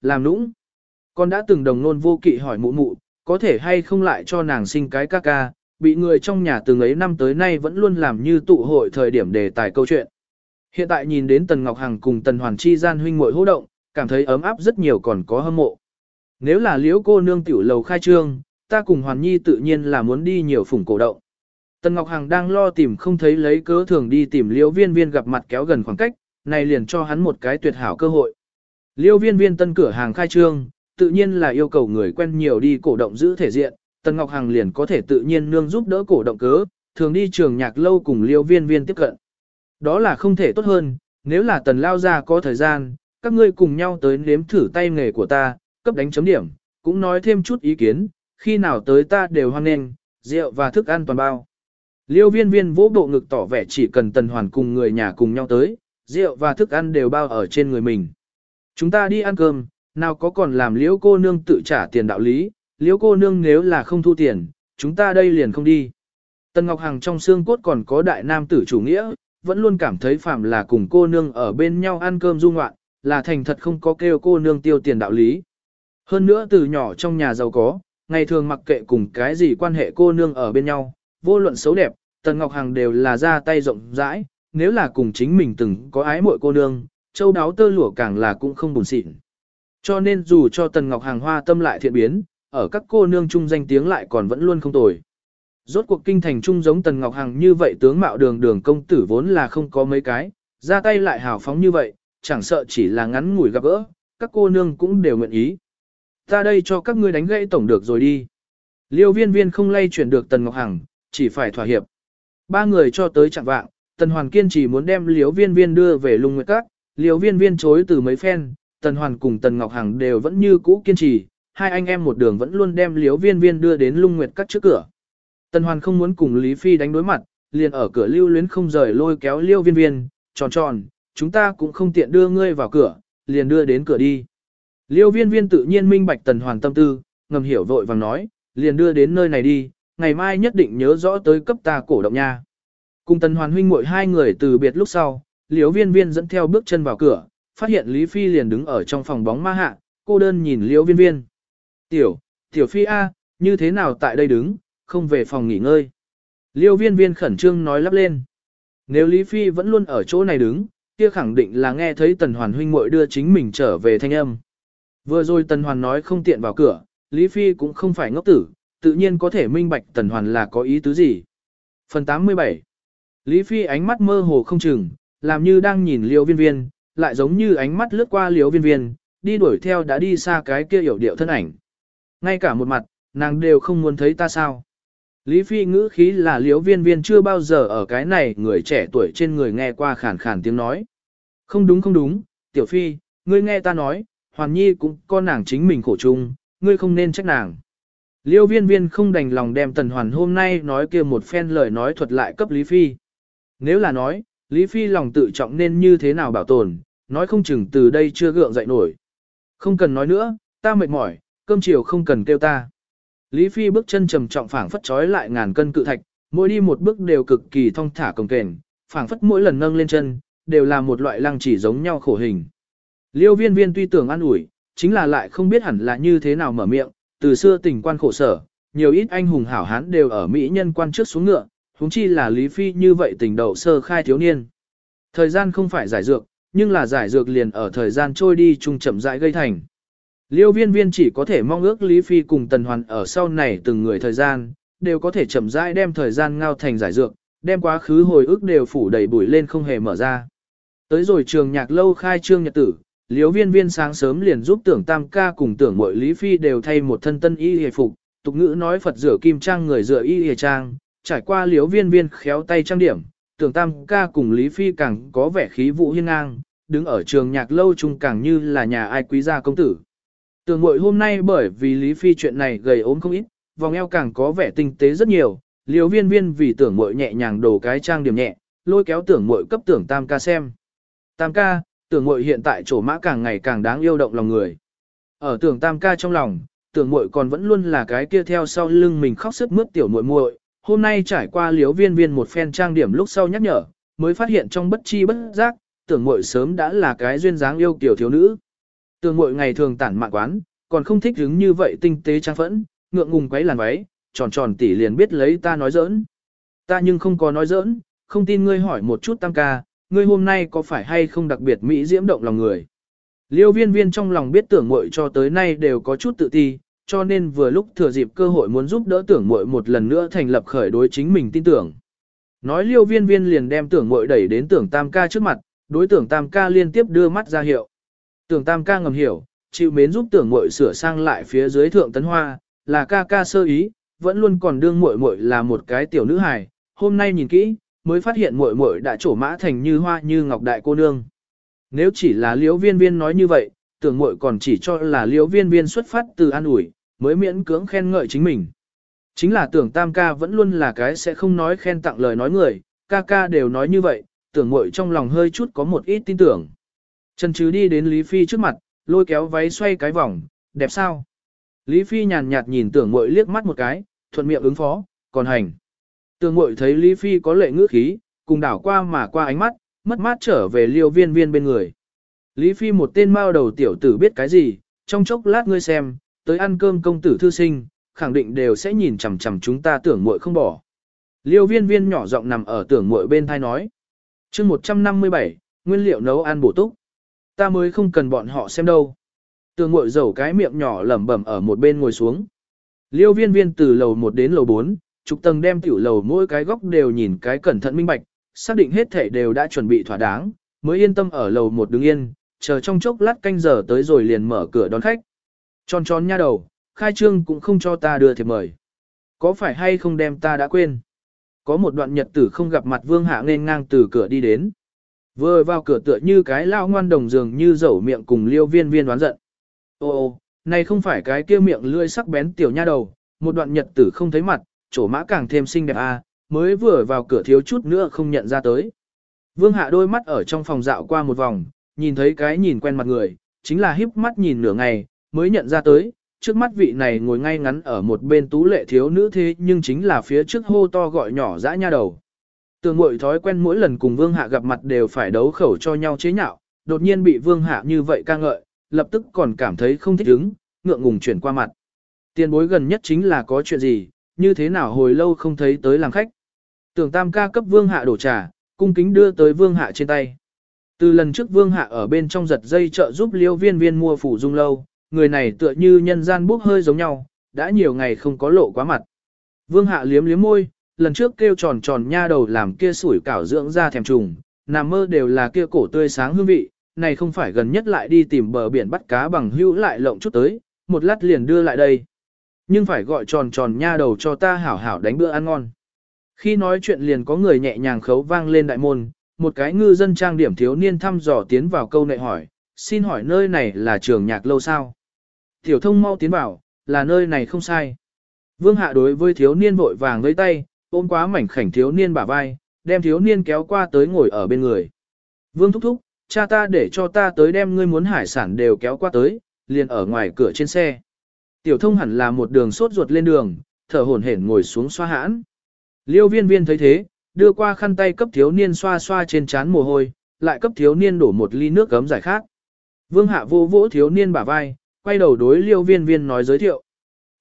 làm nũng. Con đã từng đồng nôn vô kỵ hỏi mụ mụ, có thể hay không lại cho nàng sinh cái ca ca, bị người trong nhà từng ấy năm tới nay vẫn luôn làm như tụ hội thời điểm đề tài câu chuyện. Hiện tại nhìn đến Tần Ngọc Hằng cùng Tần Hoàn Chi gian huynh muội hô động, cảm thấy ấm áp rất nhiều còn có hâm mộ. Nếu là liễu cô nương tiểu lầu khai trương, ta cùng Hoàn Nhi tự nhiên là muốn đi nhiều phủng cổ động. Tần Ngọc Hằng đang lo tìm không thấy lấy cớ thường đi tìm liễu viên viên gặp mặt kéo gần khoảng cách, này liền cho hắn một cái tuyệt hảo cơ hội. Liêu viên viên tân cửa hàng khai trương, tự nhiên là yêu cầu người quen nhiều đi cổ động giữ thể diện, Tần Ngọc Hằng liền có thể tự nhiên nương giúp đỡ cổ động cớ, thường đi trường nhạc lâu cùng Liêu viên viên tiếp cận. Đó là không thể tốt hơn, nếu là Tần Lao ra có thời gian, các ngươi cùng nhau tới nếm thử tay nghề của ta, cấp đánh chấm điểm, cũng nói thêm chút ý kiến, khi nào tới ta đều hoan nghênh, rượu và thức ăn toàn bao. Liêu viên viên vỗ bộ ngực tỏ vẻ chỉ cần tần hoàn cùng người nhà cùng nhau tới, rượu và thức ăn đều bao ở trên người mình. Chúng ta đi ăn cơm, nào có còn làm liễu cô nương tự trả tiền đạo lý, liễu cô nương nếu là không thu tiền, chúng ta đây liền không đi. Tần Ngọc Hằng trong xương cốt còn có đại nam tử chủ nghĩa, vẫn luôn cảm thấy phạm là cùng cô nương ở bên nhau ăn cơm du ngoạn, là thành thật không có kêu cô nương tiêu tiền đạo lý. Hơn nữa từ nhỏ trong nhà giàu có, ngày thường mặc kệ cùng cái gì quan hệ cô nương ở bên nhau, vô luận xấu đẹp, Tần Ngọc Hằng đều là ra tay rộng rãi, nếu là cùng chính mình từng có ái muội cô nương, châu đáo tơ lụa càng là cũng không buồn xịn. Cho nên dù cho Tần Ngọc Hằng hoa tâm lại thiện biến, ở các cô nương chung danh tiếng lại còn vẫn luôn không tồi. Rốt cuộc kinh thành trung giống Tần Ngọc Hằng như vậy tướng mạo đường đường công tử vốn là không có mấy cái, ra tay lại hào phóng như vậy, chẳng sợ chỉ là ngắn ngủi gặp gỡ, các cô nương cũng đều nguyện ý. Ta đây cho các ngươi đánh gãy tổng được rồi đi. Liêu viên viên không lay chuyển được Tần Ngọc Hằng, chỉ phải thỏa hiệp. Ba người cho tới chặng vạng, Tần Hoàn kiên chỉ muốn đem Liêu viên viên đưa về lung nguyệt các, Liêu viên viên chối từ mấy phen, Tần Hoàn cùng Tần Ngọc Hằng đều vẫn như cũ kiên trì, hai anh em một đường vẫn luôn đem Liêu viên viên đưa đến lung nguyệt các trước cửa. Tần Hoàn không muốn cùng Lý Phi đánh đối mặt, liền ở cửa lưu luyến không rời lôi kéo Liêu viên viên, tròn tròn, chúng ta cũng không tiện đưa ngươi vào cửa, liền đưa đến cửa đi. Liêu viên viên tự nhiên minh bạch tần hoàn tâm tư, ngầm hiểu vội vàng nói, liền đưa đến nơi này đi, ngày mai nhất định nhớ rõ tới cấp ta cổ động nha. Cùng tần hoàn huynh muội hai người từ biệt lúc sau, Liễu viên viên dẫn theo bước chân vào cửa, phát hiện Lý Phi liền đứng ở trong phòng bóng ma hạ, cô đơn nhìn Liễu viên viên. Tiểu, tiểu Phi A, như thế nào tại đây đứng, không về phòng nghỉ ngơi. Liêu viên viên khẩn trương nói lắp lên. Nếu Lý Phi vẫn luôn ở chỗ này đứng, kia khẳng định là nghe thấy Tần Hoàn huynh muội đưa chính mình trở về thanh âm. Vừa rồi Tần Hoàn nói không tiện vào cửa, Lý Phi cũng không phải ngốc tử, tự nhiên có thể minh bạch Tần Hoàn là có ý tứ gì. Phần 87 Lý Phi ánh mắt mơ hồ không chừng, làm như đang nhìn liêu viên viên, lại giống như ánh mắt lướt qua liêu viên viên, đi đuổi theo đã đi xa cái kia hiểu điệu thân ảnh. Ngay cả một mặt, nàng đều không muốn thấy ta sao. Lý Phi ngữ khí là Liêu viên viên chưa bao giờ ở cái này người trẻ tuổi trên người nghe qua khản khàn tiếng nói. Không đúng không đúng, Tiểu Phi, ngươi nghe ta nói, Hoàn Nhi cũng con nàng chính mình khổ chung, ngươi không nên trách nàng. Liêu viên viên không đành lòng đem Tần Hoàn hôm nay nói kia một phen lời nói thuật lại cấp Lý Phi. Nếu là nói, Lý Phi lòng tự trọng nên như thế nào bảo tồn, nói không chừng từ đây chưa gượng dậy nổi. Không cần nói nữa, ta mệt mỏi, cơm chiều không cần kêu ta. Lý Phi bước chân trầm trọng phảng phất trói lại ngàn cân cự thạch, mỗi đi một bước đều cực kỳ thong thả cồng kềnh, phảng phất mỗi lần nâng lên chân, đều là một loại lăng chỉ giống nhau khổ hình. Liêu viên viên tuy tưởng an ủi, chính là lại không biết hẳn là như thế nào mở miệng, từ xưa tình quan khổ sở, nhiều ít anh hùng hảo hán đều ở Mỹ nhân quan trước xuống ngựa, huống chi là Lý Phi như vậy tình đầu sơ khai thiếu niên. Thời gian không phải giải dược, nhưng là giải dược liền ở thời gian trôi đi chung chậm rãi gây thành. Liêu viên viên chỉ có thể mong ước Lý Phi cùng Tần Hoàn ở sau này từng người thời gian, đều có thể chậm rãi đem thời gian ngao thành giải dược, đem quá khứ hồi ức đều phủ đầy bụi lên không hề mở ra. Tới rồi trường nhạc lâu khai trương nhật tử, Liêu viên viên sáng sớm liền giúp tưởng tam ca cùng tưởng mội Lý Phi đều thay một thân tân y hề phục, tục ngữ nói Phật rửa kim trang người rửa y hề trang, trải qua liếu viên viên khéo tay trang điểm, tưởng tam ca cùng Lý Phi càng có vẻ khí vũ hiên ngang, đứng ở trường nhạc lâu chung càng như là nhà ai quý gia công tử. Tưởng mội hôm nay bởi vì Lý Phi chuyện này gầy ốm không ít, vòng eo càng có vẻ tinh tế rất nhiều, liếu viên viên vì tưởng mội nhẹ nhàng đổ cái trang điểm nhẹ, lôi kéo tưởng mội cấp tưởng tam ca xem. Tam ca, tưởng mội hiện tại chỗ mã càng ngày càng đáng yêu động lòng người. Ở tưởng tam ca trong lòng, tưởng mội còn vẫn luôn là cái kia theo sau lưng mình khóc sức mướt tiểu muội muội. Hôm nay trải qua liếu viên viên một phen trang điểm lúc sau nhắc nhở, mới phát hiện trong bất chi bất giác, tưởng mội sớm đã là cái duyên dáng yêu kiểu thiếu nữ. Tưởng mội ngày thường tản mạn quán, còn không thích hứng như vậy tinh tế trang phẫn, ngượng ngùng quấy làn váy, tròn tròn tỉ liền biết lấy ta nói giỡn. Ta nhưng không có nói giỡn, không tin ngươi hỏi một chút tam ca, ngươi hôm nay có phải hay không đặc biệt mỹ diễm động lòng người. Liêu viên viên trong lòng biết tưởng mội cho tới nay đều có chút tự ti, cho nên vừa lúc thừa dịp cơ hội muốn giúp đỡ tưởng muội một lần nữa thành lập khởi đối chính mình tin tưởng. Nói liêu viên viên liền đem tưởng muội đẩy đến tưởng tam ca trước mặt, đối tưởng tam ca liên tiếp đưa mắt ra hiệu. Tưởng tam ca ngầm hiểu, chịu mến giúp tưởng muội sửa sang lại phía dưới thượng tấn hoa, là ca ca sơ ý, vẫn luôn còn đương muội muội là một cái tiểu nữ hài, hôm nay nhìn kỹ, mới phát hiện muội muội đã trổ mã thành như hoa như ngọc đại cô nương. Nếu chỉ là liễu viên viên nói như vậy, tưởng muội còn chỉ cho là liễu viên viên xuất phát từ an ủi, mới miễn cưỡng khen ngợi chính mình. Chính là tưởng tam ca vẫn luôn là cái sẽ không nói khen tặng lời nói người, ca ca đều nói như vậy, tưởng muội trong lòng hơi chút có một ít tin tưởng. Trần Chứ đi đến Lý Phi trước mặt, lôi kéo váy xoay cái vòng, đẹp sao? Lý Phi nhàn nhạt nhìn tưởng muội liếc mắt một cái, thuận miệng ứng phó, còn hành. Tưởng muội thấy Lý Phi có lệ ngữ khí, cùng đảo qua mà qua ánh mắt, mất mát trở về liêu viên viên bên người. Lý Phi một tên mao đầu tiểu tử biết cái gì, trong chốc lát ngươi xem, tới ăn cơm công tử thư sinh, khẳng định đều sẽ nhìn chằm chằm chúng ta tưởng muội không bỏ. Liêu viên viên nhỏ giọng nằm ở tưởng muội bên thai nói. chương 157, nguyên liệu nấu ăn bổ túc. Ta mới không cần bọn họ xem đâu. Tưởng muội dầu cái miệng nhỏ lẩm bẩm ở một bên ngồi xuống. Liêu viên viên từ lầu 1 đến lầu 4, trục tầng đem tiểu lầu mỗi cái góc đều nhìn cái cẩn thận minh bạch, xác định hết thể đều đã chuẩn bị thỏa đáng, mới yên tâm ở lầu 1 đứng yên, chờ trong chốc lát canh giờ tới rồi liền mở cửa đón khách. Tròn tròn nha đầu, khai trương cũng không cho ta đưa thiệp mời. Có phải hay không đem ta đã quên? Có một đoạn nhật tử không gặp mặt vương hạ nên ngang từ cửa đi đến. Vừa vào cửa tựa như cái lao ngoan đồng dường như dẩu miệng cùng liêu viên viên đoán giận. Ô ô, này không phải cái kia miệng lươi sắc bén tiểu nha đầu, một đoạn nhật tử không thấy mặt, chỗ mã càng thêm xinh đẹp a, à, mới vừa vào cửa thiếu chút nữa không nhận ra tới. Vương hạ đôi mắt ở trong phòng dạo qua một vòng, nhìn thấy cái nhìn quen mặt người, chính là híp mắt nhìn nửa ngày, mới nhận ra tới, trước mắt vị này ngồi ngay ngắn ở một bên tú lệ thiếu nữ thế nhưng chính là phía trước hô to gọi nhỏ dã nha đầu. Tường mội thói quen mỗi lần cùng vương hạ gặp mặt đều phải đấu khẩu cho nhau chế nhạo, đột nhiên bị vương hạ như vậy ca ngợi, lập tức còn cảm thấy không thích ứng, ngượng ngùng chuyển qua mặt. Tiền bối gần nhất chính là có chuyện gì, như thế nào hồi lâu không thấy tới làm khách. Tưởng tam ca cấp vương hạ đổ trà, cung kính đưa tới vương hạ trên tay. Từ lần trước vương hạ ở bên trong giật dây chợ giúp liêu viên viên mua phủ dung lâu, người này tựa như nhân gian bốc hơi giống nhau, đã nhiều ngày không có lộ quá mặt. Vương hạ liếm liếm môi, lần trước kêu tròn tròn nha đầu làm kia sủi cảo dưỡng ra thèm trùng, nằm mơ đều là kia cổ tươi sáng hương vị, này không phải gần nhất lại đi tìm bờ biển bắt cá bằng hữu lại lộng chút tới, một lát liền đưa lại đây. Nhưng phải gọi tròn tròn nha đầu cho ta hảo hảo đánh bữa ăn ngon. Khi nói chuyện liền có người nhẹ nhàng khấu vang lên đại môn, một cái ngư dân trang điểm thiếu niên thăm dò tiến vào câu nệ hỏi, xin hỏi nơi này là trường nhạc lâu sao? Tiểu thông mau tiến vào, là nơi này không sai. Vương hạ đối với thiếu niên vội vàng lấy tay, ôm quá mảnh khảnh thiếu niên bả vai, đem thiếu niên kéo qua tới ngồi ở bên người. Vương thúc thúc, cha ta để cho ta tới đem ngươi muốn hải sản đều kéo qua tới, liền ở ngoài cửa trên xe. Tiểu thông hẳn là một đường sốt ruột lên đường, thở hổn hển ngồi xuống xoa hãn. Liêu viên viên thấy thế, đưa qua khăn tay cấp thiếu niên xoa xoa trên trán mồ hôi, lại cấp thiếu niên đổ một ly nước gấm giải khác. Vương hạ vô vỗ thiếu niên bả vai, quay đầu đối liêu viên viên nói giới thiệu.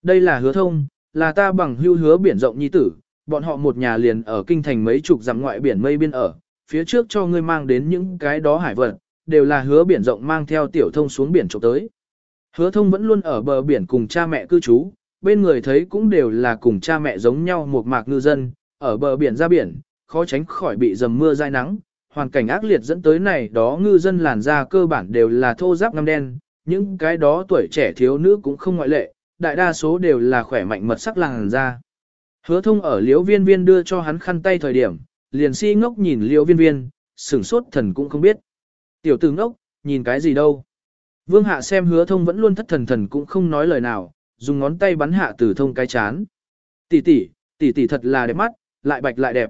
Đây là hứa thông, là ta bằng hưu hứa biển rộng nhi tử, bọn họ một nhà liền ở kinh thành mấy chục dặm ngoại biển mây biên ở, phía trước cho ngươi mang đến những cái đó hải vật, đều là hứa biển rộng mang theo tiểu thông xuống biển trộm tới. Hứa thông vẫn luôn ở bờ biển cùng cha mẹ cư trú, bên người thấy cũng đều là cùng cha mẹ giống nhau một mạc ngư dân, ở bờ biển ra biển, khó tránh khỏi bị dầm mưa dai nắng, hoàn cảnh ác liệt dẫn tới này đó ngư dân làn da cơ bản đều là thô ráp ngăm đen, những cái đó tuổi trẻ thiếu nữ cũng không ngoại lệ, đại đa số đều là khỏe mạnh mật sắc làng ra. Hứa thông ở liễu viên viên đưa cho hắn khăn tay thời điểm, liền si ngốc nhìn liễu viên viên, sửng sốt thần cũng không biết. Tiểu tử ngốc, nhìn cái gì đâu. Vương hạ xem hứa thông vẫn luôn thất thần thần cũng không nói lời nào, dùng ngón tay bắn hạ tử thông cái chán. Tỷ tỷ, tỷ tỷ thật là đẹp mắt, lại bạch lại đẹp.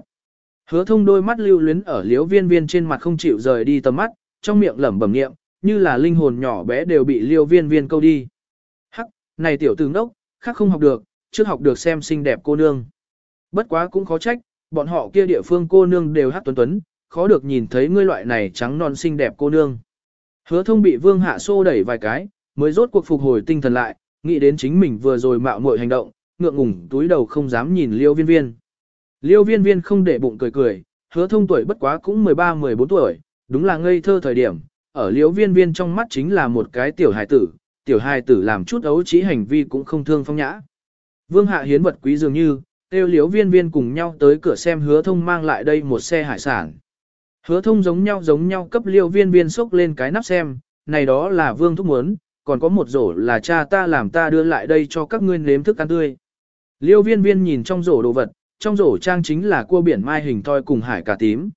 Hứa thông đôi mắt lưu luyến ở liễu viên viên trên mặt không chịu rời đi tầm mắt, trong miệng lẩm bẩm niệm, như là linh hồn nhỏ bé đều bị liêu viên viên câu đi. Hắc, này tiểu tử ngốc, khác không học được, trước học được xem xinh đẹp cô nương. Bất quá cũng khó trách, bọn họ kia địa phương cô nương đều hát tuấn tuấn, khó được nhìn thấy ngươi loại này trắng non xinh đẹp cô nương. Hứa thông bị vương hạ xô đẩy vài cái, mới rốt cuộc phục hồi tinh thần lại, nghĩ đến chính mình vừa rồi mạo muội hành động, ngượng ngùng túi đầu không dám nhìn liêu viên viên. Liêu viên viên không để bụng cười cười, hứa thông tuổi bất quá cũng 13-14 tuổi, đúng là ngây thơ thời điểm, ở liêu viên viên trong mắt chính là một cái tiểu hài tử, tiểu hài tử làm chút ấu trí hành vi cũng không thương phong nhã. Vương hạ hiến vật quý dường như, têu liễu viên viên cùng nhau tới cửa xem hứa thông mang lại đây một xe hải sản. Hứa thông giống nhau giống nhau cấp liêu viên viên xúc lên cái nắp xem, này đó là vương thúc muốn, còn có một rổ là cha ta làm ta đưa lại đây cho các ngươi nếm thức ăn tươi. Liêu viên viên nhìn trong rổ đồ vật, trong rổ trang chính là cua biển mai hình toi cùng hải cà tím.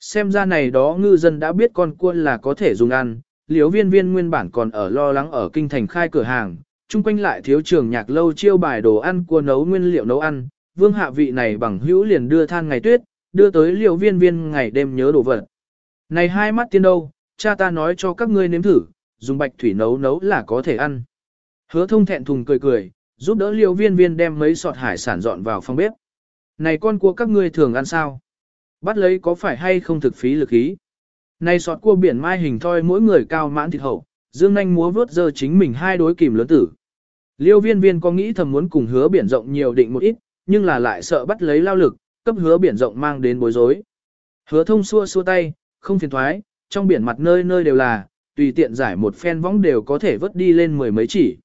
Xem ra này đó ngư dân đã biết con cua là có thể dùng ăn, liếu viên viên nguyên bản còn ở lo lắng ở kinh thành khai cửa hàng, chung quanh lại thiếu trường nhạc lâu chiêu bài đồ ăn cua nấu nguyên liệu nấu ăn, vương hạ vị này bằng hữu liền đưa than ngày tuyết, đưa tới liều viên viên ngày đêm nhớ đồ vật. Này hai mắt tiên đâu, cha ta nói cho các ngươi nếm thử, dùng bạch thủy nấu nấu là có thể ăn. Hứa thông thẹn thùng cười cười, giúp đỡ liều viên viên đem mấy sọt hải sản dọn vào phòng bếp. Này con cua các ngươi thường ăn sao? Bắt lấy có phải hay không thực phí lực ý? Này sọt cua biển mai hình thoi mỗi người cao mãn thịt hậu, dương nanh múa vớt dơ chính mình hai đối kìm lớn tử. Liêu viên viên có nghĩ thầm muốn cùng hứa biển rộng nhiều định một ít, nhưng là lại sợ bắt lấy lao lực, cấp hứa biển rộng mang đến bối rối. Hứa thông xua xua tay, không phiền thoái, trong biển mặt nơi nơi đều là, tùy tiện giải một phen võng đều có thể vớt đi lên mười mấy chỉ.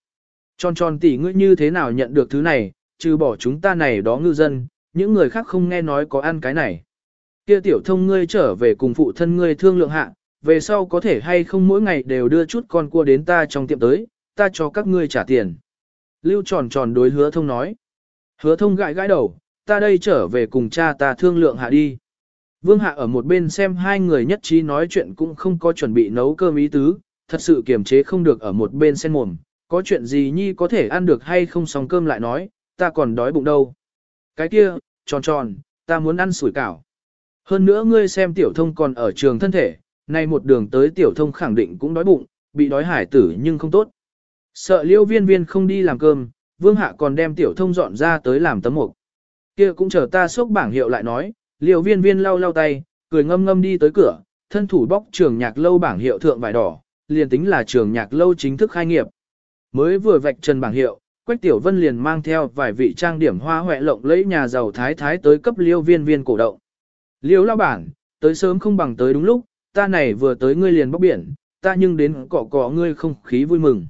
Tròn tròn tỉ ngươi như thế nào nhận được thứ này, trừ bỏ chúng ta này đó ngư dân, những người khác không nghe nói có ăn cái này. Kia tiểu thông ngươi trở về cùng phụ thân ngươi thương lượng hạ, về sau có thể hay không mỗi ngày đều đưa chút con cua đến ta trong tiệm tới, ta cho các ngươi trả tiền. Lưu tròn tròn đối hứa thông nói. Hứa thông gãi gãi đầu, ta đây trở về cùng cha ta thương lượng hạ đi. Vương hạ ở một bên xem hai người nhất trí nói chuyện cũng không có chuẩn bị nấu cơm ý tứ, thật sự kiềm chế không được ở một bên sen mồm, có chuyện gì nhi có thể ăn được hay không xong cơm lại nói, ta còn đói bụng đâu. Cái kia, tròn tròn, ta muốn ăn sủi cảo. Hơn nữa ngươi xem tiểu thông còn ở trường thân thể, nay một đường tới tiểu thông khẳng định cũng đói bụng, bị đói hải tử nhưng không tốt. Sợ liêu viên viên không đi làm cơm, vương hạ còn đem tiểu thông dọn ra tới làm tấm mục. Kia cũng chờ ta xúc bảng hiệu lại nói, liêu viên viên lau lau tay, cười ngâm ngâm đi tới cửa, thân thủ bóc trường nhạc lâu bảng hiệu thượng vải đỏ, liền tính là trường nhạc lâu chính thức khai nghiệp. Mới vừa vạch trần bảng hiệu, Quách Tiểu Vân liền mang theo vài vị trang điểm hoa hoẹ lộng lấy nhà giàu thái thái tới cấp liêu viên viên cổ động. Liêu lao bản, tới sớm không bằng tới đúng lúc, ta này vừa tới ngươi liền bóc biển, ta nhưng đến cọ cọ ngươi không khí vui mừng.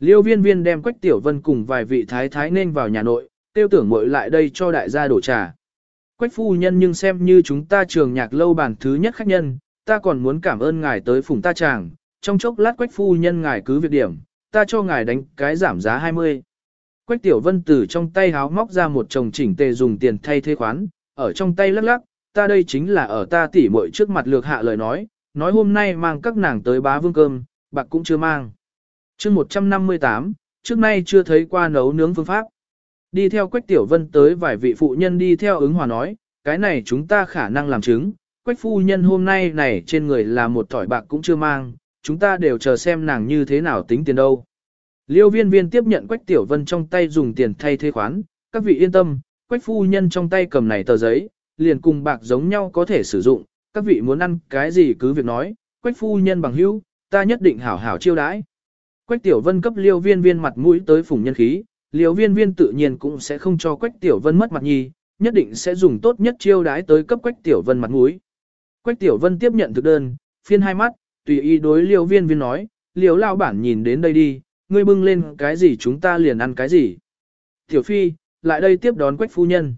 Liêu viên viên đem Quách Tiểu Vân cùng vài vị thái thái nên vào nhà nội, tiêu tưởng mội lại đây cho đại gia đổ trà. Quách phu nhân nhưng xem như chúng ta trường nhạc lâu bản thứ nhất khách nhân, ta còn muốn cảm ơn ngài tới phùng ta chàng, trong chốc lát quách phu nhân ngài cứ việc điểm, ta cho ngài đánh cái giảm giá 20. Quách tiểu vân từ trong tay háo móc ra một chồng chỉnh tề dùng tiền thay thế khoán, ở trong tay lắc lắc, ta đây chính là ở ta tỉ muội trước mặt lược hạ lời nói, nói hôm nay mang các nàng tới bá vương cơm, bạc cũng chưa mang. chương 158, trước nay chưa thấy qua nấu nướng phương pháp. Đi theo Quách Tiểu Vân tới vài vị phụ nhân đi theo ứng hòa nói, cái này chúng ta khả năng làm chứng, Quách phu nhân hôm nay này trên người là một thỏi bạc cũng chưa mang, chúng ta đều chờ xem nàng như thế nào tính tiền đâu. Liêu viên viên tiếp nhận Quách Tiểu Vân trong tay dùng tiền thay thế khoán, các vị yên tâm, Quách phu nhân trong tay cầm này tờ giấy, liền cùng bạc giống nhau có thể sử dụng, các vị muốn ăn cái gì cứ việc nói, Quách phu nhân bằng hữu, ta nhất định hảo hảo chiêu đãi. Quách Tiểu Vân cấp Liêu viên viên mặt mũi tới phùng nhân khí, liêu viên viên tự nhiên cũng sẽ không cho Quách Tiểu Vân mất mặt nhi, nhất định sẽ dùng tốt nhất chiêu đái tới cấp Quách Tiểu Vân mặt mũi. Quách Tiểu Vân tiếp nhận thực đơn, phiên hai mắt, tùy ý đối liêu viên viên nói, liêu lao bản nhìn đến đây đi, ngươi bưng lên cái gì chúng ta liền ăn cái gì. Tiểu Phi, lại đây tiếp đón Quách Phu Nhân.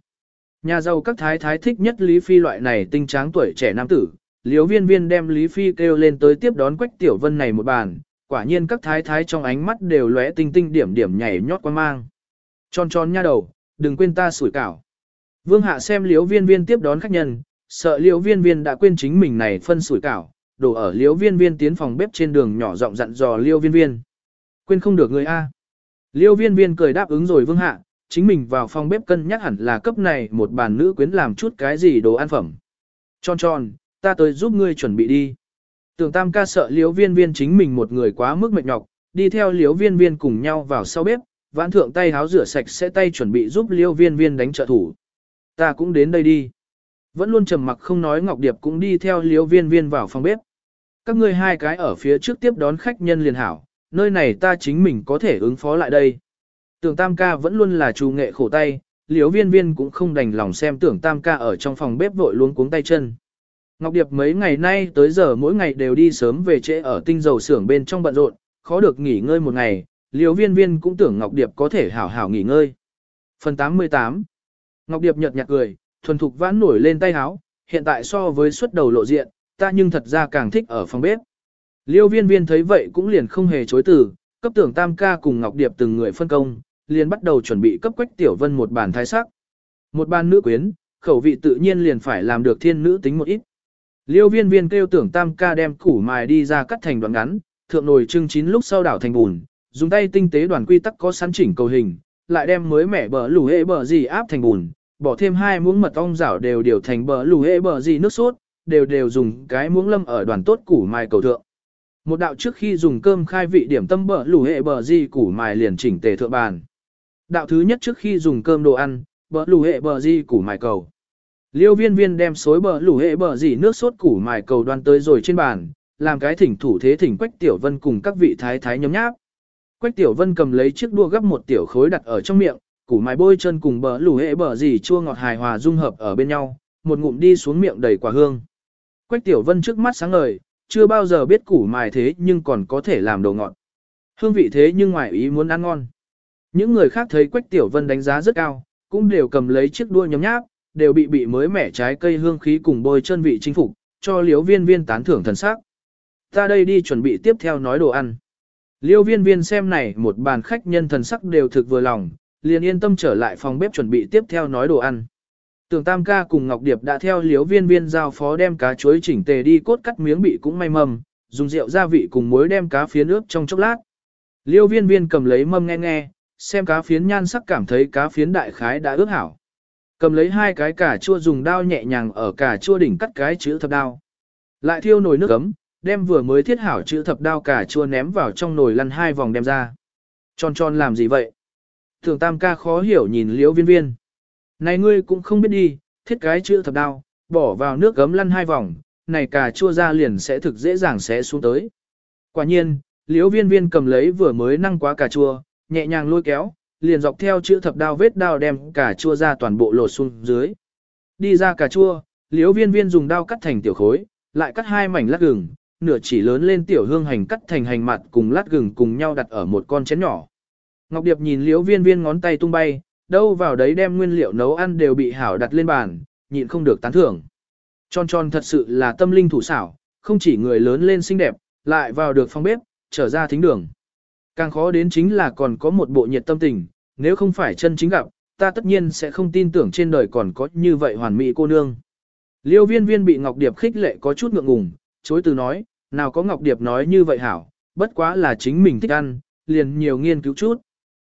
Nhà giàu các thái thái thích nhất Lý Phi loại này tinh tráng tuổi trẻ nam tử, Liễu viên viên đem Lý Phi kêu lên tới tiếp đón Quách Tiểu Vân này một bàn, quả nhiên các thái thái trong ánh mắt đều lóe tinh tinh điểm điểm nhảy nhót quan mang. Tròn tròn nha đầu, đừng quên ta sủi cảo. Vương hạ xem liếu viên viên tiếp đón khách nhân, sợ liếu viên viên đã quên chính mình này phân sủi cảo, đổ ở liếu viên viên tiến phòng bếp trên đường nhỏ rộng dặn dò Liễu viên viên. Quên không được người A. Liêu viên viên cười đáp ứng rồi vương hạ, chính mình vào phòng bếp cân nhắc hẳn là cấp này một bàn nữ quyến làm chút cái gì đồ ăn phẩm. Tròn tròn, ta tới giúp ngươi chuẩn bị đi. Tưởng tam ca sợ liếu viên viên chính mình một người quá mức mệt nhọc, đi theo liếu viên viên cùng nhau vào sau bếp, vãn thượng tay háo rửa sạch sẽ tay chuẩn bị giúp liêu viên viên đánh trợ thủ. Ta cũng đến đây đi. Vẫn luôn trầm mặc không nói Ngọc Điệp cũng đi theo liếu viên viên vào phòng bếp. các ngươi hai cái ở phía trước tiếp đón khách nhân liền hảo, nơi này ta chính mình có thể ứng phó lại đây. Tưởng tam ca vẫn luôn là chủ nghệ khổ tay, liếu viên viên cũng không đành lòng xem tưởng tam ca ở trong phòng bếp vội luống cuống tay chân. Ngọc Điệp mấy ngày nay tới giờ mỗi ngày đều đi sớm về trễ ở tinh dầu xưởng bên trong bận rộn, khó được nghỉ ngơi một ngày, liếu viên viên cũng tưởng Ngọc Điệp có thể hảo hảo nghỉ ngơi. Phần 88 Ngọc Điệp nhợt nhạt cười, thuần thục vãn nổi lên tay háo, hiện tại so với suất đầu lộ diện, ta nhưng thật ra càng thích ở phòng bếp. Liêu viên viên thấy vậy cũng liền không hề chối từ, cấp tưởng tam ca cùng Ngọc Điệp từng người phân công, liền bắt đầu chuẩn bị cấp quách tiểu vân một bàn thái sắc. Một bàn nữ quyến, khẩu vị tự nhiên liền phải làm được thiên nữ tính một ít. Liêu viên viên kêu tưởng tam ca đem củ mài đi ra cắt thành đoạn ngắn, thượng nồi trưng chín lúc sau đảo thành bùn, dùng tay tinh tế đoàn quy tắc có sẵn chỉnh cầu hình, lại đem mới mẻ bờ lù hệ bờ gì áp thành bùn, bỏ thêm hai muỗng mật ong rảo đều điều thành bờ lù hệ bờ gì nước sốt, đều đều dùng cái muỗng lâm ở đoàn tốt củ mài cầu thượng. Một đạo trước khi dùng cơm khai vị điểm tâm bờ lù hệ bờ gì củ mài liền chỉnh tề thượng bàn. Đạo thứ nhất trước khi dùng cơm đồ ăn, bờ lù hệ bờ gì củ mài cầu. Liêu viên viên đem xối bờ lù hệ bờ gì nước sốt củ mài cầu đoan tới rồi trên bàn, làm cái thỉnh thủ thế thỉnh Quách Tiểu Vân cùng các vị thái thái nhóm nháp. Quách Tiểu Vân cầm lấy chiếc đua gấp một tiểu khối đặt ở trong miệng, củ mài bôi chân cùng bờ lù hệ bờ gì chua ngọt hài hòa dung hợp ở bên nhau, một ngụm đi xuống miệng đầy quả hương. Quách Tiểu Vân trước mắt sáng ngời, chưa bao giờ biết củ mài thế nhưng còn có thể làm đồ ngọt. Hương vị thế nhưng ngoài ý muốn ăn ngon. Những người khác thấy Quách Tiểu Vân đánh giá rất cao, cũng đều cầm lấy chiếc đua nhấm nháp, đều bị bị mới mẻ trái cây hương khí cùng bôi chân vị chính phục, cho liếu viên viên tán thưởng thần sắc. Ta đây đi chuẩn bị tiếp theo nói đồ ăn. Liêu viên viên xem này một bàn khách nhân thần sắc đều thực vừa lòng, liền yên tâm trở lại phòng bếp chuẩn bị tiếp theo nói đồ ăn. Tưởng Tam ca cùng Ngọc Điệp đã theo liếu viên viên giao phó đem cá chuối chỉnh tề đi cốt cắt miếng bị cũng may mầm, dùng rượu gia vị cùng muối đem cá phiến ướp trong chốc lát. Liêu viên viên cầm lấy mâm nghe nghe, xem cá phiến nhan sắc cảm thấy cá phiến đại khái đã ướp hảo. Cầm lấy hai cái cà chua dùng dao nhẹ nhàng ở cà chua đỉnh cắt cái chữ thập đao. Lại thiêu nồi nước ấm, đem vừa mới thiết hảo chữ thập đao cà chua ném vào trong nồi lăn hai vòng đem ra. Tròn tròn làm gì vậy? Thường tam ca khó hiểu nhìn liễu viên viên. Này ngươi cũng không biết đi, thiết cái chữ thập đao, bỏ vào nước gấm lăn hai vòng, này cà chua ra liền sẽ thực dễ dàng sẽ xuống tới. Quả nhiên, liễu viên viên cầm lấy vừa mới năng quá cà chua, nhẹ nhàng lôi kéo, liền dọc theo chữ thập đao vết đao đem cà chua ra toàn bộ lột xuống dưới. Đi ra cà chua, liễu viên viên dùng đao cắt thành tiểu khối, lại cắt hai mảnh lát gừng, nửa chỉ lớn lên tiểu hương hành cắt thành hành mặt cùng lát gừng cùng nhau đặt ở một con chén nhỏ. Ngọc Điệp nhìn liễu viên viên ngón tay tung bay, đâu vào đấy đem nguyên liệu nấu ăn đều bị hảo đặt lên bàn, nhịn không được tán thưởng. Tròn tròn thật sự là tâm linh thủ xảo, không chỉ người lớn lên xinh đẹp, lại vào được phòng bếp, trở ra thính đường. Càng khó đến chính là còn có một bộ nhiệt tâm tình, nếu không phải chân chính gặp, ta tất nhiên sẽ không tin tưởng trên đời còn có như vậy hoàn mỹ cô nương. Liêu viên viên bị Ngọc Điệp khích lệ có chút ngượng ngùng, chối từ nói, nào có Ngọc Điệp nói như vậy hảo, bất quá là chính mình thích ăn, liền nhiều nghiên cứu chút.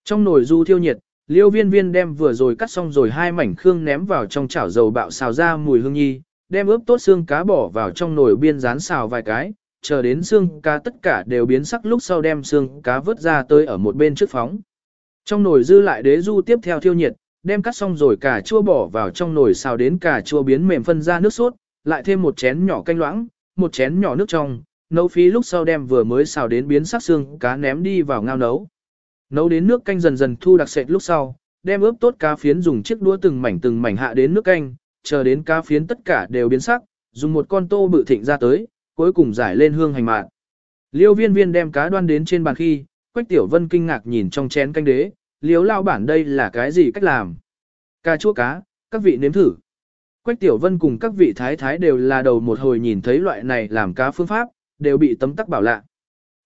Trong nồi du thiêu nhiệt, liêu viên viên đem vừa rồi cắt xong rồi hai mảnh khương ném vào trong chảo dầu bạo xào ra mùi hương nhi, đem ướp tốt xương cá bỏ vào trong nồi biên rán xào vài cái, chờ đến xương cá tất cả đều biến sắc lúc sau đem xương cá vớt ra tới ở một bên trước phóng. Trong nồi dư lại đế du tiếp theo thiêu nhiệt, đem cắt xong rồi cà chua bỏ vào trong nồi xào đến cà chua biến mềm phân ra nước sốt, lại thêm một chén nhỏ canh loãng, một chén nhỏ nước trong, nấu phí lúc sau đem vừa mới xào đến biến sắc xương cá ném đi vào ngao nấu. Nấu đến nước canh dần dần thu đặc sệt lúc sau, đem ướp tốt cá phiến dùng chiếc đũa từng mảnh từng mảnh hạ đến nước canh, chờ đến cá phiến tất cả đều biến sắc, dùng một con tô bự thịnh ra tới, cuối cùng giải lên hương hành mạn. Liêu viên viên đem cá đoan đến trên bàn khi, Quách Tiểu Vân kinh ngạc nhìn trong chén canh đế, liếu lao bản đây là cái gì cách làm. Cà chua cá, các vị nếm thử. Quách Tiểu Vân cùng các vị thái thái đều là đầu một hồi nhìn thấy loại này làm cá phương pháp, đều bị tấm tắc bảo lạ.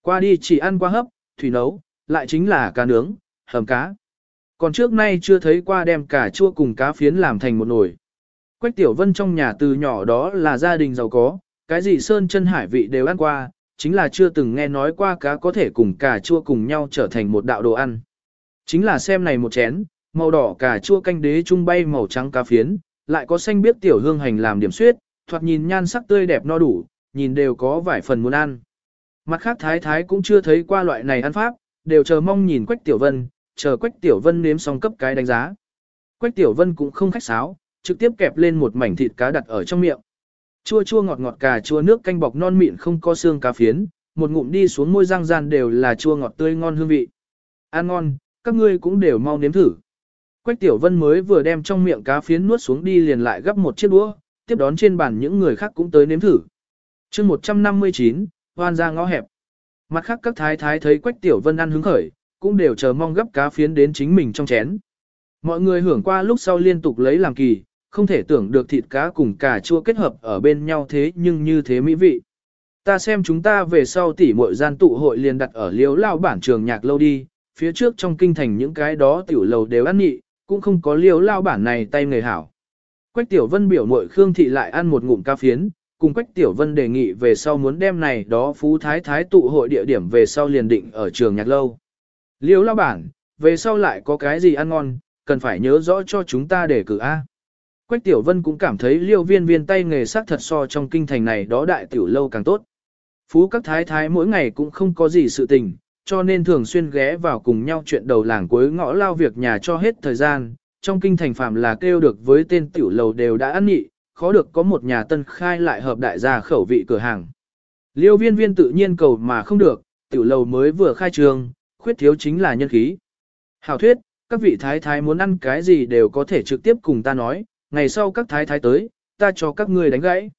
Qua đi chỉ ăn qua hấp, thủy nấu, lại chính là cá nướng, hầm cá. Còn trước nay chưa thấy qua đem cà chua cùng cá phiến làm thành một nồi. Quách Tiểu Vân trong nhà từ nhỏ đó là gia đình giàu có, cái gì sơn chân hải vị đều ăn qua, chính là chưa từng nghe nói qua cá có thể cùng cà chua cùng nhau trở thành một đạo đồ ăn. Chính là xem này một chén, màu đỏ cà chua canh đế trung bay màu trắng cá phiến, lại có xanh biết tiểu hương hành làm điểm suyết, thoạt nhìn nhan sắc tươi đẹp no đủ, nhìn đều có vài phần muốn ăn. Mặt khác thái thái cũng chưa thấy qua loại này ăn pháp, đều chờ mong nhìn Quách Tiểu Vân, chờ Quách Tiểu Vân nếm xong cấp cái đánh giá. Quách Tiểu Vân cũng không khách sáo, trực tiếp kẹp lên một mảnh thịt cá đặt ở trong miệng. Chua chua ngọt ngọt cà chua nước canh bọc non mịn không có xương cá phiến, một ngụm đi xuống môi răng gian đều là chua ngọt tươi ngon hương vị. Ăn ngon, các ngươi cũng đều mau nếm thử. Quách Tiểu Vân mới vừa đem trong miệng cá phiến nuốt xuống đi liền lại gấp một chiếc đũa, tiếp đón trên bàn những người khác cũng tới nếm thử. chương 159, hoan ra ngõ hẹp. Mặt khác các thái thái thấy Quách Tiểu Vân ăn hứng khởi, cũng đều chờ mong gấp cá phiến đến chính mình trong chén. Mọi người hưởng qua lúc sau liên tục lấy làm kỳ, không thể tưởng được thịt cá cùng cà chua kết hợp ở bên nhau thế nhưng như thế mỹ vị. Ta xem chúng ta về sau tỉ muội gian tụ hội liền đặt ở liếu lao bản trường nhạc lâu đi, phía trước trong kinh thành những cái đó tiểu lầu đều ăn nhị, cũng không có liếu lao bản này tay người hảo. Quách Tiểu Vân biểu muội Khương Thị lại ăn một ngụm ca phiến, cùng Quách Tiểu Vân đề nghị về sau muốn đem này đó phú thái thái tụ hội địa điểm về sau liền định ở trường nhạc lâu. liêu lao bản, về sau lại có cái gì ăn ngon, cần phải nhớ rõ cho chúng ta để cử A. Quách Tiểu Vân cũng cảm thấy liêu viên viên tay nghề sắc thật so trong kinh thành này đó đại tiểu lâu càng tốt. Phú các thái thái mỗi ngày cũng không có gì sự tình, cho nên thường xuyên ghé vào cùng nhau chuyện đầu làng cuối ngõ lao việc nhà cho hết thời gian. Trong kinh thành phạm là kêu được với tên tiểu lầu đều đã ăn nhị, khó được có một nhà tân khai lại hợp đại gia khẩu vị cửa hàng. Liêu viên viên tự nhiên cầu mà không được, tiểu lầu mới vừa khai trường, khuyết thiếu chính là nhân khí. Hảo thuyết, các vị thái thái muốn ăn cái gì đều có thể trực tiếp cùng ta nói, ngày sau các thái thái tới, ta cho các ngươi đánh gãy.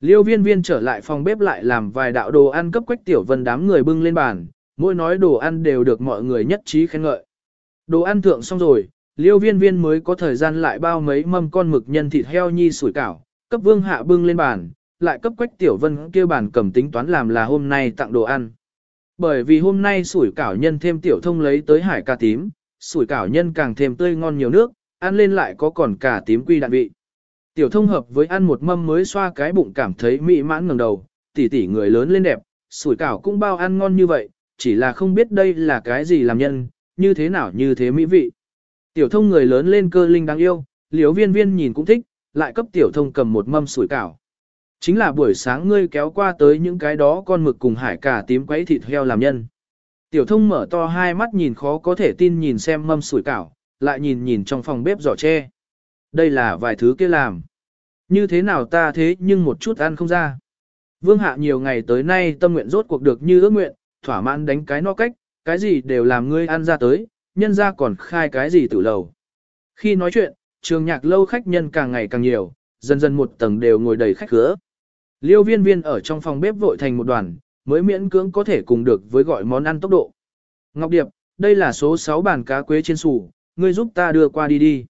Liêu viên viên trở lại phòng bếp lại làm vài đạo đồ ăn cấp quách tiểu vân đám người bưng lên bàn, mỗi nói đồ ăn đều được mọi người nhất trí khen ngợi. Đồ ăn thượng xong rồi, liêu viên viên mới có thời gian lại bao mấy mâm con mực nhân thịt heo nhi sủi cảo, cấp vương hạ bưng lên bàn, lại cấp quách tiểu vân kêu bàn cầm tính toán làm là hôm nay tặng đồ ăn. Bởi vì hôm nay sủi cảo nhân thêm tiểu thông lấy tới hải ca tím, sủi cảo nhân càng thêm tươi ngon nhiều nước, ăn lên lại có còn cả tím quy đạn vị. Tiểu thông hợp với ăn một mâm mới xoa cái bụng cảm thấy mỹ mãn ngẩng đầu, tỉ tỉ người lớn lên đẹp, sủi cảo cũng bao ăn ngon như vậy, chỉ là không biết đây là cái gì làm nhân, như thế nào như thế mỹ vị. Tiểu thông người lớn lên cơ linh đáng yêu, liếu viên viên nhìn cũng thích, lại cấp tiểu thông cầm một mâm sủi cảo. Chính là buổi sáng ngươi kéo qua tới những cái đó con mực cùng hải cả tím quấy thịt heo làm nhân. Tiểu thông mở to hai mắt nhìn khó có thể tin nhìn xem mâm sủi cảo, lại nhìn nhìn trong phòng bếp giỏ tre. Đây là vài thứ kia làm. Như thế nào ta thế nhưng một chút ăn không ra. Vương hạ nhiều ngày tới nay tâm nguyện rốt cuộc được như ước nguyện, thỏa mãn đánh cái no cách, cái gì đều làm ngươi ăn ra tới, nhân ra còn khai cái gì tử lầu. Khi nói chuyện, trường nhạc lâu khách nhân càng ngày càng nhiều, dần dần một tầng đều ngồi đầy khách khứa. Liêu viên viên ở trong phòng bếp vội thành một đoàn, mới miễn cưỡng có thể cùng được với gọi món ăn tốc độ. Ngọc Điệp, đây là số 6 bàn cá quế trên sủ, ngươi giúp ta đưa qua đi đi.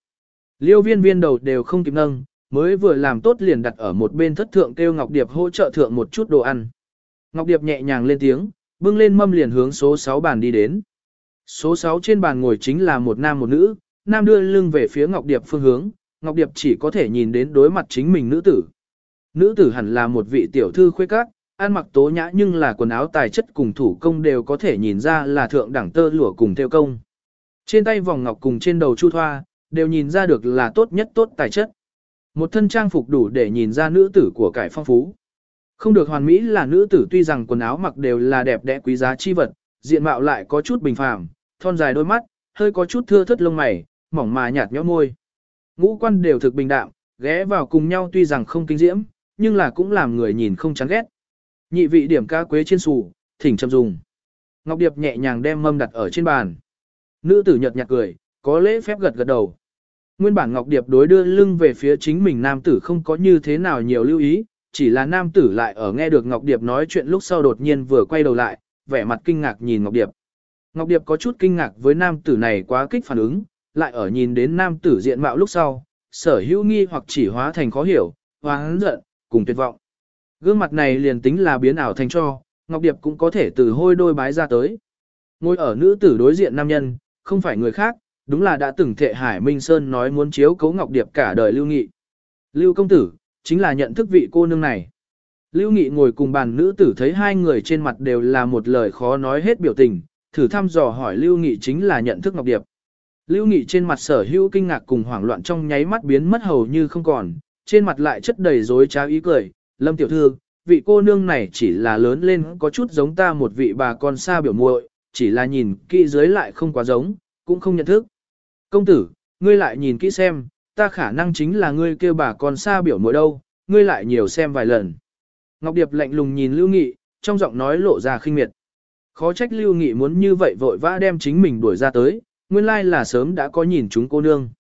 Liêu viên viên đầu đều không kịp nâng, mới vừa làm tốt liền đặt ở một bên thất thượng kêu Ngọc Điệp hỗ trợ thượng một chút đồ ăn. Ngọc Điệp nhẹ nhàng lên tiếng, bưng lên mâm liền hướng số 6 bàn đi đến. Số 6 trên bàn ngồi chính là một nam một nữ, nam đưa lưng về phía Ngọc Điệp phương hướng, Ngọc Điệp chỉ có thể nhìn đến đối mặt chính mình nữ tử. Nữ tử hẳn là một vị tiểu thư khuê các, ăn mặc tố nhã nhưng là quần áo tài chất cùng thủ công đều có thể nhìn ra là thượng đẳng tơ lụa cùng theo công. Trên tay vòng ngọc cùng trên đầu chu thoa, đều nhìn ra được là tốt nhất tốt tài chất. Một thân trang phục đủ để nhìn ra nữ tử của cải phong phú. Không được hoàn mỹ là nữ tử tuy rằng quần áo mặc đều là đẹp đẽ quý giá chi vật, diện mạo lại có chút bình phàm, thon dài đôi mắt, hơi có chút thưa thớt lông mày, mỏng mà nhạt nhẽo môi. Ngũ quan đều thực bình đạm, ghé vào cùng nhau tuy rằng không kinh diễm, nhưng là cũng làm người nhìn không chán ghét. Nhị vị điểm ca quế trên sù, thỉnh châm dùng. Ngọc Điệp nhẹ nhàng đem mâm đặt ở trên bàn. Nữ tử nhợt nhạt cười, có lễ phép gật gật đầu. Nguyên bản Ngọc Điệp đối đưa lưng về phía chính mình nam tử không có như thế nào nhiều lưu ý, chỉ là nam tử lại ở nghe được Ngọc Điệp nói chuyện lúc sau đột nhiên vừa quay đầu lại, vẻ mặt kinh ngạc nhìn Ngọc Điệp. Ngọc Điệp có chút kinh ngạc với nam tử này quá kích phản ứng, lại ở nhìn đến nam tử diện mạo lúc sau, sở hữu nghi hoặc chỉ hóa thành khó hiểu, hoáng giận, cùng tuyệt vọng. Gương mặt này liền tính là biến ảo thành cho, Ngọc Điệp cũng có thể từ hôi đôi bái ra tới. Ngồi ở nữ tử đối diện nam nhân, không phải người khác, đúng là đã từng thệ Hải Minh Sơn nói muốn chiếu cấu Ngọc Điệp cả đời Lưu Nghị. Lưu công tử, chính là nhận thức vị cô nương này. Lưu Nghị ngồi cùng bàn nữ tử thấy hai người trên mặt đều là một lời khó nói hết biểu tình, thử thăm dò hỏi Lưu Nghị chính là nhận thức Ngọc Điệp. Lưu Nghị trên mặt sở hữu kinh ngạc cùng hoảng loạn trong nháy mắt biến mất hầu như không còn, trên mặt lại chất đầy dối trá ý cười, Lâm tiểu thư, vị cô nương này chỉ là lớn lên có chút giống ta một vị bà con xa biểu muội, chỉ là nhìn kỹ dưới lại không quá giống, cũng không nhận thức. Công tử, ngươi lại nhìn kỹ xem, ta khả năng chính là ngươi kêu bà con xa biểu muội đâu, ngươi lại nhiều xem vài lần. Ngọc Điệp lạnh lùng nhìn Lưu Nghị, trong giọng nói lộ ra khinh miệt. Khó trách Lưu Nghị muốn như vậy vội vã đem chính mình đuổi ra tới, nguyên lai là sớm đã có nhìn chúng cô nương.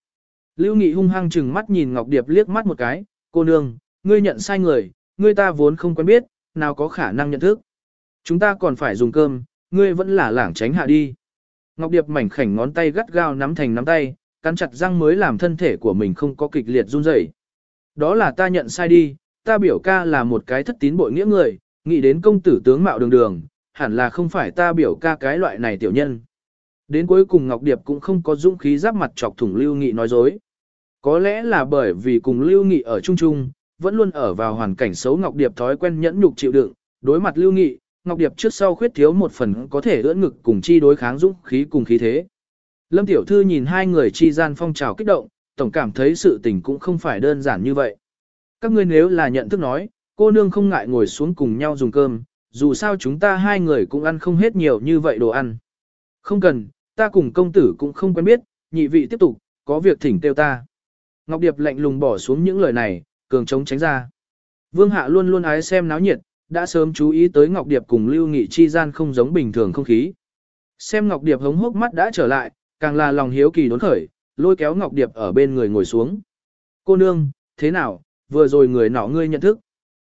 Lưu Nghị hung hăng chừng mắt nhìn Ngọc Điệp liếc mắt một cái, cô nương, ngươi nhận sai người, ngươi ta vốn không quen biết, nào có khả năng nhận thức. Chúng ta còn phải dùng cơm, ngươi vẫn là lảng tránh hạ đi. Ngọc Điệp mảnh khảnh ngón tay gắt gao nắm thành nắm tay, cắn chặt răng mới làm thân thể của mình không có kịch liệt run rẩy. Đó là ta nhận sai đi, ta biểu ca là một cái thất tín bội nghĩa người, nghĩ đến công tử tướng mạo đường đường, hẳn là không phải ta biểu ca cái loại này tiểu nhân. Đến cuối cùng Ngọc Điệp cũng không có dũng khí giáp mặt chọc thủng Lưu Nghị nói dối. Có lẽ là bởi vì cùng Lưu Nghị ở chung chung, vẫn luôn ở vào hoàn cảnh xấu Ngọc Điệp thói quen nhẫn nhục chịu đựng, đối mặt Lưu Nghị, Ngọc Điệp trước sau khuyết thiếu một phần có thể ưỡn ngực cùng chi đối kháng dũng khí cùng khí thế. Lâm Tiểu Thư nhìn hai người chi gian phong trào kích động, tổng cảm thấy sự tình cũng không phải đơn giản như vậy. Các ngươi nếu là nhận thức nói, cô nương không ngại ngồi xuống cùng nhau dùng cơm, dù sao chúng ta hai người cũng ăn không hết nhiều như vậy đồ ăn. Không cần, ta cùng công tử cũng không quen biết, nhị vị tiếp tục, có việc thỉnh tiêu ta. Ngọc Điệp lạnh lùng bỏ xuống những lời này, cường chống tránh ra. Vương Hạ luôn luôn ái xem náo nhiệt, đã sớm chú ý tới Ngọc Điệp cùng Lưu Nghị chi gian không giống bình thường không khí. Xem Ngọc Điệp hống hốc mắt đã trở lại, càng là lòng hiếu kỳ đốn khởi, lôi kéo Ngọc Điệp ở bên người ngồi xuống. Cô nương, thế nào, vừa rồi người nọ ngươi nhận thức.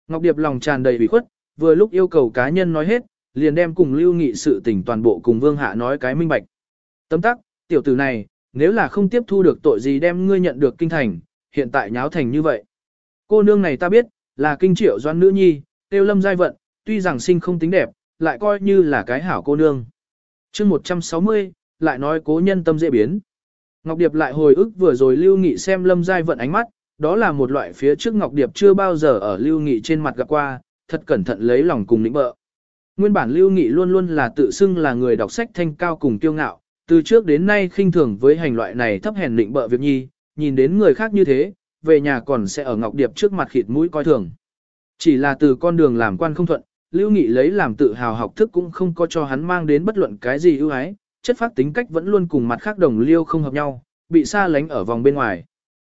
Ngọc Điệp lòng tràn đầy ủy khuất, vừa lúc yêu cầu cá nhân nói hết, liền đem cùng Lưu Nghị sự tình toàn bộ cùng Vương Hạ nói cái minh bạch. Tấm tắc, tiểu tử này, nếu là không tiếp thu được tội gì đem ngươi nhận được kinh thành, hiện tại nháo thành như vậy. Cô nương này ta biết, là kinh triệu doan nữ nhi, tiêu lâm giai vận, tuy rằng sinh không tính đẹp, lại coi như là cái hảo cô nương. chương 160, lại nói cố nhân tâm dễ biến. Ngọc Điệp lại hồi ức vừa rồi Lưu Nghị xem lâm giai vận ánh mắt, đó là một loại phía trước Ngọc Điệp chưa bao giờ ở Lưu Nghị trên mặt gặp qua, thật cẩn thận lấy lòng cùng lĩnh bợ. Nguyên bản Lưu Nghị luôn luôn là tự xưng là người đọc sách thanh cao cùng kiêu ngạo, từ trước đến nay khinh thường với hành loại này thấp hèn lĩnh bợ việc nhi, nhìn đến người khác như thế, về nhà còn sẽ ở Ngọc Điệp trước mặt khịt mũi coi thường. Chỉ là từ con đường làm quan không thuận, Lưu Nghị lấy làm tự hào học thức cũng không có cho hắn mang đến bất luận cái gì ưu ái, chất phát tính cách vẫn luôn cùng mặt khác đồng liêu không hợp nhau, bị xa lánh ở vòng bên ngoài.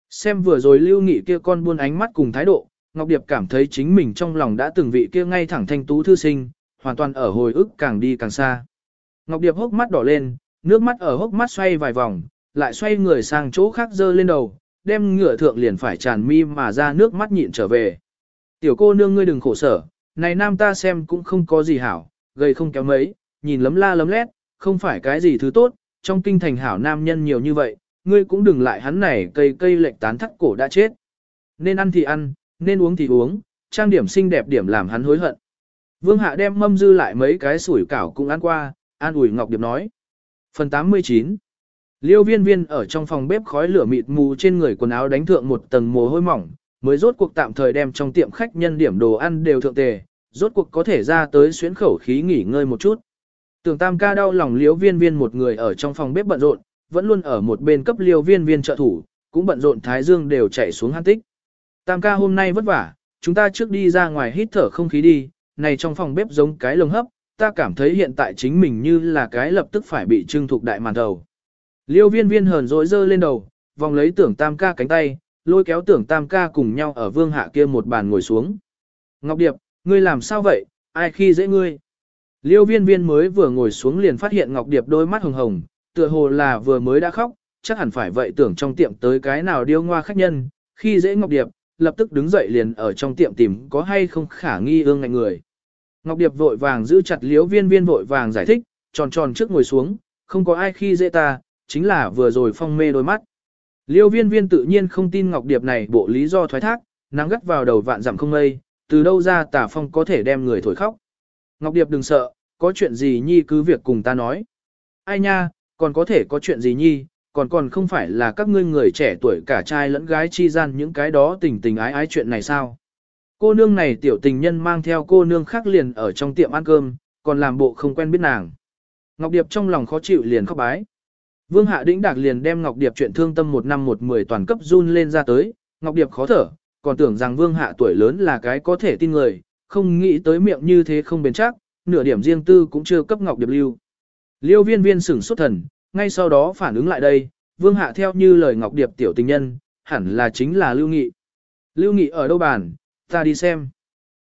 Xem vừa rồi Lưu Nghị kia con buôn ánh mắt cùng thái độ, Ngọc Điệp cảm thấy chính mình trong lòng đã từng vị kia ngay thẳng thanh tú thư sinh, hoàn toàn ở hồi ức càng đi càng xa. Ngọc Điệp hốc mắt đỏ lên, nước mắt ở hốc mắt xoay vài vòng, lại xoay người sang chỗ khác dơ lên đầu, đem ngựa thượng liền phải tràn mi mà ra nước mắt nhịn trở về. Tiểu cô nương ngươi đừng khổ sở, này nam ta xem cũng không có gì hảo, gầy không kéo mấy, nhìn lấm la lấm lét, không phải cái gì thứ tốt, trong kinh thành hảo nam nhân nhiều như vậy, ngươi cũng đừng lại hắn này cây cây lệch tán thắt cổ đã chết. Nên ăn thì ăn, nên uống thì uống, trang điểm xinh đẹp điểm làm hắn hối hận. Vương Hạ đem mâm dư lại mấy cái sủi cảo cũng ăn qua, an ủi Ngọc Điệp nói. Phần 89 Liêu viên viên ở trong phòng bếp khói lửa mịt mù trên người quần áo đánh thượng một tầng mồ hôi mỏng, mới rốt cuộc tạm thời đem trong tiệm khách nhân điểm đồ ăn đều thượng tề, rốt cuộc có thể ra tới xuyến khẩu khí nghỉ ngơi một chút. Tưởng tam ca đau lòng liêu viên viên một người ở trong phòng bếp bận rộn, vẫn luôn ở một bên cấp liêu viên viên trợ thủ, cũng bận rộn thái dương đều chạy xuống han tích. Tam ca hôm nay vất vả, chúng ta trước đi ra ngoài hít thở không khí đi, này trong phòng bếp giống cái lồng hấp, ta cảm thấy hiện tại chính mình như là cái lập tức phải bị trưng thuộc đại màn đầu. Liêu viên viên hờn dỗi dơ lên đầu, vòng lấy tưởng tam ca cánh tay, lôi kéo tưởng tam ca cùng nhau ở vương hạ kia một bàn ngồi xuống. Ngọc Điệp, ngươi làm sao vậy, ai khi dễ ngươi? Liêu viên viên mới vừa ngồi xuống liền phát hiện Ngọc Điệp đôi mắt hồng hồng, tựa hồ là vừa mới đã khóc, chắc hẳn phải vậy tưởng trong tiệm tới cái nào điêu ngoa khách nhân, khi dễ Ngọc Điệp, lập tức đứng dậy liền ở trong tiệm tìm có hay không khả nghi ương ngạnh người. Ngọc Điệp vội vàng giữ chặt liếu viên viên vội vàng giải thích, tròn tròn trước ngồi xuống, không có ai khi dễ ta, chính là vừa rồi phong mê đôi mắt. Liêu viên viên tự nhiên không tin Ngọc Điệp này bộ lý do thoái thác, nắng gắt vào đầu vạn giảm không mây, từ đâu ra tả phong có thể đem người thổi khóc. Ngọc Điệp đừng sợ, có chuyện gì nhi cứ việc cùng ta nói. Ai nha, còn có thể có chuyện gì nhi, còn còn không phải là các ngươi người trẻ tuổi cả trai lẫn gái chi gian những cái đó tình tình ái ái chuyện này sao. Cô nương này tiểu tình nhân mang theo cô nương khác liền ở trong tiệm ăn cơm, còn làm bộ không quen biết nàng. Ngọc Điệp trong lòng khó chịu liền khóc bái. Vương Hạ Đĩnh Đạc liền đem Ngọc Điệp chuyện thương tâm một năm một mười toàn cấp run lên ra tới, Ngọc Điệp khó thở, còn tưởng rằng Vương Hạ tuổi lớn là cái có thể tin người, không nghĩ tới miệng như thế không bền chắc, nửa điểm riêng tư cũng chưa cấp Ngọc Điệp lưu. Liêu viên viên sửng xuất thần, ngay sau đó phản ứng lại đây, Vương Hạ theo như lời Ngọc Điệp tiểu tình nhân, hẳn là chính là Lưu Nghị. Lưu Nghị ở đâu bàn, Ta đi xem.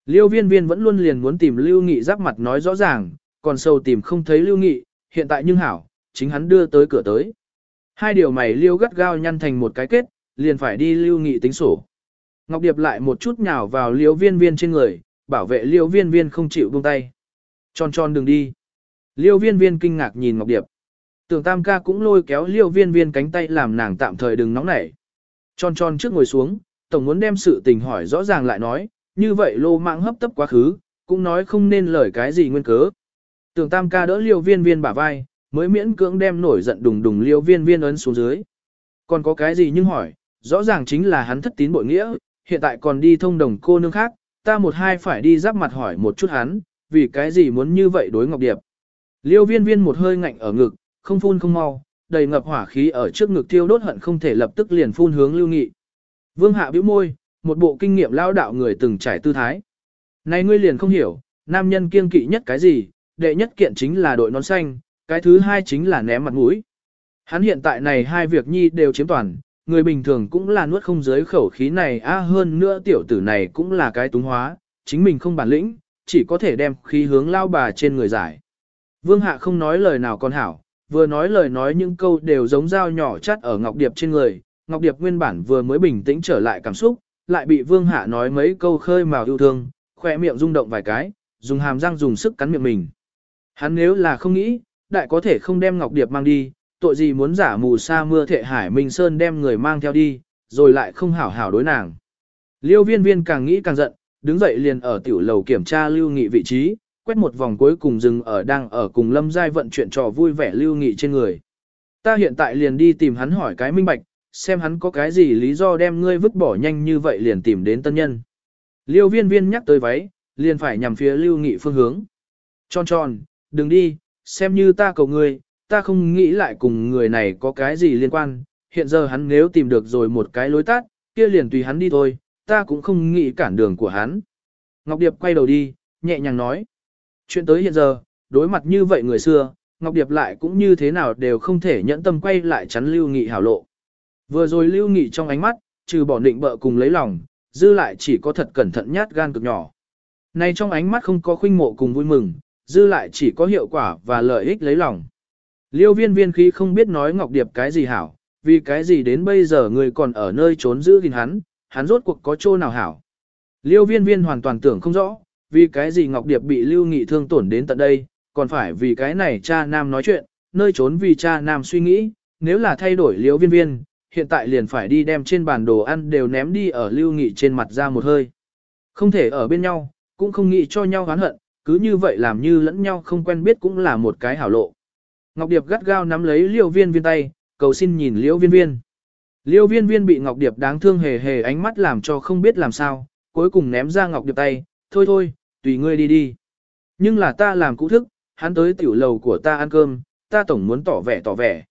Liêu viên viên vẫn luôn liền muốn tìm Lưu Nghị giáp mặt nói rõ ràng, còn sâu tìm không thấy Lưu Nghị, hiện tại nhưng hảo, chính hắn đưa tới cửa tới. Hai điều mày Liêu gắt gao nhăn thành một cái kết, liền phải đi Lưu Nghị tính sổ. Ngọc Điệp lại một chút nhào vào Liêu viên viên trên người, bảo vệ Liêu viên viên không chịu buông tay. Tròn tròn đừng đi. Liêu viên viên kinh ngạc nhìn Ngọc Điệp. Tưởng tam ca cũng lôi kéo liêu viên viên cánh tay làm nàng tạm thời đừng nóng nảy. Tròn tròn trước ngồi xuống, tổng muốn đem sự tình hỏi rõ ràng lại nói, như vậy lô mạng hấp tấp quá khứ, cũng nói không nên lời cái gì nguyên cớ. Tưởng tam ca đỡ liêu viên viên bả vai, mới miễn cưỡng đem nổi giận đùng đùng liêu viên viên ấn xuống dưới. Còn có cái gì nhưng hỏi, rõ ràng chính là hắn thất tín bội nghĩa, hiện tại còn đi thông đồng cô nương khác, ta một hai phải đi giáp mặt hỏi một chút hắn, vì cái gì muốn như vậy đối Ngọc Điệp. Liêu viên viên một hơi ngạnh ở ngực, không phun không mau, đầy ngập hỏa khí ở trước ngực tiêu đốt hận không thể lập tức liền phun hướng lưu nghị. Vương hạ bĩu môi, một bộ kinh nghiệm lao đạo người từng trải tư thái. Này ngươi liền không hiểu, nam nhân kiêng kỵ nhất cái gì, đệ nhất kiện chính là đội nón xanh, cái thứ hai chính là ném mặt mũi. Hắn hiện tại này hai việc nhi đều chiếm toàn, người bình thường cũng là nuốt không dưới khẩu khí này a hơn nữa tiểu tử này cũng là cái túng hóa, chính mình không bản lĩnh, chỉ có thể đem khí hướng lao bà trên người giải. Vương hạ không nói lời nào còn hảo, vừa nói lời nói những câu đều giống dao nhỏ chắt ở Ngọc Điệp trên người, Ngọc Điệp nguyên bản vừa mới bình tĩnh trở lại cảm xúc, lại bị Vương Hạ nói mấy câu khơi mào yêu thương, khỏe miệng rung động vài cái, dùng hàm răng dùng sức cắn miệng mình. Hắn nếu là không nghĩ, đại có thể không đem Ngọc Điệp mang đi, tội gì muốn giả mù sa mưa thệ hải Minh Sơn đem người mang theo đi, rồi lại không hảo hảo đối nàng. Liêu viên viên càng nghĩ càng giận, đứng dậy liền ở tiểu lầu kiểm tra lưu nghị vị trí, quét một vòng cuối cùng dừng ở đang ở cùng Lâm Giai vận chuyện trò vui vẻ lưu nghị trên người. Ta hiện tại liền đi tìm hắn hỏi cái minh bạch, xem hắn có cái gì lý do đem ngươi vứt bỏ nhanh như vậy liền tìm đến tân nhân. Liêu viên viên nhắc tới váy, liền phải nhằm phía lưu nghị phương hướng. Tròn tròn, đừng đi, xem như ta cầu ngươi, ta không nghĩ lại cùng người này có cái gì liên quan, hiện giờ hắn nếu tìm được rồi một cái lối tắt, kia liền tùy hắn đi thôi, ta cũng không nghĩ cản đường của hắn. Ngọc Điệp quay đầu đi, nhẹ nhàng nói. Chuyện tới hiện giờ, đối mặt như vậy người xưa, Ngọc Điệp lại cũng như thế nào đều không thể nhẫn tâm quay lại chắn Lưu Nghị hảo lộ. Vừa rồi Lưu Nghị trong ánh mắt, trừ bỏ định bợ cùng lấy lòng, dư lại chỉ có thật cẩn thận nhát gan cực nhỏ. Này trong ánh mắt không có khuynh mộ cùng vui mừng, dư lại chỉ có hiệu quả và lợi ích lấy lòng. Liêu viên viên khí không biết nói Ngọc Điệp cái gì hảo, vì cái gì đến bây giờ người còn ở nơi trốn giữ gìn hắn, hắn rốt cuộc có chỗ nào hảo. Liêu viên viên hoàn toàn tưởng không rõ, vì cái gì Ngọc Điệp bị Lưu Nghị thương tổn đến tận đây, còn phải vì cái này cha nam nói chuyện, nơi trốn vì cha nam suy nghĩ, nếu là thay đổi liễu viên viên, hiện tại liền phải đi đem trên bàn đồ ăn đều ném đi ở Lưu Nghị trên mặt ra một hơi. Không thể ở bên nhau, cũng không nghĩ cho nhau hán hận, cứ như vậy làm như lẫn nhau không quen biết cũng là một cái hảo lộ. Ngọc Điệp gắt gao nắm lấy liễu viên viên tay, cầu xin nhìn liễu viên viên. Liêu viên viên bị Ngọc Điệp đáng thương hề hề ánh mắt làm cho không biết làm sao, cuối cùng ném ra Ngọc Điệp tay, thôi thôi, tùy ngươi đi đi. Nhưng là ta làm cũ thức, hắn tới tiểu lầu của ta ăn cơm, ta tổng muốn tỏ vẻ tỏ vẻ.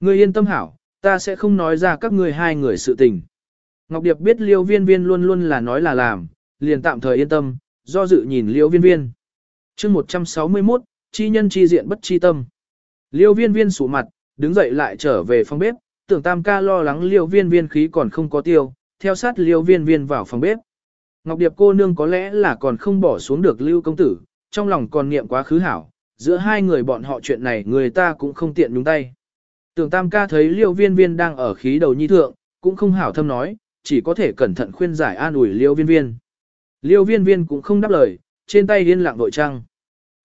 Ngươi yên tâm hảo, ta sẽ không nói ra các ngươi hai người sự tình. Ngọc Điệp biết liêu viên viên luôn luôn là nói là làm, liền tạm thời yên tâm, do dự nhìn liêu viên viên. chương 161, chi nhân chi diện bất chi tâm. Liêu viên viên sủ mặt, đứng dậy lại trở về phòng bếp, tưởng tam ca lo lắng liêu viên viên khí còn không có tiêu, theo sát liêu viên viên vào phòng bếp. Ngọc Điệp cô nương có lẽ là còn không bỏ xuống được lưu công tử, trong lòng còn niệm quá khứ hảo, giữa hai người bọn họ chuyện này người ta cũng không tiện nhúng tay. Tưởng tam ca thấy liêu viên viên đang ở khí đầu nhi thượng, cũng không hảo thâm nói, chỉ có thể cẩn thận khuyên giải an ủi liêu viên viên. Liêu viên viên cũng không đáp lời, trên tay điên lặng vội trăng.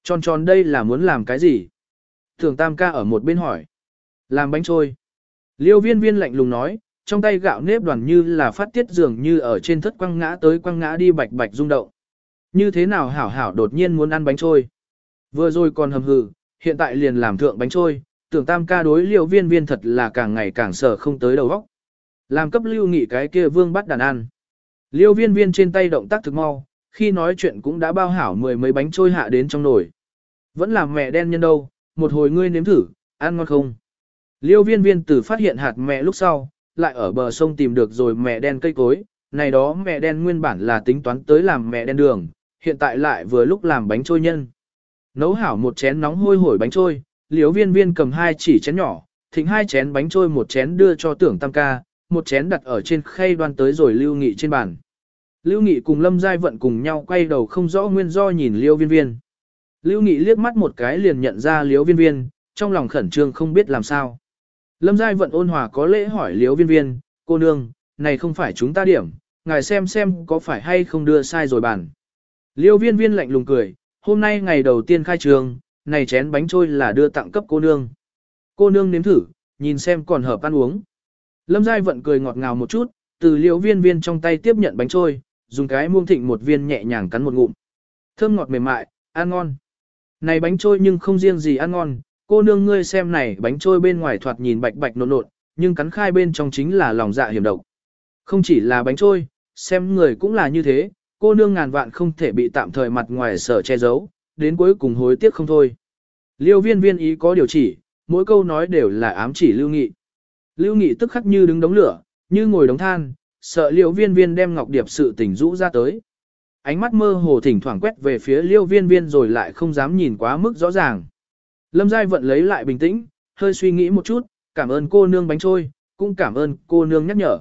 Tròn tròn đây là muốn làm cái gì? Tưởng tam ca ở một bên hỏi. Làm bánh trôi. Liêu viên viên lạnh lùng nói, trong tay gạo nếp đoàn như là phát tiết dường như ở trên thất quăng ngã tới quăng ngã đi bạch bạch rung động. Như thế nào hảo hảo đột nhiên muốn ăn bánh trôi. Vừa rồi còn hầm hừ, hiện tại liền làm thượng bánh trôi, tưởng tam ca đối liều viên viên thật là càng ngày càng sợ không tới đầu óc. Làm cấp lưu nghị cái kia vương bắt đàn ăn. Liêu viên viên trên tay động tác thực mau, khi nói chuyện cũng đã bao hảo mười mấy bánh trôi hạ đến trong nồi. Vẫn là mẹ đen nhân đâu, một hồi ngươi nếm thử, ăn ngon không? Liêu viên viên từ phát hiện hạt mẹ lúc sau, lại ở bờ sông tìm được rồi mẹ đen cây cối, này đó mẹ đen nguyên bản là tính toán tới làm mẹ đen đường, hiện tại lại vừa lúc làm bánh trôi nhân. Nấu hảo một chén nóng hôi hổi bánh trôi, liếu viên viên cầm hai chỉ chén nhỏ, thịnh hai chén bánh trôi một chén đưa cho tưởng tam ca, một chén đặt ở trên khay đoan tới rồi lưu nghị trên bàn. Lưu Nghị cùng Lâm Giai Vận cùng nhau quay đầu không rõ nguyên do nhìn Liêu Viên Viên. Lưu Nghị liếc mắt một cái liền nhận ra Liêu Viên Viên, trong lòng khẩn trương không biết làm sao. Lâm Giai Vận ôn hòa có lễ hỏi Liêu Viên Viên, cô nương, này không phải chúng ta điểm, ngài xem xem có phải hay không đưa sai rồi bản. Liêu Viên Viên lạnh lùng cười, hôm nay ngày đầu tiên khai trường, này chén bánh trôi là đưa tặng cấp cô nương. Cô nương nếm thử, nhìn xem còn hợp ăn uống. Lâm Giai Vận cười ngọt ngào một chút, từ liêu viên viên trong tay tiếp nhận bánh trôi, dùng cái muông thịnh một viên nhẹ nhàng cắn một ngụm. Thơm ngọt mềm mại, ăn ngon. Này bánh trôi nhưng không riêng gì ăn ngon, cô nương ngươi xem này bánh trôi bên ngoài thoạt nhìn bạch bạch nộn nộn, nhưng cắn khai bên trong chính là lòng dạ hiểm độc. Không chỉ là bánh trôi, xem người cũng là như thế, cô nương ngàn vạn không thể bị tạm thời mặt ngoài sở che giấu, đến cuối cùng hối tiếc không thôi. Liêu viên viên ý có điều chỉ, mỗi câu nói đều là ám chỉ lưu nghị. Lưu nghị tức khắc như đứng đống lửa, như ngồi đống than, sợ liêu viên viên đem ngọc điệp sự tình rũ ra tới. Ánh mắt mơ hồ thỉnh thoảng quét về phía liêu viên viên rồi lại không dám nhìn quá mức rõ ràng. Lâm Giai vận lấy lại bình tĩnh, hơi suy nghĩ một chút, cảm ơn cô nương bánh trôi, cũng cảm ơn cô nương nhắc nhở.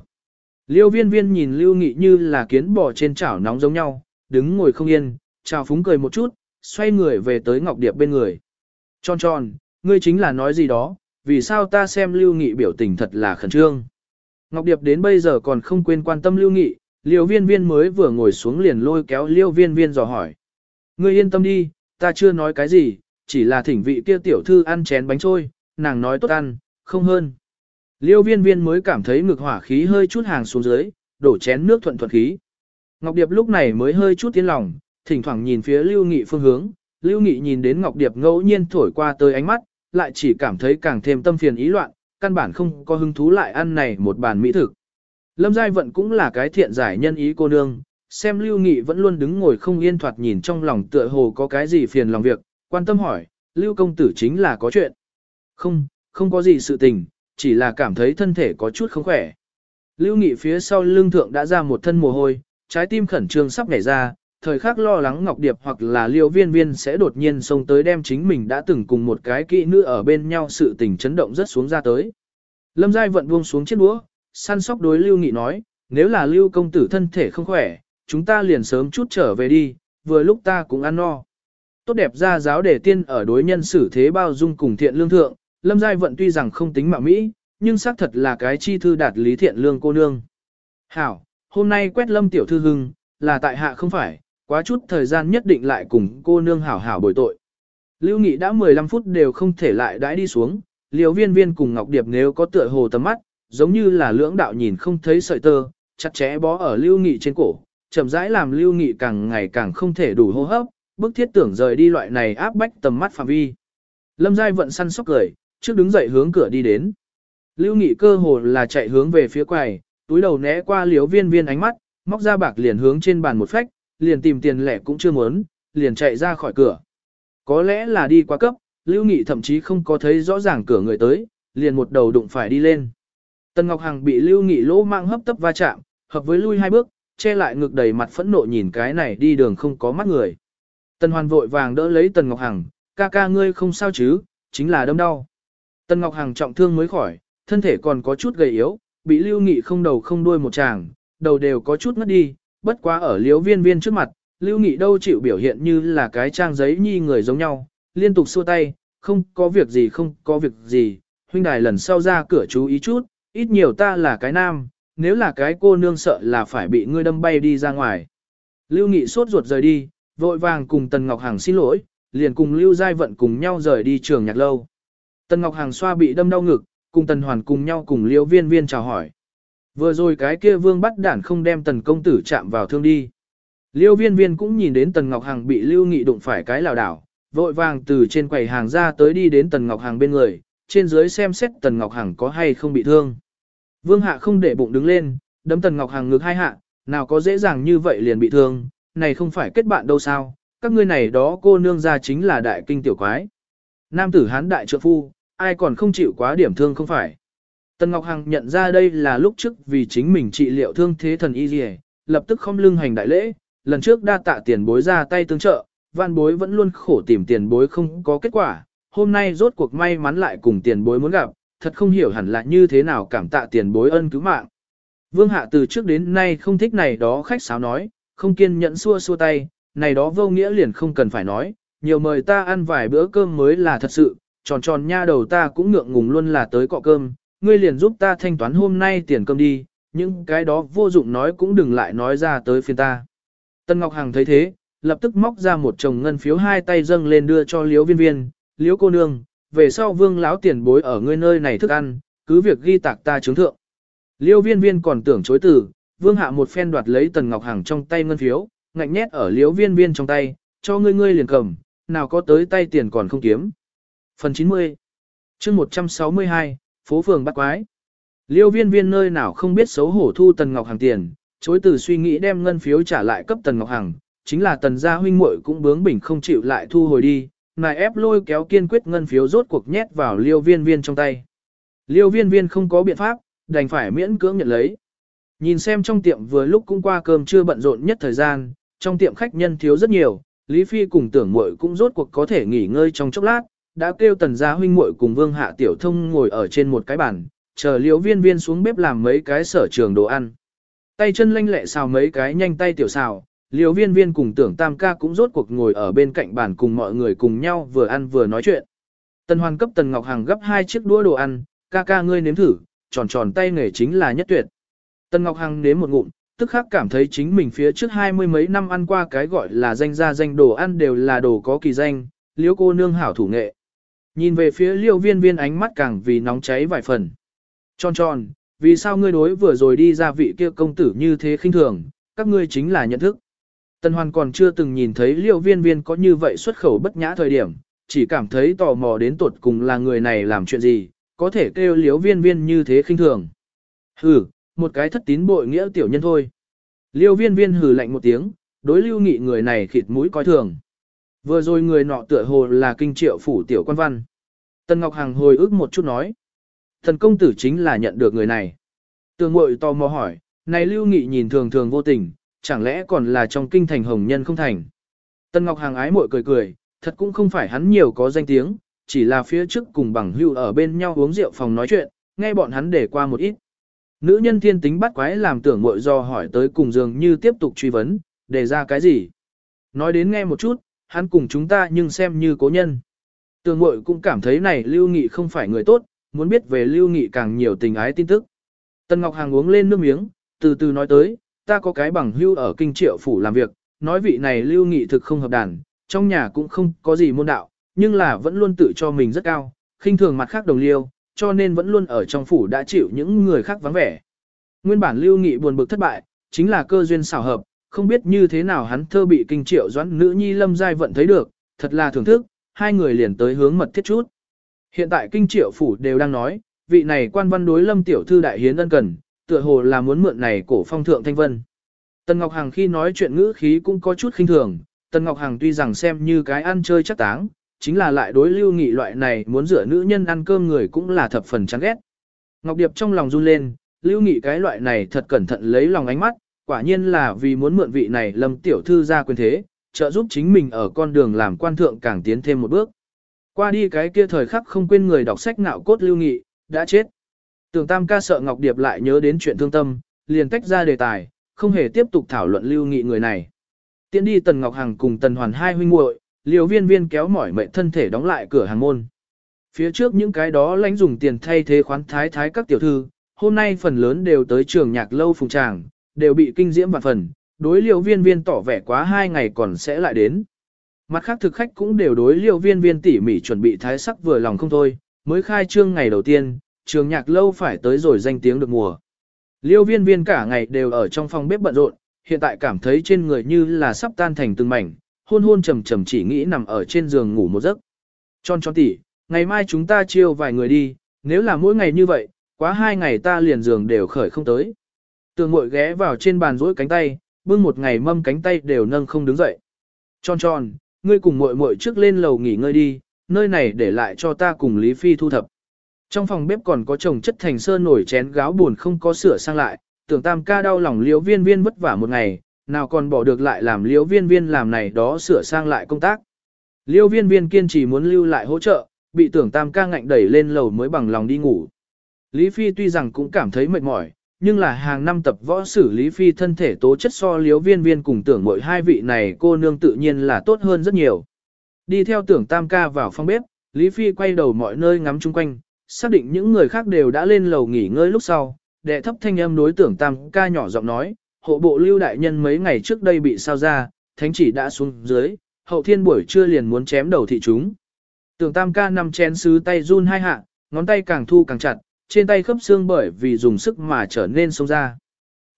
Liêu viên viên nhìn lưu nghị như là kiến bò trên chảo nóng giống nhau, đứng ngồi không yên, chào phúng cười một chút, xoay người về tới Ngọc Điệp bên người. Tròn tròn, ngươi chính là nói gì đó, vì sao ta xem lưu nghị biểu tình thật là khẩn trương. Ngọc Điệp đến bây giờ còn không quên quan tâm lưu nghị, liêu viên viên mới vừa ngồi xuống liền lôi kéo liêu viên viên dò hỏi. Ngươi yên tâm đi, ta chưa nói cái gì, chỉ là thỉnh vị kia tiểu thư ăn chén bánh trôi, nàng nói tốt ăn, không hơn. Liêu viên viên mới cảm thấy ngực hỏa khí hơi chút hàng xuống dưới, đổ chén nước thuận thuận khí. Ngọc Điệp lúc này mới hơi chút tiến lòng, thỉnh thoảng nhìn phía Lưu Nghị phương hướng, Lưu Nghị nhìn đến Ngọc Điệp ngẫu nhiên thổi qua tới ánh mắt, lại chỉ cảm thấy càng thêm tâm phiền ý loạn, căn bản không có hứng thú lại ăn này một bàn mỹ thực. Lâm Giai Vận cũng là cái thiện giải nhân ý cô nương, xem Lưu Nghị vẫn luôn đứng ngồi không yên thoạt nhìn trong lòng tựa hồ có cái gì phiền lòng việc, quan tâm hỏi, Lưu công tử chính là có chuyện. Không, không có gì sự tình, chỉ là cảm thấy thân thể có chút không khỏe. Lưu Nghị phía sau lưng thượng đã ra một thân mồ hôi, trái tim khẩn trương sắp nhảy ra, thời khắc lo lắng Ngọc Điệp hoặc là Liêu Viên Viên sẽ đột nhiên xông tới đem chính mình đã từng cùng một cái kỹ nữ ở bên nhau sự tình chấn động rất xuống ra tới. Lâm Giai vận buông xuống chiếc đũa, săn sóc đối Lưu Nghị nói, nếu là Lưu công tử thân thể không khỏe, chúng ta liền sớm chút trở về đi, vừa lúc ta cũng ăn no. Tốt đẹp ra giáo để tiên ở đối nhân xử thế bao dung cùng thiện lương thượng, Lâm Giai vận tuy rằng không tính mạo Mỹ, nhưng xác thật là cái chi thư đạt lý thiện lương cô nương. Hảo, hôm nay quét Lâm Tiểu Thư Hưng, là tại hạ không phải, quá chút thời gian nhất định lại cùng cô nương hảo hảo bồi tội. Lưu Nghị đã 15 phút đều không thể lại đãi đi xuống, liều viên viên cùng Ngọc Điệp nếu có tựa hồ tầm mắt, giống như là lưỡng đạo nhìn không thấy sợi tơ, chặt chẽ bó ở Lưu Nghị trên cổ, chậm rãi làm Lưu Nghị càng ngày càng không thể đủ hô hấp, bức thiết tưởng rời đi loại này áp bách tầm mắt phạm vi. Lâm Giai vận săn sóc cười, trước đứng dậy hướng cửa đi đến. Lưu Nghị cơ hồ là chạy hướng về phía quầy, túi đầu né qua liếu viên viên ánh mắt, móc ra bạc liền hướng trên bàn một phách, liền tìm tiền lẻ cũng chưa muốn, liền chạy ra khỏi cửa. Có lẽ là đi quá cấp, Lưu Nghị thậm chí không có thấy rõ ràng cửa người tới, liền một đầu đụng phải đi lên. Tần Ngọc Hằng bị Lưu Nghị lỗ mang hấp tấp va chạm, hợp với lui hai bước, che lại ngực đầy mặt phẫn nộ nhìn cái này đi đường không có mắt người. Tần Hoàn vội vàng đỡ lấy Tần Ngọc Hằng, ca ca ngươi không sao chứ, chính là đâm đau. Tần Ngọc Hằng trọng thương mới khỏi, thân thể còn có chút gầy yếu, bị Lưu Nghị không đầu không đuôi một chàng, đầu đều có chút mất đi, bất quá ở liếu viên viên trước mặt, Lưu Nghị đâu chịu biểu hiện như là cái trang giấy nhi người giống nhau, liên tục xua tay, không có việc gì không có việc gì, huynh đài lần sau ra cửa chú ý chút, ít nhiều ta là cái nam, nếu là cái cô nương sợ là phải bị ngươi đâm bay đi ra ngoài. Lưu Nghị sốt ruột rời đi, vội vàng cùng Tần Ngọc Hằng xin lỗi, liền cùng Lưu Giai Vận cùng nhau rời đi trường nhạc lâu. Tần Ngọc Hằng xoa bị đâm đau ngực, cùng Tần Hoàn cùng nhau cùng Liễu Viên Viên chào hỏi. Vừa rồi cái kia vương bắt đản không đem Tần công tử chạm vào thương đi. Liêu Viên Viên cũng nhìn đến Tần Ngọc Hằng bị Lưu Nghị đụng phải cái lào đảo, vội vàng từ trên quầy hàng ra tới đi đến Tần Ngọc Hằng bên người, trên dưới xem xét Tần Ngọc Hằng có hay không bị thương. Vương Hạ không để bụng đứng lên, đấm Tần Ngọc Hằng ngược hai hạ, nào có dễ dàng như vậy liền bị thương, này không phải kết bạn đâu sao, các ngươi này đó cô nương ra chính là đại kinh tiểu quái. Nam tử hán đại trượng phu, ai còn không chịu quá điểm thương không phải. Tần Ngọc Hằng nhận ra đây là lúc trước vì chính mình trị liệu thương thế thần y gì, lập tức không lưng hành đại lễ, lần trước đa tạ tiền bối ra tay tương trợ, văn bối vẫn luôn khổ tìm tiền bối không có kết quả, hôm nay rốt cuộc may mắn lại cùng tiền bối muốn gặp, thật không hiểu hẳn là như thế nào cảm tạ tiền bối ân cứu mạng. Vương Hạ từ trước đến nay không thích này đó khách sáo nói, không kiên nhẫn xua xua tay, này đó vô nghĩa liền không cần phải nói, nhiều mời ta ăn vài bữa cơm mới là thật sự, tròn tròn nha đầu ta cũng ngượng ngùng luôn là tới cọ cơm, ngươi liền giúp ta thanh toán hôm nay tiền cơm đi, những cái đó vô dụng nói cũng đừng lại nói ra tới phiên ta. Tân Ngọc Hằng thấy thế, lập tức móc ra một chồng ngân phiếu hai tay dâng lên đưa cho Liễu viên viên, Liễu cô nương, về sau vương láo tiền bối ở ngươi nơi này thức ăn, cứ việc ghi tạc ta chứng thượng. Liêu viên viên còn tưởng chối từ, vương hạ một phen đoạt lấy tần ngọc hằng trong tay ngân phiếu, ngạnh nhét ở liêu viên viên trong tay, cho ngươi ngươi liền cầm, nào có tới tay tiền còn không kiếm. Phần 90 chương 162, phố phường bắt quái. Liêu viên viên nơi nào không biết xấu hổ thu tần ngọc hằng tiền, chối từ suy nghĩ đem ngân phiếu trả lại cấp tần ngọc hằng, chính là tần gia huynh muội cũng bướng bỉnh không chịu lại thu hồi đi, nài ép lôi kéo kiên quyết ngân phiếu rốt cuộc nhét vào liêu viên viên trong tay. Liêu viên viên không có biện pháp, đành phải miễn cưỡng nhận lấy. Nhìn xem trong tiệm vừa lúc cũng qua cơm chưa bận rộn nhất thời gian, trong tiệm khách nhân thiếu rất nhiều, Lý Phi cùng tưởng muội cũng rốt cuộc có thể nghỉ ngơi trong chốc lát, đã kêu tần gia huynh muội cùng vương hạ tiểu thông ngồi ở trên một cái bàn, chờ liễu viên viên xuống bếp làm mấy cái sở trường đồ ăn. Tay chân lanh lẹ xào mấy cái nhanh tay tiểu xào, liễu viên viên cùng tưởng tam ca cũng rốt cuộc ngồi ở bên cạnh bàn cùng mọi người cùng nhau vừa ăn vừa nói chuyện. Tần hoàn cấp tần ngọc hàng gấp hai chiếc đũa đồ ăn, ca ca ngươi nếm thử, tròn tròn tay nghề chính là nhất tuyệt. Tần Ngọc Hằng nếm một ngụm, tức khắc cảm thấy chính mình phía trước hai mươi mấy năm ăn qua cái gọi là danh gia danh đồ ăn đều là đồ có kỳ danh, liễu cô nương hảo thủ nghệ. Nhìn về phía liêu viên viên ánh mắt càng vì nóng cháy vài phần. Tròn tròn, vì sao ngươi đối vừa rồi đi ra vị kia công tử như thế khinh thường, các ngươi chính là nhận thức. Tần Hoàn còn chưa từng nhìn thấy liêu viên viên có như vậy xuất khẩu bất nhã thời điểm, chỉ cảm thấy tò mò đến tột cùng là người này làm chuyện gì, có thể kêu liêu viên viên như thế khinh thường. Hừ, một cái thất tín bội nghĩa tiểu nhân thôi. Liêu viên viên hừ lạnh một tiếng, đối lưu nghị người này khịt mũi coi thường. Vừa rồi người nọ tựa hồ là kinh triệu phủ tiểu quan văn. Tần Ngọc Hằng hồi ức một chút nói. Thần công tử chính là nhận được người này. Tường mội tò mò hỏi, này lưu nghị nhìn thường thường vô tình, chẳng lẽ còn là trong kinh thành hồng nhân không thành. Tần Ngọc Hằng ái mội cười cười, thật cũng không phải hắn nhiều có danh tiếng, chỉ là phía trước cùng bằng hưu ở bên nhau uống rượu phòng nói chuyện, nghe bọn hắn để qua một ít. Nữ nhân thiên tính bắt quái làm tưởng mội do hỏi tới cùng dường như tiếp tục truy vấn, để ra cái gì. Nói đến nghe một chút, hắn cùng chúng ta nhưng xem như cố nhân. Tưởng mội cũng cảm thấy này lưu nghị không phải người tốt, muốn biết về lưu nghị càng nhiều tình ái tin tức. Tân Ngọc Hàng uống lên nước miếng, từ từ nói tới, ta có cái bằng hưu ở kinh triệu phủ làm việc, nói vị này lưu nghị thực không hợp đàn, trong nhà cũng không có gì môn đạo, nhưng là vẫn luôn tự cho mình rất cao, khinh thường mặt khác đồng liêu, cho nên vẫn luôn ở trong phủ đã chịu những người khác vắng vẻ. Nguyên bản lưu nghị buồn bực thất bại, chính là cơ duyên xảo hợp, không biết như thế nào hắn thơ bị kinh triệu doãn nữ nhi lâm giai vận thấy được, thật là thưởng thức, hai người liền tới hướng mật thiết chút. Hiện tại kinh triệu phủ đều đang nói, vị này quan văn đối lâm tiểu thư đại hiến ân cần, tựa hồ là muốn mượn này cổ phong thượng thanh vân. Tần Ngọc Hằng khi nói chuyện ngữ khí cũng có chút khinh thường, Tần Ngọc Hằng tuy rằng xem như cái ăn chơi chắc táng, chính là lại đối lưu nghị loại này muốn rửa nữ nhân ăn cơm người cũng là thập phần chán ghét. Ngọc Điệp trong lòng run lên, lưu nghị cái loại này thật cẩn thận lấy lòng ánh mắt, quả nhiên là vì muốn mượn vị này lâm tiểu thư ra quyền thế, trợ giúp chính mình ở con đường làm quan thượng càng tiến thêm một bước. Qua đi cái kia thời khắc không quên người đọc sách ngạo cốt lưu nghị, đã chết. Tưởng Tam ca sợ Ngọc Điệp lại nhớ đến chuyện thương tâm, liền tách ra đề tài, không hề tiếp tục thảo luận lưu nghị người này. Tiến đi Tần Ngọc Hằng cùng Tần Hoàn hai huynh muội, liều viên viên kéo mỏi mệnh thân thể đóng lại cửa hàng môn. Phía trước những cái đó lãnh dùng tiền thay thế khoán thái thái các tiểu thư, hôm nay phần lớn đều tới trường nhạc lâu phùng tràng, đều bị kinh diễm vạn phần, đối liều viên viên tỏ vẻ quá hai ngày còn sẽ lại đến. Mặt khác thực khách cũng đều đối liều viên viên tỉ mỉ chuẩn bị thái sắc vừa lòng không thôi, mới khai trương ngày đầu tiên, trường nhạc lâu phải tới rồi danh tiếng được mùa. Liêu viên viên cả ngày đều ở trong phòng bếp bận rộn, hiện tại cảm thấy trên người như là sắp tan thành từng mảnh, hôn hôn trầm trầm chỉ nghĩ nằm ở trên giường ngủ một giấc. Tròn tròn tỉ, ngày mai chúng ta chiêu vài người đi, nếu là mỗi ngày như vậy, quá hai ngày ta liền giường đều khởi không tới. Tường mội ghé vào trên bàn rỗi cánh tay, bưng một ngày mâm cánh tay đều nâng không đứng dậy. Tròn tròn, ngươi cùng muội muội trước lên lầu nghỉ ngơi đi, nơi này để lại cho ta cùng Lý Phi thu thập. Trong phòng bếp còn có chồng chất thành sơn nổi chén gáo buồn không có sửa sang lại, tưởng tam ca đau lòng liễu viên viên vất vả một ngày, nào còn bỏ được lại làm liễu viên viên làm này đó sửa sang lại công tác. Liêu viên viên kiên trì muốn lưu lại hỗ trợ, bị tưởng tam ca ngạnh đẩy lên lầu mới bằng lòng đi ngủ. Lý Phi tuy rằng cũng cảm thấy mệt mỏi, nhưng là hàng năm tập võ xử lý phi thân thể tố chất so liếu viên viên cùng tưởng mỗi hai vị này cô nương tự nhiên là tốt hơn rất nhiều. Đi theo tưởng tam ca vào phòng bếp, Lý Phi quay đầu mọi nơi ngắm chung quanh, xác định những người khác đều đã lên lầu nghỉ ngơi lúc sau, đệ thấp thanh âm đối tưởng tam ca nhỏ giọng nói, hộ bộ lưu đại nhân mấy ngày trước đây bị sao ra, thánh chỉ đã xuống dưới, hậu thiên buổi trưa liền muốn chém đầu thị chúng. Tưởng tam ca nằm chén sứ tay run hai hạ, ngón tay càng thu càng chặt, trên tay khớp xương bởi vì dùng sức mà trở nên sông ra.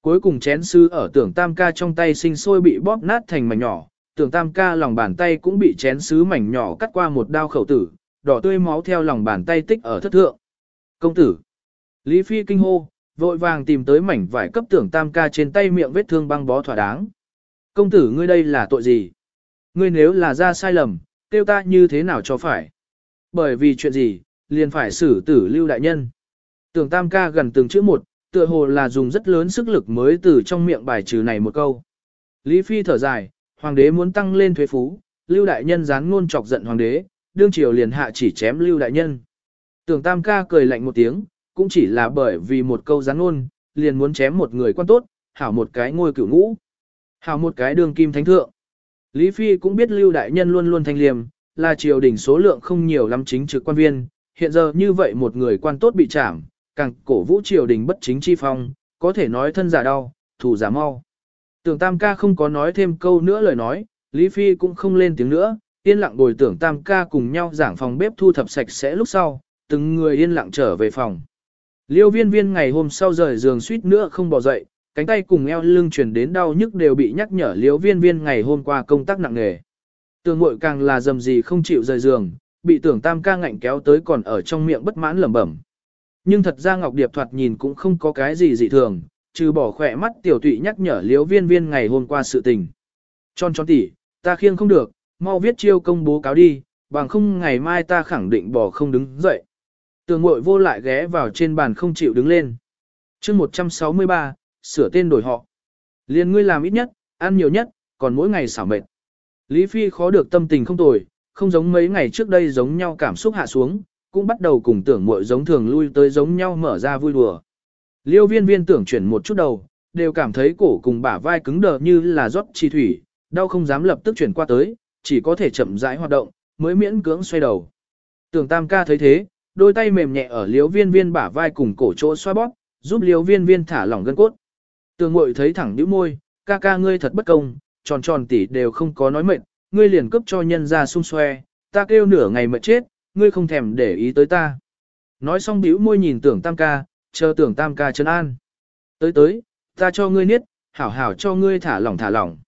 Cuối cùng chén sứ ở tưởng tam ca trong tay sinh sôi bị bóp nát thành mảnh nhỏ, tưởng tam ca lòng bàn tay cũng bị chén sứ mảnh nhỏ cắt qua một đao khẩu tử, đỏ tươi máu theo lòng bàn tay tích ở thất thượng. Công tử! Lý Phi kinh hô, vội vàng tìm tới mảnh vải cấp tưởng tam ca trên tay miệng vết thương băng bó thỏa đáng. Công tử ngươi đây là tội gì? Ngươi nếu là ra sai lầm, tiêu ta như thế nào cho phải? Bởi vì chuyện gì, liền phải xử tử lưu đại nhân. Tưởng tam ca gần từng chữ một, tựa hồ là dùng rất lớn sức lực mới từ trong miệng bài trừ này một câu. Lý Phi thở dài, hoàng đế muốn tăng lên thuế phú, lưu đại nhân dán ngôn chọc giận hoàng đế, đương triều liền hạ chỉ chém lưu đại nhân. Tưởng tam ca cười lạnh một tiếng, cũng chỉ là bởi vì một câu gián ngôn, liền muốn chém một người quan tốt, hảo một cái ngôi cửu ngũ, hảo một cái đường kim thánh thượng. Lý Phi cũng biết lưu đại nhân luôn luôn thanh liềm, là triều đình số lượng không nhiều lắm chính trực quan viên, hiện giờ như vậy một người quan tốt bị trảm, càng cổ vũ triều đình bất chính chi phong, có thể nói thân giả đau, thủ giả mau. Tưởng tam ca không có nói thêm câu nữa lời nói, Lý Phi cũng không lên tiếng nữa, yên lặng bồi tưởng tam ca cùng nhau giảng phòng bếp thu thập sạch sẽ lúc sau, từng người yên lặng trở về phòng. Liêu viên viên ngày hôm sau rời giường suýt nữa không bỏ dậy, cánh tay cùng eo lưng chuyển đến đau nhức đều bị nhắc nhở liêu viên viên ngày hôm qua công tác nặng nghề, Tường mội càng là dầm gì không chịu rời giường, bị tưởng tam ca ngạnh kéo tới còn ở trong miệng bất mãn lẩm bẩm. Nhưng thật ra Ngọc Điệp thoạt nhìn cũng không có cái gì dị thường, trừ bỏ khỏe mắt tiểu tụy nhắc nhở Liêu viên viên ngày hôm qua sự tình. Tròn tròn tỉ, ta khiêng không được, mau viết chiêu công bố cáo đi, bằng không ngày mai ta khẳng định bỏ không đứng dậy. Tường mội vô lại ghé vào trên bàn không chịu đứng lên. chương 163, sửa tên đổi họ. Liên ngươi làm ít nhất, ăn nhiều nhất, còn mỗi ngày xảo mệt. Lý Phi khó được tâm tình không tồi, không giống mấy ngày trước đây giống nhau cảm xúc hạ xuống, cũng bắt đầu cùng tưởng muội giống thường lui tới giống nhau mở ra vui đùa. Liêu viên viên tưởng chuyển một chút đầu, đều cảm thấy cổ cùng bả vai cứng đờ như là rót chi thủy, đau không dám lập tức chuyển qua tới, chỉ có thể chậm rãi hoạt động, mới miễn cưỡng xoay đầu. Tưởng tam ca thấy thế, đôi tay mềm nhẹ ở liếu viên viên bả vai cùng cổ chỗ xoa bóp, giúp liếu viên viên thả lỏng gân cốt. Tường ngội thấy thẳng nhíu môi, ca ca ngươi thật bất công, tròn tròn tỉ đều không có nói mệt, ngươi liền cấp cho nhân ra xung xoe, ta kêu nửa ngày mệt chết, ngươi không thèm để ý tới ta. Nói xong bĩu môi nhìn tưởng tam ca, chờ tưởng tam ca chân an. Tới tới, ta cho ngươi niết, hảo hảo cho ngươi thả lỏng thả lỏng.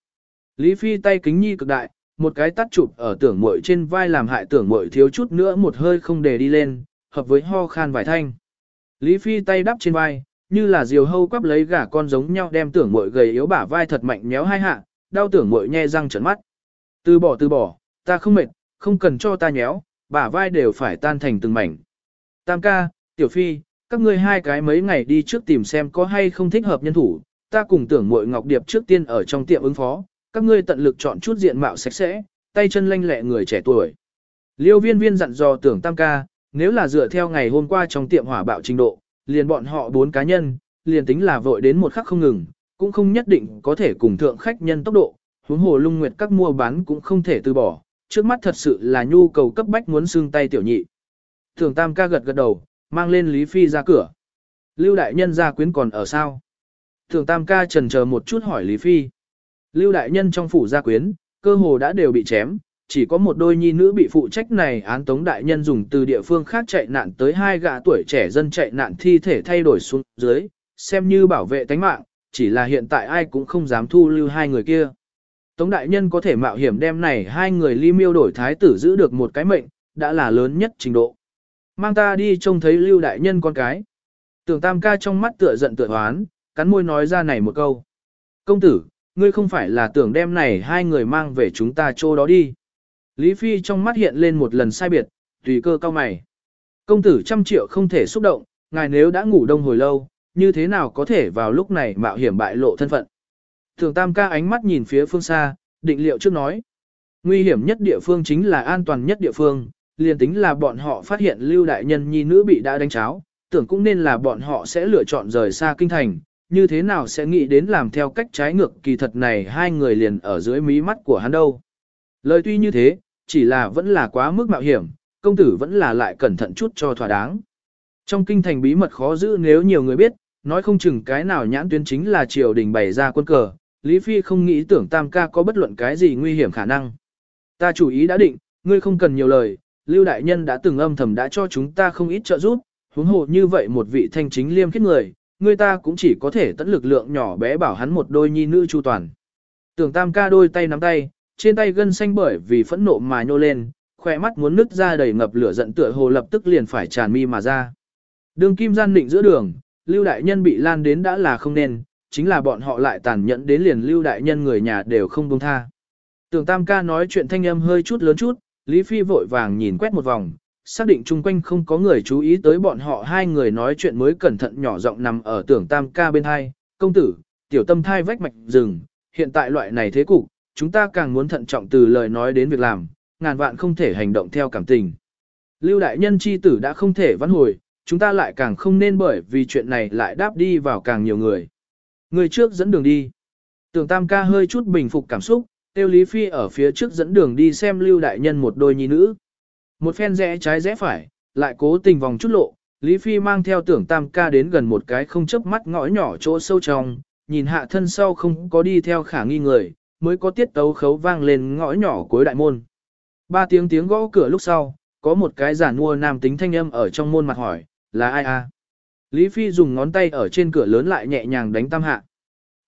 Lý Phi tay kính nhi cực đại, một cái tắt chụp ở tưởng muội trên vai làm hại tưởng muội thiếu chút nữa một hơi không để đi lên, hợp với ho khan vài thanh. Lý Phi tay đắp trên vai, như là diều hâu quắp lấy gà con giống nhau đem tưởng muội gầy yếu bả vai thật mạnh méo hai hạ, đau tưởng muội nhe răng trợn mắt. Từ bỏ từ bỏ, ta không mệt, không cần cho ta nhéo, bả vai đều phải tan thành từng mảnh. Tam ca, tiểu phi, các ngươi hai cái mấy ngày đi trước tìm xem có hay không thích hợp nhân thủ, ta cùng tưởng muội ngọc điệp trước tiên ở trong tiệm ứng phó, các ngươi tận lực chọn chút diện mạo sạch sẽ, tay chân lanh lẹ người trẻ tuổi. Liêu viên viên dặn dò tưởng tam ca, nếu là dựa theo ngày hôm qua trong tiệm hỏa bạo trình độ, liền bọn họ bốn cá nhân, liền tính là vội đến một khắc không ngừng, cũng không nhất định có thể cùng thượng khách nhân tốc độ, huống hồ lung nguyệt các mua bán cũng không thể từ bỏ, trước mắt thật sự là nhu cầu cấp bách muốn xương tay tiểu nhị. Thường tam ca gật gật đầu, mang lên Lý Phi ra cửa. Lưu đại nhân gia quyến còn ở sao? Thường tam ca trần chờ một chút hỏi Lý Phi. Lưu đại nhân trong phủ gia quyến, cơ hồ đã đều bị chém, chỉ có một đôi nhi nữ bị phụ trách này án tống đại nhân dùng từ địa phương khác chạy nạn tới hai gã tuổi trẻ dân chạy nạn thi thể thay đổi xuống dưới, xem như bảo vệ tánh mạng, chỉ là hiện tại ai cũng không dám thu lưu hai người kia. Tống đại nhân có thể mạo hiểm đem này hai người ly miêu đổi thái tử giữ được một cái mệnh, đã là lớn nhất trình độ. Mang ta đi trông thấy lưu đại nhân con cái. Tưởng tam ca trong mắt tựa giận tựa hoán, cắn môi nói ra này một câu. Công tử, ngươi không phải là tưởng đem này hai người mang về chúng ta chỗ đó đi. Lý Phi trong mắt hiện lên một lần sai biệt, tùy cơ cao mày. Công tử trăm triệu không thể xúc động, ngài nếu đã ngủ đông hồi lâu, như thế nào có thể vào lúc này mạo hiểm bại lộ thân phận. Thường tam ca ánh mắt nhìn phía phương xa, định liệu trước nói. Nguy hiểm nhất địa phương chính là an toàn nhất địa phương, liền tính là bọn họ phát hiện lưu đại nhân nhi nữ bị đã đánh cháo, tưởng cũng nên là bọn họ sẽ lựa chọn rời xa kinh thành, như thế nào sẽ nghĩ đến làm theo cách trái ngược kỳ thật này hai người liền ở dưới mí mắt của hắn đâu. Lời tuy như thế, chỉ là vẫn là quá mức mạo hiểm, công tử vẫn là lại cẩn thận chút cho thỏa đáng. Trong kinh thành bí mật khó giữ nếu nhiều người biết, nói không chừng cái nào nhãn tuyến chính là triều đình bày ra quân cờ, Lý Phi không nghĩ tưởng tam ca có bất luận cái gì nguy hiểm khả năng. Ta chủ ý đã định, ngươi không cần nhiều lời, Lưu Đại Nhân đã từng âm thầm đã cho chúng ta không ít trợ giúp, huống hồ như vậy một vị thanh chính liêm khiết người, người ta cũng chỉ có thể tận lực lượng nhỏ bé bảo hắn một đôi nhi nữ chu toàn. Tưởng tam ca đôi tay nắm tay, trên tay gân xanh bởi vì phẫn nộ mà nhô lên, khỏe mắt muốn nứt ra đầy ngập lửa giận tựa hồ lập tức liền phải tràn mi mà ra. Đường kim gian định giữa đường, Lưu Đại Nhân bị lan đến đã là không nên, chính là bọn họ lại tàn nhẫn đến liền Lưu Đại Nhân người nhà đều không buông tha. Tưởng Tam ca nói chuyện thanh âm hơi chút lớn chút, Lý Phi vội vàng nhìn quét một vòng, xác định chung quanh không có người chú ý tới bọn họ hai người nói chuyện mới cẩn thận nhỏ giọng nằm ở tưởng Tam ca bên hai, công tử, tiểu tâm thai vách mạch rừng, hiện tại loại này thế cục, chúng ta càng muốn thận trọng từ lời nói đến việc làm, ngàn vạn không thể hành động theo cảm tình. Lưu đại nhân chi tử đã không thể vãn hồi, chúng ta lại càng không nên bởi vì chuyện này lại đáp đi vào càng nhiều người. Người trước dẫn đường đi. Tưởng Tam ca hơi chút bình phục cảm xúc, tiêu Lý Phi ở phía trước dẫn đường đi xem Lưu đại nhân một đôi nhi nữ. Một phen rẽ trái rẽ phải, lại cố tình vòng chút lộ, Lý Phi mang theo tưởng Tam ca đến gần một cái không chớp mắt ngõ nhỏ chỗ sâu trong, nhìn hạ thân sau không có đi theo khả nghi người, mới có tiết tấu khấu vang lên ngõ nhỏ cuối đại môn. Ba tiếng tiếng gõ cửa lúc sau, có một cái giả mua nam tính thanh âm ở trong môn mặt hỏi, là ai a? Lý Phi dùng ngón tay ở trên cửa lớn lại nhẹ nhàng đánh tam hạ.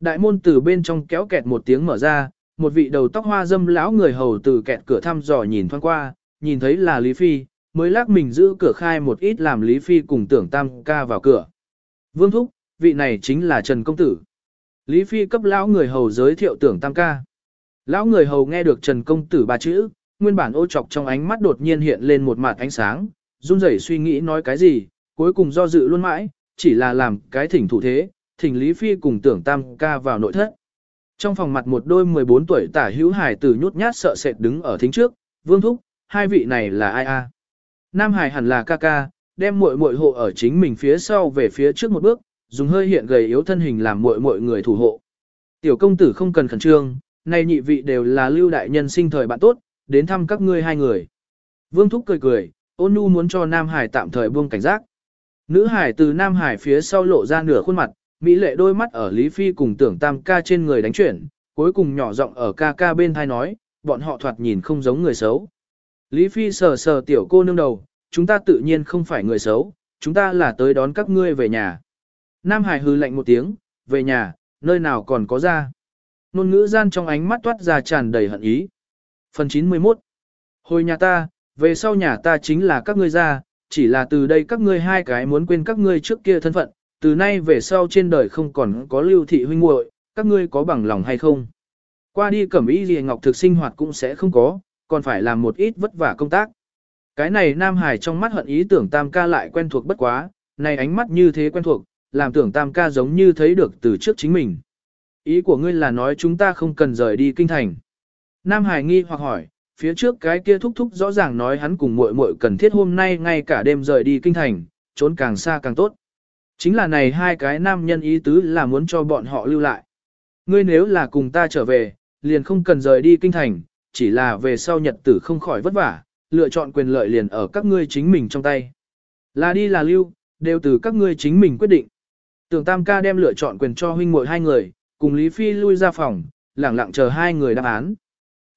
Đại môn từ bên trong kéo kẹt một tiếng mở ra, một vị đầu tóc hoa dâm lão người hầu từ kẹt cửa thăm dò nhìn thoáng qua, nhìn thấy là Lý Phi, mới lắc mình giữ cửa khai một ít làm Lý Phi cùng tưởng tam ca vào cửa. Vương Thúc, vị này chính là Trần Công Tử. Lý Phi cấp lão người hầu giới thiệu tưởng tam ca. Lão người hầu nghe được Trần Công Tử ba chữ, nguyên bản ô trọc trong ánh mắt đột nhiên hiện lên một mặt ánh sáng, run rẩy suy nghĩ nói cái gì, cuối cùng do dự luôn mãi, chỉ là làm cái thỉnh thủ thế, thỉnh Lý Phi cùng tưởng tam ca vào nội thất. Trong phòng mặt một đôi 14 tuổi tả hữu hải tử nhút nhát sợ sệt đứng ở thính trước, vương thúc, hai vị này là ai a? Nam hải hẳn là ca ca, đem muội muội hộ ở chính mình phía sau về phía trước một bước, dùng hơi hiện gầy yếu thân hình làm muội muội người thủ hộ. Tiểu công tử không cần khẩn trương, nay nhị vị đều là lưu đại nhân sinh thời bạn tốt, đến thăm các ngươi hai người. Vương Thúc cười cười, ôn nhu muốn cho Nam Hải tạm thời buông cảnh giác. Nữ Hải từ Nam Hải phía sau lộ ra nửa khuôn mặt, Mỹ lệ đôi mắt ở Lý Phi cùng tưởng tam ca trên người đánh chuyển, cuối cùng nhỏ giọng ở ca ca bên thai nói, bọn họ thoạt nhìn không giống người xấu. Lý Phi sờ sờ tiểu cô nương đầu, chúng ta tự nhiên không phải người xấu, chúng ta là tới đón các ngươi về nhà. Nam Hải hư lạnh một tiếng, về nhà, nơi nào còn có ra. Nôn ngữ gian trong ánh mắt toát ra tràn đầy hận ý. Phần 91 Hồi nhà ta, về sau nhà ta chính là các ngươi ra, chỉ là từ đây các ngươi hai cái muốn quên các ngươi trước kia thân phận, từ nay về sau trên đời không còn có lưu thị huynh muội, các ngươi có bằng lòng hay không? Qua đi cẩm y gì ngọc thực sinh hoạt cũng sẽ không có, còn phải làm một ít vất vả công tác. Cái này Nam Hải trong mắt hận ý tưởng tam ca lại quen thuộc bất quá, này ánh mắt như thế quen thuộc, làm tưởng tam ca giống như thấy được từ trước chính mình. Ý của ngươi là nói chúng ta không cần rời đi kinh thành. Nam Hải nghi hoặc hỏi, phía trước cái kia thúc thúc rõ ràng nói hắn cùng muội muội cần thiết hôm nay ngay cả đêm rời đi kinh thành, trốn càng xa càng tốt. Chính là này hai cái nam nhân ý tứ là muốn cho bọn họ lưu lại. Ngươi nếu là cùng ta trở về, liền không cần rời đi kinh thành, chỉ là về sau nhật tử không khỏi vất vả, lựa chọn quyền lợi liền ở các ngươi chính mình trong tay. Là đi là lưu, đều từ các ngươi chính mình quyết định. Tưởng Tam ca đem lựa chọn quyền cho huynh muội hai người, cùng Lý Phi lui ra phòng, lẳng lặng chờ hai người đáp án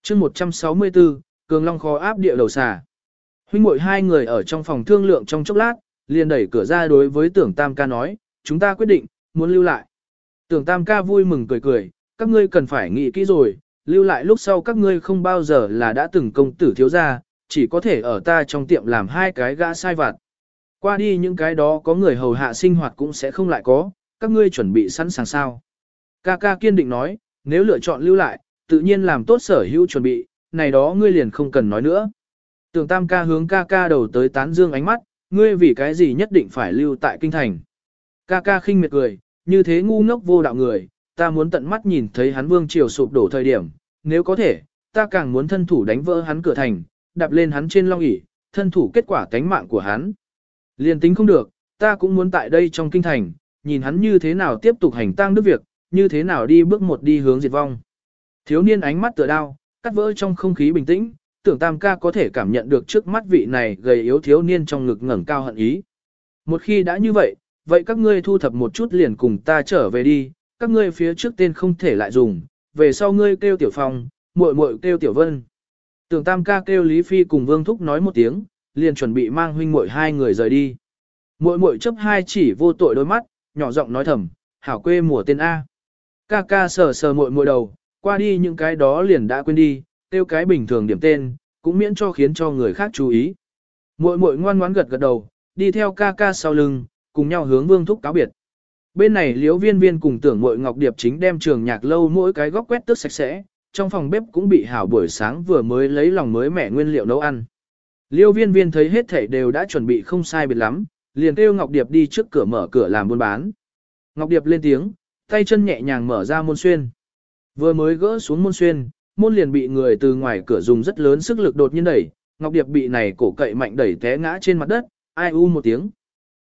chương 164, Cường Long khó áp địa đầu xà. Huynh muội hai người ở trong phòng thương lượng trong chốc lát, liền đẩy cửa ra đối với tưởng tam ca nói, chúng ta quyết định, muốn lưu lại. Tưởng tam ca vui mừng cười cười, các ngươi cần phải nghĩ kỹ rồi, lưu lại lúc sau các ngươi không bao giờ là đã từng công tử thiếu gia, chỉ có thể ở ta trong tiệm làm hai cái gã sai vặt. Qua đi những cái đó có người hầu hạ sinh hoạt cũng sẽ không lại có, các ngươi chuẩn bị sẵn sàng sao. Ca ca kiên định nói, nếu lựa chọn lưu lại, tự nhiên làm tốt sở hữu chuẩn bị, này đó ngươi liền không cần nói nữa. Tưởng tam ca hướng ca ca đầu tới tán dương ánh mắt, ngươi vì cái gì nhất định phải lưu tại kinh thành. Ca ca khinh miệt cười, như thế ngu ngốc vô đạo người, ta muốn tận mắt nhìn thấy hắn vương triều sụp đổ thời điểm, nếu có thể, ta càng muốn thân thủ đánh vỡ hắn cửa thành, đạp lên hắn trên long ỷ, thân thủ kết quả tánh mạng của hắn. Liền tính không được, ta cũng muốn tại đây trong kinh thành, nhìn hắn như thế nào tiếp tục hành tang đức việc, như thế nào đi bước một đi hướng diệt vong. Thiếu niên ánh mắt tựa đao, cắt vỡ trong không khí bình tĩnh, tưởng tam ca có thể cảm nhận được trước mắt vị này gầy yếu thiếu niên trong ngực ngẩng cao hận ý. Một khi đã như vậy, vậy các ngươi thu thập một chút liền cùng ta trở về đi, các ngươi phía trước tên không thể lại dùng, về sau ngươi kêu tiểu phong, muội muội kêu tiểu vân. Tưởng tam ca kêu Lý Phi cùng Vương Thúc nói một tiếng, liền chuẩn bị mang huynh muội hai người rời đi. Muội muội chấp hai chỉ vô tội đôi mắt, nhỏ giọng nói thầm, hảo quê mùa tên A. Ca ca sờ sờ muội muội đầu, qua đi những cái đó liền đã quên đi, tiêu cái bình thường điểm tên, cũng miễn cho khiến cho người khác chú ý. Muội muội ngoan ngoãn gật gật đầu, đi theo ca ca sau lưng, cùng nhau hướng Vương Thúc cáo biệt. Bên này Liễu Viên Viên cùng Tưởng Muội Ngọc Điệp chính đem trường nhạc lâu mỗi cái góc quét tước sạch sẽ, trong phòng bếp cũng bị hảo buổi sáng vừa mới lấy lòng mới mẻ nguyên liệu nấu ăn. Liêu viên viên thấy hết thảy đều đã chuẩn bị không sai biệt lắm, liền kêu Ngọc Điệp đi trước cửa mở cửa làm buôn bán. Ngọc Điệp lên tiếng, tay chân nhẹ nhàng mở ra môn xuyên. Vừa mới gỡ xuống môn xuyên, môn liền bị người từ ngoài cửa dùng rất lớn sức lực đột nhiên đẩy, Ngọc Điệp bị này cổ cậy mạnh đẩy té ngã trên mặt đất, ai u một tiếng.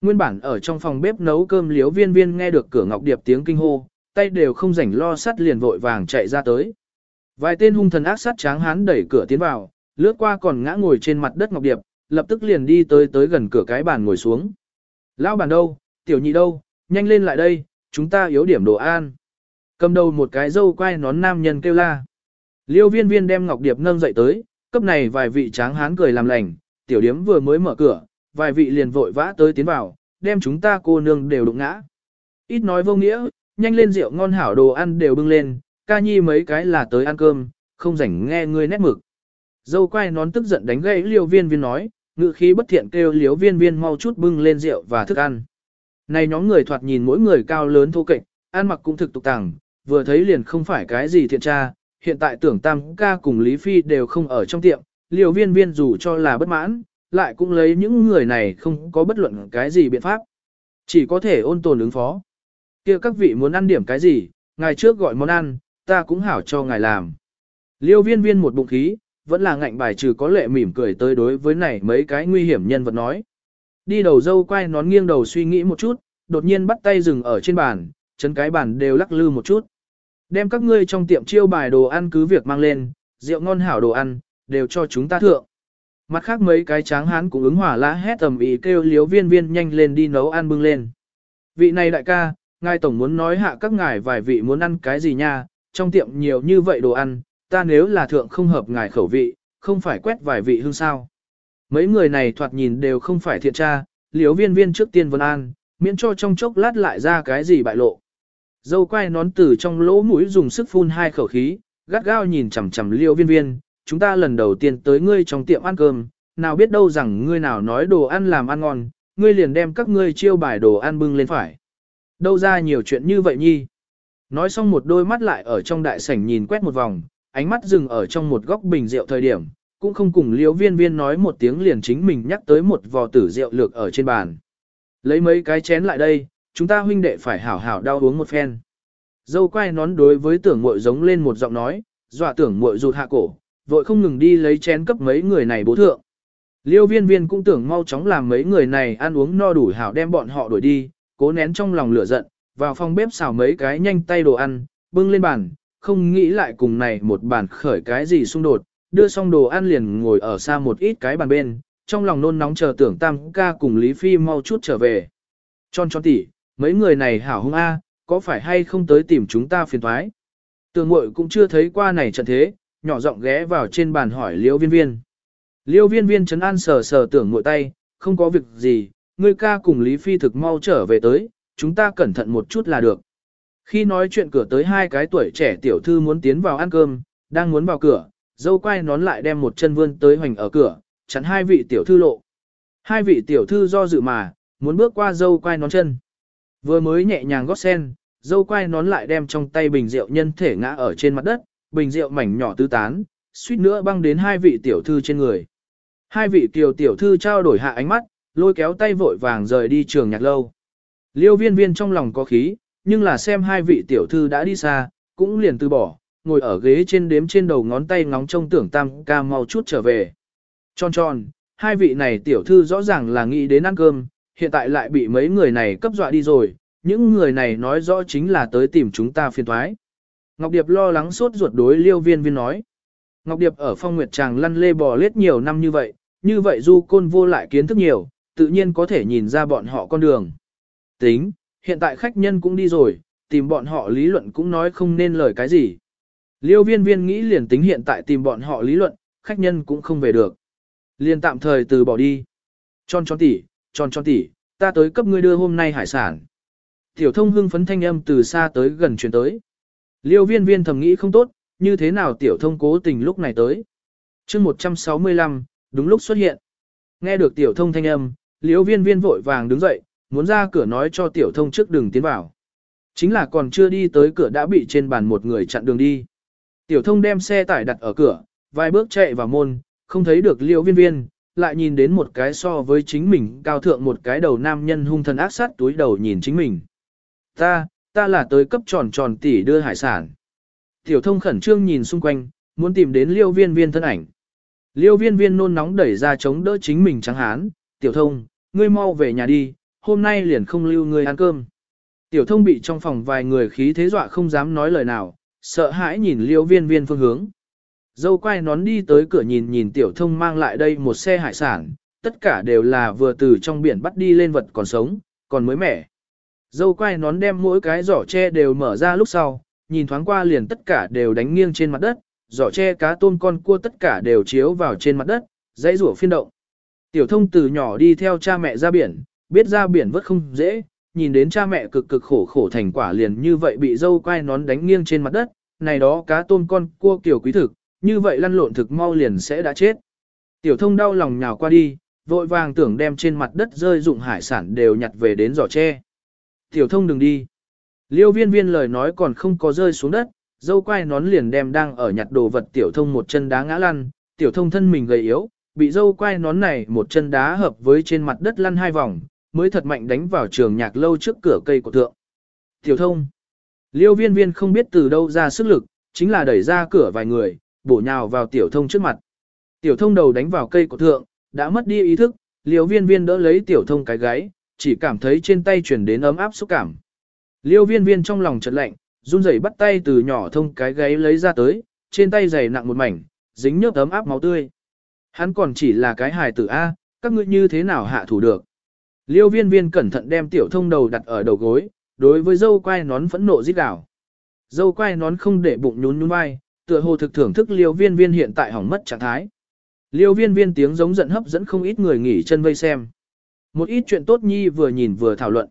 Nguyên bản ở trong phòng bếp nấu cơm liếu viên viên nghe được cửa Ngọc Điệp tiếng kinh hô, tay đều không rảnh lo sắt liền vội vàng chạy ra tới. Vài tên hung thần ác sát tráng hán đẩy cửa tiến vào, lướt qua còn ngã ngồi trên mặt đất Ngọc Điệp, lập tức liền đi tới tới gần cửa cái bàn ngồi xuống. Lão bàn đâu, tiểu nhị đâu, nhanh lên lại đây, chúng ta yếu điểm đồ an. Cầm đầu một cái dâu quay nón nam nhân kêu la. Liêu viên viên đem Ngọc Điệp nâng dậy tới, cấp này vài vị tráng hán cười làm lành, tiểu điếm vừa mới mở cửa, vài vị liền vội vã tới tiến vào, đem chúng ta cô nương đều đụng ngã. Ít nói vô nghĩa, nhanh lên rượu ngon hảo đồ ăn đều bưng lên, ca nhi mấy cái là tới ăn cơm, không rảnh nghe ngươi nét mực. Dâu quay nón tức giận đánh gãy liêu viên viên nói, ngự khí bất thiện kêu liêu viên viên mau chút bưng lên rượu và thức ăn. Này nhóm người thoạt nhìn mỗi người cao lớn thô kệch, ăn mặc cũng thực tục tàng, vừa thấy liền không phải cái gì thiện tra, hiện tại tưởng tam ca cùng Lý Phi đều không ở trong tiệm, liều viên viên dù cho là bất mãn, lại cũng lấy những người này không có bất luận cái gì biện pháp. Chỉ có thể ôn tồn ứng phó. kia các vị muốn ăn điểm cái gì, ngày trước gọi món ăn, ta cũng hảo cho ngài làm. Liêu viên viên một bụng khí, vẫn là ngạnh bài trừ có lệ mỉm cười tới đối với này mấy cái nguy hiểm nhân vật nói. Đi đầu dâu quay nón nghiêng đầu suy nghĩ một chút, đột nhiên bắt tay dừng ở trên bàn, chân cái bàn đều lắc lư một chút. Đem các ngươi trong tiệm chiêu bài đồ ăn cứ việc mang lên, rượu ngon hảo đồ ăn, đều cho chúng ta thượng. Mặt khác mấy cái tráng hán cũng ứng hỏa lá hét tầm ý kêu liếu viên viên nhanh lên đi nấu ăn bưng lên. Vị này đại ca, ngài tổng muốn nói hạ các ngài vài vị muốn ăn cái gì nha, trong tiệm nhiều như vậy đồ ăn, ta nếu là thượng không hợp ngài khẩu vị, không phải quét vài vị hương sao. Mấy người này thoạt nhìn đều không phải thiện tra, liếu viên viên trước tiên vân an, miễn cho trong chốc lát lại ra cái gì bại lộ. Dâu quay nón từ trong lỗ mũi dùng sức phun hai khẩu khí, gắt gao nhìn chằm chằm liêu viên viên, chúng ta lần đầu tiên tới ngươi trong tiệm ăn cơm, nào biết đâu rằng ngươi nào nói đồ ăn làm ăn ngon, ngươi liền đem các ngươi chiêu bài đồ ăn bưng lên phải. Đâu ra nhiều chuyện như vậy nhi. Nói xong một đôi mắt lại ở trong đại sảnh nhìn quét một vòng, ánh mắt dừng ở trong một góc bình rượu thời điểm, cũng không cùng liễu viên viên nói một tiếng liền chính mình nhắc tới một vò tử rượu lược ở trên bàn. Lấy mấy cái chén lại đây, chúng ta huynh đệ phải hảo hảo đau uống một phen. Dâu quay nón đối với tưởng muội giống lên một giọng nói, dọa tưởng muội rụt hạ cổ, vội không ngừng đi lấy chén cấp mấy người này bố thượng. Liêu viên viên cũng tưởng mau chóng làm mấy người này ăn uống no đủ hảo đem bọn họ đuổi đi, cố nén trong lòng lửa giận, vào phòng bếp xào mấy cái nhanh tay đồ ăn, bưng lên bàn, không nghĩ lại cùng này một bàn khởi cái gì xung đột, đưa xong đồ ăn liền ngồi ở xa một ít cái bàn bên, trong lòng nôn nóng chờ tưởng tam ca cùng Lý Phi mau chút trở về. Tròn tròn tỉ, mấy người này hảo hung a, có phải hay không tới tìm chúng ta phiền thoái? Tường mội cũng chưa thấy qua này trận thế, nhỏ giọng ghé vào trên bàn hỏi liêu viên viên. Liêu viên viên chấn an sờ sờ tưởng mội tay, không có việc gì, ngươi ca cùng Lý Phi thực mau trở về tới, chúng ta cẩn thận một chút là được. Khi nói chuyện cửa tới hai cái tuổi trẻ tiểu thư muốn tiến vào ăn cơm, đang muốn vào cửa, dâu quay nón lại đem một chân vươn tới hoành ở cửa, chắn hai vị tiểu thư lộ. Hai vị tiểu thư do dự mà, muốn bước qua dâu quay nón chân. Vừa mới nhẹ nhàng gót sen, dâu quay nón lại đem trong tay bình rượu nhân thể ngã ở trên mặt đất, bình rượu mảnh nhỏ tứ tán, suýt nữa băng đến hai vị tiểu thư trên người. Hai vị tiểu tiểu thư trao đổi hạ ánh mắt, lôi kéo tay vội vàng rời đi trường nhạc lâu. Liêu viên viên trong lòng có khí, nhưng là xem hai vị tiểu thư đã đi xa, cũng liền từ bỏ, ngồi ở ghế trên đếm trên đầu ngón tay ngóng trông tưởng tam ca mau chút trở về. Tròn tròn, hai vị này tiểu thư rõ ràng là nghĩ đến ăn cơm, hiện tại lại bị mấy người này cấp dọa đi rồi, những người này nói rõ chính là tới tìm chúng ta phiền thoái. Ngọc Điệp lo lắng suốt ruột đối liêu viên viên nói. Ngọc Điệp ở phong nguyệt tràng lăn lê bò lết nhiều năm như vậy, như vậy du côn vô lại kiến thức nhiều, tự nhiên có thể nhìn ra bọn họ con đường. Tính, hiện tại khách nhân cũng đi rồi, tìm bọn họ lý luận cũng nói không nên lời cái gì. Liêu viên viên nghĩ liền tính hiện tại tìm bọn họ lý luận, khách nhân cũng không về được. Liền tạm thời từ bỏ đi. Tròn tròn tỉ, tròn tròn tỉ, ta tới cấp ngươi đưa hôm nay hải sản. Tiểu thông hưng phấn thanh âm từ xa tới gần truyền tới. Liêu viên viên thầm nghĩ không tốt, như thế nào tiểu thông cố tình lúc này tới. chương 165, đúng lúc xuất hiện. Nghe được tiểu thông thanh âm, liêu viên viên vội vàng đứng dậy, muốn ra cửa nói cho tiểu thông trước đừng tiến vào. Chính là còn chưa đi tới cửa đã bị trên bàn một người chặn đường đi. Tiểu thông đem xe tải đặt ở cửa, vài bước chạy vào môn, không thấy được liêu viên viên, lại nhìn đến một cái so với chính mình cao thượng một cái đầu nam nhân hung thần ác sát túi đầu nhìn chính mình. Ta, ta là tới cấp tròn tròn tỷ đưa hải sản. Tiểu thông khẩn trương nhìn xung quanh, muốn tìm đến liêu viên viên thân ảnh. Liêu viên viên nôn nóng đẩy ra chống đỡ chính mình trắng hán. Tiểu thông, ngươi mau về nhà đi, hôm nay liền không lưu ngươi ăn cơm. Tiểu thông bị trong phòng vài người khí thế dọa không dám nói lời nào, sợ hãi nhìn liêu viên viên phương hướng. Dâu quay nón đi tới cửa nhìn nhìn tiểu thông mang lại đây một xe hải sản, tất cả đều là vừa từ trong biển bắt đi lên vật còn sống, còn mới mẻ. Dâu quay nón đem mỗi cái giỏ tre đều mở ra lúc sau, nhìn thoáng qua liền tất cả đều đánh nghiêng trên mặt đất, giỏ tre cá tôm con cua tất cả đều chiếu vào trên mặt đất, dãy rủa phiên động. Tiểu thông từ nhỏ đi theo cha mẹ ra biển, biết ra biển vất không dễ, nhìn đến cha mẹ cực cực khổ khổ thành quả liền như vậy bị dâu quai nón đánh nghiêng trên mặt đất, này đó cá tôm con cua kiểu quý thực, như vậy lăn lộn thực mau liền sẽ đã chết. Tiểu thông đau lòng nhào qua đi, vội vàng tưởng đem trên mặt đất rơi dụng hải sản đều nhặt về đến giỏ tre. Tiểu thông đừng đi. Liêu viên viên lời nói còn không có rơi xuống đất, dâu quai nón liền đem đang ở nhặt đồ vật tiểu thông một chân đá ngã lăn, tiểu thông thân mình gầy yếu, bị dâu quai nón này một chân đá hợp với trên mặt đất lăn hai vòng, mới thật mạnh đánh vào trường nhạc lâu trước cửa cây của thượng. Tiểu thông. Liêu viên viên không biết từ đâu ra sức lực, chính là đẩy ra cửa vài người, bổ nhào vào tiểu thông trước mặt. Tiểu thông đầu đánh vào cây của thượng, đã mất đi ý thức, liêu viên viên đỡ lấy tiểu thông cái gáy, chỉ cảm thấy trên tay chuyển đến ấm áp xúc cảm. Liêu viên viên trong lòng chợt lạnh, run rẩy bắt tay từ nhỏ thông cái gáy lấy ra tới, trên tay dày nặng một mảnh, dính nhớp ấm áp máu tươi. Hắn còn chỉ là cái hài tử A, các ngươi như thế nào hạ thủ được. Liêu viên viên cẩn thận đem tiểu thông đầu đặt ở đầu gối, đối với dâu quai nón phẫn nộ giết đảo. Dâu quai nón không để bụng nhún nhún vai, tựa hồ thực thưởng thức liêu viên viên hiện tại hỏng mất trạng thái. Liêu viên viên tiếng giống giận hấp dẫn không ít người nghỉ chân vây xem. Một ít chuyện tốt nhi vừa nhìn vừa thảo luận.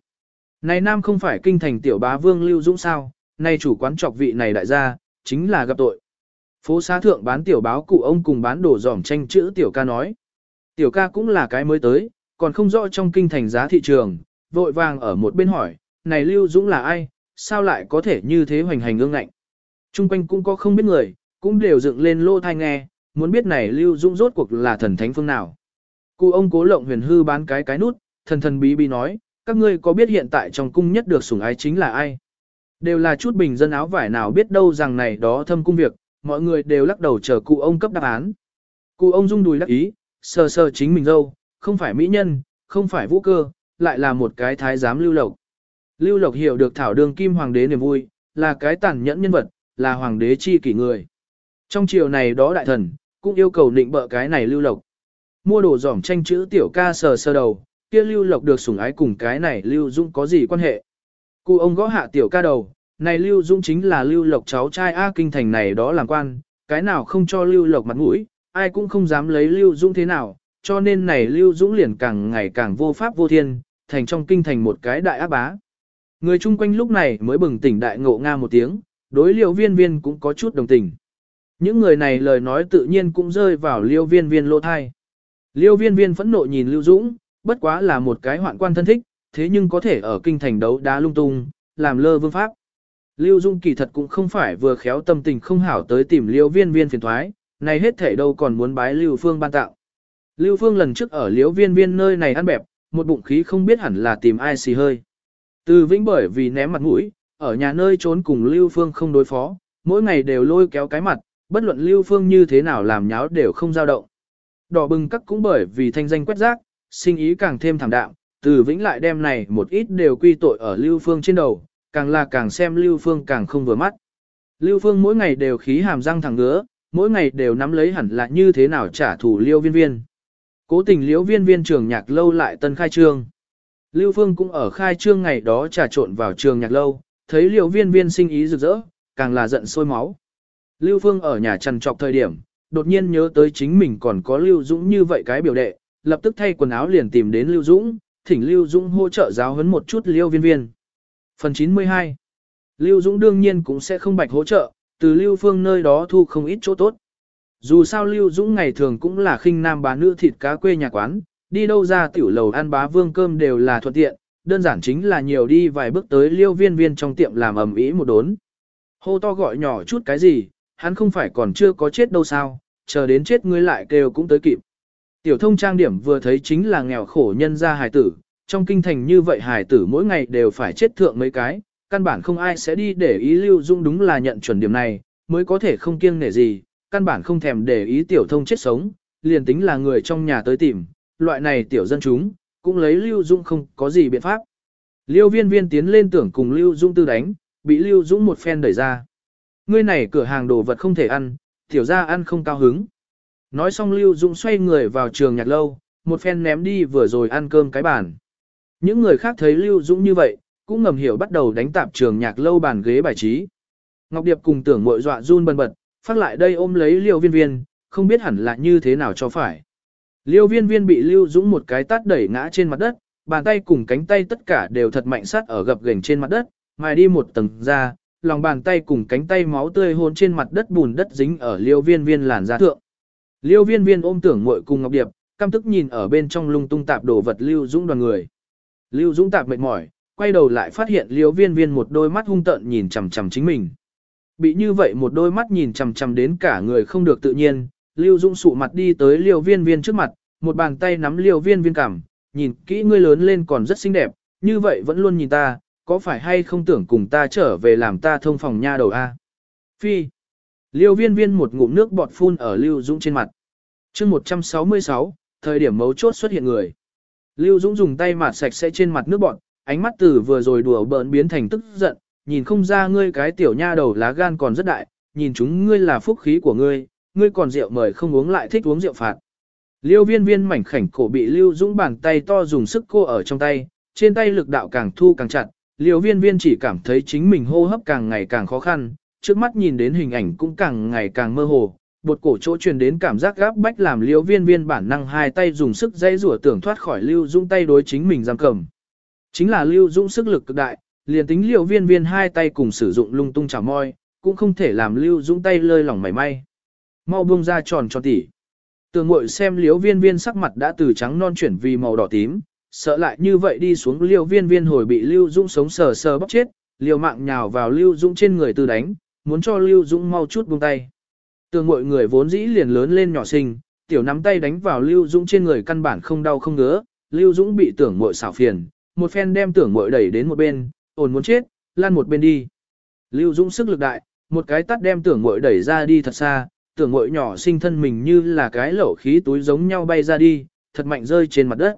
Này nam không phải kinh thành tiểu bá vương Lưu Dũng sao, nay chủ quán trọc vị này đại gia, chính là gặp tội. Phố xá thượng bán tiểu báo cụ ông cùng bán đồ giỏng tranh chữ tiểu ca nói. Tiểu ca cũng là cái mới tới, còn không rõ trong kinh thành giá thị trường, vội vàng ở một bên hỏi, này Lưu Dũng là ai, sao lại có thể như thế hoành hành ương ngạnh. Trung quanh cũng có không biết người, cũng đều dựng lên lô thai nghe, muốn biết này Lưu Dũng rốt cuộc là thần thánh phương nào. Cụ ông cố lộng huyền hư bán cái cái nút, thần thần bí bí nói, các ngươi có biết hiện tại trong cung nhất được sủng ái chính là ai? Đều là chút bình dân áo vải nào biết đâu rằng này đó thâm cung việc, mọi người đều lắc đầu chờ cụ ông cấp đáp án. Cụ ông rung đùi lắc ý, sờ sờ chính mình dâu, không phải mỹ nhân, không phải vũ cơ, lại là một cái thái giám lưu lộc. Lưu lộc hiểu được thảo đường kim hoàng đế niềm vui, là cái tàn nhẫn nhân vật, là hoàng đế chi kỷ người. Trong chiều này đó đại thần, cũng yêu cầu định bợ cái này lưu lộc. Mua đồ giỏm tranh chữ tiểu ca sờ sơ đầu, kia lưu lộc được sủng ái cùng cái này lưu dũng có gì quan hệ. Cụ ông gõ hạ tiểu ca đầu, này lưu dũng chính là lưu lộc cháu trai A kinh thành này đó làm quan, cái nào không cho lưu lộc mặt mũi, ai cũng không dám lấy lưu dũng thế nào, cho nên này lưu dũng liền càng ngày càng vô pháp vô thiên, thành trong kinh thành một cái đại ác bá. Người chung quanh lúc này mới bừng tỉnh đại ngộ nga một tiếng, đối liêu viên viên cũng có chút đồng tình. Những người này lời nói tự nhiên cũng rơi vào liêu viên viên lỗ thai. Liêu viên viên phẫn nộ nhìn Lưu Dũng, bất quá là một cái hoạn quan thân thích, thế nhưng có thể ở kinh thành đấu đá lung tung, làm lơ vương pháp. Lưu Dung kỳ thật cũng không phải vừa khéo tâm tình không hảo tới tìm Liêu Viên Viên phiền thoái, này hết thể đâu còn muốn bái Lưu Phương ban tạo. Lưu Phương lần trước ở Liễu Viên Viên nơi này ăn bẹp, một bụng khí không biết hẳn là tìm ai xì hơi. Từ vĩnh bởi vì ném mặt mũi, ở nhà nơi trốn cùng Lưu Phương không đối phó, mỗi ngày đều lôi kéo cái mặt, bất luận Lưu Phương như thế nào làm nháo đều không dao động. Đỏ bừng các cũng bởi vì thanh danh quét rác, sinh ý càng thêm thảm đạm, từ vĩnh lại đem này một ít đều quy tội ở Lưu Phương trên đầu, càng là càng xem Lưu Phương càng không vừa mắt. Lưu Phương mỗi ngày đều khí hàm răng thẳng ngứa, mỗi ngày đều nắm lấy hẳn là như thế nào trả thù Liêu Viên Viên. Cố tình Liễu Viên Viên trường nhạc lâu lại tân khai trương. Lưu Phương cũng ở khai trương ngày đó trà trộn vào trường nhạc lâu, thấy Liễu Viên Viên sinh ý rực rỡ, càng là giận sôi máu. Lưu Phương ở nhà trằn trọc thời điểm, đột nhiên nhớ tới chính mình còn có Lưu Dũng như vậy cái biểu đệ, lập tức thay quần áo liền tìm đến Lưu Dũng, thỉnh Lưu Dũng hỗ trợ giáo huấn một chút Liễu Viên Viên. Phần 92 Lưu Dũng đương nhiên cũng sẽ không bạch hỗ trợ, từ Lưu Phương nơi đó thu không ít chỗ tốt. Dù sao Lưu Dũng ngày thường cũng là khinh nam bá nữ thịt cá quê nhà quán, đi đâu ra tiểu lầu ăn bá vương cơm đều là thuận tiện, đơn giản chính là nhiều đi vài bước tới Liêu Viên Viên trong tiệm làm ầm ĩ một đốn. Hô to gọi nhỏ chút cái gì, hắn không phải còn chưa có chết đâu sao, chờ đến chết ngươi lại kêu cũng tới kịp. Tiểu thông trang điểm vừa thấy chính là nghèo khổ nhân gia hài tử, trong kinh thành như vậy hài tử mỗi ngày đều phải chết thượng mấy cái, căn bản không ai sẽ đi để ý Lưu Dung đúng là nhận chuẩn điểm này, mới có thể không kiêng nể gì, căn bản không thèm để ý tiểu thông chết sống, liền tính là người trong nhà tới tìm, loại này tiểu dân chúng, cũng lấy Lưu dũng không có gì biện pháp. liêu viên viên tiến lên tưởng cùng Lưu dũng tư đánh, bị Lưu dũng một phen đẩy ra. Ngươi này cửa hàng đồ vật không thể ăn, tiểu ra ăn không cao hứng. Nói xong Lưu dũng xoay người vào trường nhạc lâu, một phen ném đi vừa rồi ăn cơm cái bàn. Những người khác thấy Lưu Dũng như vậy, cũng ngầm hiểu bắt đầu đánh tạp trường nhạc lâu bàn ghế bài trí. Ngọc Điệp cùng tưởng mội dọa run bần bật, phát lại đây ôm lấy Liêu Viên Viên, không biết hẳn là như thế nào cho phải. Liêu Viên Viên bị Lưu Dũng một cái tát đẩy ngã trên mặt đất, bàn tay cùng cánh tay tất cả đều thật mạnh sát ở gập gềnh trên mặt đất, mài đi một tầng ra, lòng bàn tay cùng cánh tay máu tươi hôn trên mặt đất bùn đất dính ở Liêu Viên Viên làn da thượng. Liêu Viên Viên ôm tưởng muội cùng Ngọc Điệp, căm tức nhìn ở bên trong lung tung tạp đồ vật Lưu Dũng đoàn người. Lưu Dũng tạp mệt mỏi, quay đầu lại phát hiện Liêu Viên Viên một đôi mắt hung tợn nhìn chằm chằm chính mình. Bị như vậy một đôi mắt nhìn chằm chằm đến cả người không được tự nhiên, Lưu Dũng sụ mặt đi tới Liêu Viên Viên trước mặt, một bàn tay nắm Liêu Viên Viên cằm, nhìn kỹ ngươi lớn lên còn rất xinh đẹp, như vậy vẫn luôn nhìn ta, có phải hay không tưởng cùng ta trở về làm ta thông phòng nha đầu a? Phi. Liêu Viên Viên một ngụm nước bọt phun ở Lưu Dũng trên mặt. Chương 166, thời điểm mấu chốt xuất hiện người. Lưu Dũng dùng tay mạt sạch sẽ trên mặt nước bọt, ánh mắt từ vừa rồi đùa bỡn biến thành tức giận, nhìn không ra ngươi cái tiểu nha đầu lá gan còn rất đại, nhìn chúng ngươi là phúc khí của ngươi, ngươi còn rượu mời không uống lại thích uống rượu phạt. Liêu viên viên mảnh khảnh cổ bị Lưu Dũng bàn tay to dùng sức cô ở trong tay, trên tay lực đạo càng thu càng chặt, Liêu viên viên chỉ cảm thấy chính mình hô hấp càng ngày càng khó khăn, trước mắt nhìn đến hình ảnh cũng càng ngày càng mơ hồ, bột cổ chỗ truyền đến cảm giác gáp bách làm Liêu viên viên bản năng hai tay dùng sức dây rủa tưởng thoát khỏi Lưu Dũng tay đối chính mình giam cầm. Chính là Lưu Dũng sức lực cực đại, liền tính liệu viên viên hai tay cùng sử dụng lung tung chảo môi, cũng không thể làm Lưu Dũng tay lơi lỏng mảy may. Mau buông ra tròn cho tỉ. Tường ngội xem liễu viên viên sắc mặt đã từ trắng non chuyển vì màu đỏ tím, sợ lại như vậy đi xuống liễu viên viên hồi bị Lưu Dũng sống sờ sờ bóc chết, liều mạng nhào vào Lưu Dũng trên người từ đánh, muốn cho Lưu Dũng mau chút buông tay. Tường ngội người vốn dĩ liền lớn lên nhỏ sinh, tiểu nắm tay đánh vào Lưu Dũng trên người căn bản không đau không ngứa, Lưu Dũng bị tưởng ngội xảo phiền, một phen đem tưởng ngội đẩy đến một bên, ổn muốn chết, lan một bên đi. Lưu Dũng sức lực đại, một cái tắt đem tưởng muội đẩy ra đi thật xa, tưởng muội nhỏ sinh thân mình như là cái lẩu khí túi giống nhau bay ra đi, thật mạnh rơi trên mặt đất.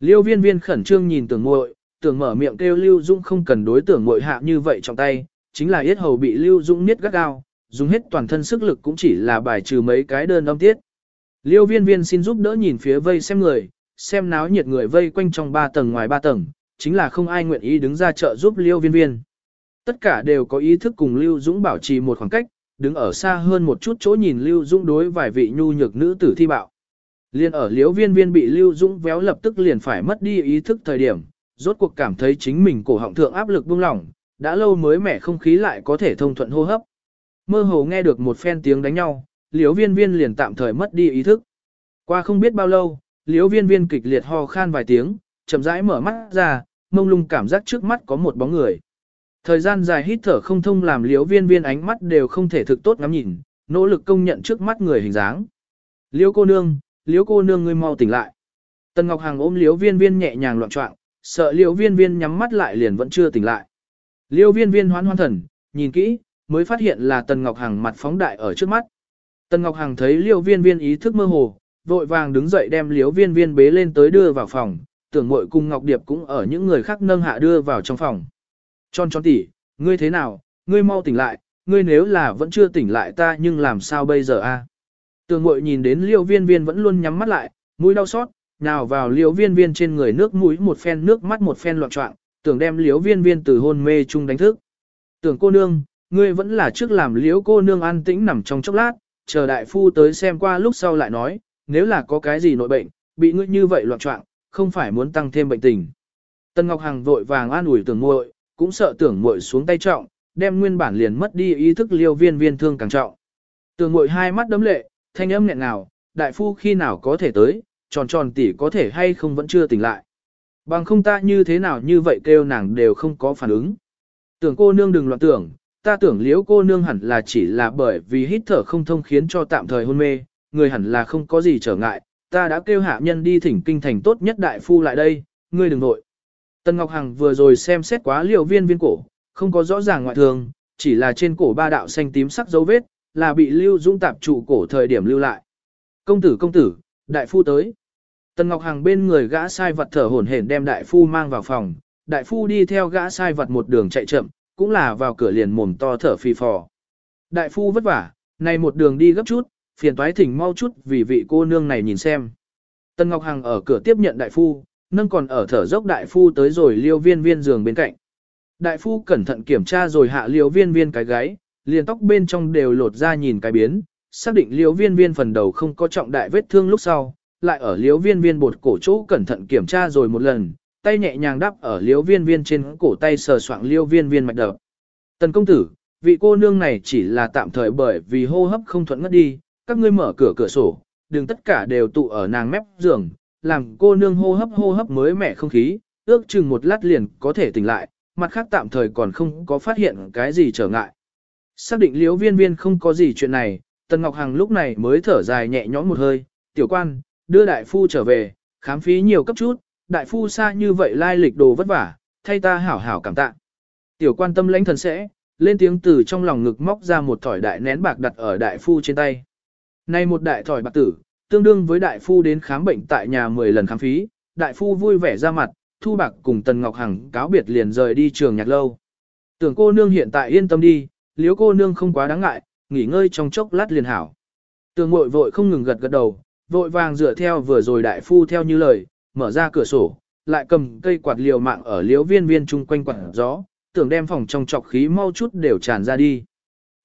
Liêu viên viên khẩn trương nhìn tưởng muội, tưởng mở miệng kêu Lưu Dũng không cần đối tưởng muội hạ như vậy trong tay, chính là yết hầu bị Lưu Dũng niết gắt gao, dùng hết toàn thân sức lực cũng chỉ là bài trừ mấy cái đơn âm tiết. Liêu viên viên xin giúp đỡ nhìn phía vây xem người, xem náo nhiệt người vây quanh trong ba tầng ngoài ba tầng, chính là không ai nguyện ý đứng ra trợ giúp liêu viên viên. Tất cả đều có ý thức cùng Lưu Dũng bảo trì một khoảng cách, đứng ở xa hơn một chút chỗ nhìn Lưu Dũng đối vài vị nhu nhược nữ tử thi bạo. Liên ở liễu viên viên bị Lưu Dũng véo lập tức liền phải mất đi ý thức thời điểm, rốt cuộc cảm thấy chính mình cổ họng thượng áp lực buông lỏng, đã lâu mới mẻ không khí lại có thể thông thuận hô hấp. Mơ hồ nghe được một phen tiếng đánh nhau, liễu viên viên liền tạm thời mất đi ý thức. Qua không biết bao lâu, liễu viên viên kịch liệt ho khan vài tiếng, chậm rãi mở mắt ra, mông lung cảm giác trước mắt có một bóng người. Thời gian dài hít thở không thông làm liễu viên viên ánh mắt đều không thể thực tốt ngắm nhìn, nỗ lực công nhận trước mắt người hình dáng. Liễu cô nương, liễu cô nương ngươi mau tỉnh lại. Tần Ngọc Hằng ôm liễu viên viên nhẹ nhàng loạn trọng, sợ liễu viên viên nhắm mắt lại liền vẫn chưa tỉnh lại. Liễu viên viên hoán hoan thần, nhìn kỹ, mới phát hiện là Tần Ngọc Hằng mặt phóng đại ở trước mắt. Tần Ngọc Hằng thấy liễu viên viên ý thức mơ hồ, vội vàng đứng dậy đem liễu viên viên bế lên tới đưa vào phòng, tưởng muội cùng Ngọc Điệp cũng ở những người khác nâng hạ đưa vào trong phòng. Tròn tròn tỉ, ngươi thế nào, ngươi mau tỉnh lại, ngươi nếu là vẫn chưa tỉnh lại ta nhưng làm sao bây giờ a? Tưởng muội nhìn đến liêu viên viên vẫn luôn nhắm mắt lại, mũi đau xót, nào vào liêu viên viên trên người nước mũi một phen nước mắt một phen loạn trọng, tưởng đem liêu viên viên từ hôn mê chung đánh thức. Tưởng cô nương, ngươi vẫn là trước làm liễu cô nương an tĩnh nằm trong chốc lát, chờ đại phu tới xem qua lúc sau lại nói, nếu là có cái gì nội bệnh, bị ngươi như vậy loạn trọng, không phải muốn tăng thêm bệnh tình. Tân Ngọc Hằng vội vàng an ủi tưởng muội, cũng sợ tưởng muội xuống tay trọng, đem nguyên bản liền mất đi ý thức liêu viên viên thương càng trọng. Tưởng muội hai mắt đấm lệ, thanh âm nghẹn nào, đại phu khi nào có thể tới, tròn tròn tỷ có thể hay không vẫn chưa tỉnh lại. Bằng không ta như thế nào như vậy kêu nàng đều không có phản ứng. Tưởng cô nương đừng loạn tưởng, ta tưởng liễu cô nương hẳn là chỉ là bởi vì hít thở không thông khiến cho tạm thời hôn mê, người hẳn là không có gì trở ngại, ta đã kêu hạ nhân đi thỉnh kinh thành tốt nhất đại phu lại đây, ngươi đừng nội. Tần Ngọc Hằng vừa rồi xem xét quá liều viên viên cổ, không có rõ ràng ngoại thường, chỉ là trên cổ ba đạo xanh tím sắc dấu vết, là bị lưu dũng tạp trụ cổ thời điểm lưu lại. Công tử công tử, đại phu tới. Tần Ngọc Hằng bên người gã sai vật thở hổn hển đem đại phu mang vào phòng, đại phu đi theo gã sai vật một đường chạy chậm, cũng là vào cửa liền mồm to thở phì phò. Đại phu vất vả, này một đường đi gấp chút, phiền toái thỉnh mau chút vì vị cô nương này nhìn xem. Tân Ngọc Hằng ở cửa tiếp nhận đại phu, nâng còn ở thở dốc đại phu tới rồi liêu viên viên giường bên cạnh. Đại phu cẩn thận kiểm tra rồi hạ liêu viên viên cái gáy, liền tóc bên trong đều lột ra nhìn cái biến, xác định liêu viên viên phần đầu không có trọng đại vết thương lúc sau, lại ở liêu viên viên bột cổ chỗ cẩn thận kiểm tra rồi một lần, tay nhẹ nhàng đắp ở liêu viên viên trên cổ tay sờ soạng liêu viên viên mạch đập. Tần công tử, vị cô nương này chỉ là tạm thời bởi vì hô hấp không thuận ngất đi, các ngươi mở cửa cửa sổ, đừng tất cả đều tụ ở nàng mép giường, làm cô nương hô hấp hô hấp mới mẻ không khí, ước chừng một lát liền có thể tỉnh lại, mặt khác tạm thời còn không có phát hiện cái gì trở ngại. Xác định liễu viên viên không có gì chuyện này, Tần Ngọc Hằng lúc này mới thở dài nhẹ nhõm một hơi, tiểu quan, đưa đại phu trở về, khám phí nhiều cấp chút, đại phu xa như vậy lai lịch đồ vất vả, thay ta hảo hảo cảm tạ. Tiểu quan tâm lãnh thần sẽ, lên tiếng từ trong lòng ngực móc ra một thỏi đại nén bạc đặt ở đại phu trên tay. Này một đại thỏi bạc tử, tương đương với đại phu đến khám bệnh tại nhà 10 lần khám phí, đại phu vui vẻ ra mặt, thu bạc cùng Tần Ngọc Hằng cáo biệt liền rời đi trường nhạc lâu. Tưởng cô nương hiện tại yên tâm đi, liếu cô nương không quá đáng ngại, nghỉ ngơi trong chốc lát liền hảo. Tường mội vội không ngừng gật gật đầu, vội vàng dựa theo vừa rồi đại phu theo như lời, mở ra cửa sổ, lại cầm cây quạt liều mạng ở liếu viên viên chung quanh quạt gió, tưởng đem phòng trong trọc khí mau chút đều tràn ra đi.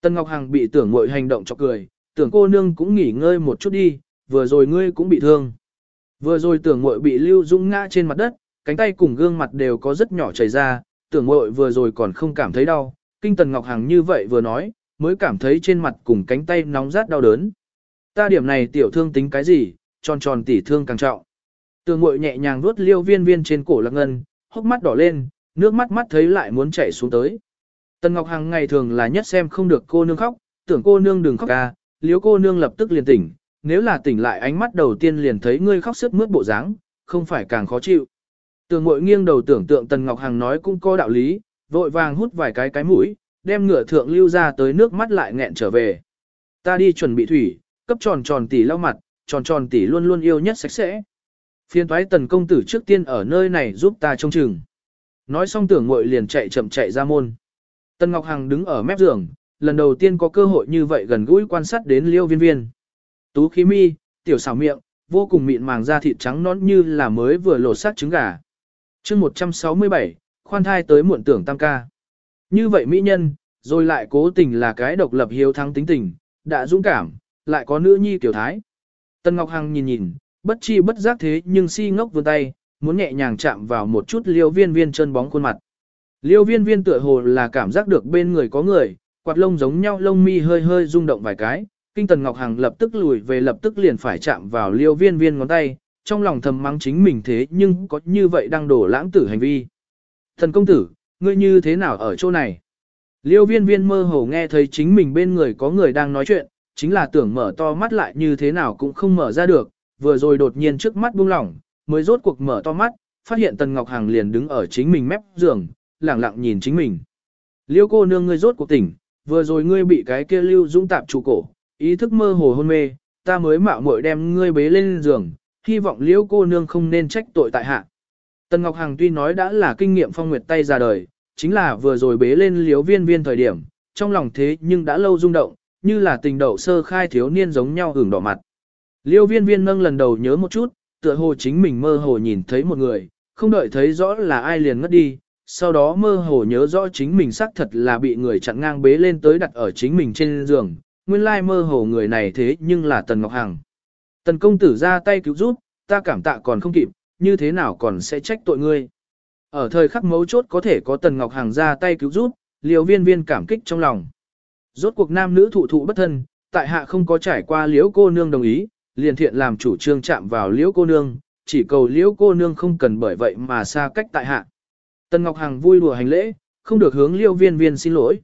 Tân Ngọc Hằng bị tưởng mội hành động chọc cười, tưởng cô nương cũng nghỉ ngơi một chút đi, vừa rồi ngươi cũng bị thương. Vừa rồi tưởng muội bị lưu dũng ngã trên mặt đất, cánh tay cùng gương mặt đều có rất nhỏ chảy ra, tưởng muội vừa rồi còn không cảm thấy đau, kinh tần ngọc hằng như vậy vừa nói, mới cảm thấy trên mặt cùng cánh tay nóng rát đau đớn. Ta điểm này tiểu thương tính cái gì, tròn tròn tỉ thương càng trọng. Tưởng muội nhẹ nhàng vuốt liêu viên viên trên cổ lạc ngân, hốc mắt đỏ lên, nước mắt mắt thấy lại muốn chảy xuống tới. Tần Ngọc Hằng ngày thường là nhất xem không được cô nương khóc, tưởng cô nương đừng khóc ca, liếu cô nương lập tức liền tỉnh, nếu là tỉnh lại ánh mắt đầu tiên liền thấy ngươi khóc sức mướt bộ dáng, không phải càng khó chịu. Tường mội nghiêng đầu tưởng tượng Tần Ngọc Hằng nói cũng có đạo lý, vội vàng hút vài cái cái mũi, đem ngựa thượng lưu ra tới nước mắt lại nghẹn trở về. Ta đi chuẩn bị thủy, cấp tròn tròn tỷ lau mặt, tròn tròn tỷ luôn luôn yêu nhất sạch sẽ. Phiên toái tần công tử trước tiên ở nơi này giúp ta trông chừng. Nói xong tưởng muội liền chạy chậm chạy ra môn. Tần Ngọc Hằng đứng ở mép giường, lần đầu tiên có cơ hội như vậy gần gũi quan sát đến liêu viên viên. Tú khí mi, tiểu xảo miệng, vô cùng mịn màng da thịt trắng nõn như là mới vừa lột xác trứng gà. chương 167, khoan thai tới muộn tưởng tam ca. Như vậy mỹ nhân, rồi lại cố tình là cái độc lập hiếu thắng tính tình, đã dũng cảm, lại có nữ nhi tiểu thái. Tân Ngọc Hằng nhìn nhìn, bất chi bất giác thế nhưng si ngốc vươn tay, muốn nhẹ nhàng chạm vào một chút liêu viên viên chân bóng khuôn mặt. Liêu viên viên tựa hồ là cảm giác được bên người có người, quạt lông giống nhau lông mi hơi hơi rung động vài cái, kinh tần Ngọc Hằng lập tức lùi về lập tức liền phải chạm vào liêu viên viên ngón tay, trong lòng thầm mắng chính mình thế nhưng có như vậy đang đổ lãng tử hành vi. Thần công tử, ngươi như thế nào ở chỗ này? Liêu viên viên mơ hồ nghe thấy chính mình bên người có người đang nói chuyện, chính là tưởng mở to mắt lại như thế nào cũng không mở ra được, vừa rồi đột nhiên trước mắt buông lỏng, mới rốt cuộc mở to mắt, phát hiện Tần Ngọc Hằng liền đứng ở chính mình mép giường, lẳng lặng nhìn chính mình. Liêu cô nương ngươi rốt cuộc tỉnh, vừa rồi ngươi bị cái kia lưu dũng tạp trụ cổ, ý thức mơ hồ hôn mê, ta mới mạo muội đem ngươi bế lên giường, hy vọng liễu cô nương không nên trách tội tại hạ. Tần Ngọc Hằng tuy nói đã là kinh nghiệm phong nguyệt tay ra đời, chính là vừa rồi bế lên liếu viên viên thời điểm, trong lòng thế nhưng đã lâu rung động, như là tình đậu sơ khai thiếu niên giống nhau hưởng đỏ mặt. Liêu viên viên nâng lần đầu nhớ một chút, tựa hồ chính mình mơ hồ nhìn thấy một người, không đợi thấy rõ là ai liền ngất đi, sau đó mơ hồ nhớ rõ chính mình xác thật là bị người chặn ngang bế lên tới đặt ở chính mình trên giường, nguyên lai mơ hồ người này thế nhưng là Tần Ngọc Hằng. Tần công tử ra tay cứu giúp, ta cảm tạ còn không kịp, như thế nào còn sẽ trách tội ngươi. Ở thời khắc mấu chốt có thể có Tần Ngọc Hằng ra tay cứu giúp, liều viên viên cảm kích trong lòng. Rốt cuộc nam nữ thụ thụ bất thân, tại hạ không có trải qua liễu cô nương đồng ý, liền thiện làm chủ trương chạm vào liễu cô nương, chỉ cầu liễu cô nương không cần bởi vậy mà xa cách tại hạ. Tần Ngọc Hằng vui đùa hành lễ, không được hướng liêu viên viên xin lỗi.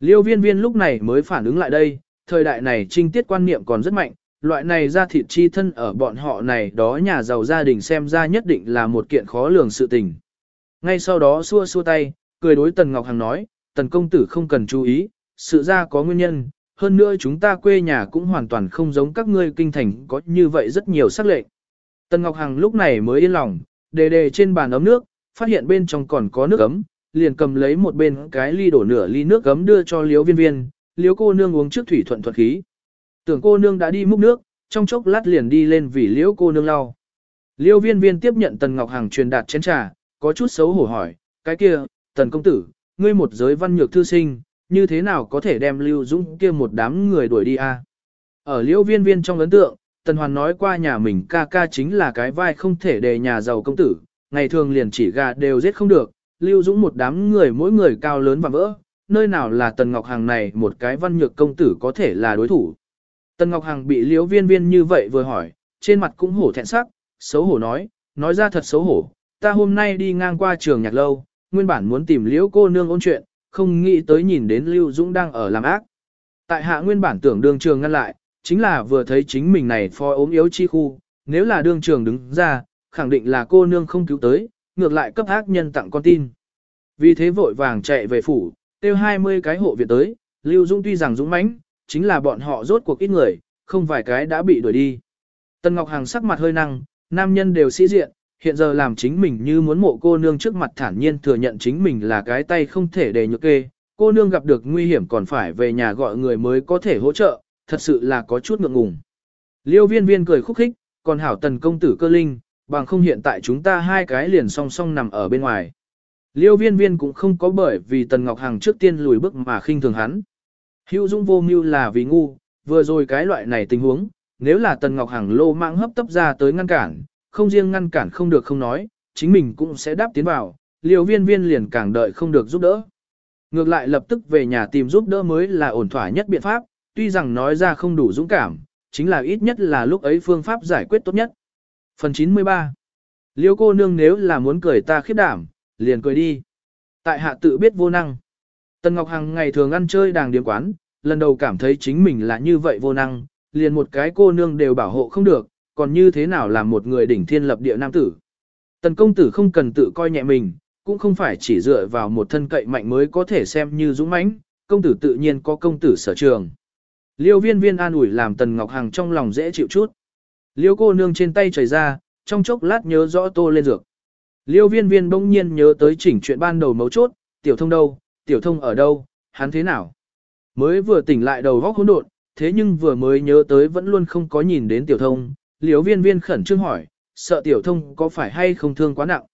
Liêu viên viên lúc này mới phản ứng lại đây, thời đại này trinh tiết quan niệm còn rất mạnh, loại này ra thịt chi thân ở bọn họ này đó nhà giàu gia đình xem ra nhất định là một kiện khó lường sự tình. Ngay sau đó xua xua tay, cười đối Tần Ngọc Hằng nói, Tần công tử không cần chú ý, sự ra có nguyên nhân, hơn nữa chúng ta quê nhà cũng hoàn toàn không giống các ngươi kinh thành có như vậy rất nhiều sắc lệnh. Tần Ngọc Hằng lúc này mới yên lòng, đề đề trên bàn ấm nước, phát hiện bên trong còn có nước ấm, liền cầm lấy một bên cái ly đổ nửa ly nước ấm đưa cho liếu viên viên, liếu cô nương uống trước thủy thuận thuật khí. Tưởng cô nương đã đi múc nước, trong chốc lát liền đi lên vì liễu cô nương lau. Liêu viên viên tiếp nhận Tần Ngọc Hằng truyền đạt chén trà, có chút xấu hổ hỏi, cái kia, Tần công tử, ngươi một giới văn nhược thư sinh, như thế nào có thể đem Lưu Dũng kia một đám người đuổi đi a? Ở liễu viên viên trong ấn tượng, Tần Hoàn nói qua nhà mình ca ca chính là cái vai không thể đề nhà giàu công tử, ngày thường liền chỉ gà đều giết không được, Lưu Dũng một đám người mỗi người cao lớn và vỡ, nơi nào là Tần Ngọc Hằng này một cái văn nhược công tử có thể là đối thủ. Tần Ngọc Hằng bị liễu viên viên như vậy vừa hỏi, trên mặt cũng hổ thẹn sắc, xấu hổ nói, nói ra thật xấu hổ, ta hôm nay đi ngang qua trường nhạc lâu, nguyên bản muốn tìm liễu cô nương ôn chuyện, không nghĩ tới nhìn đến Lưu Dũng đang ở làm ác. Tại hạ nguyên bản tưởng đương trường ngăn lại, chính là vừa thấy chính mình này phó ốm yếu chi khu, nếu là đương trường đứng ra, khẳng định là cô nương không cứu tới, ngược lại cấp ác nhân tặng con tin. Vì thế vội vàng chạy về phủ, tiêu 20 cái hộ viện tới, Lưu Dung tuy rằng dũng mãnh, chính là bọn họ rốt cuộc ít người, không vài cái đã bị đuổi đi. Tân Ngọc Hằng sắc mặt hơi năng, nam nhân đều sĩ diện, hiện giờ làm chính mình như muốn mộ cô nương trước mặt thản nhiên thừa nhận chính mình là cái tay không thể để nhược kê, cô nương gặp được nguy hiểm còn phải về nhà gọi người mới có thể hỗ trợ, thật sự là có chút ngượng ngùng. Liêu viên viên cười khúc khích, còn hảo tần công tử cơ linh, bằng không hiện tại chúng ta hai cái liền song song nằm ở bên ngoài. Liêu viên viên cũng không có bởi vì tần ngọc hằng trước tiên lùi bước mà khinh thường hắn. Hữu Dung vô mưu là vì ngu, vừa rồi cái loại này tình huống, nếu là Tần Ngọc Hằng lô mạng hấp tấp ra tới ngăn cản, không riêng ngăn cản không được không nói, chính mình cũng sẽ đáp tiến vào, liều viên viên liền càng đợi không được giúp đỡ. Ngược lại lập tức về nhà tìm giúp đỡ mới là ổn thỏa nhất biện pháp, tuy rằng nói ra không đủ dũng cảm, chính là ít nhất là lúc ấy phương pháp giải quyết tốt nhất. Phần 93 Liêu cô nương nếu là muốn cười ta khiếp đảm, liền cười đi. Tại hạ tự biết vô năng. Tần Ngọc Hằng ngày thường ăn chơi đàng điếm quán, lần đầu cảm thấy chính mình là như vậy vô năng, liền một cái cô nương đều bảo hộ không được, còn như thế nào làm một người đỉnh thiên lập địa nam tử. Tần công tử không cần tự coi nhẹ mình, cũng không phải chỉ dựa vào một thân cậy mạnh mới có thể xem như dũng mãnh, công tử tự nhiên có công tử sở trường. Liêu viên viên an ủi làm Tần Ngọc Hằng trong lòng dễ chịu chút. Liêu cô nương trên tay chảy ra, trong chốc lát nhớ rõ tô lên dược. Liêu viên viên bỗng nhiên nhớ tới chỉnh chuyện ban đầu mấu chốt, tiểu thông đâu, tiểu thông ở đâu, hắn thế nào? Mới vừa tỉnh lại đầu góc hỗn độn, thế nhưng vừa mới nhớ tới vẫn luôn không có nhìn đến tiểu thông, Liêu viên viên khẩn trương hỏi, sợ tiểu thông có phải hay không thương quá nặng.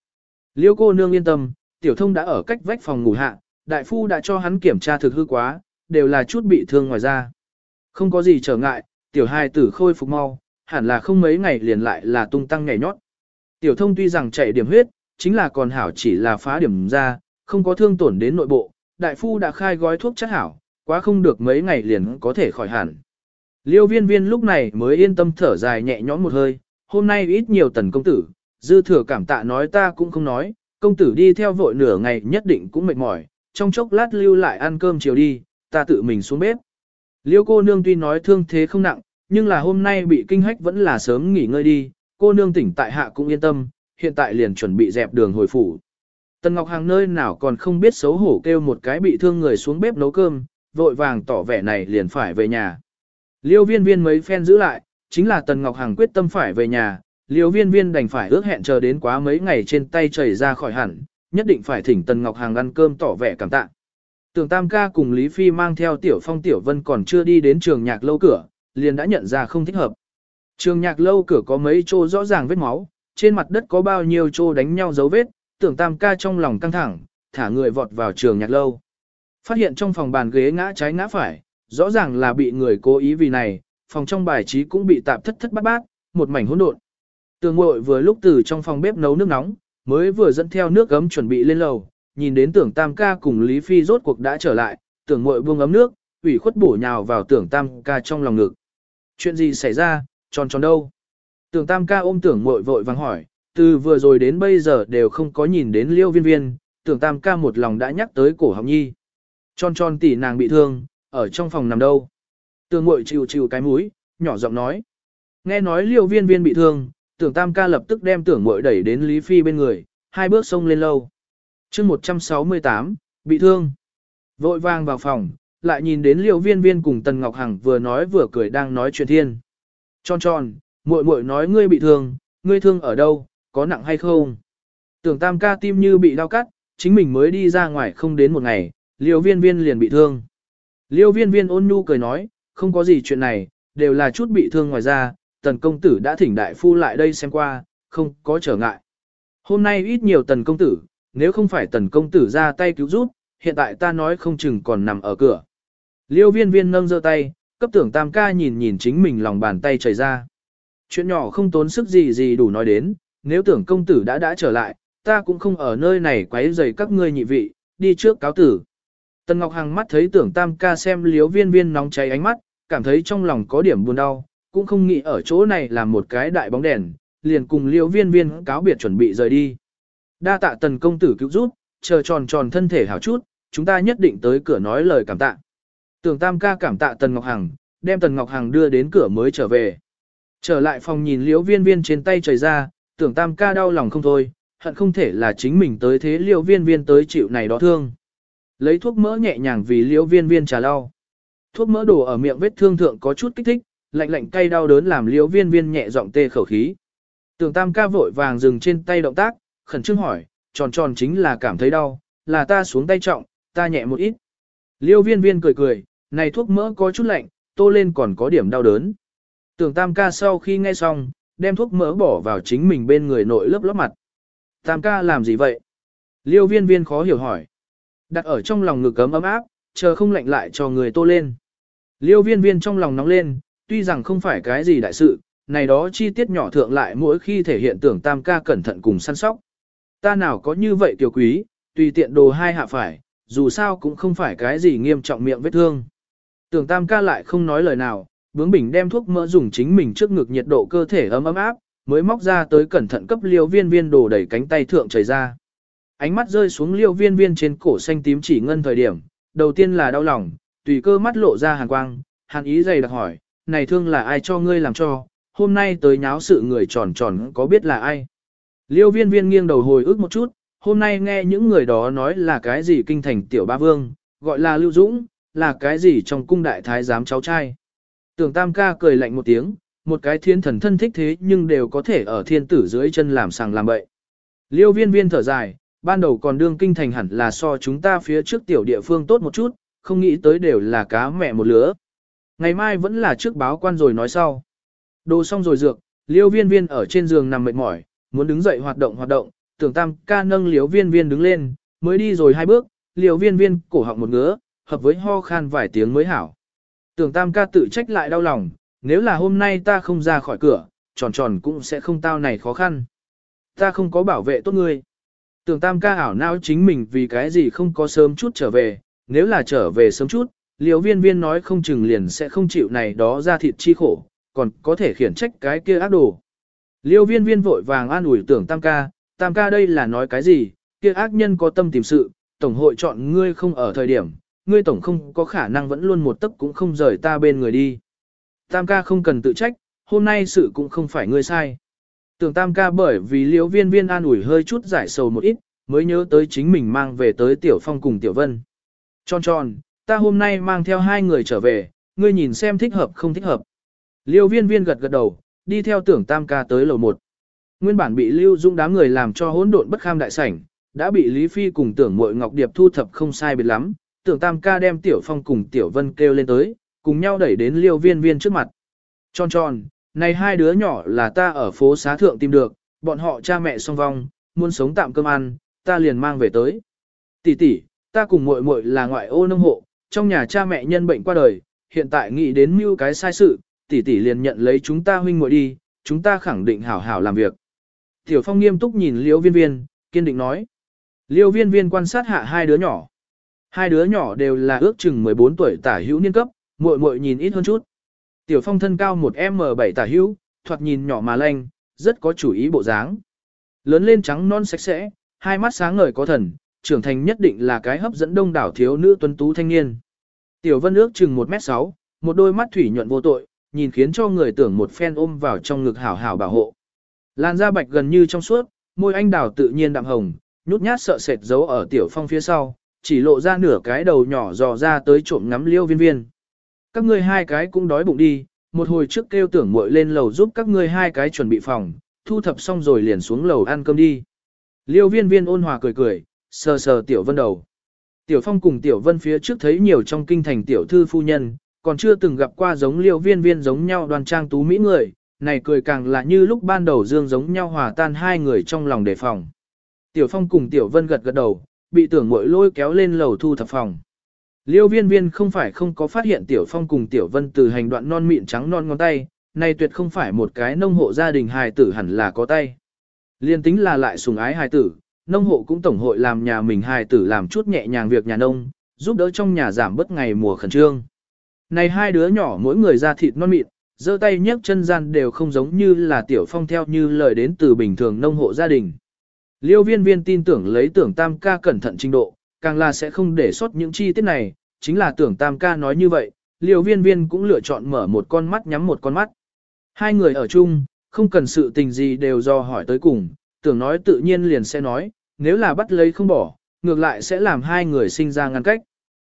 Liêu cô nương yên tâm, tiểu thông đã ở cách vách phòng ngủ hạ, đại phu đã cho hắn kiểm tra thực hư quá, đều là chút bị thương ngoài ra. Không có gì trở ngại, tiểu hài tử khôi phục mau, hẳn là không mấy ngày liền lại là tung tăng nhảy nhót. Tiểu thông tuy rằng chạy điểm huyết, chính là còn hảo chỉ là phá điểm ra, không có thương tổn đến nội bộ, đại phu đã khai gói thuốc chắc hảo, quá không được mấy ngày liền có thể khỏi hẳn. Liêu viên viên lúc này mới yên tâm thở dài nhẹ nhõm một hơi, hôm nay ít nhiều tần công tử, dư thừa cảm tạ nói ta cũng không nói, công tử đi theo vội nửa ngày nhất định cũng mệt mỏi, trong chốc lát lưu lại ăn cơm chiều đi, ta tự mình xuống bếp. Liêu cô nương tuy nói thương thế không nặng, nhưng là hôm nay bị kinh hách vẫn là sớm nghỉ ngơi đi, cô nương tỉnh tại hạ cũng yên tâm, hiện tại liền chuẩn bị dẹp đường hồi phủ. Tần Ngọc Hàng nơi nào còn không biết xấu hổ kêu một cái bị thương người xuống bếp nấu cơm, vội vàng tỏ vẻ này liền phải về nhà. Liêu viên viên mấy phen giữ lại, chính là Tần Ngọc Hằng quyết tâm phải về nhà, liêu viên viên đành phải ước hẹn chờ đến quá mấy ngày trên tay chảy ra khỏi hẳn, nhất định phải thỉnh Tần Ngọc Hàng ăn cơm tỏ vẻ cảm tạ. Tưởng Tam ca cùng Lý Phi mang theo Tiểu Phong Tiểu Vân còn chưa đi đến trường nhạc lâu cửa, liền đã nhận ra không thích hợp. Trường nhạc lâu cửa có mấy chỗ rõ ràng vết máu, trên mặt đất có bao nhiêu chỗ đánh nhau dấu vết, tưởng Tam ca trong lòng căng thẳng, thả người vọt vào trường nhạc lâu. Phát hiện trong phòng bàn ghế ngã trái ngã phải, rõ ràng là bị người cố ý vì này, phòng trong bài trí cũng bị tạp thất thất bát bát, một mảnh hỗn độn. Tường Ngội vừa lúc từ trong phòng bếp nấu nước nóng, mới vừa dẫn theo nước gấm chuẩn bị lên lầu, nhìn đến Tưởng Tam ca cùng Lý Phi rốt cuộc đã trở lại, Tưởng Ngội buông ấm nước, ủy khuất bổ nhào vào Tưởng Tam ca trong lòng ngực. Chuyện gì xảy ra, tròn tròn đâu? Tưởng Tam ca ôm Tưởng mội vội vàng hỏi, từ vừa rồi đến bây giờ đều không có nhìn đến Liêu Viên Viên, Tưởng Tam ca một lòng đã nhắc tới cổ học nhi. Tròn tròn tỷ nàng bị thương, ở trong phòng nằm đâu? Tưởng mội chịu chịu cái mũi, nhỏ giọng nói. Nghe nói Liêu Viên Viên bị thương, Tưởng Tam ca lập tức đem Tưởng mội đẩy đến Lý Phi bên người, hai bước xông lên lâu chương 168, bị thương. Vội vàng vào phòng, lại nhìn đến liêu viên viên cùng Tần Ngọc Hằng vừa nói vừa cười đang nói chuyện thiên. Tròn tròn, muội muội nói ngươi bị thương, ngươi thương ở đâu, có nặng hay không? Tưởng tam ca tim như bị đau cắt, chính mình mới đi ra ngoài không đến một ngày, liêu viên viên liền bị thương. Liêu viên viên ôn nhu cười nói, không có gì chuyện này, đều là chút bị thương ngoài ra, tần công tử đã thỉnh đại phu lại đây xem qua, không có trở ngại. Hôm nay ít nhiều tần công tử, nếu không phải tần công tử ra tay cứu giúp, hiện tại ta nói không chừng còn nằm ở cửa. Liêu viên viên nâng giơ tay, cấp tưởng tam ca nhìn nhìn chính mình lòng bàn tay chảy ra. Chuyện nhỏ không tốn sức gì gì đủ nói đến, nếu tưởng công tử đã đã trở lại, ta cũng không ở nơi này quấy rầy các ngươi nhị vị, đi trước cáo tử. Tần Ngọc Hằng mắt thấy tưởng tam ca xem liếu viên viên nóng cháy ánh mắt, cảm thấy trong lòng có điểm buồn đau, cũng không nghĩ ở chỗ này làm một cái đại bóng đèn, liền cùng liếu viên viên cáo biệt chuẩn bị rời đi. Đa tạ tần công tử cứu giúp, chờ tròn tròn thân thể hảo chút, chúng ta nhất định tới cửa nói lời cảm tạ. Tưởng tam ca cảm tạ tần Ngọc Hằng, đem tần Ngọc Hằng đưa đến cửa mới trở về. Trở lại phòng nhìn liễu viên viên trên tay trời ra, tưởng tam ca đau lòng không thôi, hận không thể là chính mình tới thế liễu viên viên tới chịu này đó thương. Lấy thuốc mỡ nhẹ nhàng vì liễu viên viên trà lau. Thuốc mỡ đổ ở miệng vết thương thượng có chút kích thích, lạnh lạnh cay đau đớn làm liễu viên viên nhẹ giọng tê khẩu khí. Tưởng tam ca vội vàng dừng trên tay động tác, khẩn trương hỏi, tròn tròn chính là cảm thấy đau, là ta xuống tay trọng, ta nhẹ một ít. Liêu viên viên cười cười, này thuốc mỡ có chút lạnh, tô lên còn có điểm đau đớn. Tưởng tam ca sau khi nghe xong, đem thuốc mỡ bỏ vào chính mình bên người nội lớp lớp mặt. Tam ca làm gì vậy? Liêu viên viên khó hiểu hỏi. Đặt ở trong lòng ngực ấm ấm áp, chờ không lạnh lại cho người tô lên. Liêu viên viên trong lòng nóng lên, tuy rằng không phải cái gì đại sự, này đó chi tiết nhỏ thượng lại mỗi khi thể hiện tưởng tam ca cẩn thận cùng săn sóc. Ta nào có như vậy tiểu quý, tùy tiện đồ hai hạ phải, dù sao cũng không phải cái gì nghiêm trọng miệng vết thương. Tưởng tam ca lại không nói lời nào, bướng bình đem thuốc mỡ dùng chính mình trước ngực nhiệt độ cơ thể ấm ấm áp, mới móc ra tới cẩn thận cấp liêu viên viên đồ đẩy cánh tay thượng chảy ra. Ánh mắt rơi xuống liêu viên viên trên cổ xanh tím chỉ ngân thời điểm, đầu tiên là đau lòng, tùy cơ mắt lộ ra hàn quang, hàn ý dày đặc hỏi, này thương là ai cho ngươi làm cho, hôm nay tới nháo sự người tròn tròn có biết là ai. Liêu viên viên nghiêng đầu hồi ức một chút, hôm nay nghe những người đó nói là cái gì kinh thành tiểu ba vương, gọi là Lưu Dũng, là cái gì trong cung đại thái giám cháu trai. Tưởng tam ca cười lạnh một tiếng, một cái thiên thần thân thích thế nhưng đều có thể ở thiên tử dưới chân làm sàng làm bậy. Liêu viên viên thở dài, ban đầu còn đương kinh thành hẳn là so chúng ta phía trước tiểu địa phương tốt một chút, không nghĩ tới đều là cá mẹ một lứa. Ngày mai vẫn là trước báo quan rồi nói sau. Đồ xong rồi dược, liêu viên viên ở trên giường nằm mệt mỏi, muốn đứng dậy hoạt động hoạt động, tưởng tam ca nâng Liêu viên viên đứng lên, mới đi rồi hai bước, Liêu viên viên cổ họng một ngứa, hợp với ho khan vài tiếng mới hảo. Tưởng tam ca tự trách lại đau lòng, nếu là hôm nay ta không ra khỏi cửa, tròn tròn cũng sẽ không tao này khó khăn. Ta không có bảo vệ tốt ngươi. Tưởng tam ca ảo não chính mình vì cái gì không có sớm chút trở về, nếu là trở về sớm chút, liều viên viên nói không chừng liền sẽ không chịu này đó ra thịt chi khổ, còn có thể khiển trách cái kia ác đồ. Liêu viên viên vội vàng an ủi tưởng tam ca, tam ca đây là nói cái gì, kia ác nhân có tâm tìm sự, tổng hội chọn ngươi không ở thời điểm, ngươi tổng không có khả năng vẫn luôn một tấc cũng không rời ta bên người đi. Tam ca không cần tự trách, hôm nay sự cũng không phải ngươi sai. Tưởng tam ca bởi vì liêu viên viên an ủi hơi chút giải sầu một ít, mới nhớ tới chính mình mang về tới tiểu phong cùng tiểu vân. Tròn tròn, ta hôm nay mang theo hai người trở về, ngươi nhìn xem thích hợp không thích hợp. Liêu viên viên gật gật đầu, đi theo tưởng tam ca tới lầu một. Nguyên bản bị Lưu Dung đám người làm cho hỗn độn bất kham đại sảnh, đã bị Lý Phi cùng tưởng mội Ngọc Điệp thu thập không sai biệt lắm, tưởng Tam ca đem Tiểu Phong cùng Tiểu Vân kêu lên tới, cùng nhau đẩy đến Liêu Viên Viên trước mặt. Tròn tròn, này hai đứa nhỏ là ta ở phố xá thượng tìm được, bọn họ cha mẹ song vong, muốn sống tạm cơm ăn, ta liền mang về tới. Tỷ tỷ, ta cùng muội muội là ngoại ô nông hộ, trong nhà cha mẹ nhân bệnh qua đời, hiện tại nghĩ đến mưu cái sai sự, tỷ tỷ liền nhận lấy chúng ta huynh muội đi, chúng ta khẳng định hảo hảo làm việc. Tiểu Phong nghiêm túc nhìn Liêu Viên Viên, kiên định nói. Liêu Viên Viên quan sát hạ hai đứa nhỏ. Hai đứa nhỏ đều là ước chừng 14 tuổi tả hữu niên cấp, muội muội nhìn ít hơn chút. Tiểu Phong thân cao một M7 tả hữu, thoạt nhìn nhỏ mà lanh, rất có chủ ý bộ dáng. Lớn lên trắng non sạch sẽ, hai mắt sáng ngời có thần, trưởng thành nhất định là cái hấp dẫn đông đảo thiếu nữ tuấn tú thanh niên. Tiểu Vân ước chừng 1m6, một đôi mắt thủy nhuận vô tội, nhìn khiến cho người tưởng một phen ôm vào trong ngực hảo hảo bảo hộ. Làn da bạch gần như trong suốt, môi anh đào tự nhiên đạm hồng, nhút nhát sợ sệt giấu ở Tiểu Phong phía sau, chỉ lộ ra nửa cái đầu nhỏ dò ra tới trộm ngắm liêu viên viên. Các ngươi hai cái cũng đói bụng đi, một hồi trước kêu tưởng muội lên lầu giúp các ngươi hai cái chuẩn bị phòng, thu thập xong rồi liền xuống lầu ăn cơm đi. Liêu viên viên ôn hòa cười cười, sờ sờ tiểu vân đầu. Tiểu phong cùng tiểu vân phía trước thấy nhiều trong kinh thành tiểu thư phu nhân, còn chưa từng gặp qua giống liêu viên viên giống nhau đoàn trang tú mỹ người, này cười càng là như lúc ban đầu dương giống nhau hòa tan hai người trong lòng đề phòng. Tiểu phong cùng tiểu vân gật gật đầu, bị tưởng mội lôi kéo lên lầu thu thập phòng. Liêu viên viên không phải không có phát hiện Tiểu Phong cùng Tiểu Vân từ hành đoạn non mịn trắng non ngón tay, này tuyệt không phải một cái nông hộ gia đình hài tử hẳn là có tay. Liên tính là lại sùng ái hài tử, nông hộ cũng tổng hội làm nhà mình hài tử làm chút nhẹ nhàng việc nhà nông, giúp đỡ trong nhà giảm bớt ngày mùa khẩn trương. Này hai đứa nhỏ mỗi người ra thịt non mịn, giơ tay nhấc chân gian đều không giống như là Tiểu Phong theo như lời đến từ bình thường nông hộ gia đình. Liêu viên viên tin tưởng lấy tưởng tam ca cẩn thận trình độ, càng là sẽ không để sót những chi tiết này, chính là tưởng tam ca nói như vậy, Liêu viên viên cũng lựa chọn mở một con mắt nhắm một con mắt. Hai người ở chung, không cần sự tình gì đều do hỏi tới cùng, tưởng nói tự nhiên liền sẽ nói, nếu là bắt lấy không bỏ, ngược lại sẽ làm hai người sinh ra ngăn cách.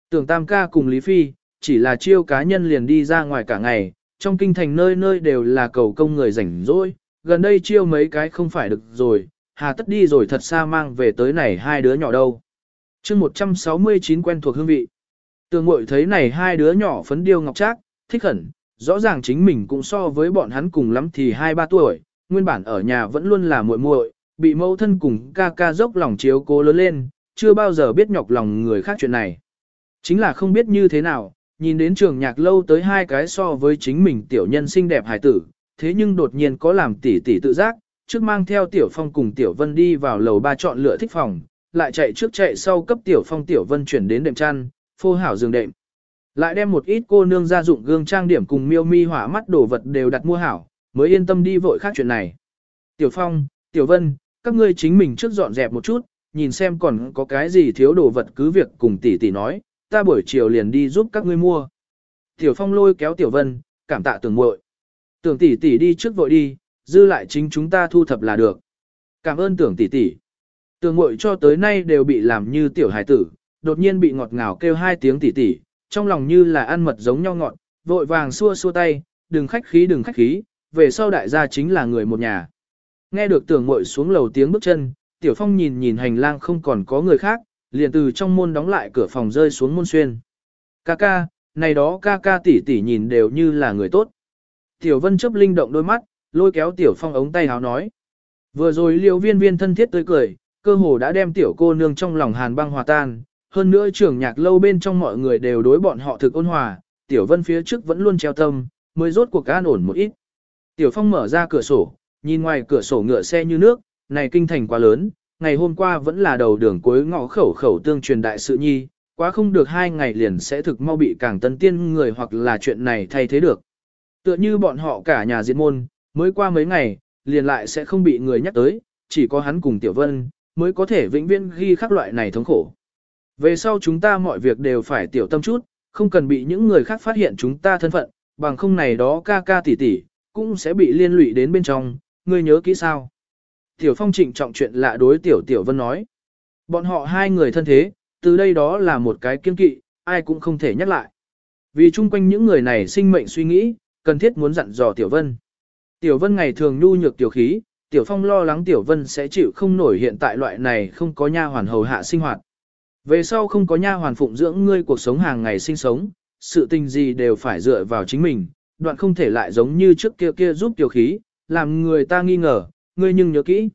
Tưởng tam ca cùng Lý Phi, chỉ là chiêu cá nhân liền đi ra ngoài cả ngày, trong kinh thành nơi nơi đều là cầu công người rảnh rỗi, gần đây chiêu mấy cái không phải được rồi, hà tất đi rồi thật xa mang về tới này hai đứa nhỏ đâu chương 169 quen thuộc hương vị. Tường ngội thấy này hai đứa nhỏ phấn điêu ngọc trác, thích hẳn, rõ ràng chính mình cũng so với bọn hắn cùng lắm thì hai ba tuổi, nguyên bản ở nhà vẫn luôn là muội muội, bị mẫu thân cùng ca ca dốc lòng chiếu cố lớn lên, chưa bao giờ biết nhọc lòng người khác chuyện này. Chính là không biết như thế nào, nhìn đến trường nhạc lâu tới hai cái so với chính mình tiểu nhân xinh đẹp hài tử, thế nhưng đột nhiên có làm tỷ tỷ tự giác, trước mang theo tiểu phong cùng tiểu vân đi vào lầu ba chọn lựa thích phòng, lại chạy trước chạy sau cấp tiểu phong tiểu vân chuyển đến đệm chăn, phô hảo giường đệm. Lại đem một ít cô nương gia dụng gương trang điểm cùng miêu mi hỏa mắt đồ vật đều đặt mua hảo, mới yên tâm đi vội khác chuyện này. Tiểu phong, tiểu vân, các ngươi chính mình trước dọn dẹp một chút, nhìn xem còn có cái gì thiếu đồ vật cứ việc cùng tỷ tỷ nói, ta buổi chiều liền đi giúp các ngươi mua. Tiểu phong lôi kéo tiểu vân, cảm tạ tưởng muội. Tưởng tỷ tỷ đi trước vội đi, dư lại chính chúng ta thu thập là được. Cảm ơn tưởng tỷ tỷ. Tường muội cho tới nay đều bị làm như tiểu hải tử, đột nhiên bị ngọt ngào kêu hai tiếng tỷ tỷ trong lòng như là ăn mật giống nhau ngọt, vội vàng xua xua tay, đừng khách khí đừng khách khí, về sau đại gia chính là người một nhà. Nghe được tưởng muội xuống lầu tiếng bước chân, tiểu phong nhìn nhìn hành lang không còn có người khác, liền từ trong môn đóng lại cửa phòng rơi xuống môn xuyên. Ca ca, này đó ca ca tỷ tỷ nhìn đều như là người tốt. Tiểu vân chấp linh động đôi mắt, lôi kéo tiểu phong ống tay háo nói. Vừa rồi liều viên viên thân thiết tươi cười, cơ hồ đã đem tiểu cô nương trong lòng hàn băng hòa tan, hơn nữa trưởng nhạc lâu bên trong mọi người đều đối bọn họ thực ôn hòa, tiểu vân phía trước vẫn luôn treo tâm, mới rốt cuộc an ổn một ít. Tiểu phong mở ra cửa sổ, nhìn ngoài cửa sổ ngựa xe như nước, này kinh thành quá lớn, ngày hôm qua vẫn là đầu đường cuối ngõ khẩu khẩu tương truyền đại sự nhi, quá không được hai ngày liền sẽ thực mau bị càng tân tiên người hoặc là chuyện này thay thế được. Tựa như bọn họ cả nhà diệt môn, mới qua mấy ngày, liền lại sẽ không bị người nhắc tới, chỉ có hắn cùng Tiểu Vân, mới có thể vĩnh viễn ghi khắc loại này thống khổ. Về sau chúng ta mọi việc đều phải tiểu tâm chút, không cần bị những người khác phát hiện chúng ta thân phận, bằng không này đó ca ca tỷ tỷ, cũng sẽ bị liên lụy đến bên trong, ngươi nhớ kỹ sao. Tiểu Phong trịnh trọng chuyện lạ đối Tiểu Tiểu Vân nói. Bọn họ hai người thân thế, từ đây đó là một cái kiên kỵ, ai cũng không thể nhắc lại. Vì chung quanh những người này sinh mệnh suy nghĩ, cần thiết muốn dặn dò Tiểu Vân. Tiểu Vân ngày thường nhu nhược tiểu khí, Tiểu Phong lo lắng Tiểu Vân sẽ chịu không nổi hiện tại loại này không có nha hoàn hầu hạ sinh hoạt. Về sau không có nha hoàn phụng dưỡng ngươi cuộc sống hàng ngày sinh sống, sự tình gì đều phải dựa vào chính mình, đoạn không thể lại giống như trước kia kia giúp tiểu khí, làm người ta nghi ngờ, ngươi nhưng nhớ kỹ.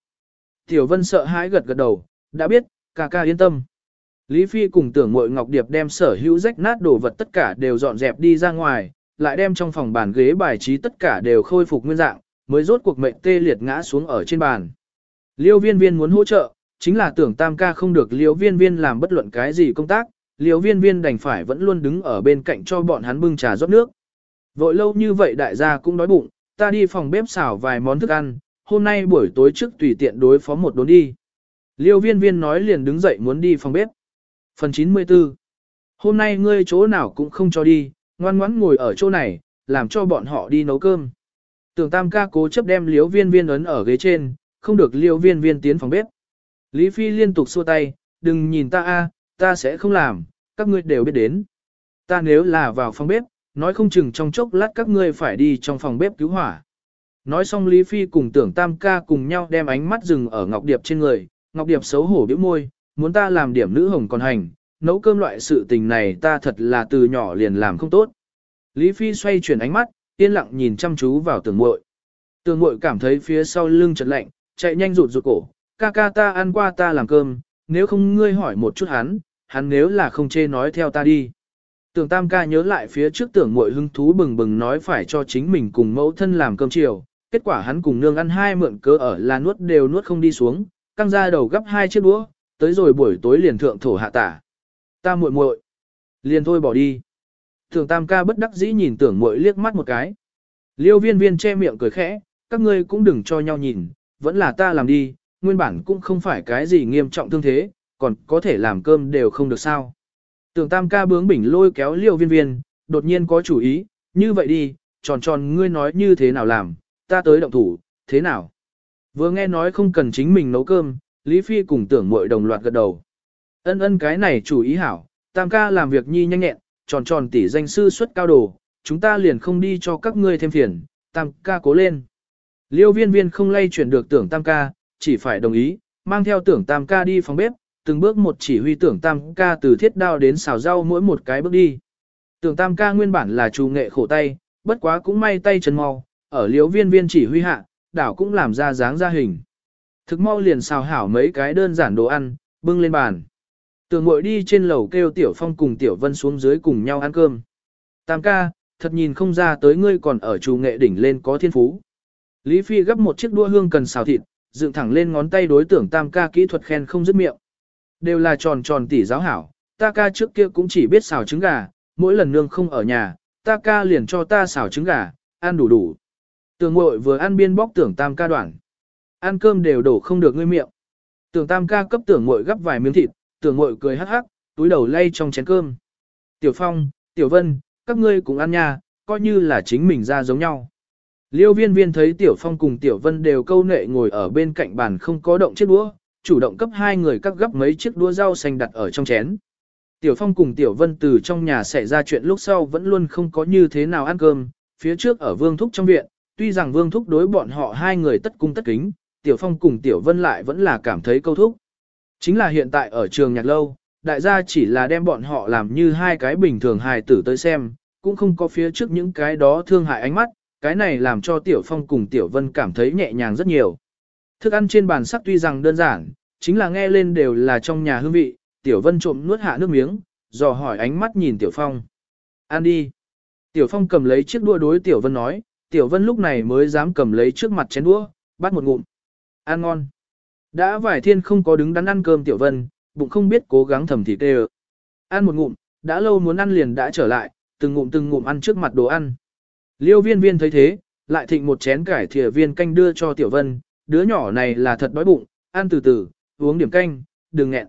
Tiểu Vân sợ hãi gật gật đầu, đã biết, ca ca yên tâm. Lý Phi cùng tưởng mội Ngọc Điệp đem sở hữu rách nát đồ vật tất cả đều dọn dẹp đi ra ngoài, lại đem trong phòng bàn ghế bài trí tất cả đều khôi phục nguyên dạng, mới rốt cuộc mệnh tê liệt ngã xuống ở trên bàn. Liêu viên viên muốn hỗ trợ, chính là tưởng tam ca không được liêu viên viên làm bất luận cái gì công tác, liêu viên viên đành phải vẫn luôn đứng ở bên cạnh cho bọn hắn bưng trà rót nước. Vội lâu như vậy đại gia cũng đói bụng, ta đi phòng bếp xào vài món thức ăn, hôm nay buổi tối trước tùy tiện đối phó một đốn đi. Liêu viên viên nói liền đứng dậy muốn đi phòng bếp. Phần 94 Hôm nay ngươi chỗ nào cũng không cho đi, ngoan ngoãn ngồi ở chỗ này, làm cho bọn họ đi nấu cơm. Tưởng tam ca cố chấp đem liếu viên viên ấn ở ghế trên, không được liêu viên viên tiến phòng bếp. Lý Phi liên tục xua tay, đừng nhìn ta a, ta sẽ không làm, các ngươi đều biết đến. Ta nếu là vào phòng bếp, nói không chừng trong chốc lát các ngươi phải đi trong phòng bếp cứu hỏa. Nói xong Lý Phi cùng tưởng tam ca cùng nhau đem ánh mắt dừng ở Ngọc Điệp trên người, Ngọc Điệp xấu hổ bĩu môi, muốn ta làm điểm nữ hồng còn hành, nấu cơm loại sự tình này ta thật là từ nhỏ liền làm không tốt. Lý Phi xoay chuyển ánh mắt, yên lặng nhìn chăm chú vào tường muội. Tường muội cảm thấy phía sau lưng chật lạnh, chạy nhanh rụt rụt cổ, ca ca ta ăn qua ta làm cơm, nếu không ngươi hỏi một chút hắn, hắn nếu là không chê nói theo ta đi. Tưởng tam ca nhớ lại phía trước tưởng muội hứng thú bừng bừng nói phải cho chính mình cùng mẫu thân làm cơm chiều, kết quả hắn cùng nương ăn hai mượn cớ ở là nuốt đều nuốt không đi xuống, căng ra đầu gấp hai chiếc đũa, tới rồi buổi tối liền thượng thổ hạ tả. Ta muội muội, liền thôi bỏ đi. Tưởng tam ca bất đắc dĩ nhìn tưởng muội liếc mắt một cái. Liêu viên viên che miệng cười khẽ, các ngươi cũng đừng cho nhau nhìn, vẫn là ta làm đi, nguyên bản cũng không phải cái gì nghiêm trọng thương thế, còn có thể làm cơm đều không được sao. Tưởng tam ca bướng bỉnh lôi kéo liêu viên viên, đột nhiên có chủ ý, như vậy đi, tròn tròn ngươi nói như thế nào làm, ta tới động thủ, thế nào? Vừa nghe nói không cần chính mình nấu cơm, Lý Phi cùng tưởng muội đồng loạt gật đầu. Ân ân cái này chủ ý hảo, tam ca làm việc nhi nhanh nhẹn, tròn tròn tỷ danh sư xuất cao đồ, chúng ta liền không đi cho các ngươi thêm phiền, tam ca cố lên. Liêu viên viên không lay chuyển được tưởng tam ca, chỉ phải đồng ý, mang theo tưởng tam ca đi phòng bếp, từng bước một chỉ huy tưởng tam ca từ thiết đao đến xào rau mỗi một cái bước đi. Tưởng tam ca nguyên bản là chủ nghệ khổ tay, bất quá cũng may tay chân mau, ở liêu viên viên chỉ huy hạ, đảo cũng làm ra dáng ra hình. Thực mau liền xào hảo mấy cái đơn giản đồ ăn, bưng lên bàn. Tưởng ngồi đi trên lầu kêu Tiểu Phong cùng Tiểu Vân xuống dưới cùng nhau ăn cơm. Tam ca, thật nhìn không ra tới ngươi còn ở chủ nghệ đỉnh lên có thiên phú. Lý Phi gấp một chiếc đua hương cần xào thịt, dựng thẳng lên ngón tay đối tưởng tam ca kỹ thuật khen không dứt miệng. Đều là tròn tròn tỉ giáo hảo, ta ca trước kia cũng chỉ biết xào trứng gà, mỗi lần nương không ở nhà, ta ca liền cho ta xào trứng gà, ăn đủ đủ. Tưởng ngội vừa ăn biên bóc tưởng tam ca đoạn. Ăn cơm đều đổ không được ngươi miệng. Tưởng tam ca cấp tưởng ngội gấp vài miếng thịt, tưởng mội cười hắc hắc, túi đầu lay trong chén cơm. Tiểu Phong, Tiểu Vân, các ngươi cũng ăn nha, coi như là chính mình ra giống nhau. Liêu viên viên thấy Tiểu Phong cùng Tiểu Vân đều câu nệ ngồi ở bên cạnh bàn không có động chiếc đũa, chủ động cấp hai người cắt gấp mấy chiếc đũa rau xanh đặt ở trong chén. Tiểu Phong cùng Tiểu Vân từ trong nhà xảy ra chuyện lúc sau vẫn luôn không có như thế nào ăn cơm, phía trước ở Vương Thúc trong viện, tuy rằng Vương Thúc đối bọn họ hai người tất cung tất kính, Tiểu Phong cùng Tiểu Vân lại vẫn là cảm thấy câu thúc. Chính là hiện tại ở trường nhạc lâu, đại gia chỉ là đem bọn họ làm như hai cái bình thường hài tử tới xem, cũng không có phía trước những cái đó thương hại ánh mắt, cái này làm cho Tiểu Phong cùng Tiểu Vân cảm thấy nhẹ nhàng rất nhiều. Thức ăn trên bàn sắc tuy rằng đơn giản, chính là nghe lên đều là trong nhà hương vị, Tiểu Vân trộm nuốt hạ nước miếng, dò hỏi ánh mắt nhìn Tiểu Phong. Ăn đi. Tiểu Phong cầm lấy chiếc đũa đối Tiểu Vân nói, Tiểu Vân lúc này mới dám cầm lấy trước mặt chén đũa, bắt một ngụm. Ăn ngon. Đã vài thiên không có đứng đắn ăn cơm Tiểu Vân, bụng không biết cố gắng thầm thịt tê Ăn một ngụm, đã lâu muốn ăn liền đã trở lại, từng ngụm từng ngụm ăn trước mặt đồ ăn. Liêu viên viên thấy thế, lại thịnh một chén cải thìa viên canh đưa cho Tiểu Vân, đứa nhỏ này là thật đói bụng, ăn từ từ, uống điểm canh, đừng nghẹn.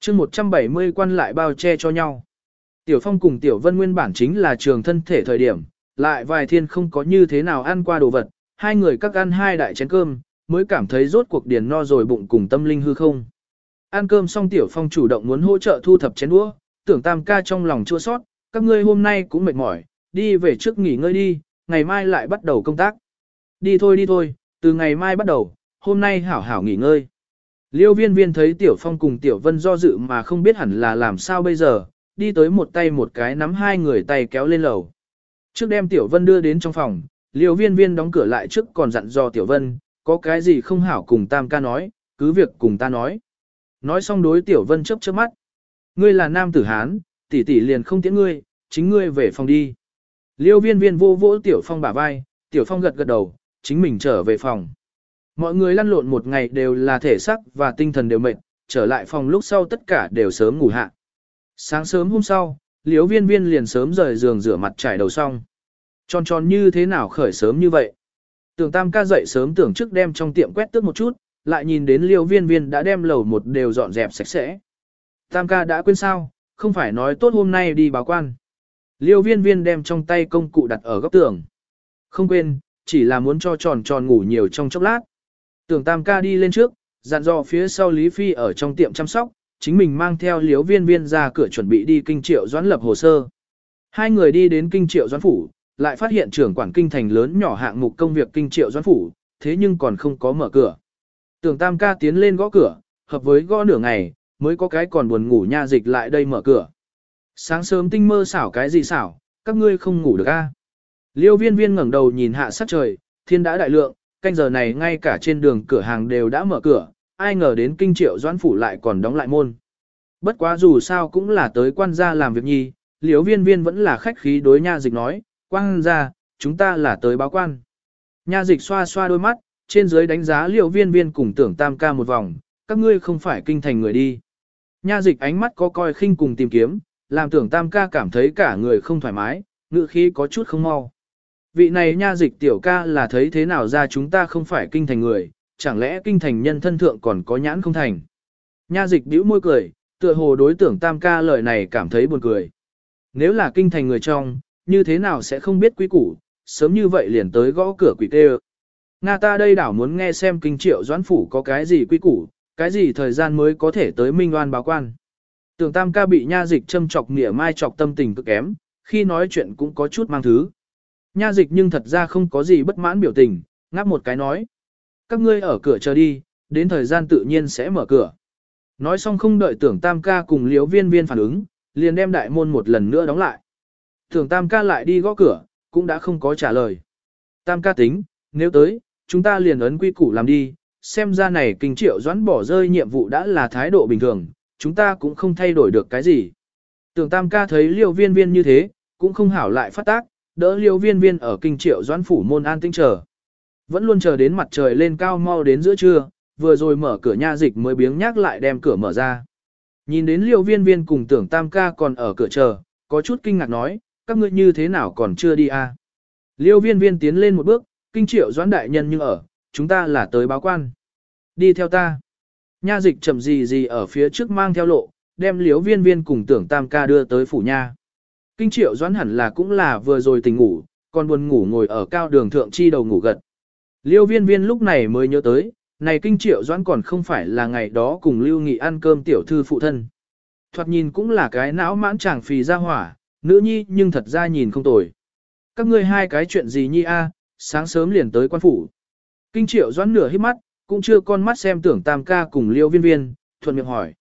chương 170 quan lại bao che cho nhau. Tiểu Phong cùng Tiểu Vân nguyên bản chính là trường thân thể thời điểm, lại vài thiên không có như thế nào ăn qua đồ vật, hai người các ăn hai đại chén cơm, mới cảm thấy rốt cuộc điền no rồi bụng cùng tâm linh hư không. Ăn cơm xong Tiểu Phong chủ động muốn hỗ trợ thu thập chén đũa, tưởng tam ca trong lòng chua sót, các ngươi hôm nay cũng mệt mỏi, đi về trước nghỉ ngơi đi, ngày mai lại bắt đầu công tác. Đi thôi đi thôi, từ ngày mai bắt đầu, hôm nay hảo hảo nghỉ ngơi. Liêu viên viên thấy Tiểu Phong cùng Tiểu Vân do dự mà không biết hẳn là làm sao bây giờ, đi tới một tay một cái nắm hai người tay kéo lên lầu. Trước đem Tiểu Vân đưa đến trong phòng, Liêu viên viên đóng cửa lại trước còn dặn dò Tiểu Vân, có cái gì không hảo cùng Tam ca nói, cứ việc cùng ta nói. Nói xong đối Tiểu Vân chớp chớp mắt. Ngươi là nam tử Hán, tỷ tỷ liền không tiễn ngươi, chính ngươi về phòng đi. Liêu viên viên vô vỗ Tiểu Phong bả vai, Tiểu Phong gật gật đầu, chính mình trở về phòng. Mọi người lăn lộn một ngày đều là thể sắc và tinh thần đều mệt, trở lại phòng lúc sau tất cả đều sớm ngủ hạ. Sáng sớm hôm sau, liêu viên viên liền sớm rời giường rửa mặt trải đầu xong. Tròn tròn như thế nào khởi sớm như vậy? Tưởng tam ca dậy sớm tưởng trước đem trong tiệm quét tước một chút, lại nhìn đến liêu viên viên đã đem lầu một đều dọn dẹp sạch sẽ. Tam ca đã quên sao, không phải nói tốt hôm nay đi báo quan. Liêu viên viên đem trong tay công cụ đặt ở góc tường. Không quên, chỉ là muốn cho tròn tròn ngủ nhiều trong chốc lát. Tưởng tam ca đi lên trước, dặn dò phía sau Lý Phi ở trong tiệm chăm sóc, chính mình mang theo liếu viên viên ra cửa chuẩn bị đi kinh triệu doãn lập hồ sơ. Hai người đi đến kinh triệu doãn phủ, lại phát hiện trưởng quản kinh thành lớn nhỏ hạng mục công việc kinh triệu doãn phủ, thế nhưng còn không có mở cửa. Tưởng tam ca tiến lên gõ cửa, hợp với gõ nửa ngày, mới có cái còn buồn ngủ nha dịch lại đây mở cửa. Sáng sớm tinh mơ xảo cái gì xảo, các ngươi không ngủ được a? Liêu viên viên ngẩng đầu nhìn hạ sát trời, thiên đã đại lượng, canh giờ này ngay cả trên đường cửa hàng đều đã mở cửa, ai ngờ đến kinh triệu doãn phủ lại còn đóng lại môn. Bất quá dù sao cũng là tới quan gia làm việc nhi, liêu viên viên vẫn là khách khí đối nha dịch nói, quang ra, chúng ta là tới báo quan. Nha dịch xoa xoa đôi mắt, trên dưới đánh giá liều viên viên cùng tưởng tam ca một vòng, các ngươi không phải kinh thành người đi. Nha dịch ánh mắt có coi khinh cùng tìm kiếm, làm tưởng tam ca cảm thấy cả người không thoải mái, ngựa khí có chút không mau. Vị này nha dịch tiểu ca là thấy thế nào ra chúng ta không phải kinh thành người, chẳng lẽ kinh thành nhân thân thượng còn có nhãn không thành. Nha dịch bĩu môi cười, tựa hồ đối tưởng tam ca lời này cảm thấy buồn cười. Nếu là kinh thành người trong, như thế nào sẽ không biết quý củ, sớm như vậy liền tới gõ cửa quỷ tê Nga ta đây đảo muốn nghe xem kinh triệu doãn phủ có cái gì quý củ, cái gì thời gian mới có thể tới minh oan báo quan. Tưởng tam ca bị nha dịch châm chọc nghĩa mai chọc tâm tình cực kém, khi nói chuyện cũng có chút mang thứ. Nha dịch nhưng thật ra không có gì bất mãn biểu tình, ngáp một cái nói. Các ngươi ở cửa chờ đi, đến thời gian tự nhiên sẽ mở cửa. Nói xong không đợi tưởng tam ca cùng liếu viên viên phản ứng, liền đem đại môn một lần nữa đóng lại. Thường tam ca lại đi gõ cửa, cũng đã không có trả lời. Tam ca tính, nếu tới, chúng ta liền ấn quy củ làm đi, xem ra này kinh triệu doãn bỏ rơi nhiệm vụ đã là thái độ bình thường, chúng ta cũng không thay đổi được cái gì. Tưởng tam ca thấy liêu viên viên như thế, cũng không hảo lại phát tác, đỡ liêu viên viên ở kinh triệu doãn phủ môn an tinh chờ. Vẫn luôn chờ đến mặt trời lên cao mau đến giữa trưa, vừa rồi mở cửa nha dịch mới biếng nhắc lại đem cửa mở ra. Nhìn đến liêu viên viên cùng tưởng tam ca còn ở cửa chờ, có chút kinh ngạc nói, các ngươi như thế nào còn chưa đi à? Liêu viên viên tiến lên một bước, kinh triệu doãn đại nhân nhưng ở, chúng ta là tới báo quan. Đi theo ta. Nha dịch chậm gì gì ở phía trước mang theo lộ, đem liêu viên viên cùng tưởng tam ca đưa tới phủ nha. Kinh triệu doãn hẳn là cũng là vừa rồi tỉnh ngủ, còn buồn ngủ ngồi ở cao đường thượng chi đầu ngủ gật. Liêu viên viên lúc này mới nhớ tới, này kinh triệu doãn còn không phải là ngày đó cùng lưu nghị ăn cơm tiểu thư phụ thân. Thoạt nhìn cũng là cái não mãn chàng phì ra hỏa, nữ nhi nhưng thật ra nhìn không tồi. Các ngươi hai cái chuyện gì nhi a? sáng sớm liền tới quan phủ. Kinh triệu doãn nửa hít mắt, cũng chưa con mắt xem tưởng tam ca cùng liêu viên viên, thuận miệng hỏi.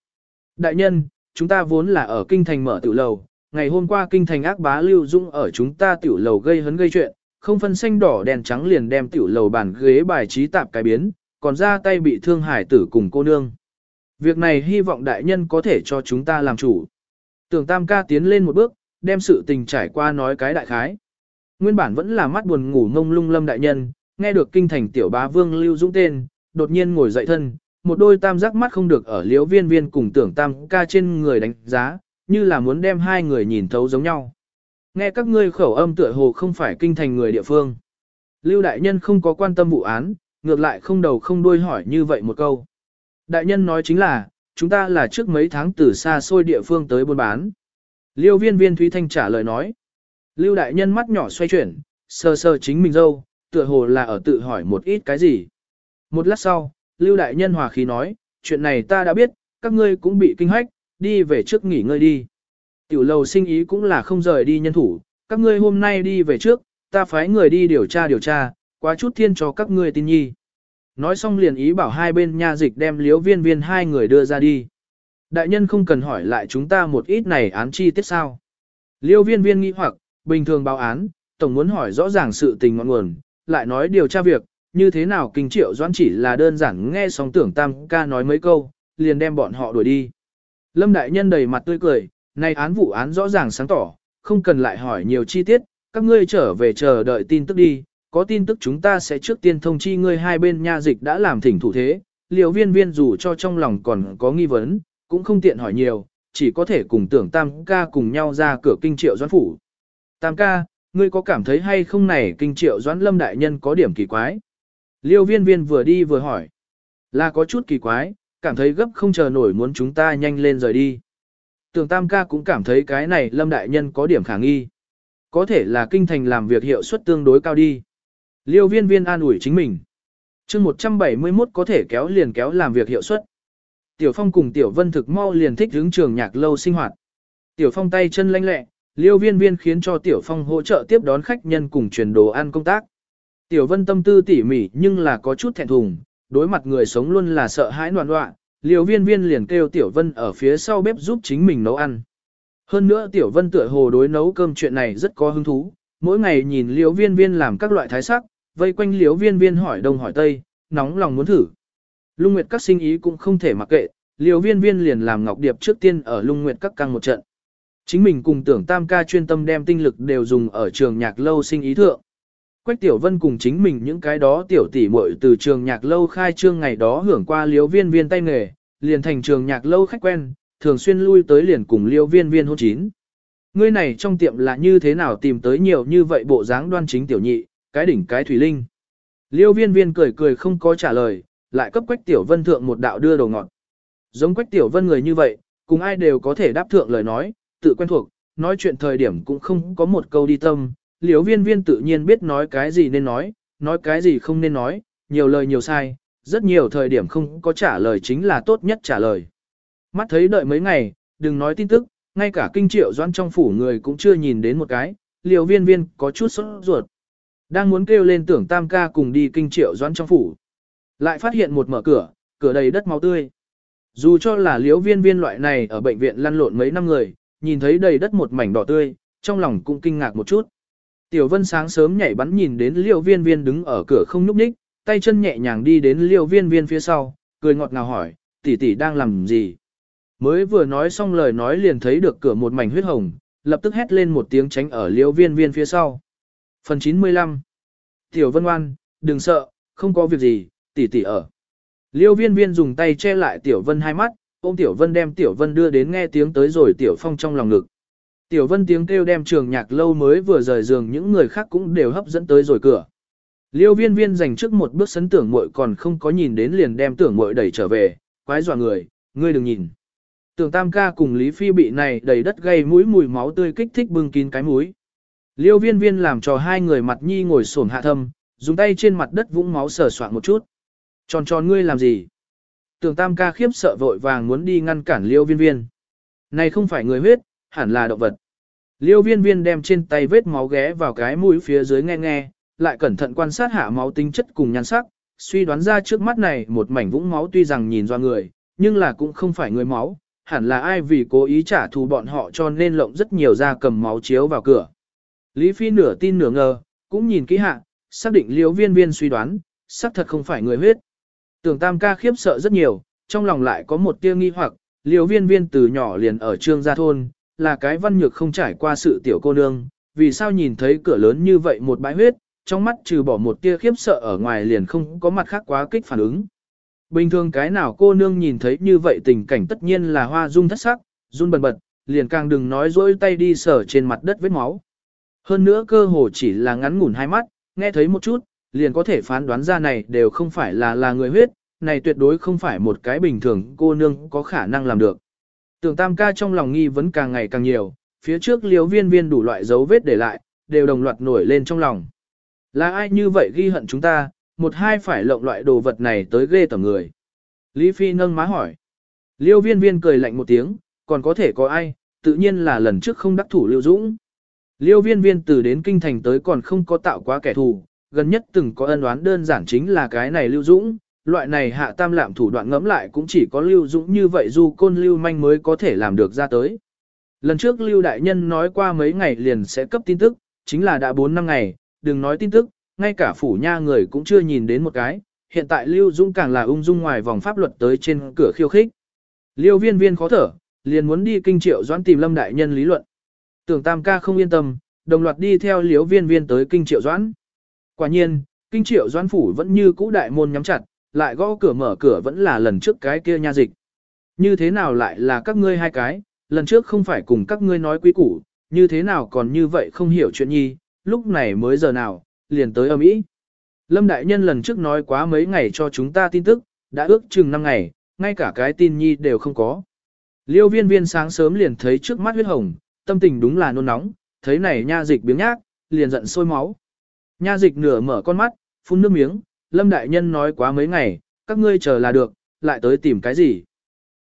Đại nhân, chúng ta vốn là ở kinh thành mở tiểu lầu, ngày hôm qua kinh thành ác bá lưu dung ở chúng ta tiểu lầu gây hấn gây chuyện, không phân xanh đỏ đèn trắng liền đem tiểu lầu bàn ghế bài trí tạp cái biến, còn ra tay bị thương hải tử cùng cô nương. Việc này hy vọng đại nhân có thể cho chúng ta làm chủ. Tưởng tam ca tiến lên một bước, đem sự tình trải qua nói cái đại khái. Nguyên bản vẫn là mắt buồn ngủ ngông lung lâm đại nhân, nghe được kinh thành tiểu bá vương lưu dũng tên, đột nhiên ngồi dậy thân, một đôi tam giác mắt không được ở liễu viên viên cùng tưởng tam ca trên người đánh giá, như là muốn đem hai người nhìn thấu giống nhau. Nghe các ngươi khẩu âm tựa hồ không phải kinh thành người địa phương. Lưu đại nhân không có quan tâm vụ án, ngược lại không đầu không đuôi hỏi như vậy một câu. Đại nhân nói chính là, chúng ta là trước mấy tháng từ xa xôi địa phương tới buôn bán. Liêu viên viên Thúy Thanh trả lời nói. Lưu đại nhân mắt nhỏ xoay chuyển, sờ sờ chính mình dâu, tựa hồ là ở tự hỏi một ít cái gì. Một lát sau, Lưu đại nhân hòa khí nói, chuyện này ta đã biết, các ngươi cũng bị kinh hách, đi về trước nghỉ ngơi đi. Tiểu lầu sinh ý cũng là không rời đi nhân thủ, các ngươi hôm nay đi về trước, ta phái người đi điều tra điều tra, quá chút thiên cho các ngươi tin nhi. Nói xong liền ý bảo hai bên nha dịch đem liếu viên viên hai người đưa ra đi. Đại nhân không cần hỏi lại chúng ta một ít này án chi tiết sao. Liêu viên viên nghĩ hoặc, bình thường báo án, tổng muốn hỏi rõ ràng sự tình ngọn nguồn, lại nói điều tra việc, như thế nào kinh triệu doãn chỉ là đơn giản nghe xong tưởng tam ca nói mấy câu, liền đem bọn họ đuổi đi. Lâm đại nhân đầy mặt tươi cười, nay án vụ án rõ ràng sáng tỏ, không cần lại hỏi nhiều chi tiết, các ngươi trở về chờ đợi tin tức đi, có tin tức chúng ta sẽ trước tiên thông chi ngươi hai bên nha dịch đã làm thỉnh thủ thế, liều viên viên dù cho trong lòng còn có nghi vấn, cũng không tiện hỏi nhiều, chỉ có thể cùng tưởng tam ca cùng nhau ra cửa kinh triệu doãn phủ. Tam ca, ngươi có cảm thấy hay không này kinh triệu doãn lâm đại nhân có điểm kỳ quái? Liêu viên viên vừa đi vừa hỏi. Là có chút kỳ quái, cảm thấy gấp không chờ nổi muốn chúng ta nhanh lên rời đi. Tưởng tam ca cũng cảm thấy cái này lâm đại nhân có điểm khả nghi. Có thể là kinh thành làm việc hiệu suất tương đối cao đi. Liêu viên viên an ủi chính mình. chương 171 có thể kéo liền kéo làm việc hiệu suất. Tiểu Phong cùng Tiểu Vân thực mau liền thích hướng trường nhạc lâu sinh hoạt. Tiểu Phong tay chân lanh lẹ, Liêu Viên Viên khiến cho Tiểu Phong hỗ trợ tiếp đón khách nhân cùng truyền đồ ăn công tác. Tiểu Vân tâm tư tỉ mỉ nhưng là có chút thẹn thùng, đối mặt người sống luôn là sợ hãi loạn loạn. Liêu Viên Viên liền kêu Tiểu Vân ở phía sau bếp giúp chính mình nấu ăn. Hơn nữa Tiểu Vân tựa hồ đối nấu cơm chuyện này rất có hứng thú, mỗi ngày nhìn Liêu Viên Viên làm các loại thái sắc, vây quanh Liêu Viên Viên hỏi đông hỏi tây, nóng lòng muốn thử. Lung Nguyệt các sinh ý cũng không thể mặc kệ, liều viên viên liền làm Ngọc Điệp trước tiên ở Lung Nguyệt các căng một trận. Chính mình cùng tưởng tam ca chuyên tâm đem tinh lực đều dùng ở trường nhạc lâu sinh ý thượng. Quách Tiểu Vân cùng chính mình những cái đó tiểu tỷ muội từ trường nhạc lâu khai trương ngày đó hưởng qua liếu viên viên tay nghề, liền thành trường nhạc lâu khách quen, thường xuyên lui tới liền cùng liêu viên viên hôn chín. Ngươi này trong tiệm là như thế nào tìm tới nhiều như vậy bộ dáng đoan chính tiểu nhị, cái đỉnh cái thủy linh. Liêu viên viên cười cười không có trả lời, lại cấp Quách Tiểu Vân thượng một đạo đưa đầu ngọt. Giống Quách Tiểu Vân người như vậy, cùng ai đều có thể đáp thượng lời nói, tự quen thuộc, nói chuyện thời điểm cũng không có một câu đi tâm, liếu viên viên tự nhiên biết nói cái gì nên nói, nói cái gì không nên nói, nhiều lời nhiều sai, rất nhiều thời điểm không có trả lời chính là tốt nhất trả lời. Mắt thấy đợi mấy ngày, đừng nói tin tức, ngay cả kinh triệu doan trong phủ người cũng chưa nhìn đến một cái, liều viên viên có chút sốt ruột. Đang muốn kêu lên tưởng tam ca cùng đi kinh triệu doan trong phủ. Lại phát hiện một mở cửa, cửa đầy đất máu tươi. Dù cho là liếu viên viên loại này ở bệnh viện lăn lộn mấy năm người, nhìn thấy đầy đất một mảnh đỏ tươi, trong lòng cũng kinh ngạc một chút. Tiểu vân sáng sớm nhảy bắn nhìn đến liều viên viên đứng ở cửa không núp đích, tay chân nhẹ nhàng đi đến liều viên viên phía sau, cười ngọt ngào hỏi, tỷ tỷ đang làm gì? Mới vừa nói xong lời nói liền thấy được cửa một mảnh huyết hồng, lập tức hét lên một tiếng tránh ở liều viên viên phía sau. Phần 95 Tiểu vân oan, đừng sợ, không có việc gì, tỷ tỷ ở. Liêu viên viên dùng tay che lại Tiểu Vân hai mắt, ôm Tiểu Vân đem Tiểu Vân đưa đến nghe tiếng tới rồi Tiểu Phong trong lòng ngực. Tiểu Vân tiếng kêu đem trường nhạc lâu mới vừa rời giường những người khác cũng đều hấp dẫn tới rồi cửa. Liêu viên viên dành trước một bước sấn tưởng muội còn không có nhìn đến liền đem tưởng muội đẩy trở về, quái dọa người, ngươi đừng nhìn. Tưởng tam ca cùng Lý Phi bị này đầy đất gây mũi mùi máu tươi kích thích bưng kín cái mũi. Liêu viên viên làm cho hai người mặt nhi ngồi sổn hạ thâm, dùng tay trên mặt đất vũng máu sờ soạn một chút. Tròn tròn ngươi làm gì? Tưởng tam ca khiếp sợ vội vàng muốn đi ngăn cản liêu viên viên. Này không phải người huyết, hẳn là động vật. Liêu viên viên đem trên tay vết máu ghé vào cái mũi phía dưới nghe nghe, lại cẩn thận quan sát hạ máu tính chất cùng nhan sắc, suy đoán ra trước mắt này một mảnh vũng máu tuy rằng nhìn do người, nhưng là cũng không phải người máu, hẳn là ai vì cố ý trả thù bọn họ cho nên lộng rất nhiều da cầm máu chiếu vào cửa. Lý Phi nửa tin nửa ngờ, cũng nhìn kỹ hạ, xác định liêu viên viên suy đoán, xác thật không phải người huyết. Tưởng tam ca khiếp sợ rất nhiều, trong lòng lại có một tia nghi hoặc, liều viên viên từ nhỏ liền ở trương gia thôn, là cái văn nhược không trải qua sự tiểu cô nương, vì sao nhìn thấy cửa lớn như vậy một bãi huyết, trong mắt trừ bỏ một tia khiếp sợ ở ngoài liền không có mặt khác quá kích phản ứng. Bình thường cái nào cô nương nhìn thấy như vậy tình cảnh tất nhiên là hoa dung thất sắc, run bần bật, liền càng đừng nói dỗi tay đi sờ trên mặt đất vết máu. Hơn nữa cơ hồ chỉ là ngắn ngủn hai mắt, nghe thấy một chút, liền có thể phán đoán ra này đều không phải là là người huyết, này tuyệt đối không phải một cái bình thường cô nương có khả năng làm được. Tưởng tam ca trong lòng nghi vấn càng ngày càng nhiều, phía trước liếu viên viên đủ loại dấu vết để lại, đều đồng loạt nổi lên trong lòng. Là ai như vậy ghi hận chúng ta, một hai phải lộng loại đồ vật này tới ghê tầm người. Lý Phi nâng má hỏi. Liêu viên viên cười lạnh một tiếng, còn có thể có ai, tự nhiên là lần trước không đắc thủ Liêu Dũng. Liêu viên viên từ đến kinh thành tới còn không có tạo quá kẻ thù, gần nhất từng có ân oán đơn giản chính là cái này Lưu Dũng, Loại này hạ tam lạm thủ đoạn ngẫm lại cũng chỉ có lưu dũng như vậy dù côn lưu manh mới có thể làm được ra tới. Lần trước lưu đại nhân nói qua mấy ngày liền sẽ cấp tin tức, chính là đã 4 năm ngày, đừng nói tin tức, ngay cả phủ nha người cũng chưa nhìn đến một cái, hiện tại lưu dũng càng là ung dung ngoài vòng pháp luật tới trên cửa khiêu khích. Liêu viên viên khó thở, liền muốn đi kinh triệu doãn tìm lâm đại nhân lý luận. Tưởng tam ca không yên tâm, đồng loạt đi theo liếu viên viên tới kinh triệu doãn. Quả nhiên, kinh triệu doãn phủ vẫn như cũ đại môn nhắm chặt, lại gõ cửa mở cửa vẫn là lần trước cái kia nha dịch. Như thế nào lại là các ngươi hai cái, lần trước không phải cùng các ngươi nói quý củ, như thế nào còn như vậy không hiểu chuyện nhi, lúc này mới giờ nào, liền tới âm ý. Lâm Đại Nhân lần trước nói quá mấy ngày cho chúng ta tin tức, đã ước chừng 5 ngày, ngay cả cái tin nhi đều không có. Liêu viên viên sáng sớm liền thấy trước mắt huyết hồng, tâm tình đúng là nôn nóng, thấy này nha dịch biếng nhác, liền giận sôi máu. Nha dịch nửa mở con mắt, phun nước miếng, Lâm Đại Nhân nói quá mấy ngày, các ngươi chờ là được, lại tới tìm cái gì.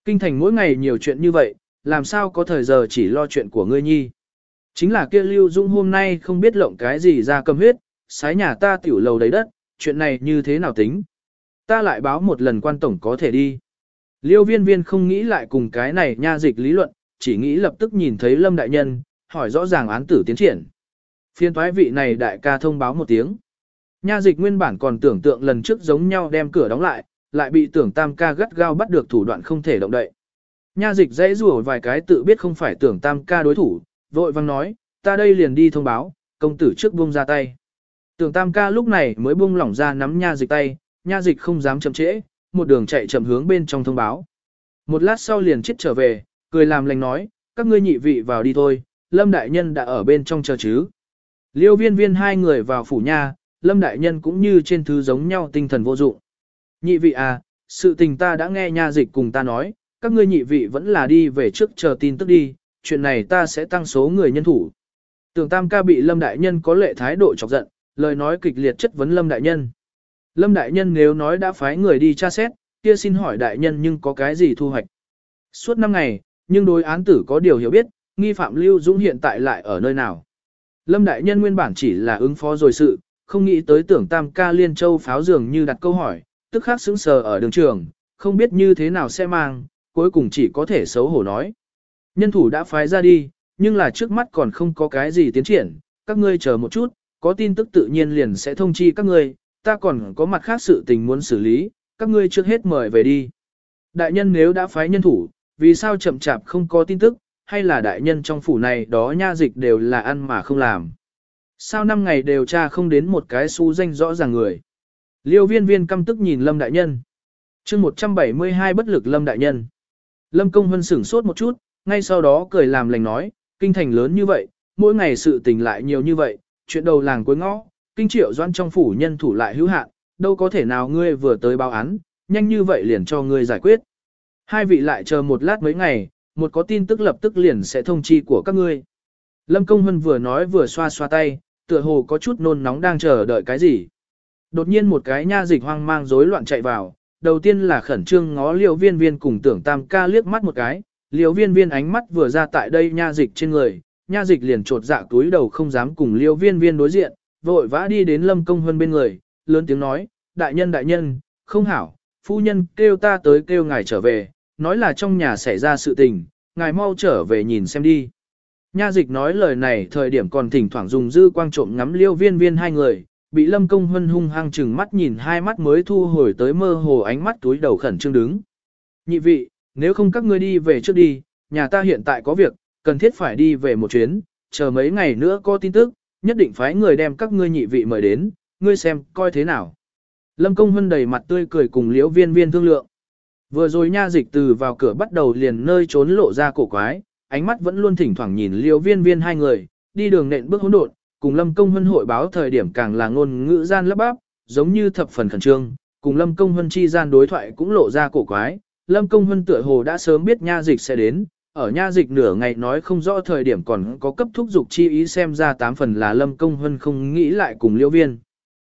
Kinh thành mỗi ngày nhiều chuyện như vậy, làm sao có thời giờ chỉ lo chuyện của ngươi nhi. Chính là kia Lưu Dung hôm nay không biết lộng cái gì ra cầm huyết, sái nhà ta tiểu lầu đầy đất, chuyện này như thế nào tính. Ta lại báo một lần quan tổng có thể đi. Liêu viên viên không nghĩ lại cùng cái này nha dịch lý luận, chỉ nghĩ lập tức nhìn thấy Lâm Đại Nhân, hỏi rõ ràng án tử tiến triển. Phiên thoái vị này đại ca thông báo một tiếng. Nha dịch nguyên bản còn tưởng tượng lần trước giống nhau đem cửa đóng lại, lại bị tưởng tam ca gắt gao bắt được thủ đoạn không thể động đậy. Nha dịch dãy rủa vài cái tự biết không phải tưởng tam ca đối thủ, vội vang nói, ta đây liền đi thông báo, công tử trước buông ra tay. Tưởng tam ca lúc này mới buông lỏng ra nắm nha dịch tay, nha dịch không dám chậm trễ, một đường chạy chậm hướng bên trong thông báo. Một lát sau liền chết trở về, cười làm lành nói, các ngươi nhị vị vào đi thôi, Lâm Đại Nhân đã ở bên trong chờ chứ. Liêu viên viên hai người vào phủ nha, Lâm Đại Nhân cũng như trên thứ giống nhau tinh thần vô dụng. Nhị vị à, sự tình ta đã nghe nha dịch cùng ta nói, các ngươi nhị vị vẫn là đi về trước chờ tin tức đi, chuyện này ta sẽ tăng số người nhân thủ. Tưởng Tam ca bị Lâm Đại Nhân có lệ thái độ chọc giận, lời nói kịch liệt chất vấn Lâm Đại Nhân. Lâm Đại Nhân nếu nói đã phái người đi tra xét, kia xin hỏi Đại Nhân nhưng có cái gì thu hoạch. Suốt năm ngày, nhưng đối án tử có điều hiểu biết, nghi phạm Lưu Dũng hiện tại lại ở nơi nào. Lâm Đại Nhân nguyên bản chỉ là ứng phó rồi sự, không nghĩ tới tưởng Tam ca liên châu pháo dường như đặt câu hỏi, tức khắc sững sờ ở đường trường, không biết như thế nào sẽ mang, cuối cùng chỉ có thể xấu hổ nói. Nhân thủ đã phái ra đi, nhưng là trước mắt còn không có cái gì tiến triển, các ngươi chờ một chút, có tin tức tự nhiên liền sẽ thông chi các ngươi, ta còn có mặt khác sự tình muốn xử lý, các ngươi trước hết mời về đi. Đại nhân nếu đã phái nhân thủ, vì sao chậm chạp không có tin tức, hay là đại nhân trong phủ này đó nha dịch đều là ăn mà không làm. Sao năm ngày đều tra không đến một cái xu danh rõ ràng người. Liêu viên viên căm tức nhìn Lâm Đại Nhân. chương 172 bất lực Lâm Đại Nhân. Lâm Công Hân sửng sốt một chút, ngay sau đó cười làm lành nói, kinh thành lớn như vậy, mỗi ngày sự tình lại nhiều như vậy, chuyện đầu làng cuối ngõ, kinh triệu doan trong phủ nhân thủ lại hữu hạn, đâu có thể nào ngươi vừa tới báo án, nhanh như vậy liền cho ngươi giải quyết. Hai vị lại chờ một lát mấy ngày, một có tin tức lập tức liền sẽ thông chi của các ngươi. Lâm Công Hân vừa nói vừa xoa xoa tay, tựa hồ có chút nôn nóng đang chờ đợi cái gì. Đột nhiên một cái nha dịch hoang mang rối loạn chạy vào, đầu tiên là khẩn trương ngó liều viên viên cùng tưởng tam ca liếc mắt một cái, liều viên viên ánh mắt vừa ra tại đây nha dịch trên người, nha dịch liền trột dạ túi đầu không dám cùng liều viên viên đối diện, vội vã đi đến lâm công Hân bên người, lớn tiếng nói, đại nhân đại nhân, không hảo, phu nhân kêu ta tới kêu ngài trở về, nói là trong nhà xảy ra sự tình, ngài mau trở về nhìn xem đi. Nha dịch nói lời này thời điểm còn thỉnh thoảng dùng dư quang trộm ngắm liêu viên viên hai người, bị lâm công hân hung hăng chừng mắt nhìn hai mắt mới thu hồi tới mơ hồ ánh mắt túi đầu khẩn trương đứng. Nhị vị, nếu không các ngươi đi về trước đi, nhà ta hiện tại có việc, cần thiết phải đi về một chuyến, chờ mấy ngày nữa có tin tức, nhất định phái người đem các ngươi nhị vị mời đến, ngươi xem, coi thế nào. Lâm công hân đầy mặt tươi cười cùng liễu viên viên thương lượng. Vừa rồi nha dịch từ vào cửa bắt đầu liền nơi trốn lộ ra cổ quái, ánh mắt vẫn luôn thỉnh thoảng nhìn liễu viên viên hai người, đi đường nện bước hỗn độn, cùng Lâm Công Hân hội báo thời điểm càng là ngôn ngữ gian lấp bắp, giống như thập phần khẩn trương, cùng Lâm Công Hân chi gian đối thoại cũng lộ ra cổ quái. Lâm Công Hân tựa hồ đã sớm biết nha dịch sẽ đến, ở nha dịch nửa ngày nói không rõ thời điểm còn có cấp thúc dục chi ý xem ra tám phần là Lâm Công Hân không nghĩ lại cùng Liễu Viên.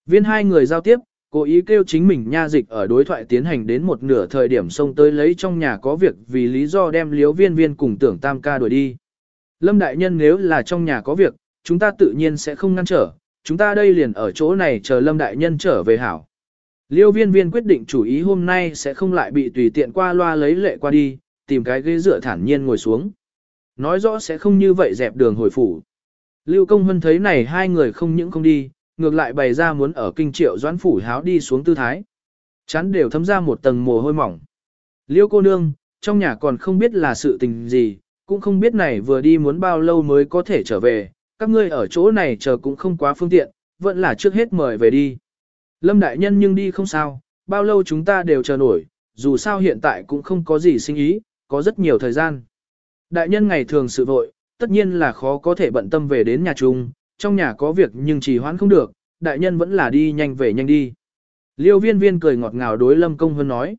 Viên hai người giao tiếp, cố ý kêu chính mình nha dịch ở đối thoại tiến hành đến một nửa thời điểm xông tới lấy trong nhà có việc vì lý do đem liếu Viên Viên cùng tưởng tam ca đuổi đi. Lâm Đại Nhân nếu là trong nhà có việc, chúng ta tự nhiên sẽ không ngăn trở, chúng ta đây liền ở chỗ này chờ Lâm Đại Nhân trở về hảo. Liêu viên viên quyết định chủ ý hôm nay sẽ không lại bị tùy tiện qua loa lấy lệ qua đi, tìm cái ghế dựa thản nhiên ngồi xuống. Nói rõ sẽ không như vậy dẹp đường hồi phủ. Lưu công hân thấy này hai người không những không đi, ngược lại bày ra muốn ở kinh triệu doãn phủ háo đi xuống tư thái. Chán đều thấm ra một tầng mồ hôi mỏng. Liêu cô nương, trong nhà còn không biết là sự tình gì, cũng không biết này vừa đi muốn bao lâu mới có thể trở về, các ngươi ở chỗ này chờ cũng không quá phương tiện, vẫn là trước hết mời về đi. Lâm đại nhân nhưng đi không sao, bao lâu chúng ta đều chờ nổi, dù sao hiện tại cũng không có gì sinh ý, có rất nhiều thời gian. Đại nhân ngày thường sự vội, tất nhiên là khó có thể bận tâm về đến nhà chung, trong nhà có việc nhưng chỉ hoãn không được, đại nhân vẫn là đi nhanh về nhanh đi. Liêu viên viên cười ngọt ngào đối Lâm Công Hân nói.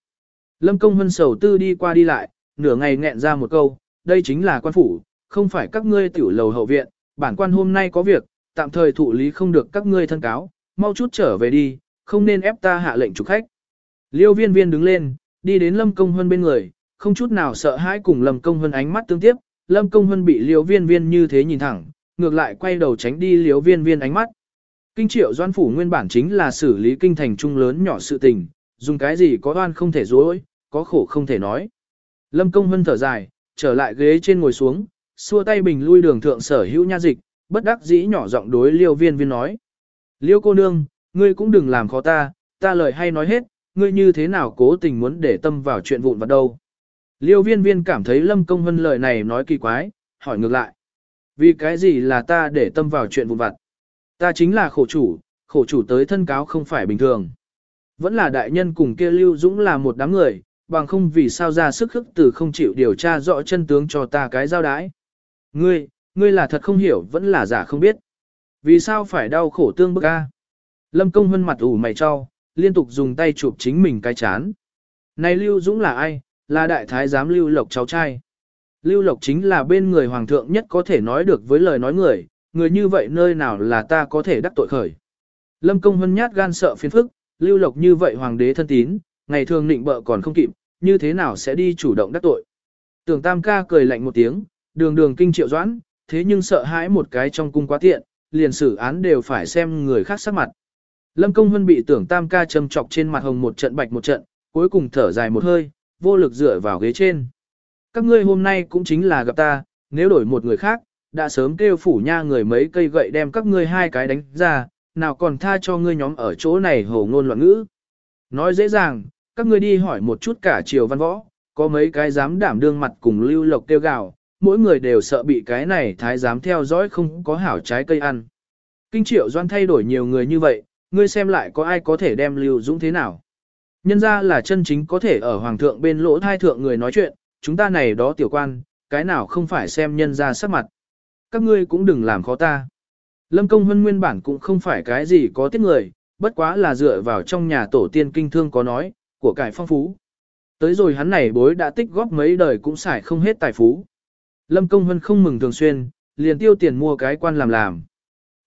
Lâm Công Hân sầu tư đi qua đi lại, nửa ngày nghẹn ra một câu, đây chính là quan phủ, không phải các ngươi tiểu lầu hậu viện, bản quan hôm nay có việc, tạm thời thụ lý không được các ngươi thân cáo, mau chút trở về đi, không nên ép ta hạ lệnh chủ khách. Liêu viên viên đứng lên, đi đến Lâm Công Hân bên người, không chút nào sợ hãi cùng Lâm Công Hân ánh mắt tương tiếp, Lâm Công Hân bị Liêu viên viên như thế nhìn thẳng, ngược lại quay đầu tránh đi Liêu viên viên ánh mắt. Kinh triệu doan phủ nguyên bản chính là xử lý kinh thành trung lớn nhỏ sự tình, dùng cái gì có oan không thể dối, có khổ không thể nói. Lâm Công Hân thở dài, trở lại ghế trên ngồi xuống, xua tay bình lui đường thượng sở hữu nha dịch, bất đắc dĩ nhỏ giọng đối liêu viên viên nói. Liêu cô nương, ngươi cũng đừng làm khó ta, ta lời hay nói hết, ngươi như thế nào cố tình muốn để tâm vào chuyện vụn vặt đâu. Liêu viên viên cảm thấy lâm công hân lời này nói kỳ quái, hỏi ngược lại. Vì cái gì là ta để tâm vào chuyện vụn vặt? Ta chính là khổ chủ, khổ chủ tới thân cáo không phải bình thường. Vẫn là đại nhân cùng kia Lưu Dũng là một đám người, bằng không vì sao ra sức khức từ không chịu điều tra rõ chân tướng cho ta cái giao đái. Ngươi, ngươi là thật không hiểu vẫn là giả không biết. Vì sao phải đau khổ tương bức a? Lâm công hân mặt ủ mày cho, liên tục dùng tay chụp chính mình cái chán. Này Lưu Dũng là ai? Là đại thái giám Lưu Lộc cháu trai. Lưu Lộc chính là bên người hoàng thượng nhất có thể nói được với lời nói người, người như vậy nơi nào là ta có thể đắc tội khởi. Lâm công hân nhát gan sợ phiền phức, Lưu Lộc như vậy hoàng đế thân tín, ngày thường nịnh bợ còn không kịp, như thế nào sẽ đi chủ động đắc tội. Tưởng Tam ca cười lạnh một tiếng, đường đường kinh triệu doãn, thế nhưng sợ hãi một cái trong cung quá tiện, liền xử án đều phải xem người khác sắc mặt. Lâm Công Hân bị tưởng Tam ca châm chọc trên mặt hồng một trận bạch một trận, cuối cùng thở dài một hơi, vô lực dựa vào ghế trên. Các ngươi hôm nay cũng chính là gặp ta, nếu đổi một người khác, đã sớm kêu phủ nha người mấy cây gậy đem các ngươi hai cái đánh ra, nào còn tha cho ngươi nhóm ở chỗ này hồ ngôn loạn ngữ. Nói dễ dàng, các ngươi đi hỏi một chút cả triều văn võ, có mấy cái dám đảm đương mặt cùng lưu lộc tiêu gạo, mỗi người đều sợ bị cái này thái dám theo dõi không có hảo trái cây ăn. Kinh triệu doan thay đổi nhiều người như vậy, ngươi xem lại có ai có thể đem lưu dũng thế nào. Nhân ra là chân chính có thể ở hoàng thượng bên lỗ thai thượng người nói chuyện, chúng ta này đó tiểu quan, cái nào không phải xem nhân ra sắc mặt. Các ngươi cũng đừng làm khó ta. Lâm công hân nguyên bản cũng không phải cái gì có tiết người, bất quá là dựa vào trong nhà tổ tiên kinh thương có nói, của cải phong phú. Tới rồi hắn này bối đã tích góp mấy đời cũng xài không hết tài phú. Lâm Công Hân không mừng thường xuyên, liền tiêu tiền mua cái quan làm làm.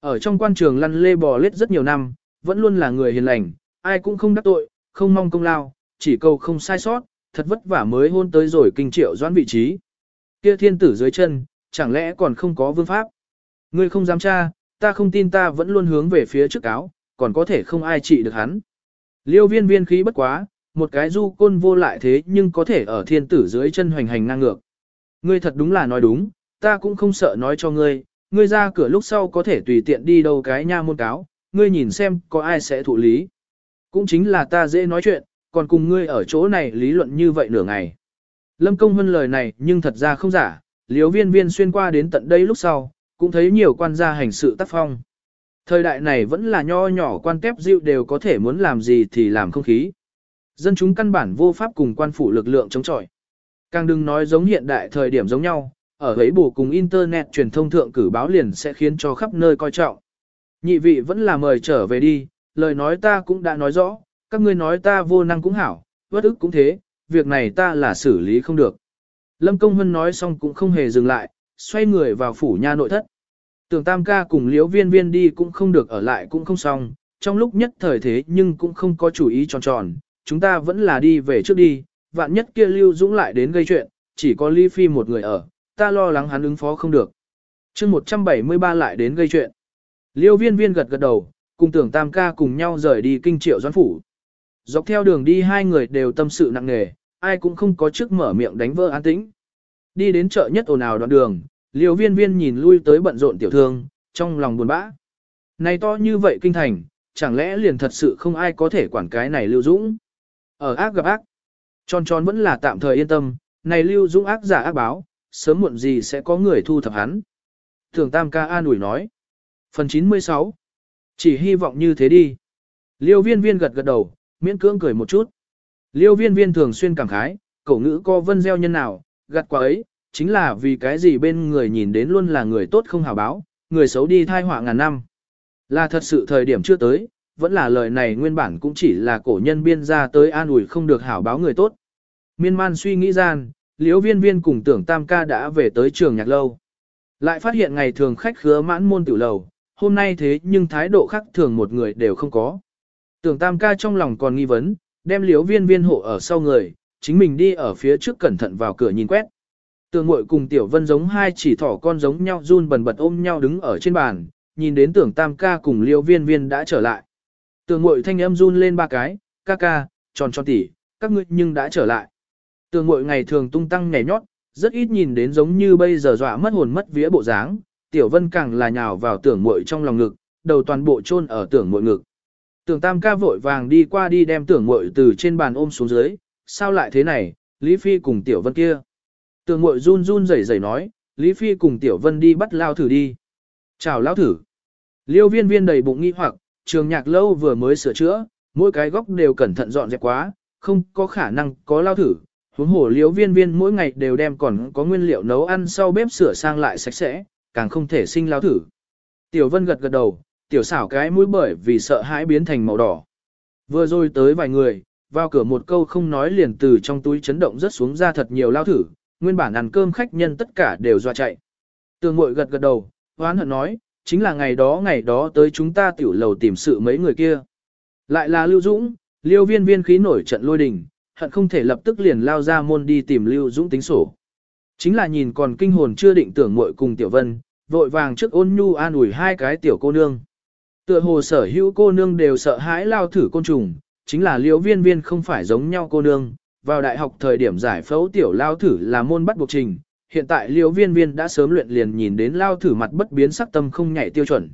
Ở trong quan trường lăn lê bò lết rất nhiều năm, vẫn luôn là người hiền lành, ai cũng không đắc tội, không mong công lao, chỉ cầu không sai sót, thật vất vả mới hôn tới rồi kinh triệu doãn vị trí. Kia thiên tử dưới chân, chẳng lẽ còn không có vương pháp? Ngươi không dám tra, ta không tin ta vẫn luôn hướng về phía trước áo, còn có thể không ai trị được hắn. Liêu viên viên khí bất quá, một cái du côn vô lại thế nhưng có thể ở thiên tử dưới chân hoành hành ngang ngược. Ngươi thật đúng là nói đúng, ta cũng không sợ nói cho ngươi, ngươi ra cửa lúc sau có thể tùy tiện đi đâu cái nha môn cáo, ngươi nhìn xem có ai sẽ thụ lý. Cũng chính là ta dễ nói chuyện, còn cùng ngươi ở chỗ này lý luận như vậy nửa ngày. Lâm công hân lời này nhưng thật ra không giả, liếu viên viên xuyên qua đến tận đây lúc sau, cũng thấy nhiều quan gia hành sự tác phong. Thời đại này vẫn là nho nhỏ quan tép dịu đều có thể muốn làm gì thì làm không khí. Dân chúng căn bản vô pháp cùng quan phủ lực lượng chống chọi. Càng đừng nói giống hiện đại thời điểm giống nhau, ở ấy bù cùng Internet truyền thông thượng cử báo liền sẽ khiến cho khắp nơi coi trọng. Nhị vị vẫn là mời trở về đi, lời nói ta cũng đã nói rõ, các ngươi nói ta vô năng cũng hảo, bất ức cũng thế, việc này ta là xử lý không được. Lâm Công Hân nói xong cũng không hề dừng lại, xoay người vào phủ nha nội thất. Tưởng tam ca cùng liễu viên viên đi cũng không được ở lại cũng không xong, trong lúc nhất thời thế nhưng cũng không có chủ ý tròn tròn, chúng ta vẫn là đi về trước đi, vạn nhất kia Lưu Dũng lại đến gây chuyện, chỉ có Ly Phi một người ở, ta lo lắng hắn ứng phó không được. chương 173 lại đến gây chuyện. Liêu viên viên gật gật đầu, cùng tưởng tam ca cùng nhau rời đi kinh triệu doãn phủ. Dọc theo đường đi hai người đều tâm sự nặng nề, ai cũng không có trước mở miệng đánh vỡ an tĩnh. Đi đến chợ nhất ồn ào đoạn đường, liều viên viên nhìn lui tới bận rộn tiểu thương, trong lòng buồn bã. Này to như vậy kinh thành, chẳng lẽ liền thật sự không ai có thể quản cái này lưu dũng. Ở ác gặp ác, tròn tròn vẫn là tạm thời yên tâm, này lưu dũng ác giả ác báo, sớm muộn gì sẽ có người thu thập hắn. Thường Tam ca an ủi nói. Phần 96 Chỉ hy vọng như thế đi. Liêu viên viên gật gật đầu, miễn cưỡng cười một chút. Liêu viên viên thường xuyên cảm khái, cổ ngữ co vân gieo nhân nào, gặt quả ấy, chính là vì cái gì bên người nhìn đến luôn là người tốt không hào báo, người xấu đi thai họa ngàn năm. Là thật sự thời điểm chưa tới, vẫn là lời này nguyên bản cũng chỉ là cổ nhân biên ra tới an ủi không được hảo báo người tốt. Miên man suy nghĩ gian, liễu viên viên cùng tưởng tam ca đã về tới trường nhạc lâu. Lại phát hiện ngày thường khách khứa mãn môn tiểu lầu, hôm nay thế nhưng thái độ khác thường một người đều không có. Tưởng tam ca trong lòng còn nghi vấn, đem liễu viên viên hộ ở sau người, chính mình đi ở phía trước cẩn thận vào cửa nhìn quét. Tưởng muội cùng tiểu vân giống hai chỉ thỏ con giống nhau run bần bật ôm nhau đứng ở trên bàn, nhìn đến tưởng tam ca cùng liễu viên viên đã trở lại. Tưởng muội thanh âm run lên ba cái, ca ca, tròn tròn tỉ, các ngươi nhưng đã trở lại. Tưởng muội ngày thường tung tăng nhảy nhót, rất ít nhìn đến giống như bây giờ dọa mất hồn mất vía bộ dáng, tiểu vân càng là nhào vào tưởng muội trong lòng ngực, đầu toàn bộ chôn ở tưởng muội ngực. Tưởng tam ca vội vàng đi qua đi đem tưởng muội từ trên bàn ôm xuống dưới, sao lại thế này, Lý Phi cùng tiểu vân kia. Tưởng muội run run rẩy rẩy nói, Lý Phi cùng tiểu vân đi bắt lao thử đi. Chào lao thử. Liêu viên viên đầy bụng nghi hoặc, trường nhạc lâu vừa mới sửa chữa, mỗi cái góc đều cẩn thận dọn dẹp quá, không có khả năng có lao thử. Huống hồ Liêu viên viên mỗi ngày đều đem còn có nguyên liệu nấu ăn sau bếp sửa sang lại sạch sẽ, càng không thể sinh lao thử. Tiểu vân gật gật đầu, tiểu xảo cái mũi bởi vì sợ hãi biến thành màu đỏ. Vừa rồi tới vài người, vào cửa một câu không nói liền từ trong túi chấn động rất xuống ra thật nhiều lao thử, nguyên bản ăn cơm khách nhân tất cả đều dọa chạy. Tường mội gật gật đầu, hoán hận nói, chính là ngày đó ngày đó tới chúng ta tiểu lầu tìm sự mấy người kia. Lại là Lưu Dũng, Liêu viên viên khí nổi trận lôi đình, hận không thể lập tức liền lao ra môn đi tìm Lưu Dũng tính sổ. Chính là nhìn còn kinh hồn chưa định tưởng muội cùng Tiểu Vân, vội vàng trước ôn nhu an ủi hai cái tiểu cô nương. Tựa hồ sở hữu cô nương đều sợ hãi lao thử côn trùng, chính là Liễu viên viên không phải giống nhau cô nương. Vào đại học thời điểm giải phẫu tiểu lao thử là môn bắt buộc trình, hiện tại Liễu viên viên đã sớm luyện liền nhìn đến lao thử mặt bất biến sắc tâm không nhảy tiêu chuẩn.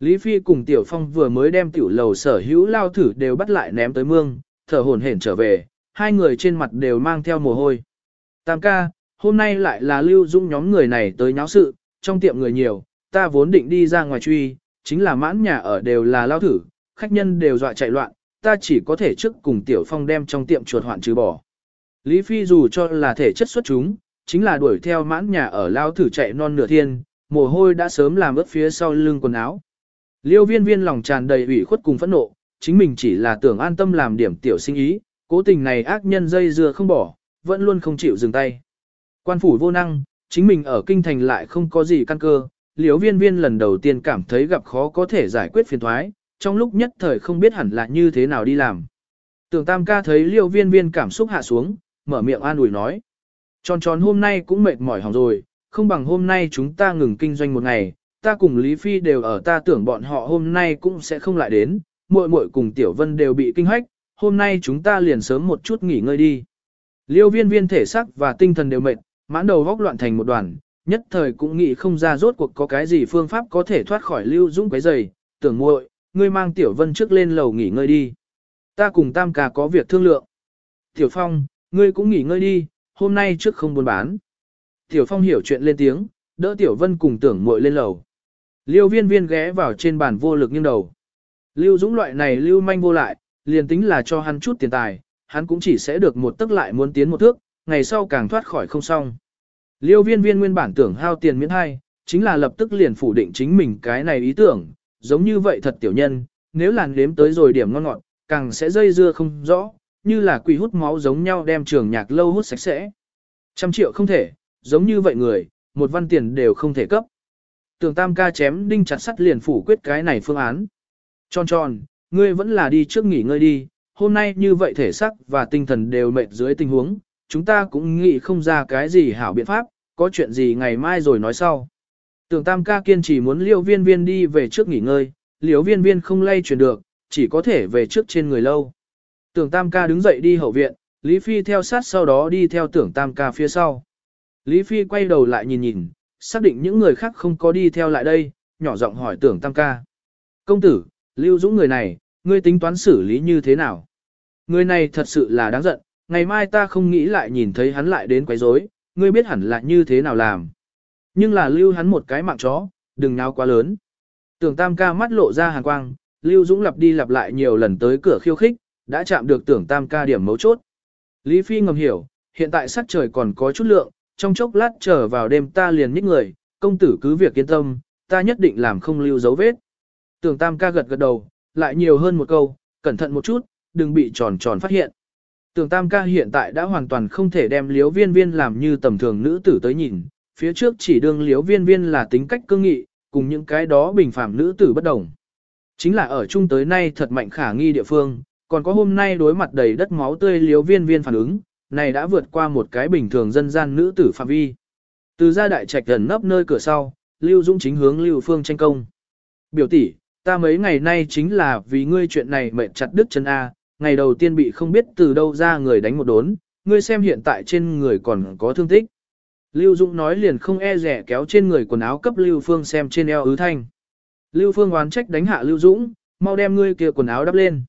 Lý Phi cùng Tiểu Phong vừa mới đem tiểu lầu sở hữu lao thử đều bắt lại ném tới mương, thở hổn hển trở về, hai người trên mặt đều mang theo mồ hôi. Tam ca, hôm nay lại là lưu dung nhóm người này tới nháo sự, trong tiệm người nhiều, ta vốn định đi ra ngoài truy, chính là mãn nhà ở đều là lao thử, khách nhân đều dọa chạy loạn, ta chỉ có thể trước cùng Tiểu Phong đem trong tiệm chuột hoạn trừ bỏ. Lý Phi dù cho là thể chất xuất chúng, chính là đuổi theo mãn nhà ở lao thử chạy non nửa thiên, mồ hôi đã sớm làm ướt phía sau lưng quần áo. Liêu viên viên lòng tràn đầy ủy khuất cùng phẫn nộ, chính mình chỉ là tưởng an tâm làm điểm tiểu sinh ý, cố tình này ác nhân dây dưa không bỏ, vẫn luôn không chịu dừng tay. Quan phủ vô năng, chính mình ở kinh thành lại không có gì căn cơ, liêu viên viên lần đầu tiên cảm thấy gặp khó có thể giải quyết phiền thoái, trong lúc nhất thời không biết hẳn là như thế nào đi làm. Tưởng tam ca thấy liêu viên viên cảm xúc hạ xuống, mở miệng an ủi nói. Tròn tròn hôm nay cũng mệt mỏi hỏng rồi, không bằng hôm nay chúng ta ngừng kinh doanh một ngày, ta cùng Lý Phi đều ở ta tưởng bọn họ hôm nay cũng sẽ không lại đến, muội muội cùng Tiểu Vân đều bị kinh hách, hôm nay chúng ta liền sớm một chút nghỉ ngơi đi. Liêu viên viên thể sắc và tinh thần đều mệt, mãn đầu góc loạn thành một đoàn, nhất thời cũng nghĩ không ra rốt cuộc có cái gì phương pháp có thể thoát khỏi Lưu Dũng quấy giày, tưởng muội, ngươi mang Tiểu Vân trước lên lầu nghỉ ngơi đi. Ta cùng Tam ca có việc thương lượng. Tiểu Phong, ngươi cũng nghỉ ngơi đi, hôm nay trước không buôn bán. Tiểu Phong hiểu chuyện lên tiếng, đỡ Tiểu Vân cùng tưởng muội lên lầu. Liêu viên viên ghé vào trên bàn vô lực nghiêng đầu. Lưu Dũng loại này lưu manh vô lại, liền tính là cho hắn chút tiền tài, hắn cũng chỉ sẽ được một tức lại muốn tiến một thước, ngày sau càng thoát khỏi không xong. Liêu viên viên nguyên bản tưởng hao tiền miễn hai, chính là lập tức liền phủ định chính mình cái này ý tưởng, giống như vậy thật tiểu nhân, nếu làn đếm tới rồi điểm ngon ngọt, càng sẽ dây dưa không rõ, như là quỷ hút máu giống nhau đem trường nhạc lâu hút sạch sẽ. Trăm triệu không thể, giống như vậy người, một văn tiền đều không thể cấp. Tưởng tam ca chém đinh chặt sắt liền phủ quyết cái này phương án. Tròn tròn, ngươi vẫn là đi trước nghỉ ngơi đi, hôm nay như vậy thể sắc và tinh thần đều mệt dưới tình huống, chúng ta cũng nghĩ không ra cái gì hảo biện pháp, có chuyện gì ngày mai rồi nói sau. Tưởng tam ca kiên trì muốn liêu viên viên đi về trước nghỉ ngơi, liêu viên viên không lay chuyển được, chỉ có thể về trước trên người lâu. Tưởng Tam ca đứng dậy đi hậu viện, Lý Phi theo sát sau đó đi theo tưởng Tam ca phía sau. Lý Phi quay đầu lại nhìn nhìn, xác định những người khác không có đi theo lại đây, nhỏ giọng hỏi tưởng Tam ca. Công tử, Lưu Dũng người này, ngươi tính toán xử lý như thế nào? Người này thật sự là đáng giận, ngày mai ta không nghĩ lại nhìn thấy hắn lại đến quấy rối, ngươi biết hẳn là như thế nào làm. Nhưng là lưu hắn một cái mạng chó, đừng náo quá lớn. Tưởng tam ca mắt lộ ra hàn quang, lưu dũng lặp đi lặp lại nhiều lần tới cửa khiêu khích, đã chạm được tưởng tam ca điểm mấu chốt. Lý Phi ngầm hiểu, hiện tại sắc trời còn có chút lượng, trong chốc lát trở vào đêm ta liền nhích người, công tử cứ việc yên tâm, ta nhất định làm không lưu dấu vết. Tưởng tam ca gật gật đầu, lại nhiều hơn một câu, cẩn thận một chút, đừng bị tròn tròn phát hiện. Tưởng tam ca hiện tại đã hoàn toàn không thể đem liếu viên viên làm như tầm thường nữ tử tới nhìn, phía trước chỉ đương liếu viên viên là tính cách cương nghị, cùng những cái đó bình phạm nữ tử bất đồng. Chính là ở chung tới nay thật mạnh khả nghi địa phương, còn có hôm nay đối mặt đầy đất máu tươi liếu viên viên phản ứng, này đã vượt qua một cái bình thường dân gian nữ tử phạm vi. Từ gia đại trạch gần nấp nơi cửa sau, Lưu Dũng chính hướng Lưu Phương tranh công. Biểu tỷ, ta mấy ngày nay chính là vì ngươi chuyện này mệt chặt đứt chân A, ngày đầu tiên bị không biết từ đâu ra người đánh một đốn, ngươi xem hiện tại trên người còn có thương tích. Lưu Dũng nói liền không e rẻ kéo trên người quần áo cấp Lưu Phương xem trên eo ứ thanh. Lưu Phương oán trách đánh hạ Lưu Dũng, mau đem ngươi kia quần áo đắp lên.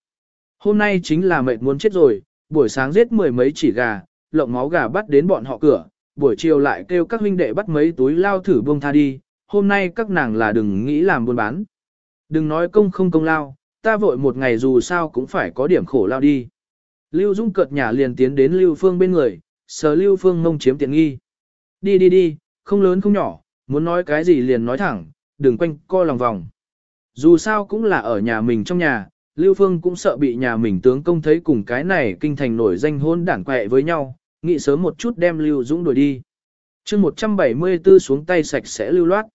Hôm nay chính là mệt muốn chết rồi, buổi sáng giết mười mấy chỉ gà, lộng máu gà bắt đến bọn họ cửa, buổi chiều lại kêu các huynh đệ bắt mấy túi lao thử buông tha đi, hôm nay các nàng là đừng nghĩ làm buôn bán. Đừng nói công không công lao, ta vội một ngày dù sao cũng phải có điểm khổ lao đi. Lưu Dung cợt nhả liền tiến đến Lưu Phương bên người, sờ Lưu Phương mông chiếm tiện nghi. Đi đi đi, không lớn không nhỏ, muốn nói cái gì liền nói thẳng, đừng quanh co lòng vòng. Dù sao cũng là ở nhà mình trong nhà, Lưu Phương cũng sợ bị nhà mình tướng công thấy cùng cái này kinh thành nổi danh hôn đảng quẹ với nhau, nghĩ sớm một chút đem Lưu Dũng đuổi đi. chương 174 xuống tay sạch sẽ lưu loát.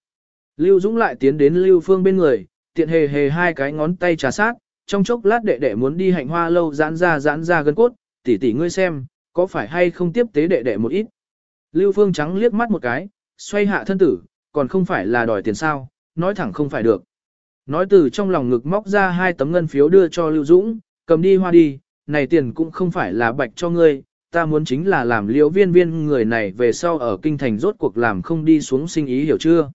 Lưu Dũng lại tiến đến Lưu Phương bên người, tiện hề hề hai cái ngón tay trà sát, trong chốc lát đệ đệ muốn đi hạnh hoa lâu giãn ra giãn ra gân cốt, tỷ tỷ ngươi xem, có phải hay không tiếp tế đệ đệ một ít. Lưu Phương trắng liếc mắt một cái, xoay hạ thân tử, còn không phải là đòi tiền sao, nói thẳng không phải được. Nói từ trong lòng ngực móc ra hai tấm ngân phiếu đưa cho Lưu Dũng, cầm đi hoa đi, này tiền cũng không phải là bạch cho ngươi, ta muốn chính là làm liễu viên viên người này về sau ở kinh thành rốt cuộc làm không đi xuống sinh ý hiểu chưa.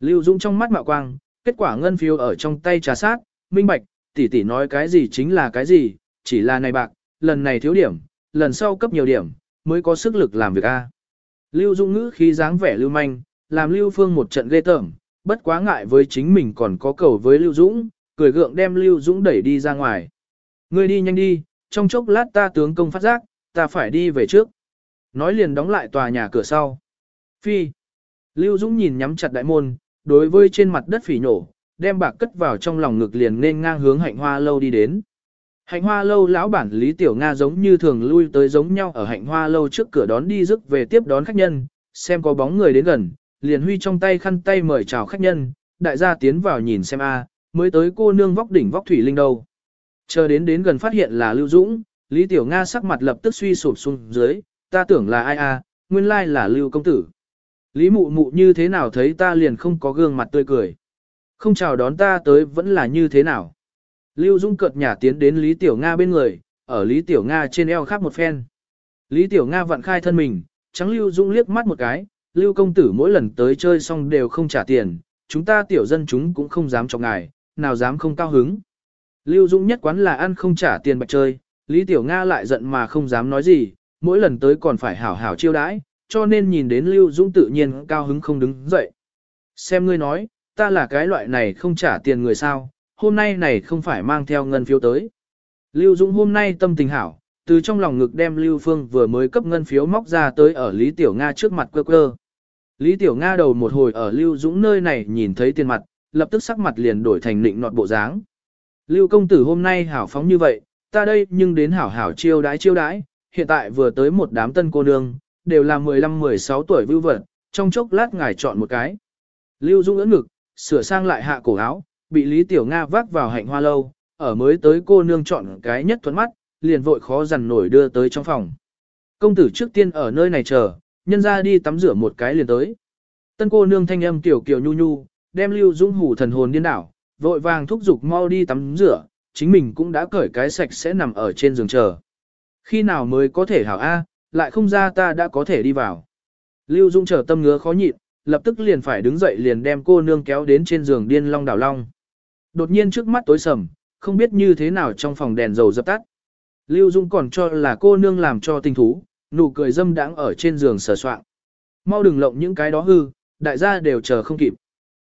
Lưu Dũng trong mắt mạo quang, kết quả ngân phiếu ở trong tay trà sát, minh bạch, tỷ tỷ nói cái gì chính là cái gì, chỉ là này bạc, lần này thiếu điểm, lần sau cấp nhiều điểm, mới có sức lực làm việc a. Lưu Dung ngữ khí dáng vẻ lưu manh, làm Lưu Phương một trận ghê tởm, bất quá ngại với chính mình còn có cầu với Lưu Dũng, cười gượng đem Lưu Dũng đẩy đi ra ngoài. Ngươi đi nhanh đi, trong chốc lát ta tướng công phát giác, ta phải đi về trước. Nói liền đóng lại tòa nhà cửa sau. Phi. Lưu Dũng nhìn nhắm chặt đại môn, đối với trên mặt đất phỉ nổ, đem bạc cất vào trong lòng ngực liền nên ngang hướng hạnh hoa lâu đi đến. Hạnh hoa lâu lão bản Lý Tiểu Nga giống như thường lui tới giống nhau ở hạnh hoa lâu trước cửa đón đi rước về tiếp đón khách nhân, xem có bóng người đến gần, liền huy trong tay khăn tay mời chào khách nhân, đại gia tiến vào nhìn xem a, à, mới tới cô nương vóc đỉnh vóc thủy linh đâu. Chờ đến đến gần phát hiện là Lưu Dũng, Lý Tiểu Nga sắc mặt lập tức suy sụp xuống dưới, ta tưởng là ai a, à, nguyên lai là Lưu công tử. Lý mụ mụ như thế nào thấy ta liền không có gương mặt tươi cười. Không chào đón ta tới vẫn là như thế nào. Lưu Dung cợt nhả tiến đến Lý Tiểu Nga bên người, ở Lý Tiểu Nga trên eo khắp một phen. Lý Tiểu Nga vặn khai thân mình, trắng Lưu Dung liếc mắt một cái, Lưu công tử mỗi lần tới chơi xong đều không trả tiền, chúng ta tiểu dân chúng cũng không dám cho ngài, nào dám không cao hứng. Lưu Dung nhất quán là ăn không trả tiền bạch chơi, Lý Tiểu Nga lại giận mà không dám nói gì, mỗi lần tới còn phải hảo hảo chiêu đãi, cho nên nhìn đến Lưu Dung tự nhiên cao hứng không đứng dậy. Xem ngươi nói, ta là cái loại này không trả tiền người sao, hôm nay này không phải mang theo ngân phiếu tới. Lưu Dung hôm nay tâm tình hảo, từ trong lòng ngực đem Lưu Phương vừa mới cấp ngân phiếu móc ra tới ở Lý Tiểu Nga trước mặt quơ quơ. Lý Tiểu Nga đầu một hồi ở Lưu Dũng nơi này nhìn thấy tiền mặt, lập tức sắc mặt liền đổi thành nịnh nọt bộ dáng. Lưu công tử hôm nay hảo phóng như vậy, ta đây nhưng đến hảo hảo chiêu đái chiêu đái, hiện tại vừa tới một đám tân cô nương, đều là 15-16 tuổi vưu vật, trong chốc lát ngài chọn một cái. Lưu Dung ưỡn ngực, sửa sang lại hạ cổ áo, bị Lý Tiểu Nga vác vào hạnh hoa lâu, ở mới tới cô nương chọn cái nhất thuẫn mắt, liền vội khó dằn nổi đưa tới trong phòng. Công tử trước tiên ở nơi này chờ, nhân ra đi tắm rửa một cái liền tới. Tân cô nương thanh âm tiểu kiều nhu nhu, đem Lưu Dung hủ thần hồn điên đảo, vội vàng thúc giục mau đi tắm rửa, chính mình cũng đã cởi cái sạch sẽ nằm ở trên giường chờ. Khi nào mới có thể hảo A, lại không ra ta đã có thể đi vào. Lưu Dung trở tâm ngứa khó nhịn, lập tức liền phải đứng dậy liền đem cô nương kéo đến trên giường điên long đảo long. Đột nhiên trước mắt tối sầm, không biết như thế nào trong phòng đèn dầu dập tắt. Lưu Dung còn cho là cô nương làm cho tình thú, nụ cười dâm đãng ở trên giường sờ soạn. Mau đừng lộng những cái đó hư, đại gia đều chờ không kịp.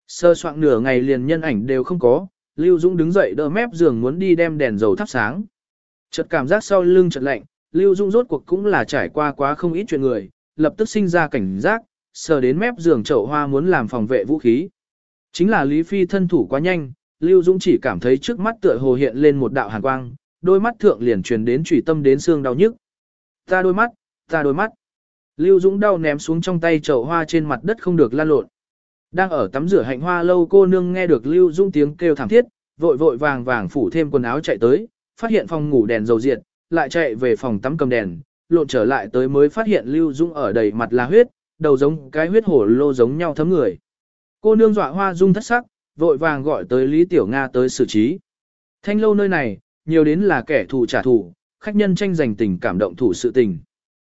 Sơ soạn nửa ngày liền nhân ảnh đều không có, Lưu Dung đứng dậy đỡ mép giường muốn đi đem đèn dầu thắp sáng. Chợt cảm giác sau lưng chợt lạnh, Lưu Dung rốt cuộc cũng là trải qua quá không ít chuyện người, lập tức sinh ra cảnh giác, sờ đến mép giường chậu hoa muốn làm phòng vệ vũ khí. Chính là Lý Phi thân thủ quá nhanh, Lưu Dung chỉ cảm thấy trước mắt tựa hồ hiện lên một đạo hàn quang, đôi mắt thượng liền truyền đến trùy tâm đến xương đau nhức. Ta đôi mắt, ta đôi mắt. Lưu Dũng đau ném xuống trong tay chậu hoa trên mặt đất không được lan lộn. Đang ở tắm rửa hạnh hoa lâu cô nương nghe được Lưu Dũng tiếng kêu thảm thiết, vội vội vàng vàng phủ thêm quần áo chạy tới, phát hiện phòng ngủ đèn dầu diệt, lại chạy về phòng tắm cầm đèn, lộn trở lại tới mới phát hiện Lưu dung ở đầy mặt là huyết, đầu giống cái huyết hổ lô giống nhau thấm người. Cô nương dọa hoa dung thất sắc, vội vàng gọi tới Lý Tiểu Nga tới xử trí. Thanh lâu nơi này, nhiều đến là kẻ thù trả thù, khách nhân tranh giành tình cảm động thủ sự tình.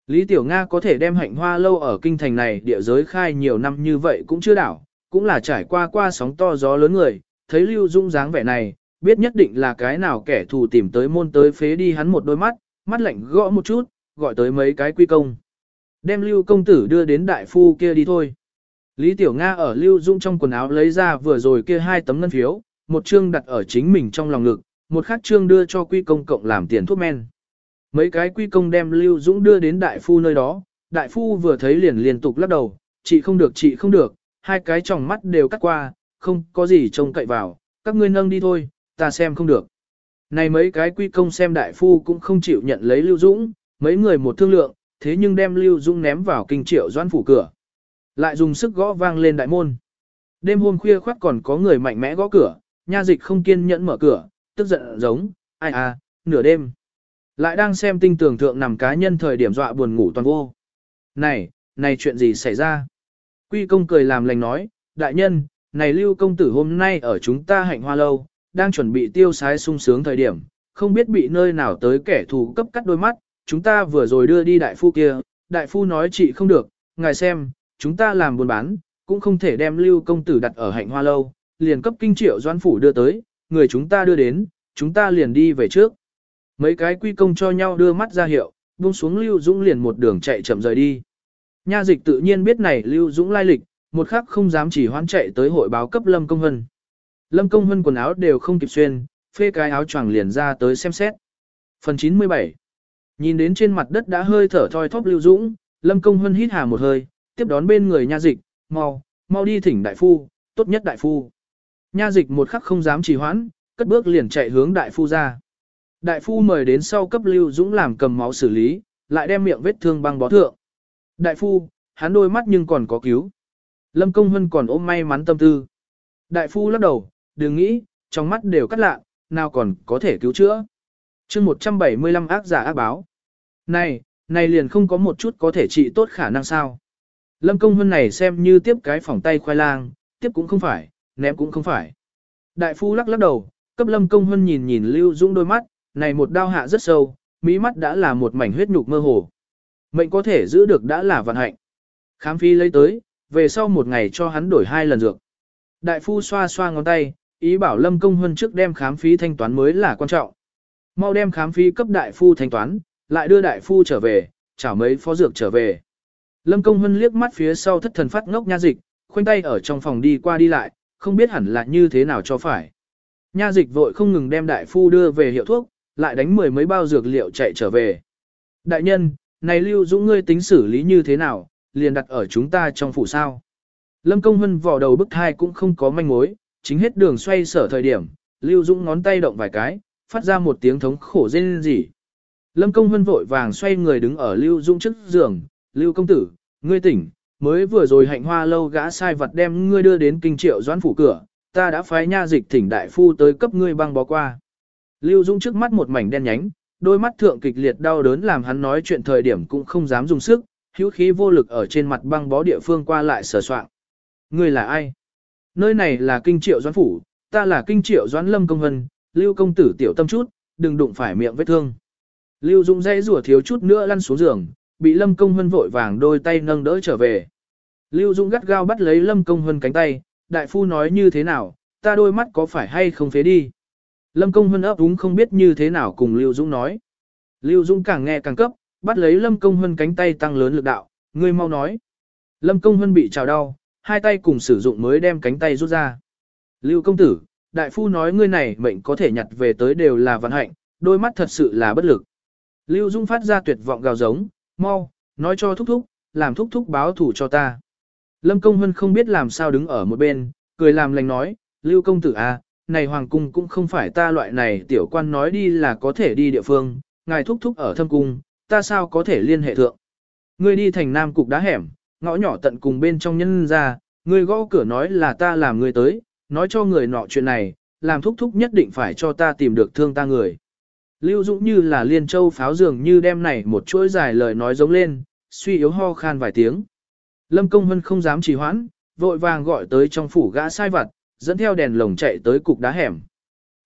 Lý Tiểu Nga có thể đem hạnh hoa lâu ở kinh thành này địa giới khai nhiều năm như vậy cũng chưa đảo, cũng là trải qua qua sóng to gió lớn người, thấy Lưu Dung dáng vẻ này, biết nhất định là cái nào kẻ thù tìm tới môn tới phế đi hắn một đôi mắt, mắt lạnh gõ một chút, gọi tới mấy cái quy công. Đem Lưu công tử đưa đến đại phu kia đi thôi. Lý Tiểu Nga ở Lưu Dung trong quần áo lấy ra vừa rồi kia hai tấm ngân phiếu, một chương đặt ở chính mình trong lòng ngực, một khác chương đưa cho quy công cộng làm tiền thuốc men. Mấy cái quy công đem Lưu Dũng đưa đến đại phu nơi đó, đại phu vừa thấy liền liên tục lắc đầu, chị không được chị không được, hai cái tròng mắt đều cắt qua, không có gì trông cậy vào, các ngươi nâng đi thôi, ta xem không được. Này mấy cái quy công xem đại phu cũng không chịu nhận lấy Lưu Dũng, mấy người một thương lượng, thế nhưng đem Lưu Dũng ném vào kinh triệu doan phủ cửa. Lại dùng sức gõ vang lên đại môn. Đêm hôm khuya khoắt còn có người mạnh mẽ gõ cửa, nha dịch không kiên nhẫn mở cửa, tức giận giống, ai à, nửa đêm. Lại đang xem tinh tường thượng nằm cá nhân thời điểm dọa buồn ngủ toàn vô. Này, này chuyện gì xảy ra? Quy công cười làm lành nói, đại nhân, này lưu công tử hôm nay ở chúng ta hạnh hoa lâu, đang chuẩn bị tiêu sái sung sướng thời điểm, không biết bị nơi nào tới kẻ thù cấp cắt đôi mắt, chúng ta vừa rồi đưa đi đại phu kia, đại phu nói chị không được, ngài xem, chúng ta làm buôn bán, cũng không thể đem lưu công tử đặt ở hạnh hoa lâu, liền cấp kinh triệu doan phủ đưa tới, người chúng ta đưa đến, chúng ta liền đi về trước. Mấy cái quy công cho nhau đưa mắt ra hiệu, buông xuống Lưu Dũng liền một đường chạy chậm rời đi. Nha dịch tự nhiên biết này Lưu Dũng lai lịch, một khắc không dám chỉ hoán chạy tới hội báo cấp Lâm Công Hân. Lâm Công Hân quần áo đều không kịp xuyên, phê cái áo choàng liền ra tới xem xét. Phần 97 Nhìn đến trên mặt đất đã hơi thở thoi thóp Lưu Dũng, Lâm Công Hân hít hà một hơi, tiếp đón bên người nha dịch, mau, mau đi thỉnh đại phu, tốt nhất đại phu. Nha dịch một khắc không dám trì hoãn, cất bước liền chạy hướng đại phu ra. Đại phu mời đến sau cấp Lưu Dũng làm cầm máu xử lý, lại đem miệng vết thương băng bó thượng. Đại phu, hắn đôi mắt nhưng còn có cứu. Lâm Công Hân còn ôm may mắn tâm tư. Đại phu lắc đầu, đừng nghĩ, trong mắt đều cắt lạ, nào còn có thể cứu chữa. chương 175 ác giả ác báo. Này, này liền không có một chút có thể trị tốt khả năng sao. Lâm Công hơn này xem như tiếp cái phỏng tay khoai lang, tiếp cũng không phải, ném cũng không phải. Đại phu lắc lắc đầu, cấp Lâm Công hơn nhìn nhìn Lưu Dũng đôi mắt, này một đao hạ rất sâu, mí mắt đã là một mảnh huyết nhục mơ hồ. Mệnh có thể giữ được đã là vận hạnh. Khám phi lấy tới, về sau một ngày cho hắn đổi hai lần dược. Đại phu xoa xoa ngón tay, ý bảo Lâm Công Huân trước đem khám phí thanh toán mới là quan trọng. Mau đem khám phí cấp đại phu thanh toán, lại đưa đại phu trở về, trả mấy phó dược trở về. Lâm Công Huân liếc mắt phía sau thất thần phát ngốc nha dịch, khoanh tay ở trong phòng đi qua đi lại, không biết hẳn là như thế nào cho phải. Nha dịch vội không ngừng đem đại phu đưa về hiệu thuốc, lại đánh mười mấy bao dược liệu chạy trở về. Đại nhân, này Lưu Dũng ngươi tính xử lý như thế nào, liền đặt ở chúng ta trong phủ sao. Lâm Công Hân vò đầu bức thai cũng không có manh mối, chính hết đường xoay sở thời điểm, Lưu Dũng ngón tay động vài cái, phát ra một tiếng thống khổ rên rỉ. Lâm Công Hân vội vàng xoay người đứng ở Lưu Dũng trước giường, Lưu Công Tử, ngươi tỉnh, mới vừa rồi hạnh hoa lâu gã sai vật đem ngươi đưa đến kinh triệu doãn phủ cửa, ta đã phái nha dịch thỉnh đại phu tới cấp ngươi băng bó qua. Lưu Dung trước mắt một mảnh đen nhánh, đôi mắt thượng kịch liệt đau đớn làm hắn nói chuyện thời điểm cũng không dám dùng sức, hữu khí vô lực ở trên mặt băng bó địa phương qua lại sờ soạng. Ngươi là ai? Nơi này là kinh triệu doãn phủ, ta là kinh triệu doãn lâm công hân, Lưu công tử tiểu tâm chút, đừng đụng phải miệng vết thương. Lưu Dũng dây rủa thiếu chút nữa lăn xuống giường, bị Lâm Công Hân vội vàng đôi tay nâng đỡ trở về. Lưu Dũng gắt gao bắt lấy Lâm Công Hân cánh tay, đại phu nói như thế nào, ta đôi mắt có phải hay không phế đi. Lâm Công Hân ấp úng không biết như thế nào cùng Lưu Dũng nói. Lưu Dũng càng nghe càng cấp, bắt lấy Lâm Công Hân cánh tay tăng lớn lực đạo, ngươi mau nói. Lâm Công Hân bị trào đau, hai tay cùng sử dụng mới đem cánh tay rút ra. Lưu công tử, đại phu nói ngươi này mệnh có thể nhặt về tới đều là vận hạnh, đôi mắt thật sự là bất lực. Lưu Dung phát ra tuyệt vọng gào giống, mau, nói cho thúc thúc, làm thúc thúc báo thủ cho ta. Lâm Công Hân không biết làm sao đứng ở một bên, cười làm lành nói, Lưu công tử à, này hoàng cung cũng không phải ta loại này tiểu quan nói đi là có thể đi địa phương, ngài thúc thúc ở thâm cung, ta sao có thể liên hệ thượng. Ngươi đi thành nam cục đá hẻm, ngõ nhỏ tận cùng bên trong nhân ra, người gõ cửa nói là ta làm người tới, nói cho người nọ chuyện này, làm thúc thúc nhất định phải cho ta tìm được thương ta người. Lưu Dũng như là liên châu pháo dường như đem này một chuỗi dài lời nói giống lên, suy yếu ho khan vài tiếng. Lâm Công Hân không dám trì hoãn, vội vàng gọi tới trong phủ gã sai vặt, dẫn theo đèn lồng chạy tới cục đá hẻm.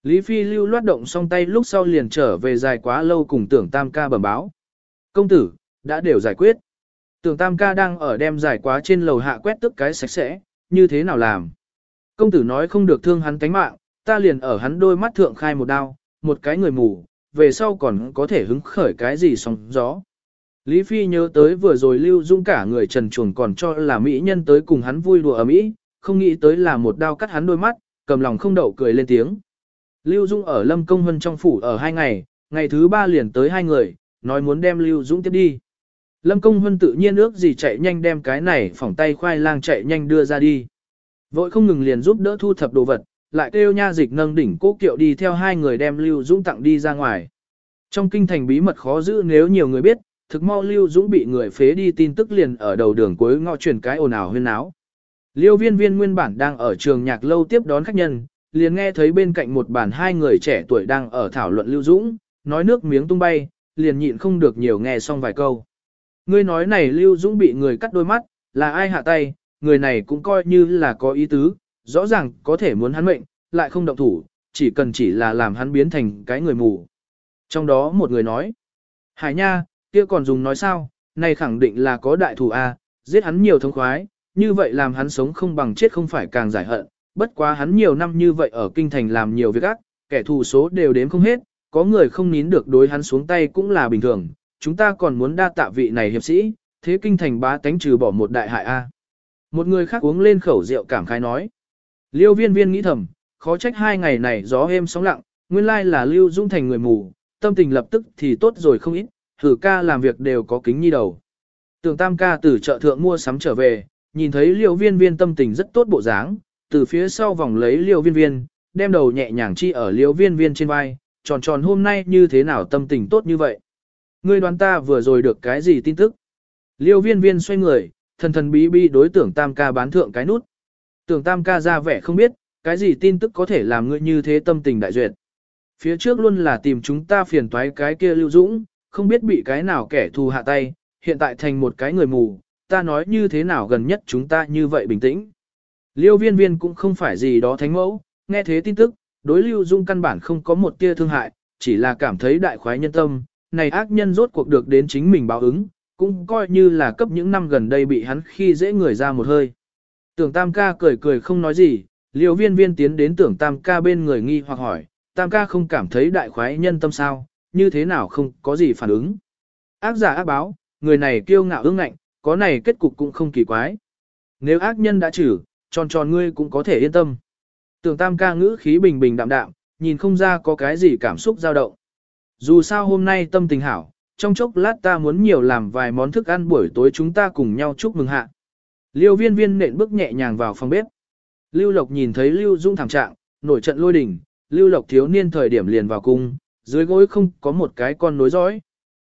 Lý Phi lưu loát động song tay lúc sau liền trở về dài quá lâu cùng tưởng tam ca bẩm báo. Công tử, đã đều giải quyết. Tưởng tam ca đang ở đem giải quá trên lầu hạ quét tức cái sạch sẽ, như thế nào làm. Công tử nói không được thương hắn tánh mạng, ta liền ở hắn đôi mắt thượng khai một đao, một cái người mù, về sau còn có thể hứng khởi cái gì sóng gió. Lý Phi nhớ tới vừa rồi Lưu Dung cả người trần chuồng còn cho là mỹ nhân tới cùng hắn vui đùa ở mỹ, không nghĩ tới là một đao cắt hắn đôi mắt, cầm lòng không đậu cười lên tiếng. Lưu Dung ở Lâm Công Hân trong phủ ở hai ngày, ngày thứ ba liền tới hai người, nói muốn đem Lưu Dung tiếp đi. Lâm Công huân tự nhiên ước gì chạy nhanh đem cái này phỏng tay khoai lang chạy nhanh đưa ra đi. Vội không ngừng liền giúp đỡ thu thập đồ vật, lại kêu nha dịch nâng đỉnh cố kiệu đi theo hai người đem Lưu Dũng tặng đi ra ngoài. Trong kinh thành bí mật khó giữ nếu nhiều người biết, thực mau Lưu Dũng bị người phế đi tin tức liền ở đầu đường cuối ngõ truyền cái ồn ào huyên náo. Liêu viên viên nguyên bản đang ở trường nhạc lâu tiếp đón khách nhân, liền nghe thấy bên cạnh một bàn hai người trẻ tuổi đang ở thảo luận Lưu Dũng, nói nước miếng tung bay, liền nhịn không được nhiều nghe xong vài câu. Ngươi nói này Lưu Dũng bị người cắt đôi mắt, là ai hạ tay, người này cũng coi như là có ý tứ, rõ ràng có thể muốn hắn mệnh, lại không động thủ, chỉ cần chỉ là làm hắn biến thành cái người mù. Trong đó một người nói, Hải nha, kia còn dùng nói sao, này khẳng định là có đại thủ A, giết hắn nhiều thống khoái, như vậy làm hắn sống không bằng chết không phải càng giải hận, bất quá hắn nhiều năm như vậy ở kinh thành làm nhiều việc ác, kẻ thù số đều đếm không hết, có người không nín được đối hắn xuống tay cũng là bình thường, chúng ta còn muốn đa tạ vị này hiệp sĩ, thế kinh thành bá tánh trừ bỏ một đại hại A. Một người khác uống lên khẩu rượu cảm khái nói. Liêu viên viên nghĩ thầm, khó trách hai ngày này gió êm sóng lặng, nguyên lai là Lưu Dung thành người mù, tâm tình lập tức thì tốt rồi không ít, thử ca làm việc đều có kính nhi đầu. tường tam ca từ chợ thượng mua sắm trở về, nhìn thấy liêu viên viên tâm tình rất tốt bộ dáng, từ phía sau vòng lấy liêu viên viên, đem đầu nhẹ nhàng chi ở liêu viên viên trên vai, tròn tròn hôm nay như thế nào tâm tình tốt như vậy. Ngươi đoán ta vừa rồi được cái gì tin tức? Liêu viên viên xoay người, thần thần bí bí đối tưởng tam ca bán thượng cái nút. Tưởng tam ca ra vẻ không biết, cái gì tin tức có thể làm ngươi như thế tâm tình đại duyệt. Phía trước luôn là tìm chúng ta phiền toái cái kia lưu dũng, không biết bị cái nào kẻ thù hạ tay, hiện tại thành một cái người mù, ta nói như thế nào gần nhất chúng ta như vậy bình tĩnh. Liêu viên viên cũng không phải gì đó thánh mẫu, nghe thế tin tức, đối lưu dung căn bản không có một tia thương hại, chỉ là cảm thấy đại khoái nhân tâm, này ác nhân rốt cuộc được đến chính mình báo ứng, cũng coi như là cấp những năm gần đây bị hắn khi dễ người ra một hơi. Tưởng tam ca cười cười không nói gì, liều viên viên tiến đến tưởng tam ca bên người nghi hoặc hỏi, tam ca không cảm thấy đại khoái nhân tâm sao, như thế nào không có gì phản ứng. Ác giả ác báo, người này kiêu ngạo ương ngạnh, có này kết cục cũng không kỳ quái. Nếu ác nhân đã trừ, tròn tròn ngươi cũng có thể yên tâm. Tưởng tam ca ngữ khí bình bình đạm đạm, nhìn không ra có cái gì cảm xúc dao động. Dù sao hôm nay tâm tình hảo, trong chốc lát ta muốn nhiều làm vài món thức ăn buổi tối chúng ta cùng nhau chúc mừng hạ. Liêu viên viên nện bước nhẹ nhàng vào phòng bếp. Lưu Lộc nhìn thấy Lưu Dung thảm trạng, nổi trận lôi đình, Lưu Lộc thiếu niên thời điểm liền vào cung, dưới gối không có một cái con nối dõi.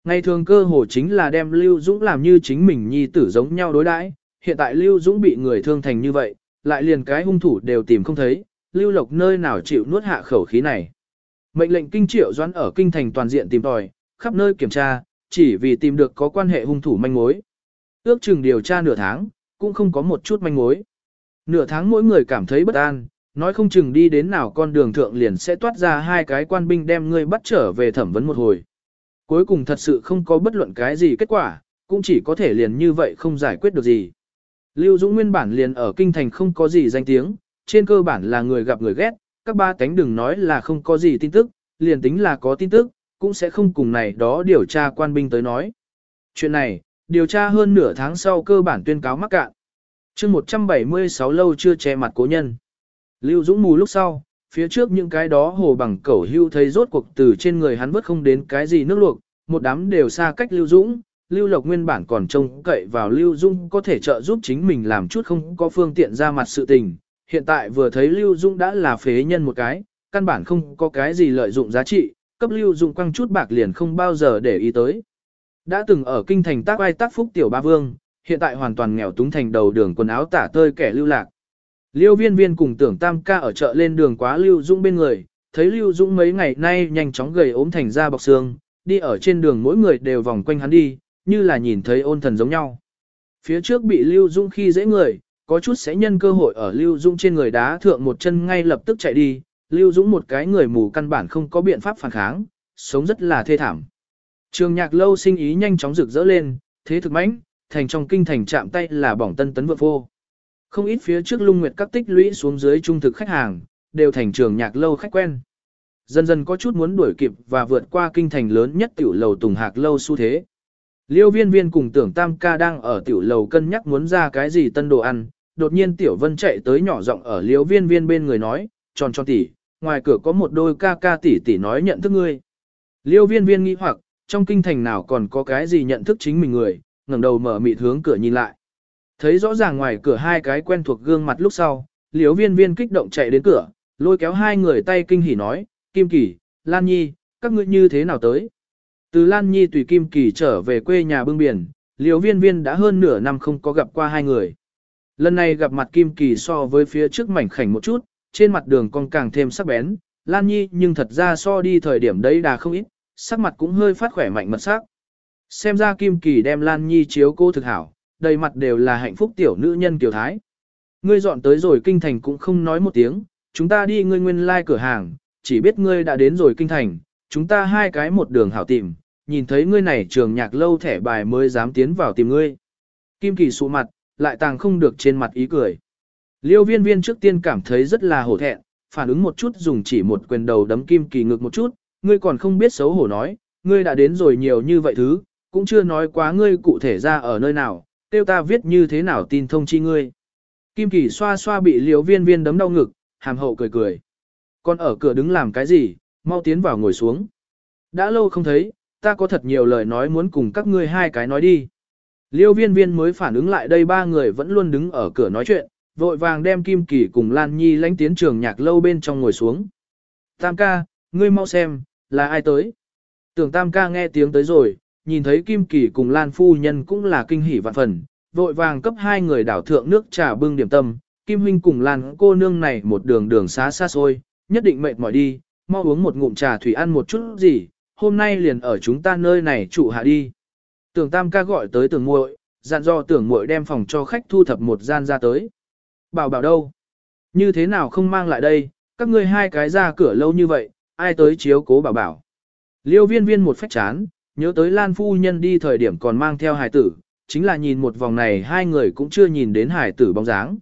Ngày thường cơ hồ chính là đem Lưu Dũng làm như chính mình nhi tử giống nhau đối đãi. hiện tại Lưu Dũng bị người thương thành như vậy, lại liền cái hung thủ đều tìm không thấy, Lưu Lộc nơi nào chịu nuốt hạ khẩu khí này. Mệnh lệnh kinh triệu doãn ở kinh thành toàn diện tìm tòi, khắp nơi kiểm tra, chỉ vì tìm được có quan hệ hung thủ manh mối. Ước chừng điều tra nửa tháng, cũng không có một chút manh mối. Nửa tháng mỗi người cảm thấy bất an, Nói không chừng đi đến nào con đường thượng liền sẽ toát ra hai cái quan binh đem ngươi bắt trở về thẩm vấn một hồi. Cuối cùng thật sự không có bất luận cái gì kết quả, cũng chỉ có thể liền như vậy không giải quyết được gì. Lưu Dũng nguyên bản liền ở kinh thành không có gì danh tiếng, trên cơ bản là người gặp người ghét, các ba tánh đừng nói là không có gì tin tức, liền tính là có tin tức, cũng sẽ không cùng này đó điều tra quan binh tới nói. Chuyện này, điều tra hơn nửa tháng sau cơ bản tuyên cáo mắc cạn. chương 176 lâu chưa che mặt cố nhân. Lưu Dũng mù lúc sau, phía trước những cái đó hồ bằng cẩu hưu thấy rốt cuộc từ trên người hắn vớt không đến cái gì nước luộc, một đám đều xa cách Lưu Dũng. Lưu Lộc nguyên bản còn trông cậy vào Lưu Dung có thể trợ giúp chính mình làm chút không có phương tiện ra mặt sự tình. Hiện tại vừa thấy Lưu Dung đã là phế nhân một cái, căn bản không có cái gì lợi dụng giá trị, cấp Lưu Dung quăng chút bạc liền không bao giờ để ý tới. Đã từng ở kinh thành tác ai tác phúc tiểu ba vương, hiện tại hoàn toàn nghèo túng thành đầu đường quần áo tả tơi kẻ lưu lạc. Liêu viên viên cùng tưởng tam ca ở chợ lên đường quá Lưu Dung bên người, thấy Lưu Dung mấy ngày nay nhanh chóng gầy ốm thành ra bọc xương, đi ở trên đường mỗi người đều vòng quanh hắn đi, như là nhìn thấy ôn thần giống nhau. Phía trước bị Lưu Dung khi dễ người, có chút sẽ nhân cơ hội ở Lưu Dũng trên người đá thượng một chân ngay lập tức chạy đi, Lưu Dũng một cái người mù căn bản không có biện pháp phản kháng, sống rất là thê thảm. Trường nhạc lâu sinh ý nhanh chóng rực rỡ lên, thế thực mãnh, thành trong kinh thành chạm tay là bỏng tân tấn vượng vô. Không ít phía trước lung nguyệt các tích lũy xuống dưới trung thực khách hàng, đều thành trường nhạc lâu khách quen. Dần dần có chút muốn đuổi kịp và vượt qua kinh thành lớn nhất tiểu lầu Tùng Hạc lâu xu thế. Liêu viên viên cùng tưởng tam ca đang ở tiểu lầu cân nhắc muốn ra cái gì tân đồ ăn, đột nhiên tiểu vân chạy tới nhỏ giọng ở liêu viên viên bên người nói, tròn tròn tỷ, ngoài cửa có một đôi ca ca tỷ tỷ nói nhận thức ngươi. Liêu viên viên nghĩ hoặc, trong kinh thành nào còn có cái gì nhận thức chính mình người, ngẩng đầu mở mịt hướng cửa nhìn lại. Thấy rõ ràng ngoài cửa hai cái quen thuộc gương mặt lúc sau, Liễu viên viên kích động chạy đến cửa, lôi kéo hai người tay kinh hỉ nói, Kim Kỳ, Lan Nhi, các ngươi như thế nào tới? Từ Lan Nhi tùy Kim Kỳ trở về quê nhà bưng biển, Liễu viên viên đã hơn nửa năm không có gặp qua hai người. Lần này gặp mặt Kim Kỳ so với phía trước mảnh khảnh một chút, trên mặt đường còn càng thêm sắc bén, Lan Nhi nhưng thật ra so đi thời điểm đấy đà không ít, sắc mặt cũng hơi phát khỏe mạnh mật sắc. Xem ra Kim Kỳ đem Lan Nhi chiếu cô thực hảo, đầy mặt đều là hạnh phúc tiểu nữ nhân tiểu thái. Ngươi dọn tới rồi kinh thành cũng không nói một tiếng, chúng ta đi ngươi nguyên lai like cửa hàng, chỉ biết ngươi đã đến rồi kinh thành, chúng ta hai cái một đường hảo tìm, nhìn thấy ngươi này trường nhạc lâu thẻ bài mới dám tiến vào tìm ngươi. Kim Kỳ sụ mặt, lại tàng không được trên mặt ý cười. Liêu viên viên trước tiên cảm thấy rất là hổ thẹn, phản ứng một chút dùng chỉ một quyền đầu đấm Kim Kỳ ngực một chút, ngươi còn không biết xấu hổ nói, ngươi đã đến rồi nhiều như vậy thứ, cũng chưa nói quá ngươi cụ thể ra ở nơi nào, tiêu ta viết như thế nào tin thông chi ngươi. Kim Kỳ xoa xoa bị Liêu viên viên đấm đau ngực, hàm hậu cười cười. Con ở cửa đứng làm cái gì, mau tiến vào ngồi xuống. Đã lâu không thấy, ta có thật nhiều lời nói muốn cùng các ngươi hai cái nói đi. Liêu viên viên mới phản ứng lại đây ba người vẫn luôn đứng ở cửa nói chuyện, vội vàng đem Kim Kỳ cùng Lan Nhi lánh tiến trường nhạc lâu bên trong ngồi xuống. Tam ca, ngươi mau xem, là ai tới? Tưởng Tam ca nghe tiếng tới rồi, nhìn thấy Kim Kỳ cùng Lan Phu Nhân cũng là kinh hỉ vạn phần, vội vàng cấp hai người đảo thượng nước trà bưng điểm tâm, Kim Huynh cùng Lan cô nương này một đường đường xá xa xôi, nhất định mệt mỏi đi, mau uống một ngụm trà thủy ăn một chút gì, hôm nay liền ở chúng ta nơi này trụ hạ đi. Tưởng Tam ca gọi tới tưởng muội, dặn dò tưởng muội đem phòng cho khách thu thập một gian ra tới. Bảo bảo đâu? Như thế nào không mang lại đây, các ngươi hai cái ra cửa lâu như vậy, ai tới chiếu cố bảo bảo. Liêu viên viên một phách chán, nhớ tới Lan Phu Nhân đi thời điểm còn mang theo hải tử, chính là nhìn một vòng này hai người cũng chưa nhìn đến hải tử bóng dáng.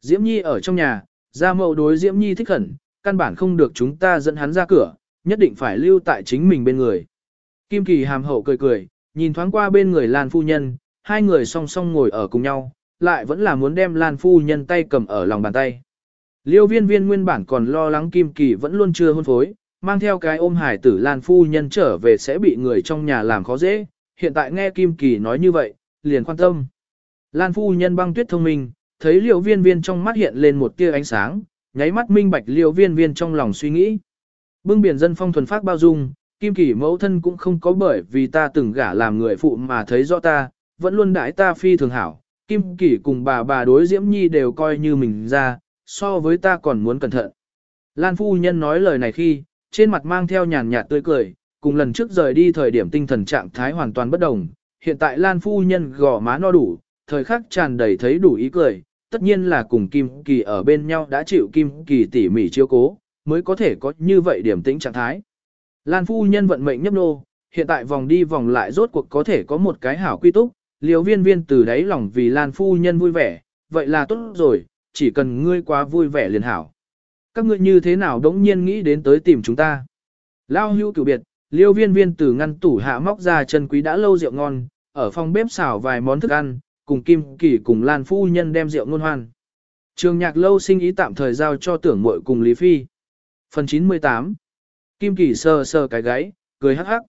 Diễm Nhi ở trong nhà, ra mậu đối Diễm Nhi thích khẩn, căn bản không được chúng ta dẫn hắn ra cửa, nhất định phải lưu tại chính mình bên người. Kim Kỳ hàm hậu cười cười, nhìn thoáng qua bên người Lan Phu Nhân, hai người song song ngồi ở cùng nhau, lại vẫn là muốn đem Lan Phu Nhân tay cầm ở lòng bàn tay. Liêu viên viên nguyên bản còn lo lắng Kim Kỳ vẫn luôn chưa hôn phối, mang theo cái ôm hải tử Lan Phu Nhân trở về sẽ bị người trong nhà làm khó dễ, hiện tại nghe Kim Kỳ nói như vậy, liền quan tâm. Lan Phu Nhân băng tuyết thông minh, thấy liêu viên viên trong mắt hiện lên một tia ánh sáng, nháy mắt minh bạch liêu viên viên trong lòng suy nghĩ. Bưng biển dân phong thuần phát bao dung, Kim Kỳ mẫu thân cũng không có bởi vì ta từng gả làm người phụ mà thấy rõ ta, vẫn luôn đãi ta phi thường hảo. Kim Kỳ cùng bà bà đối Diễm Nhi đều coi như mình ra, so với ta còn muốn cẩn thận. Lan phu nhân nói lời này khi, trên mặt mang theo nhàn nhạt tươi cười, cùng lần trước rời đi thời điểm tinh thần trạng thái hoàn toàn bất đồng. Hiện tại Lan phu nhân gò má no đủ, thời khắc tràn đầy thấy đủ ý cười, tất nhiên là cùng Kim Kỳ ở bên nhau đã chịu Kim Kỳ tỉ mỉ chiếu cố, mới có thể có như vậy điểm tĩnh trạng thái. Lan phu nhân vận mệnh nhấp nô, hiện tại vòng đi vòng lại rốt cuộc có thể có một cái hảo quy túc, liều viên viên từ đáy lòng vì Lan phu nhân vui vẻ, vậy là tốt rồi, chỉ cần ngươi quá vui vẻ liền hảo. Các ngươi như thế nào đống nhiên nghĩ đến tới tìm chúng ta. Lao hưu cửu biệt, liêu viên viên từ ngăn tủ hạ móc ra chân quý đã lâu rượu ngon, ở phòng bếp xào vài món thức ăn, cùng Kim Kỳ cùng Lan phu nhân đem rượu ngôn hoan. Trường nhạc lâu sinh ý tạm thời giao cho tưởng muội cùng Lý Phi. Phần 98 Kim Kỳ sờ sờ cái gáy, cười hắc hắc.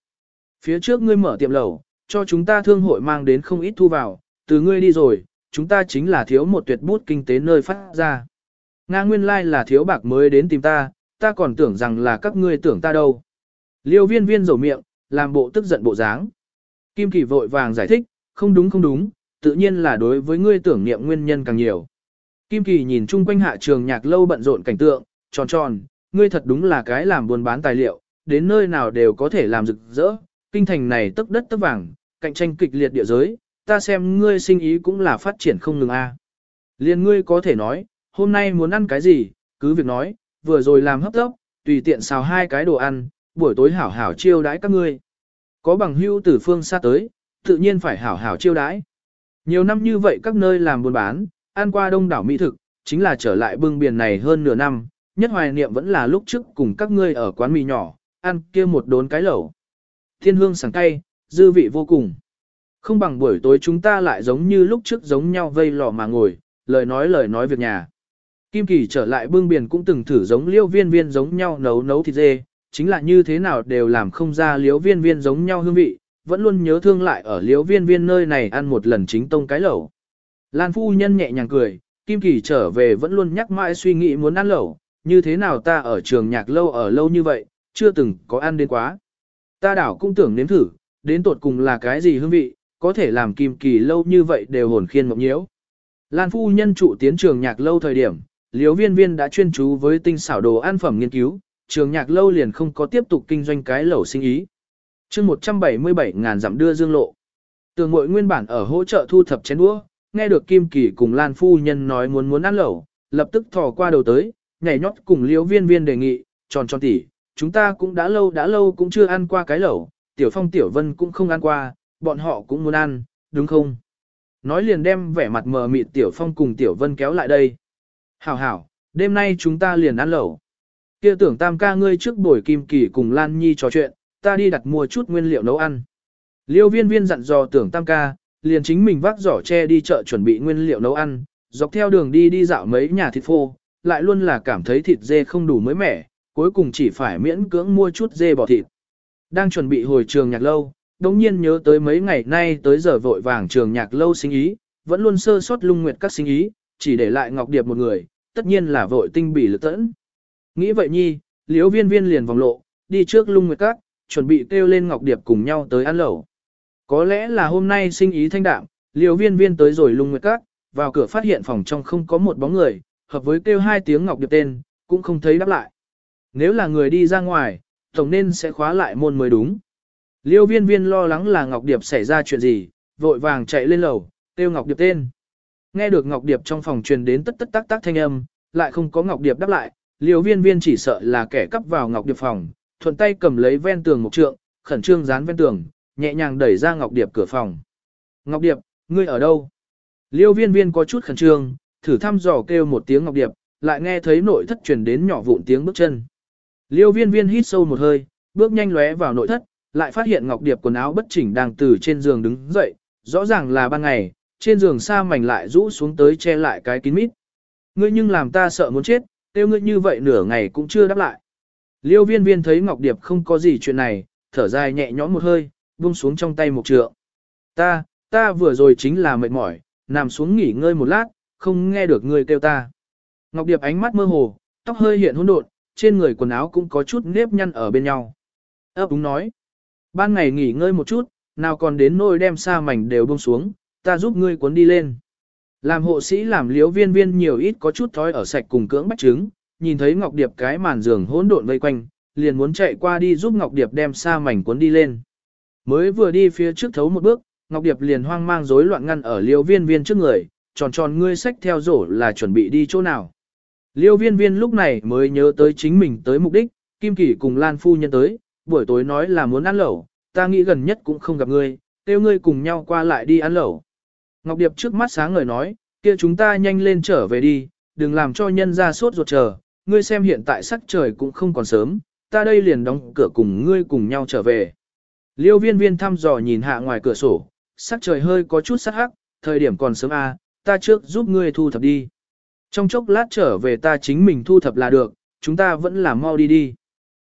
Phía trước ngươi mở tiệm lẩu, cho chúng ta thương hội mang đến không ít thu vào, từ ngươi đi rồi, chúng ta chính là thiếu một tuyệt bút kinh tế nơi phát ra. Nga nguyên lai like là thiếu bạc mới đến tìm ta, ta còn tưởng rằng là các ngươi tưởng ta đâu. Liêu viên viên rầu miệng, làm bộ tức giận bộ dáng. Kim Kỳ vội vàng giải thích, không đúng không đúng, tự nhiên là đối với ngươi tưởng niệm nguyên nhân càng nhiều. Kim Kỳ nhìn chung quanh hạ trường nhạc lâu bận rộn cảnh tượng, tròn tròn, ngươi thật đúng là cái làm buôn bán tài liệu, đến nơi nào đều có thể làm rực rỡ, kinh thành này tấp đất tấp vàng, cạnh tranh kịch liệt địa giới, ta xem ngươi sinh ý cũng là phát triển không ngừng a. Liên ngươi có thể nói, hôm nay muốn ăn cái gì, cứ việc nói, vừa rồi làm hấp tốc, tùy tiện xào hai cái đồ ăn, buổi tối hảo hảo chiêu đãi các ngươi. Có bằng hưu từ phương xa tới, tự nhiên phải hảo hảo chiêu đãi. Nhiều năm như vậy các nơi làm buôn bán, ăn qua đông đảo mỹ thực, chính là trở lại bưng biển này hơn nửa năm, nhất hoài niệm vẫn là lúc trước cùng các ngươi ở quán mì nhỏ, ăn kia một đốn cái lẩu. Thiên hương sảng cay, dư vị vô cùng. Không bằng buổi tối chúng ta lại giống như lúc trước giống nhau vây lò mà ngồi, lời nói lời nói việc nhà. Kim Kỳ trở lại bưng biển cũng từng thử giống liêu viên viên giống nhau nấu nấu thịt dê, chính là như thế nào đều làm không ra liêu viên viên giống nhau hương vị, vẫn luôn nhớ thương lại ở liêu viên viên nơi này ăn một lần chính tông cái lẩu. Lan phu nhân nhẹ nhàng cười, Kim Kỳ trở về vẫn luôn nhắc mãi suy nghĩ muốn ăn lẩu, như thế nào ta ở trường nhạc lâu ở lâu như vậy, chưa từng có ăn đến quá. Ta đảo cũng tưởng nếm thử, đến tột cùng là cái gì hương vị, có thể làm Kim Kỳ lâu như vậy đều hồn khiên mộng nhiễu. Lan phu nhân trụ tiến trường nhạc lâu thời điểm, liếu viên viên đã chuyên chú với tinh xảo đồ ăn phẩm nghiên cứu, trường nhạc lâu liền không có tiếp tục kinh doanh cái lẩu sinh ý. chương 177 ngàn giảm đưa dương lộ. Tường mội nguyên bản ở hỗ trợ thu thập chén đũa, nghe được Kim Kỳ cùng Lan Phu Nhân nói muốn muốn ăn lẩu, lập tức thò qua đầu tới, nhảy nhót cùng liễu viên viên đề nghị, tròn tròn tỉ, chúng ta cũng đã lâu đã lâu cũng chưa ăn qua cái lẩu, Tiểu Phong Tiểu Vân cũng không ăn qua, bọn họ cũng muốn ăn, đúng không? Nói liền đem vẻ mặt mờ mịt Tiểu Phong cùng Tiểu Vân kéo lại đây. Hảo hảo, đêm nay chúng ta liền ăn lẩu. Kia tưởng tam ca ngươi trước buổi Kim Kỳ cùng Lan Nhi trò chuyện, ta đi đặt mua chút nguyên liệu nấu ăn. Liêu viên viên dặn dò tưởng tam ca, liền chính mình vác giỏ tre đi chợ chuẩn bị nguyên liệu nấu ăn, dọc theo đường đi đi dạo mấy nhà thịt phô, lại luôn là cảm thấy thịt dê không đủ mới mẻ, cuối cùng chỉ phải miễn cưỡng mua chút dê bò thịt. Đang chuẩn bị hồi trường nhạc lâu, đống nhiên nhớ tới mấy ngày nay tới giờ vội vàng trường nhạc lâu sinh ý, vẫn luôn sơ sót lung nguyệt các sinh ý, chỉ để lại Ngọc Điệp một người, tất nhiên là vội tinh bỉ lực tẫn. Nghĩ vậy nhi, liếu viên viên liền vòng lộ, đi trước lung nguyệt các, chuẩn bị kêu lên Ngọc Điệp cùng nhau tới ăn lẩu. Có lẽ là hôm nay sinh ý thanh đạm, liều viên viên tới rồi lung nguyệt các, vào cửa phát hiện phòng trong không có một bóng người, hợp với kêu hai tiếng ngọc điệp tên, cũng không thấy đáp lại. Nếu là người đi ra ngoài, tổng nên sẽ khóa lại môn mới đúng. Liêu viên viên lo lắng là Ngọc Điệp xảy ra chuyện gì, vội vàng chạy lên lầu, kêu Ngọc Điệp tên. Nghe được Ngọc Điệp trong phòng truyền đến tất tất tác tác thanh âm, lại không có Ngọc Điệp đáp lại, liêu viên viên chỉ sợ là kẻ cắp vào Ngọc Điệp phòng, thuận tay cầm lấy ven tường một trượng, khẩn trương dán ven tường, nhẹ nhàng đẩy ra Ngọc Điệp cửa phòng. Ngọc Điệp, ngươi ở đâu? Liêu viên viên có chút khẩn trương, thử thăm dò kêu một tiếng Ngọc Điệp, lại nghe thấy nội thất truyền đến nhỏ vụn tiếng bước chân. Liêu viên viên hít sâu một hơi, bước nhanh lóe vào nội thất, lại phát hiện Ngọc Điệp quần áo bất chỉnh đang từ trên giường đứng dậy, rõ ràng là ban ngày, trên giường xa mảnh lại rũ xuống tới che lại cái kín mít. Ngươi nhưng làm ta sợ muốn chết, tiêu ngươi như vậy nửa ngày cũng chưa đáp lại. Liêu viên viên thấy Ngọc Điệp không có gì chuyện này, thở dài nhẹ nhõm một hơi, buông xuống trong tay một trượng. Ta, ta vừa rồi chính là mệt mỏi, nằm xuống nghỉ ngơi một lát, không nghe được ngươi kêu ta. Ngọc Điệp ánh mắt mơ hồ, tóc hơi hiện hỗn độn, trên người quần áo cũng có chút nếp nhăn ở bên nhau. Ấp đúng nói. Ban ngày nghỉ ngơi một chút, nào còn đến nôi đem xa mảnh đều buông xuống, ta giúp ngươi cuốn đi lên. Làm hộ sĩ làm liếu viên viên nhiều ít có chút thói ở sạch cùng cưỡng bách trứng, nhìn thấy Ngọc Điệp cái màn giường hỗn độn vây quanh, liền muốn chạy qua đi giúp Ngọc Điệp đem xa mảnh cuốn đi lên. Mới vừa đi phía trước thấu một bước, Ngọc Điệp liền hoang mang rối loạn ngăn ở liếu viên viên trước người, tròn tròn ngươi sách theo rổ là chuẩn bị đi chỗ nào. Liêu viên viên lúc này mới nhớ tới chính mình tới mục đích, Kim Kỳ cùng Lan Phu Nhân tới, buổi tối nói là muốn ăn lẩu, ta nghĩ gần nhất cũng không gặp ngươi, tiêu ngươi cùng nhau qua lại đi ăn lẩu. Ngọc Điệp trước mắt sáng ngời nói, kia chúng ta nhanh lên trở về đi, đừng làm cho nhân ra sốt ruột chờ, ngươi xem hiện tại sắc trời cũng không còn sớm, ta đây liền đóng cửa cùng ngươi cùng nhau trở về. Liêu viên viên thăm dò nhìn hạ ngoài cửa sổ, sắc trời hơi có chút sắc hắc, thời điểm còn sớm à, ta trước giúp ngươi thu thập đi. Trong chốc lát trở về ta chính mình thu thập là được, chúng ta vẫn là mau đi đi.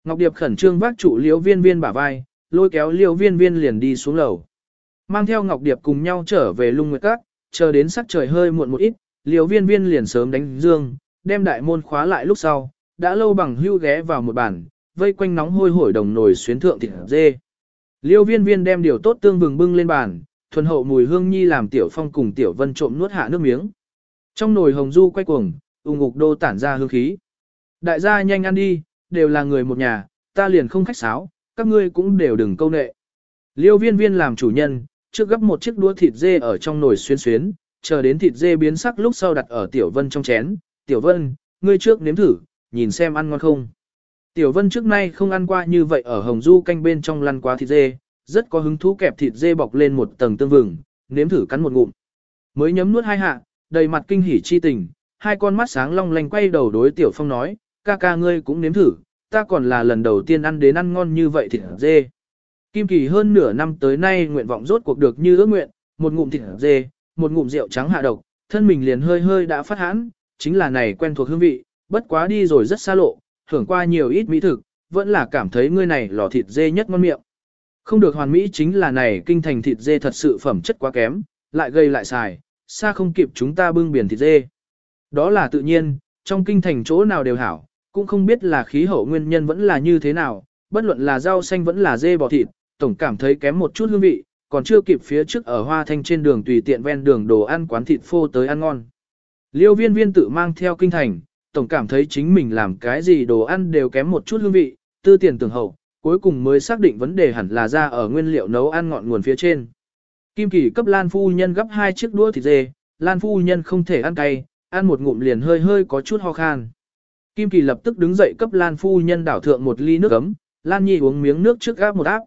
Ngọc Điệp khẩn trương vác trụ liêu viên viên bả vai, lôi kéo liêu viên viên liền đi xuống lầu. Mang theo Ngọc Điệp cùng nhau trở về lung nguyệt các, chờ đến sắc trời hơi muộn một ít, liêu viên viên liền sớm đánh dương, đem đại môn khóa lại lúc sau, đã lâu bằng hưu ghé vào một bàn, vây quanh nóng hôi hổi đồng nồi xuyến thượng thịt dê. Liêu viên viên đem điều tốt tương vừng bưng lên bàn, thuần hậu mùi hương nhi làm tiểu phong cùng tiểu vân trộm nuốt hạ nước miếng. Trong nồi hồng du quay cuồng, ung ngục đô tản ra hương khí. Đại gia nhanh ăn đi, đều là người một nhà, ta liền không khách sáo, các ngươi cũng đều đừng câu nệ. Liêu viên viên làm chủ nhân, trước gấp một chiếc đũa thịt dê ở trong nồi xuyên xuyến, chờ đến thịt dê biến sắc lúc sau đặt ở tiểu vân trong chén. Tiểu vân, ngươi trước nếm thử, nhìn xem ăn ngon không. Tiểu vân trước nay không ăn qua như vậy ở hồng du canh bên trong lăn quá thịt dê, rất có hứng thú kẹp thịt dê bọc lên một tầng tương vừng, nếm thử cắn một ngụm. Mới nhấm nuốt hai hạ, đầy mặt kinh hỉ chi tình, hai con mắt sáng long lanh quay đầu đối tiểu phong nói, ca ca ngươi cũng nếm thử, ta còn là lần đầu tiên ăn đến ăn ngon như vậy thịt dê. Kim Kỳ hơn nửa năm tới nay nguyện vọng rốt cuộc được như ước nguyện, một ngụm thịt dê, một ngụm rượu trắng hạ độc, thân mình liền hơi hơi đã phát hãn, chính là này quen thuộc hương vị, bất quá đi rồi rất xa lộ, hưởng qua nhiều ít mỹ thực, vẫn là cảm thấy ngươi này lò thịt dê nhất ngon miệng. Không được hoàn mỹ chính là này kinh thành thịt dê thật sự phẩm chất quá kém, lại gây lại xài, xa không kịp chúng ta bưng biển thịt dê. Đó là tự nhiên, trong kinh thành chỗ nào đều hảo, cũng không biết là khí hậu nguyên nhân vẫn là như thế nào, bất luận là rau xanh vẫn là dê bò thịt, tổng cảm thấy kém một chút hương vị, còn chưa kịp phía trước ở hoa thanh trên đường tùy tiện ven đường đồ ăn quán thịt phô tới ăn ngon. Liêu viên viên tự mang theo kinh thành, tổng cảm thấy chính mình làm cái gì đồ ăn đều kém một chút hương vị, tư tiền tưởng hậu, cuối cùng mới xác định vấn đề hẳn là ra ở nguyên liệu nấu ăn ngọn nguồn phía trên. Kim Kỳ cấp Lan Phu Nhân gấp hai chiếc đũa thịt dê, Lan Phu Nhân không thể ăn cay, ăn một ngụm liền hơi hơi có chút ho khan. Kim Kỳ lập tức đứng dậy cấp Lan Phu Nhân đảo thượng một ly nước ấm, Lan Nhi uống miếng nước trước áp một áp.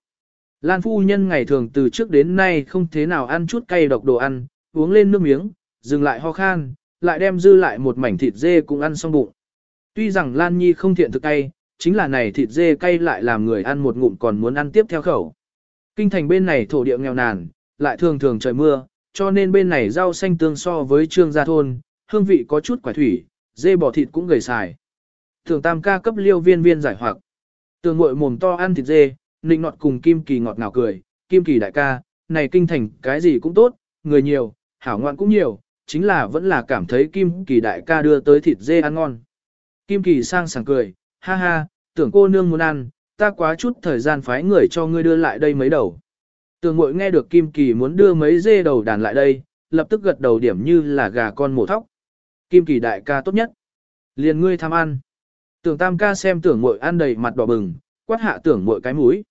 Lan Phu Nhân ngày thường từ trước đến nay không thế nào ăn chút cay độc đồ ăn, uống lên nước miếng, dừng lại ho khan, lại đem dư lại một mảnh thịt dê cũng ăn xong bụng. Tuy rằng Lan Nhi không thiện thực cay, chính là này thịt dê cay lại làm người ăn một ngụm còn muốn ăn tiếp theo khẩu. Kinh thành bên này thổ địa nghèo nàn, lại thường thường trời mưa, cho nên bên này rau xanh tương so với trương gia thôn, hương vị có chút quả thủy, dê bò thịt cũng gầy xài. Thường tam ca cấp liêu viên viên giải hoặc. Tường ngội mồm to ăn thịt dê, nịnh nọt cùng Kim Kỳ ngọt ngào cười, Kim Kỳ đại ca, này kinh thành cái gì cũng tốt, người nhiều, hảo ngoạn cũng nhiều, chính là vẫn là cảm thấy Kim Kỳ đại ca đưa tới thịt dê ăn ngon. Kim Kỳ sang sảng cười, ha ha, tưởng cô nương muốn ăn, ta quá chút thời gian phái người cho ngươi đưa lại đây mấy đầu. Tưởng mội nghe được Kim Kỳ muốn đưa mấy dê đầu đàn lại đây, lập tức gật đầu điểm như là gà con mổ thóc. Kim Kỳ đại ca tốt nhất. Liền ngươi tham ăn. Tưởng tam ca xem tưởng mội ăn đầy mặt đỏ bừng, quát hạ tưởng mội cái mũi.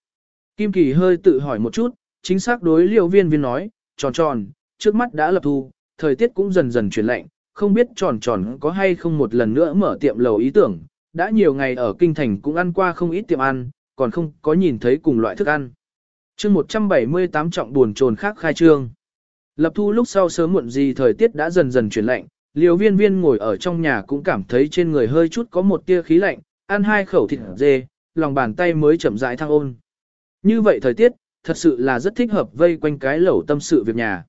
Kim Kỳ hơi tự hỏi một chút, chính xác đối liệu viên viên nói, tròn tròn, trước mắt đã lập thu, thời tiết cũng dần dần chuyển lạnh, không biết tròn tròn có hay không một lần nữa mở tiệm lầu ý tưởng, đã nhiều ngày ở kinh thành cũng ăn qua không ít tiệm ăn, còn không có nhìn thấy cùng loại thức ăn. chương 178 trọng buồn trồn khác khai trương. Lập thu lúc sau sớm muộn gì thời tiết đã dần dần chuyển lạnh, liều viên viên ngồi ở trong nhà cũng cảm thấy trên người hơi chút có một tia khí lạnh, ăn hai khẩu thịt dê, lòng bàn tay mới chậm rãi thăng ôn. Như vậy thời tiết, thật sự là rất thích hợp vây quanh cái lẩu tâm sự việc nhà.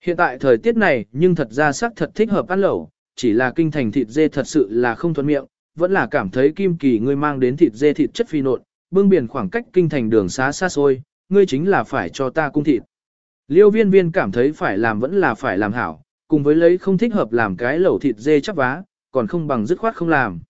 Hiện tại thời tiết này nhưng thật ra sắc thật thích hợp ăn lẩu, chỉ là kinh thành thịt dê thật sự là không thuận miệng, vẫn là cảm thấy kim kỳ ngươi mang đến thịt dê thịt chất phi nộn, bưng biển khoảng cách kinh thành đường xá xa xôi, ngươi chính là phải cho ta cung thịt. Liêu viên viên cảm thấy phải làm vẫn là phải làm hảo, cùng với lấy không thích hợp làm cái lẩu thịt dê chắp vá, còn không bằng dứt khoát không làm.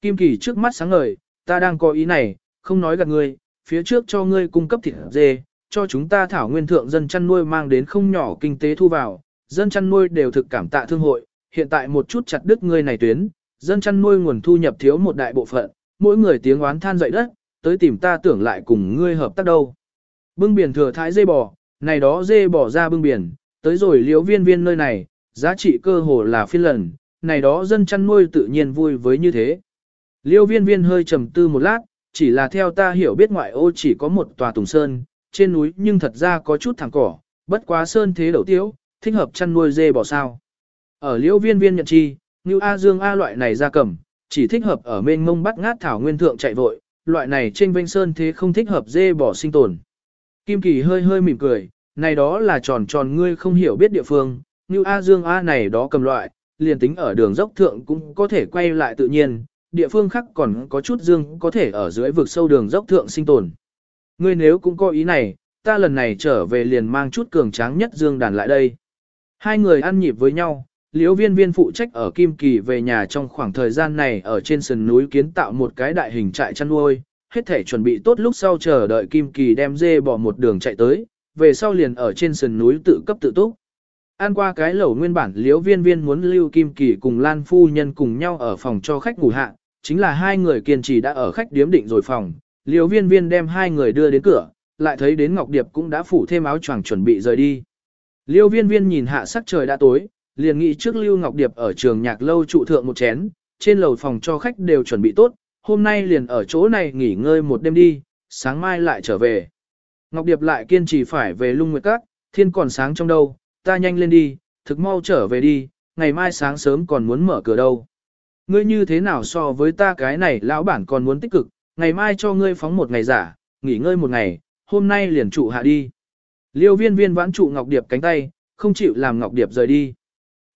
Kim kỳ trước mắt sáng ngời, ta đang có ý này, không nói gạt ngươi, phía trước cho ngươi cung cấp thịt dê, cho chúng ta thảo nguyên thượng dân chăn nuôi mang đến không nhỏ kinh tế thu vào, dân chăn nuôi đều thực cảm tạ thương hội, hiện tại một chút chặt đứt ngươi này tuyến, dân chăn nuôi nguồn thu nhập thiếu một đại bộ phận, mỗi người tiếng oán than dậy đất, tới tìm ta tưởng lại cùng ngươi hợp tác đâu. Bưng biển thừa thái dê bò, này đó dê bò ra bưng biển, tới rồi liễu viên viên nơi này, giá trị cơ hồ là phiên lần, này đó dân chăn nuôi tự nhiên vui với như thế. Liêu viên viên hơi trầm tư một lát, chỉ là theo ta hiểu biết ngoại ô chỉ có một tòa tùng sơn, trên núi nhưng thật ra có chút thẳng cỏ, bất quá sơn thế đầu tiếu, thích hợp chăn nuôi dê bò sao. Ở liêu viên viên nhận chi, như A Dương A loại này ra cầm, chỉ thích hợp ở mênh mông bắt ngát thảo nguyên thượng chạy vội, loại này trên vinh sơn thế không thích hợp dê bò sinh tồn. Kim Kỳ hơi hơi mỉm cười, này đó là tròn tròn ngươi không hiểu biết địa phương, như A Dương A này đó cầm loại, liền tính ở đường dốc thượng cũng có thể quay lại tự nhiên, địa phương khác còn có chút dương có thể ở dưới vực sâu đường dốc thượng sinh tồn. Ngươi nếu cũng có ý này, ta lần này trở về liền mang chút cường tráng nhất dương đàn lại đây. Hai người ăn nhịp với nhau, liễu viên viên phụ trách ở Kim Kỳ về nhà trong khoảng thời gian này ở trên sườn núi kiến tạo một cái đại hình trại chăn nuôi, hết thể chuẩn bị tốt lúc sau chờ đợi Kim Kỳ đem dê bỏ một đường chạy tới, về sau liền ở trên sườn núi tự cấp tự túc. An qua cái lẩu nguyên bản liễu viên viên muốn lưu Kim Kỳ cùng Lan Phu Nhân cùng nhau ở phòng cho khách ngủ hạ, chính là hai người kiên trì đã ở khách điếm định rồi phòng, liễu viên viên đem hai người đưa đến cửa, lại thấy đến Ngọc Điệp cũng đã phủ thêm áo choàng chuẩn bị rời đi. Liêu viên viên nhìn hạ sắc trời đã tối, liền nghĩ trước Lưu Ngọc Điệp ở trường nhạc lâu trụ thượng một chén, trên lầu phòng cho khách đều chuẩn bị tốt, hôm nay liền ở chỗ này nghỉ ngơi một đêm đi, sáng mai lại trở về. Ngọc Điệp lại kiên trì phải về lung nguyệt các, thiên còn sáng trong đâu, ta nhanh lên đi, thực mau trở về đi, ngày mai sáng sớm còn muốn mở cửa đâu. Ngươi như thế nào so với ta cái này lão bản còn muốn tích cực, ngày mai cho ngươi phóng một ngày giả, nghỉ ngơi một ngày, hôm nay liền trụ hạ đi. Liêu viên viên vãn trụ Ngọc Điệp cánh tay, không chịu làm Ngọc Điệp rời đi.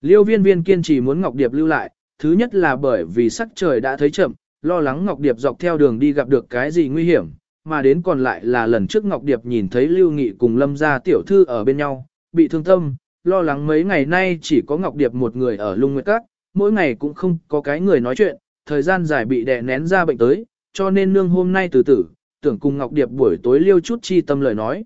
Liêu viên viên kiên trì muốn Ngọc Điệp lưu lại, thứ nhất là bởi vì sắc trời đã thấy chậm, lo lắng Ngọc Điệp dọc theo đường đi gặp được cái gì nguy hiểm, mà đến còn lại là lần trước Ngọc Điệp nhìn thấy Lưu Nghị cùng Lâm gia tiểu thư ở bên nhau, bị thương tâm, lo lắng mấy ngày nay chỉ có Ngọc Điệp một người ở lung nguyệt các, mỗi ngày cũng không có cái người nói chuyện, thời gian dài bị đè nén ra bệnh tới, cho nên nương hôm nay từ tử, tưởng cùng Ngọc Điệp buổi tối liêu chút chi tâm lời nói.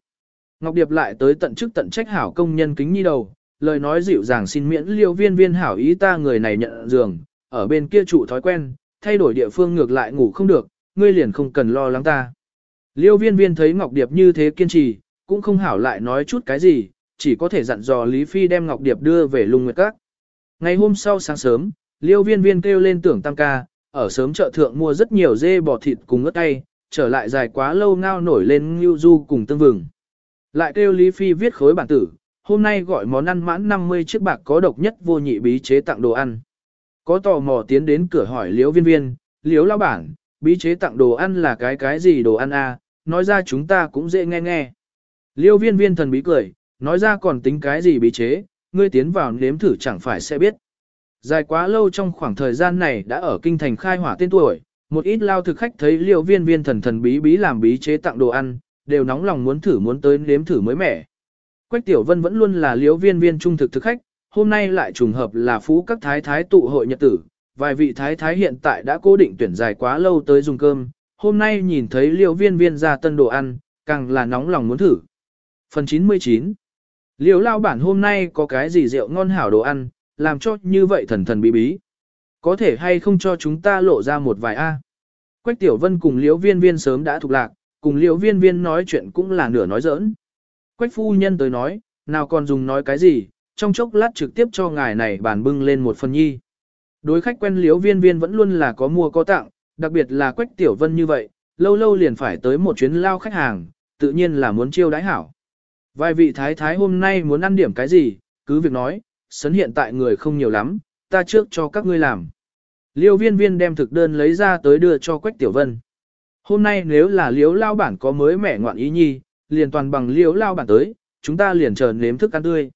Ngọc Điệp lại tới tận chức tận trách hảo công nhân kính nhi đầu, lời nói dịu dàng xin miễn liêu viên viên hảo ý ta người này nhận giường, ở bên kia trụ thói quen, thay đổi địa phương ngược lại ngủ không được, ngươi liền không cần lo lắng ta. Liêu viên viên thấy Ngọc Điệp như thế kiên trì, cũng không hảo lại nói chút cái gì, chỉ có thể dặn dò Lý Phi đem Ngọc Điệp đưa về lung nguyệt các. Ngày hôm sau sáng sớm, Liêu viên viên kêu lên tưởng tăng ca, ở sớm chợ thượng mua rất nhiều dê bò thịt cùng ớt tay, trở lại dài quá lâu ngao nổi lên ngưu du cùng tương vừng. Lại kêu Lý Phi viết khối bản tử, hôm nay gọi món ăn mãn 50 chiếc bạc có độc nhất vô nhị bí chế tặng đồ ăn. Có tò mò tiến đến cửa hỏi Liễu viên viên, Liễu lao bản, bí chế tặng đồ ăn là cái cái gì đồ ăn a? À? nói ra chúng ta cũng dễ nghe nghe. Liêu viên viên thần bí cười, nói ra còn tính cái gì bí chế, ngươi tiến vào nếm thử chẳng phải sẽ biết. Dài quá lâu trong khoảng thời gian này đã ở kinh thành khai hỏa tên tuổi, một ít lao thực khách thấy liêu viên viên thần thần bí bí làm bí chế tặng đồ ăn, đều nóng lòng muốn thử muốn tới nếm thử mới mẻ. Quách Tiểu Vân vẫn luôn là liếu viên viên trung thực thực khách, hôm nay lại trùng hợp là phú các thái thái tụ hội nhật tử, vài vị thái thái hiện tại đã cố định tuyển dài quá lâu tới dùng cơm, hôm nay nhìn thấy liêu viên viên ra tân đồ ăn, càng là nóng lòng muốn thử. Phần 99 Liêu lao bản hôm nay có cái gì rượu ngon hảo đồ ăn, làm cho như vậy thần thần bí bí. Có thể hay không cho chúng ta lộ ra một vài A. Quách Tiểu Vân cùng Liễu Viên Viên sớm đã thuộc lạc, cùng Liễu Viên Viên nói chuyện cũng là nửa nói giỡn. Quách Phu Nhân tới nói, nào còn dùng nói cái gì, trong chốc lát trực tiếp cho ngài này bàn bưng lên một phần nhi. Đối khách quen liếu Viên Viên vẫn luôn là có mua có tặng, đặc biệt là Quách Tiểu Vân như vậy, lâu lâu liền phải tới một chuyến lao khách hàng, tự nhiên là muốn chiêu đãi hảo. Vài vị thái thái hôm nay muốn ăn điểm cái gì, cứ việc nói, sấn hiện tại người không nhiều lắm, ta trước cho các ngươi làm. Liêu viên viên đem thực đơn lấy ra tới đưa cho Quách Tiểu Vân. Hôm nay nếu là liếu lao bản có mới mẻ ngoạn ý nhi, liền toàn bằng liếu lao bản tới, chúng ta liền chờ nếm thức ăn tươi.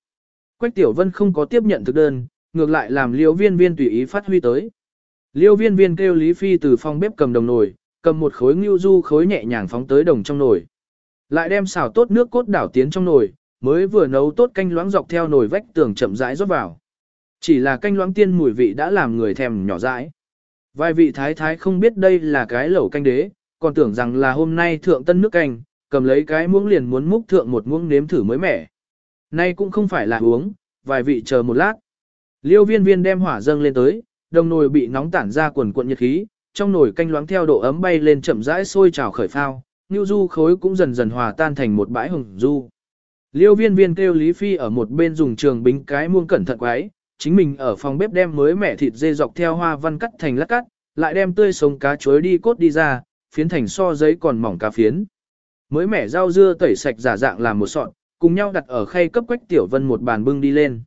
Quách Tiểu Vân không có tiếp nhận thực đơn, ngược lại làm liễu viên viên tùy ý phát huy tới. Liêu viên viên kêu Lý Phi từ phòng bếp cầm đồng nồi, cầm một khối ngưu du khối nhẹ nhàng phóng tới đồng trong nồi. Lại đem xào tốt nước cốt đảo tiến trong nồi, mới vừa nấu tốt canh loãng dọc theo nồi vách tường chậm rãi rót vào. Chỉ là canh loãng tiên mùi vị đã làm người thèm nhỏ dãi. Vài vị thái thái không biết đây là cái lẩu canh đế, còn tưởng rằng là hôm nay thượng tân nước canh, cầm lấy cái muỗng liền muốn múc thượng một muỗng nếm thử mới mẻ. Nay cũng không phải là uống, vài vị chờ một lát. Liêu viên viên đem hỏa dâng lên tới, đồng nồi bị nóng tản ra quần cuộn nhiệt khí, trong nồi canh loãng theo độ ấm bay lên chậm rãi sôi trào khởi phao, Nưu du khối cũng dần dần hòa tan thành một bãi hồng du. Liêu viên viên kêu Lý Phi ở một bên dùng trường bính cái muông cẩn thận quái, chính mình ở phòng bếp đem mới mẻ thịt dê dọc theo hoa văn cắt thành lát cắt, lại đem tươi sống cá chuối đi cốt đi ra, phiến thành so giấy còn mỏng cá phiến. Mới mẻ rau dưa tẩy sạch giả dạng làm một sọn, cùng nhau đặt ở khay cấp quách tiểu vân một bàn bưng đi lên.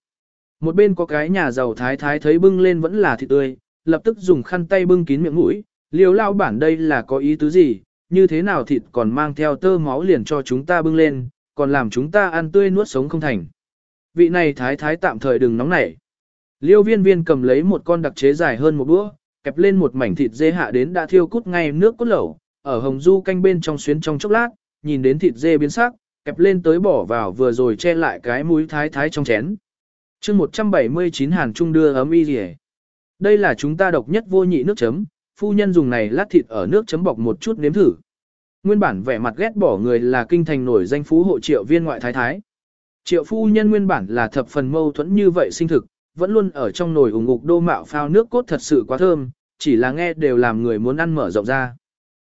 Một bên có cái nhà giàu thái thái thấy bưng lên vẫn là thịt tươi, lập tức dùng khăn tay bưng kín miệng mũi, liều lao bản đây là có ý tứ gì, như thế nào thịt còn mang theo tơ máu liền cho chúng ta bưng lên, còn làm chúng ta ăn tươi nuốt sống không thành. Vị này thái thái tạm thời đừng nóng nảy. Liêu viên viên cầm lấy một con đặc chế dài hơn một bữa kẹp lên một mảnh thịt dê hạ đến đã thiêu cút ngay nước cốt lẩu, ở hồng du canh bên trong xuyến trong chốc lát, nhìn đến thịt dê biến sắc, kẹp lên tới bỏ vào vừa rồi che lại cái mũi thái thái trong chén. chương 179 Hàn Trung đưa ấm y rỉ. Đây là chúng ta độc nhất vô nhị nước chấm, phu nhân dùng này lát thịt ở nước chấm bọc một chút nếm thử. Nguyên bản vẻ mặt ghét bỏ người là kinh thành nổi danh phú hộ triệu viên ngoại thái thái. Triệu phu nhân nguyên bản là thập phần mâu thuẫn như vậy sinh thực, vẫn luôn ở trong nồi ủng ngục đô mạo phao nước cốt thật sự quá thơm, chỉ là nghe đều làm người muốn ăn mở rộng ra.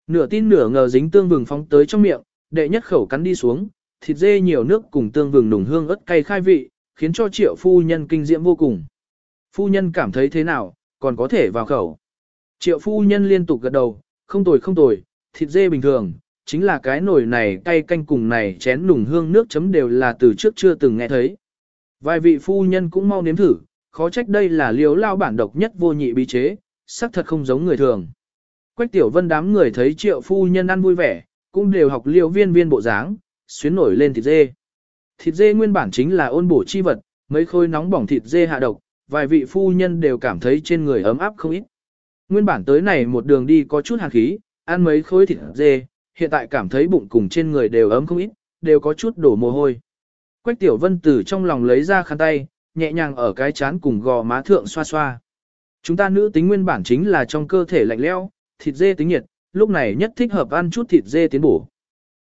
Nửa tin nửa ngờ dính tương vừng phóng tới trong miệng, đệ nhất khẩu cắn đi xuống, thịt dê nhiều nước cùng tương vừng nùng hương ớt cay khai vị, khiến cho triệu phu nhân kinh diễm vô cùng. Phu nhân cảm thấy thế nào, còn có thể vào khẩu. Triệu phu nhân liên tục gật đầu, không tồi không tồi, thịt dê bình thường, chính là cái nồi này cay canh cùng này chén nùng hương nước chấm đều là từ trước chưa từng nghe thấy. Vài vị phu nhân cũng mau nếm thử, khó trách đây là liếu lao bản độc nhất vô nhị bí chế, sắc thật không giống người thường. Quách tiểu vân đám người thấy triệu phu nhân ăn vui vẻ, cũng đều học liều viên viên bộ dáng, xuyến nổi lên thịt dê. Thịt dê nguyên bản chính là ôn bổ chi vật, mấy khối nóng bỏng thịt dê hạ độc, vài vị phu nhân đều cảm thấy trên người ấm áp không ít. Nguyên bản tới này một đường đi có chút hàn khí, ăn mấy khối thịt dê, hiện tại cảm thấy bụng cùng trên người đều ấm không ít, đều có chút đổ mồ hôi. Quách tiểu vân từ trong lòng lấy ra khăn tay, nhẹ nhàng ở cái chán cùng gò má thượng xoa xoa. Chúng ta nữ tính nguyên bản chính là trong cơ thể lạnh lẽo, thịt dê tính nhiệt, lúc này nhất thích hợp ăn chút thịt dê tiến bổ.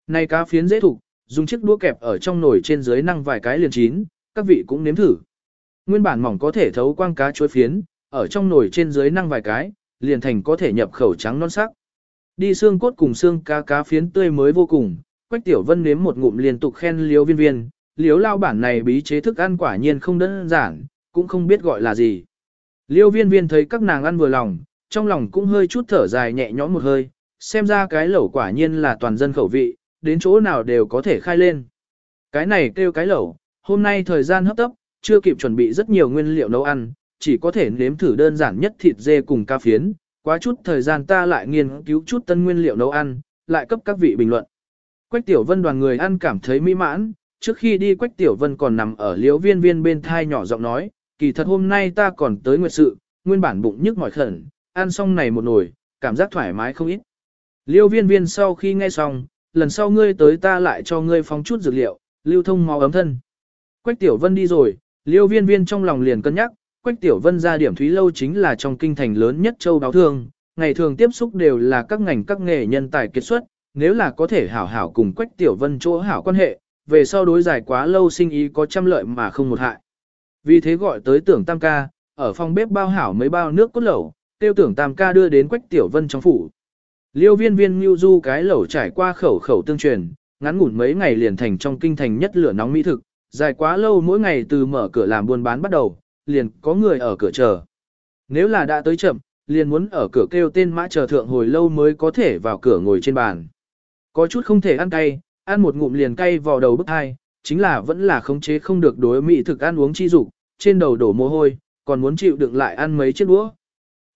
Này cá phiến dễ thủ, dùng chiếc đũa kẹp ở trong nồi trên dưới năng vài cái liền chín, các vị cũng nếm thử. Nguyên bản mỏng có thể thấu quang cá chuối phiến, ở trong nồi trên dưới năng vài cái, liền thành có thể nhập khẩu trắng non sắc. Đi xương cốt cùng xương cá cá phiến tươi mới vô cùng, Quách Tiểu Vân nếm một ngụm liên tục khen liêu viên viên, liêu lao bản này bí chế thức ăn quả nhiên không đơn giản, cũng không biết gọi là gì. Liêu viên viên thấy các nàng ăn vừa lòng, trong lòng cũng hơi chút thở dài nhẹ nhõm một hơi, xem ra cái lẩu quả nhiên là toàn dân khẩu vị, đến chỗ nào đều có thể khai lên. Cái này kêu cái lẩu, hôm nay thời gian hấp tấp, chưa kịp chuẩn bị rất nhiều nguyên liệu nấu ăn, chỉ có thể nếm thử đơn giản nhất thịt dê cùng ca phiến, quá chút thời gian ta lại nghiên cứu chút tân nguyên liệu nấu ăn, lại cấp các vị bình luận. Quách Tiểu Vân đoàn người ăn cảm thấy mỹ mãn, trước khi đi Quách Tiểu Vân còn nằm ở liếu viên viên bên thai nhỏ giọng nói, kỳ thật hôm nay ta còn tới nguyệt sự, nguyên bản bụng nhức mỏi khẩn, ăn xong này một nồi, cảm giác thoải mái không ít. Liêu viên viên sau khi nghe xong, lần sau ngươi tới ta lại cho ngươi phóng chút dược liệu, lưu thông máu ấm thân. Quách Tiểu Vân đi rồi, liêu viên viên trong lòng liền cân nhắc, Quách Tiểu Vân ra điểm thúy lâu chính là trong kinh thành lớn nhất châu báo thương, ngày thường tiếp xúc đều là các ngành các nghề nhân tài kết xuất, nếu là có thể hảo hảo cùng Quách Tiểu Vân chỗ hảo quan hệ, về sau đối giải quá lâu sinh ý có trăm lợi mà không một hại. Vì thế gọi tới tưởng tam ca, ở phòng bếp bao hảo mấy bao nước cốt lẩu, tiêu tưởng tam ca đưa đến Quách Tiểu Vân trong phủ. Liêu viên viên như Du cái lẩu trải qua khẩu khẩu tương truyền, ngắn ngủn mấy ngày liền thành trong kinh thành nhất lửa nóng mỹ thực, dài quá lâu mỗi ngày từ mở cửa làm buôn bán bắt đầu, liền có người ở cửa chờ. Nếu là đã tới chậm, liền muốn ở cửa kêu tên mã chờ thượng hồi lâu mới có thể vào cửa ngồi trên bàn. Có chút không thể ăn cay, ăn một ngụm liền cay vào đầu bức hai, chính là vẫn là khống chế không được đối mỹ thực ăn uống chi dục, trên đầu đổ mồ hôi, còn muốn chịu đựng lại ăn mấy chiếc đũa.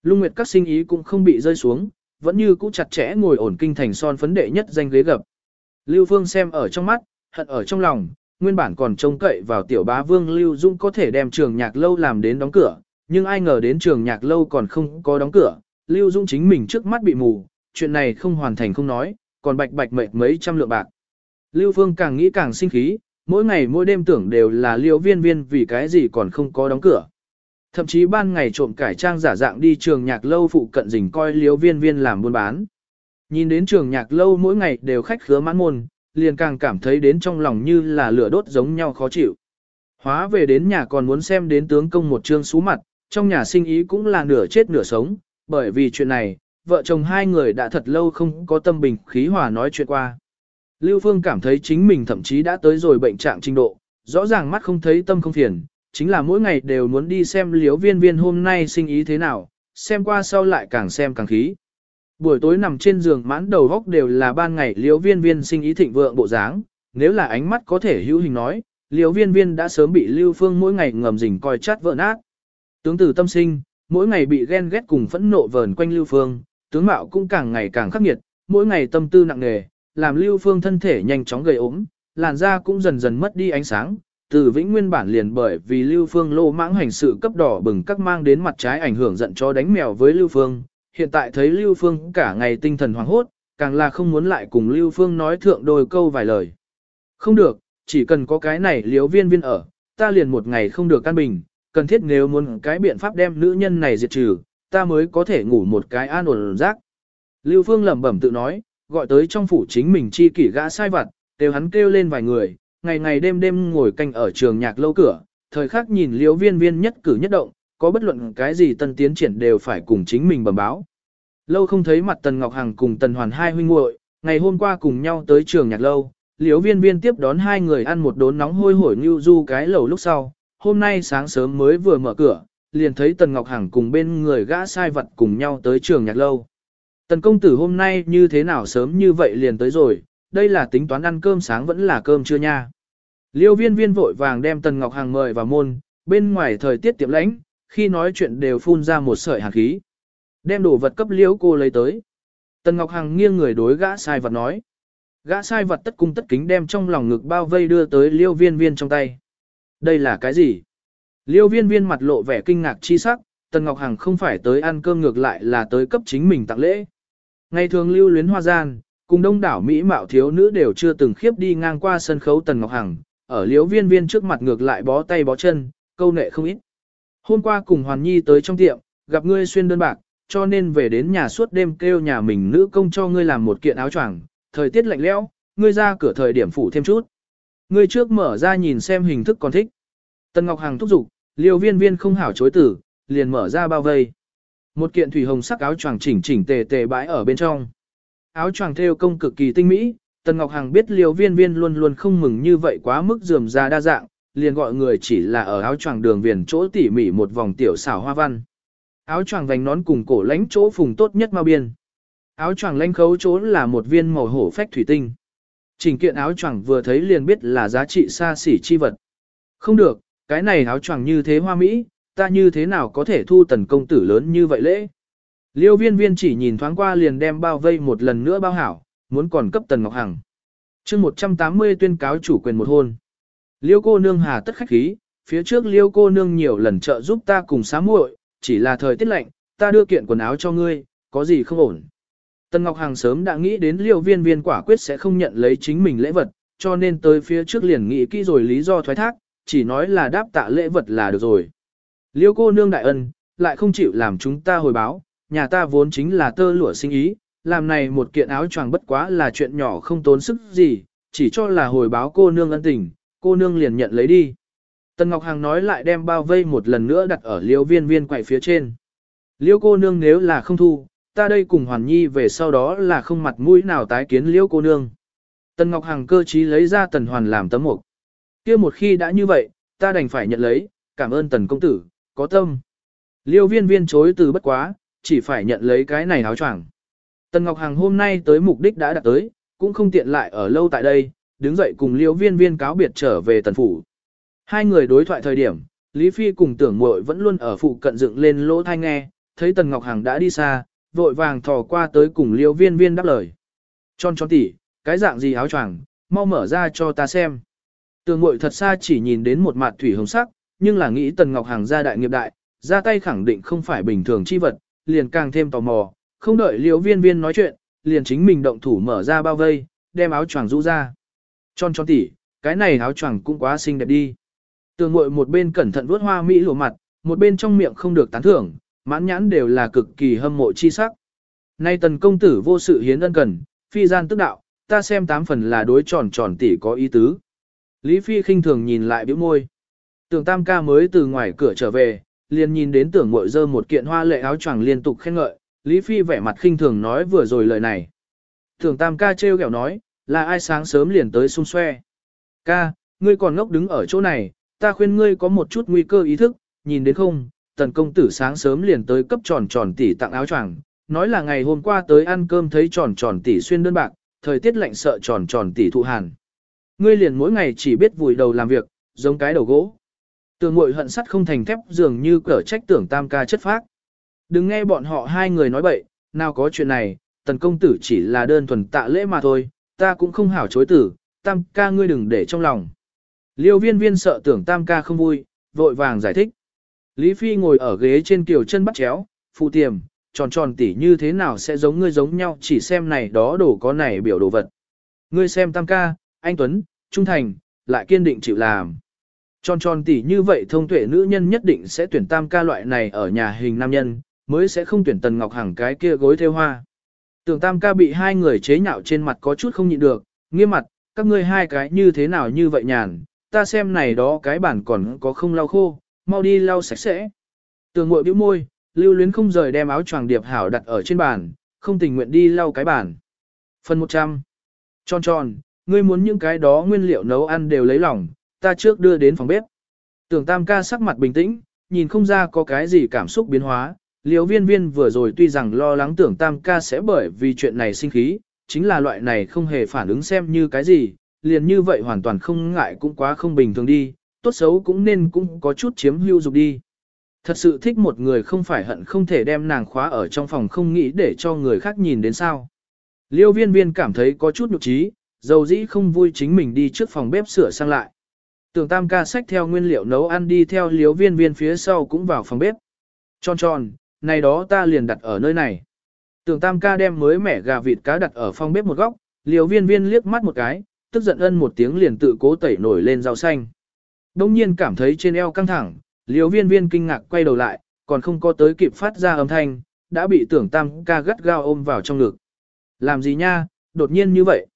Lung Nguyệt các sinh ý cũng không bị rơi xuống, vẫn như cũ chặt chẽ ngồi ổn kinh thành son phấn đệ nhất danh ghế gập. Lưu Phương xem ở trong mắt, hận ở trong lòng, nguyên bản còn trông cậy vào tiểu bá vương Lưu Dung có thể đem trường nhạc lâu làm đến đóng cửa, nhưng ai ngờ đến trường nhạc lâu còn không có đóng cửa, Lưu Dung chính mình trước mắt bị mù, chuyện này không hoàn thành không nói, còn bạch bạch mệt mấy trăm lượng bạc. Lưu Phương càng nghĩ càng sinh khí, mỗi ngày mỗi đêm tưởng đều là liễu Viên Viên vì cái gì còn không có đóng cửa. Thậm chí ban ngày trộm cải trang giả dạng đi trường nhạc lâu phụ cận rình coi liếu Viên Viên làm buôn bán. Nhìn đến trường nhạc lâu mỗi ngày đều khách khứa mãn môn, liền càng cảm thấy đến trong lòng như là lửa đốt giống nhau khó chịu. Hóa về đến nhà còn muốn xem đến tướng công một trương xú mặt, trong nhà sinh ý cũng là nửa chết nửa sống, bởi vì chuyện này, vợ chồng hai người đã thật lâu không có tâm bình khí hòa nói chuyện qua. Lưu Phương cảm thấy chính mình thậm chí đã tới rồi bệnh trạng trình độ, rõ ràng mắt không thấy tâm không phiền, chính là mỗi ngày đều muốn đi xem liếu viên viên hôm nay sinh ý thế nào, xem qua sau lại càng xem càng khí. Buổi tối nằm trên giường mãn đầu góc đều là ban ngày liếu viên viên sinh ý thịnh vượng bộ dáng, nếu là ánh mắt có thể hữu hình nói, liếu viên viên đã sớm bị lưu phương mỗi ngày ngầm rình coi chát vỡ nát. Tướng tử tâm sinh, mỗi ngày bị ghen ghét cùng phẫn nộ vờn quanh lưu phương, tướng mạo cũng càng ngày càng khắc nghiệt, mỗi ngày tâm tư nặng nề, làm lưu phương thân thể nhanh chóng gầy ốm, làn da cũng dần dần mất đi ánh sáng, từ vĩnh nguyên bản liền bởi vì Lưu Phương lô mãng hành sự cấp đỏ bừng các mang đến mặt trái ảnh hưởng giận cho đánh mèo với Lưu Phương, hiện tại thấy Lưu Phương cả ngày tinh thần hoảng hốt, càng là không muốn lại cùng Lưu Phương nói thượng đôi câu vài lời. Không được, chỉ cần có cái này liếu viên viên ở, ta liền một ngày không được căn bình, cần thiết nếu muốn cái biện pháp đem nữ nhân này diệt trừ, ta mới có thể ngủ một cái an ổn rác. Lưu Phương lẩm bẩm tự nói, gọi tới trong phủ chính mình chi kỷ gã sai vặt, đều hắn kêu lên vài người, ngày ngày đêm đêm ngồi canh ở trường nhạc lâu cửa, thời khắc nhìn liếu viên viên nhất cử nhất động, có bất luận cái gì tân tiến triển đều phải cùng chính mình bẩm báo. Lâu không thấy mặt Tần Ngọc Hằng cùng Tần Hoàn hai huynh muội, ngày hôm qua cùng nhau tới trường nhạc lâu, liếu viên viên tiếp đón hai người ăn một đốn nóng hôi hổi như du cái lầu lúc sau, hôm nay sáng sớm mới vừa mở cửa, liền thấy Tần Ngọc Hằng cùng bên người gã sai vật cùng nhau tới trường nhạc lâu. Tần công tử hôm nay như thế nào sớm như vậy liền tới rồi, đây là tính toán ăn cơm sáng vẫn là cơm trưa nha. Liêu viên viên vội vàng đem Tần Ngọc Hằng mời vào môn, bên ngoài thời tiết tiệm lãnh, khi nói chuyện đều phun ra một sợi hàn khí. Đem đồ vật cấp liêu cô lấy tới. Tần Ngọc Hằng nghiêng người đối gã sai vật nói. Gã sai vật tất cung tất kính đem trong lòng ngực bao vây đưa tới liêu viên viên trong tay. Đây là cái gì? Liêu viên viên mặt lộ vẻ kinh ngạc chi sắc, Tần Ngọc Hằng không phải tới ăn cơm ngược lại là tới cấp chính mình tặng lễ. Ngày thường lưu luyến hoa gian, cùng đông đảo Mỹ mạo thiếu nữ đều chưa từng khiếp đi ngang qua sân khấu Tần Ngọc Hằng, ở liếu viên viên trước mặt ngược lại bó tay bó chân, câu nệ không ít. Hôm qua cùng Hoàn Nhi tới trong tiệm, gặp ngươi xuyên đơn bạc, cho nên về đến nhà suốt đêm kêu nhà mình nữ công cho ngươi làm một kiện áo choàng, thời tiết lạnh lẽo, ngươi ra cửa thời điểm phủ thêm chút. Ngươi trước mở ra nhìn xem hình thức còn thích. Tần Ngọc Hằng thúc giục, liêu viên viên không hảo chối tử, liền mở ra bao vây. Một kiện thủy hồng sắc áo choàng chỉnh chỉnh tề tề bãi ở bên trong. Áo choàng thêu công cực kỳ tinh mỹ, Tần Ngọc Hằng biết liều viên viên luôn luôn không mừng như vậy quá mức dườm ra đa dạng, liền gọi người chỉ là ở áo choàng đường viền chỗ tỉ mỉ một vòng tiểu xảo hoa văn. Áo choàng vành nón cùng cổ lãnh chỗ phùng tốt nhất mau biên. Áo choàng lãnh khấu chỗ là một viên màu hổ phách thủy tinh. Trình kiện áo choàng vừa thấy liền biết là giá trị xa xỉ chi vật. Không được, cái này áo choàng như thế hoa mỹ, ta như thế nào có thể thu tần công tử lớn như vậy lễ. Liêu viên viên chỉ nhìn thoáng qua liền đem bao vây một lần nữa bao hảo, muốn còn cấp tần ngọc hằng. chương 180 tuyên cáo chủ quyền một hôn. Liêu cô nương hà tất khách khí, phía trước liêu cô nương nhiều lần trợ giúp ta cùng xá muội, chỉ là thời tiết lạnh, ta đưa kiện quần áo cho ngươi, có gì không ổn. Tần Ngọc Hằng sớm đã nghĩ đến liêu viên viên quả quyết sẽ không nhận lấy chính mình lễ vật, cho nên tới phía trước liền nghĩ kỹ rồi lý do thoái thác, chỉ nói là đáp tạ lễ vật là được rồi. Liêu cô nương đại ân, lại không chịu làm chúng ta hồi báo, nhà ta vốn chính là tơ lụa sinh ý, làm này một kiện áo choàng bất quá là chuyện nhỏ không tốn sức gì, chỉ cho là hồi báo cô nương ân tình, cô nương liền nhận lấy đi. Tần Ngọc Hằng nói lại đem bao vây một lần nữa đặt ở liêu viên viên quậy phía trên. Liêu cô nương nếu là không thu, ta đây cùng Hoàn Nhi về sau đó là không mặt mũi nào tái kiến liêu cô nương. Tần Ngọc Hằng cơ trí lấy ra Tần Hoàn làm tấm mục. kia một khi đã như vậy, ta đành phải nhận lấy, cảm ơn Tần công tử, có tâm. Liêu viên viên chối từ bất quá, chỉ phải nhận lấy cái này áo choàng. Tần Ngọc Hằng hôm nay tới mục đích đã đạt tới, cũng không tiện lại ở lâu tại đây, đứng dậy cùng liêu viên viên cáo biệt trở về tần phủ. Hai người đối thoại thời điểm, Lý Phi cùng tưởng muội vẫn luôn ở phụ cận dựng lên lỗ tai nghe, thấy Tần Ngọc Hằng đã đi xa, vội vàng thò qua tới cùng liêu viên viên đáp lời. Tròn tròn tỉ, cái dạng gì áo choàng, mau mở ra cho ta xem. Tưởng muội thật xa chỉ nhìn đến một mặt thủy hồng sắc, nhưng là nghĩ Tần Ngọc Hằng ra đại nghiệp đại, ra tay khẳng định không phải bình thường chi vật, liền càng thêm tò mò, không đợi liễu viên viên nói chuyện, liền chính mình động thủ mở ra bao vây, đem áo choàng rũ ra. Tròn tròn tỉ, cái này áo choàng cũng quá xinh đẹp đi. Tường ngội một bên cẩn thận vuốt hoa mỹ lùa mặt, một bên trong miệng không được tán thưởng, mãn nhãn đều là cực kỳ hâm mộ chi sắc. Nay tần công tử vô sự hiến ân cần, phi gian tức đạo, ta xem tám phần là đối tròn tròn tỉ có ý tứ. Lý Phi khinh thường nhìn lại biểu môi. tường tam ca mới từ ngoài cửa trở về, liền nhìn đến tưởng mội dơ một kiện hoa lệ áo choàng liên tục khen ngợi, Lý Phi vẻ mặt khinh thường nói vừa rồi lời này. Tưởng tam ca trêu ghẹo nói, là ai sáng sớm liền tới xung xoe. Ca, ngươi còn ngốc đứng ở chỗ này, ta khuyên ngươi có một chút nguy cơ ý thức, nhìn đến không, tần công tử sáng sớm liền tới cấp tròn tròn tỷ tặng áo choàng, nói là ngày hôm qua tới ăn cơm thấy tròn tròn tỷ xuyên đơn bạc, thời tiết lạnh sợ tròn tròn tỷ thụ hàn. Ngươi liền mỗi ngày chỉ biết vùi đầu làm việc, giống cái đầu gỗ. Tưởng ngội hận sắt không thành thép dường như cở trách tưởng tam ca chất phác. Đừng nghe bọn họ hai người nói bậy, nào có chuyện này, tần công tử chỉ là đơn thuần tạ lễ mà thôi, ta cũng không hảo chối tử, tam ca ngươi đừng để trong lòng. Liêu viên viên sợ tưởng tam ca không vui, vội vàng giải thích. Lý Phi ngồi ở ghế trên kiều chân bắt chéo, phụ tiềm, tròn tròn tỉ như thế nào sẽ giống ngươi giống nhau chỉ xem này đó đồ có này biểu đồ vật. Ngươi xem tam ca, anh Tuấn, trung thành, lại kiên định chịu làm. Tròn tròn tỉ như vậy thông tuệ nữ nhân nhất định sẽ tuyển tam ca loại này ở nhà hình nam nhân, mới sẽ không tuyển tần ngọc hàng cái kia gối theo hoa. Tưởng tam ca bị hai người chế nhạo trên mặt có chút không nhịn được, nghiêm mặt, các ngươi hai cái như thế nào như vậy nhàn, ta xem này đó cái bản còn có không lau khô, mau đi lau sạch sẽ. Tường ngội bĩu môi, lưu luyến không rời đem áo choàng điệp hảo đặt ở trên bàn, không tình nguyện đi lau cái bàn. Phần 100. Tròn tròn, ngươi muốn những cái đó nguyên liệu nấu ăn đều lấy lòng, ta trước đưa đến phòng bếp. Tưởng tam ca sắc mặt bình tĩnh, nhìn không ra có cái gì cảm xúc biến hóa. Liêu viên viên vừa rồi tuy rằng lo lắng tưởng tam ca sẽ bởi vì chuyện này sinh khí, chính là loại này không hề phản ứng xem như cái gì, liền như vậy hoàn toàn không ngại cũng quá không bình thường đi, tốt xấu cũng nên cũng có chút chiếm hưu dục đi. Thật sự thích một người không phải hận không thể đem nàng khóa ở trong phòng không nghĩ để cho người khác nhìn đến sao. Liêu viên viên cảm thấy có chút nhục trí, dầu dĩ không vui chính mình đi trước phòng bếp sửa sang lại. Tưởng tam ca sách theo nguyên liệu nấu ăn đi theo Liếu viên viên phía sau cũng vào phòng bếp. Tròn tròn, này đó ta liền đặt ở nơi này. Tưởng tam ca đem mới mẻ gà vịt cá đặt ở phòng bếp một góc, Liếu viên viên liếc mắt một cái, tức giận ân một tiếng liền tự cố tẩy nổi lên rau xanh. Đông nhiên cảm thấy trên eo căng thẳng, Liếu viên viên kinh ngạc quay đầu lại, còn không có tới kịp phát ra âm thanh, đã bị tưởng tam ca gắt gao ôm vào trong ngực. Làm gì nha, đột nhiên như vậy.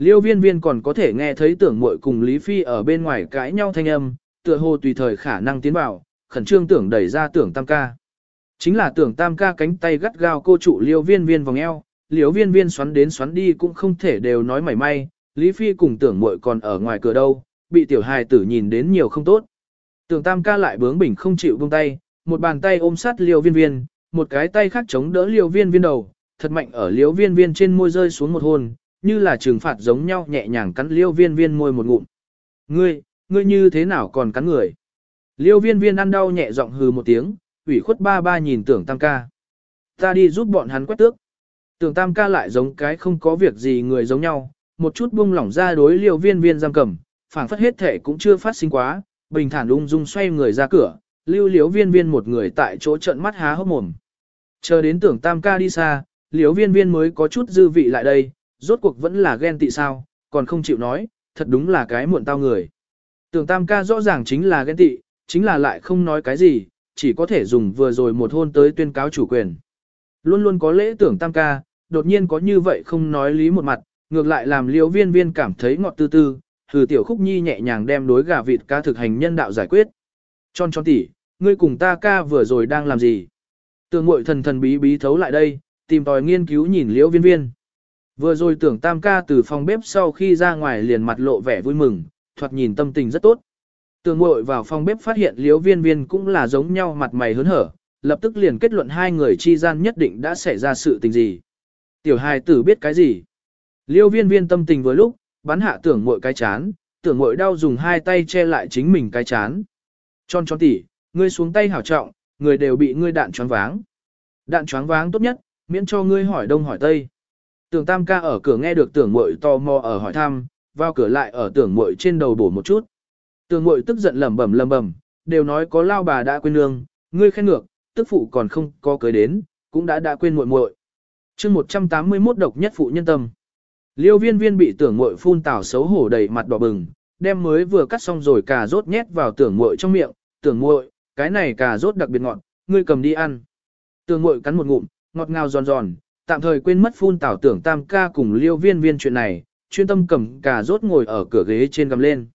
Liêu viên viên còn có thể nghe thấy tưởng muội cùng Lý Phi ở bên ngoài cãi nhau thanh âm, tựa hồ tùy thời khả năng tiến vào, khẩn trương tưởng đẩy ra tưởng tam ca. Chính là tưởng tam ca cánh tay gắt gao cô trụ liêu viên viên vòng eo, liêu viên viên xoắn đến xoắn đi cũng không thể đều nói mảy may, Lý Phi cùng tưởng muội còn ở ngoài cửa đâu, bị tiểu hài tử nhìn đến nhiều không tốt. Tưởng tam ca lại bướng bỉnh không chịu buông tay, một bàn tay ôm sát liêu viên viên, một cái tay khác chống đỡ liêu viên viên đầu, thật mạnh ở liêu viên viên trên môi rơi xuống một hồn như là trừng phạt giống nhau nhẹ nhàng cắn liêu viên viên môi một ngụm. Ngươi, ngươi như thế nào còn cắn người? Liêu viên viên ăn đau nhẹ giọng hừ một tiếng, ủy khuất ba ba nhìn tưởng tam ca. Ta đi giúp bọn hắn quét tước. Tưởng tam ca lại giống cái không có việc gì người giống nhau, một chút buông lỏng ra đối liêu viên viên giam cầm, phảng phất hết thể cũng chưa phát sinh quá, bình thản ung dung xoay người ra cửa, lưu liếu viên viên một người tại chỗ trận mắt há hốc mồm. Chờ đến tưởng tam ca đi xa, liếu viên viên mới có chút dư vị lại đây, rốt cuộc vẫn là ghen tị sao, còn không chịu nói, thật đúng là cái muộn tao người. Tưởng tam ca rõ ràng chính là ghen tị, chính là lại không nói cái gì, chỉ có thể dùng vừa rồi một hôn tới tuyên cáo chủ quyền. Luôn luôn có lễ tưởng tam ca, đột nhiên có như vậy không nói lý một mặt, ngược lại làm liễu viên viên cảm thấy ngọt tư tư, thử tiểu khúc nhi nhẹ nhàng đem đối gà vịt ca thực hành nhân đạo giải quyết. Tròn tròn tỉ, ngươi cùng ta ca vừa rồi đang làm gì? Tường mội thần thần bí bí thấu lại đây, tìm tòi nghiên cứu nhìn liễu viên viên. Vừa rồi tưởng tam ca từ phòng bếp sau khi ra ngoài liền mặt lộ vẻ vui mừng, thoạt nhìn tâm tình rất tốt. Tưởng ngội vào phòng bếp phát hiện liếu viên viên cũng là giống nhau mặt mày hớn hở, lập tức liền kết luận hai người chi gian nhất định đã xảy ra sự tình gì. Tiểu hài tử biết cái gì? Liêu viên viên tâm tình vừa lúc, bắn hạ tưởng ngội cái chán, tưởng ngội đau dùng hai tay che lại chính mình cái chán. Tròn tròn tỉ, ngươi xuống tay hảo trọng, người đều bị ngươi đạn choáng váng. Đạn choáng váng tốt nhất, miễn cho ngươi hỏi đông hỏi tây. Tưởng tam ca ở cửa nghe được tưởng mội tò mò ở hỏi thăm, vào cửa lại ở tưởng mội trên đầu bổ một chút. Tưởng mội tức giận lẩm bẩm lẩm bẩm, đều nói có lao bà đã quên nương, ngươi khen ngược, tức phụ còn không có cưới đến, cũng đã đã quên muội muội. Chương 181 độc nhất phụ nhân tâm. Liêu viên viên bị tưởng muội phun tảo xấu hổ đầy mặt đỏ bừng, đem mới vừa cắt xong rồi cà rốt nhét vào tưởng muội trong miệng, tưởng muội, cái này cà rốt đặc biệt ngọt, ngươi cầm đi ăn. Tưởng muội cắn một ngụm, ngọt ngào giòn giòn, tạm thời quên mất phun tảo tưởng tam ca cùng liêu viên viên chuyện này, chuyên tâm cầm cà rốt ngồi ở cửa ghế trên gầm lên.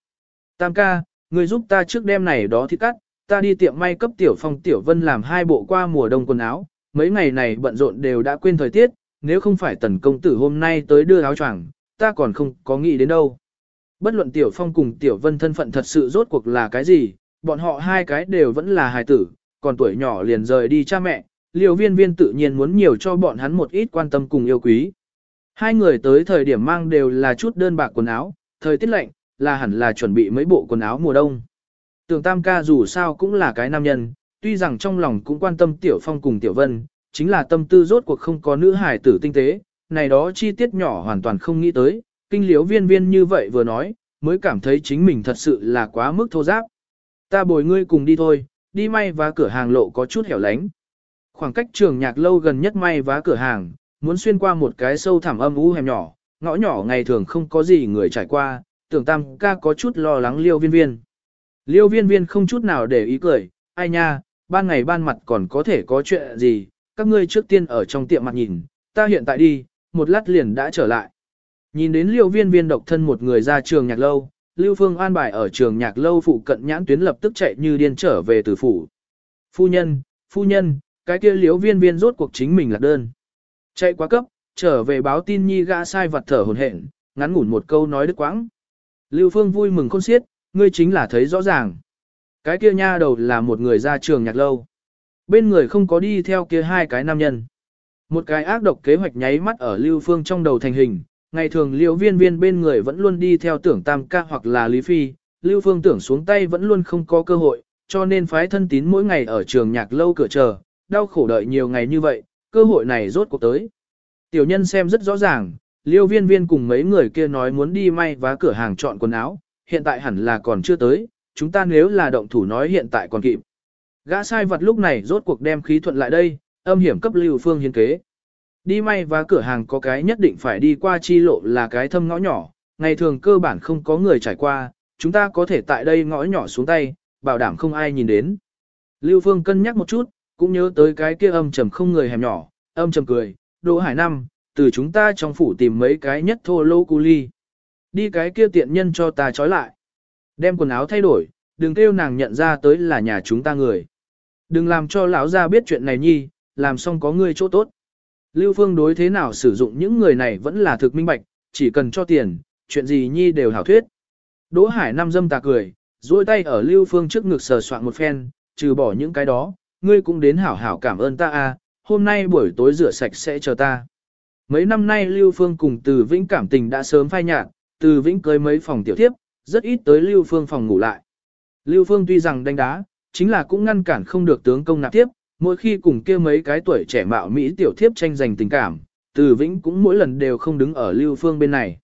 Tam ca, người giúp ta trước đêm này đó thì cắt, ta đi tiệm may cấp tiểu phong tiểu vân làm hai bộ qua mùa đông quần áo, mấy ngày này bận rộn đều đã quên thời tiết, nếu không phải tần công tử hôm nay tới đưa áo choàng, ta còn không có nghĩ đến đâu. Bất luận Tiểu Phong cùng Tiểu Vân thân phận thật sự rốt cuộc là cái gì, bọn họ hai cái đều vẫn là hài tử, còn tuổi nhỏ liền rời đi cha mẹ, liều viên viên tự nhiên muốn nhiều cho bọn hắn một ít quan tâm cùng yêu quý. Hai người tới thời điểm mang đều là chút đơn bạc quần áo, thời tiết lạnh, là hẳn là chuẩn bị mấy bộ quần áo mùa đông. Tưởng Tam ca dù sao cũng là cái nam nhân, tuy rằng trong lòng cũng quan tâm Tiểu Phong cùng Tiểu Vân, chính là tâm tư rốt cuộc không có nữ hài tử tinh tế, này đó chi tiết nhỏ hoàn toàn không nghĩ tới, kinh liếu viên viên như vậy vừa nói, mới cảm thấy chính mình thật sự là quá mức thô giáp. Ta bồi ngươi cùng đi thôi, đi may và cửa hàng lộ có chút hẻo lánh. Khoảng cách trường nhạc lâu gần nhất may vá cửa hàng, muốn xuyên qua một cái sâu thẳm âm u hẻm nhỏ, ngõ nhỏ ngày thường không có gì người trải qua, tưởng tam ca có chút lo lắng liêu viên viên. Liêu viên viên không chút nào để ý cười, ai nha, ban ngày ban mặt còn có thể có chuyện gì, các ngươi trước tiên ở trong tiệm mặt nhìn, ta hiện tại đi, một lát liền đã trở lại. Nhìn đến liêu viên viên độc thân một người ra trường nhạc lâu, Lưu Phương an bài ở trường nhạc lâu phụ cận nhãn tuyến lập tức chạy như điên trở về từ phủ. Phu nhân, phu nhân, cái kia liếu viên viên rốt cuộc chính mình lạc đơn. Chạy quá cấp, trở về báo tin nhi gã sai vật thở hồn hển, ngắn ngủn một câu nói đứt quãng. Lưu Phương vui mừng khôn xiết, ngươi chính là thấy rõ ràng. Cái kia nha đầu là một người ra trường nhạc lâu. Bên người không có đi theo kia hai cái nam nhân. Một cái ác độc kế hoạch nháy mắt ở Lưu Phương trong đầu thành hình. Ngày thường liễu Viên Viên bên người vẫn luôn đi theo tưởng Tam Ca hoặc là Lý Phi, Lưu Phương tưởng xuống tay vẫn luôn không có cơ hội, cho nên phái thân tín mỗi ngày ở trường nhạc lâu cửa chờ, đau khổ đợi nhiều ngày như vậy, cơ hội này rốt cuộc tới. Tiểu nhân xem rất rõ ràng, liêu viên viên cùng mấy người kia nói muốn đi may vá cửa hàng chọn quần áo, hiện tại hẳn là còn chưa tới, chúng ta nếu là động thủ nói hiện tại còn kịp. Gã sai vật lúc này rốt cuộc đem khí thuận lại đây, âm hiểm cấp lưu phương hiến kế. Đi may vá cửa hàng có cái nhất định phải đi qua chi lộ là cái thâm ngõ nhỏ, ngày thường cơ bản không có người trải qua, chúng ta có thể tại đây ngõ nhỏ xuống tay, bảo đảm không ai nhìn đến. Lưu Phương cân nhắc một chút, cũng nhớ tới cái kia âm trầm không người hẻm nhỏ, âm trầm cười, Đỗ Hải Năm, từ chúng ta trong phủ tìm mấy cái nhất thô lô cu ly. Đi cái kia tiện nhân cho ta trói lại. Đem quần áo thay đổi, đừng kêu nàng nhận ra tới là nhà chúng ta người. Đừng làm cho lão gia biết chuyện này nhi, làm xong có người chỗ tốt. Lưu Phương đối thế nào sử dụng những người này vẫn là thực minh bạch, chỉ cần cho tiền, chuyện gì nhi đều hảo thuyết. Đỗ Hải Năm dâm tà cười, duỗi tay ở Lưu Phương trước ngực sờ soạn một phen, trừ bỏ những cái đó, ngươi cũng đến hảo hảo cảm ơn ta a, hôm nay buổi tối rửa sạch sẽ chờ ta. Mấy năm nay Lưu Phương cùng Từ Vĩnh cảm tình đã sớm phai nhạt, Từ Vĩnh cưới mấy phòng tiểu thiếp, rất ít tới Lưu Phương phòng ngủ lại. Lưu Phương tuy rằng đánh đá, chính là cũng ngăn cản không được tướng công nạp tiếp, mỗi khi cùng kia mấy cái tuổi trẻ mạo Mỹ tiểu thiếp tranh giành tình cảm, Từ Vĩnh cũng mỗi lần đều không đứng ở Lưu Phương bên này.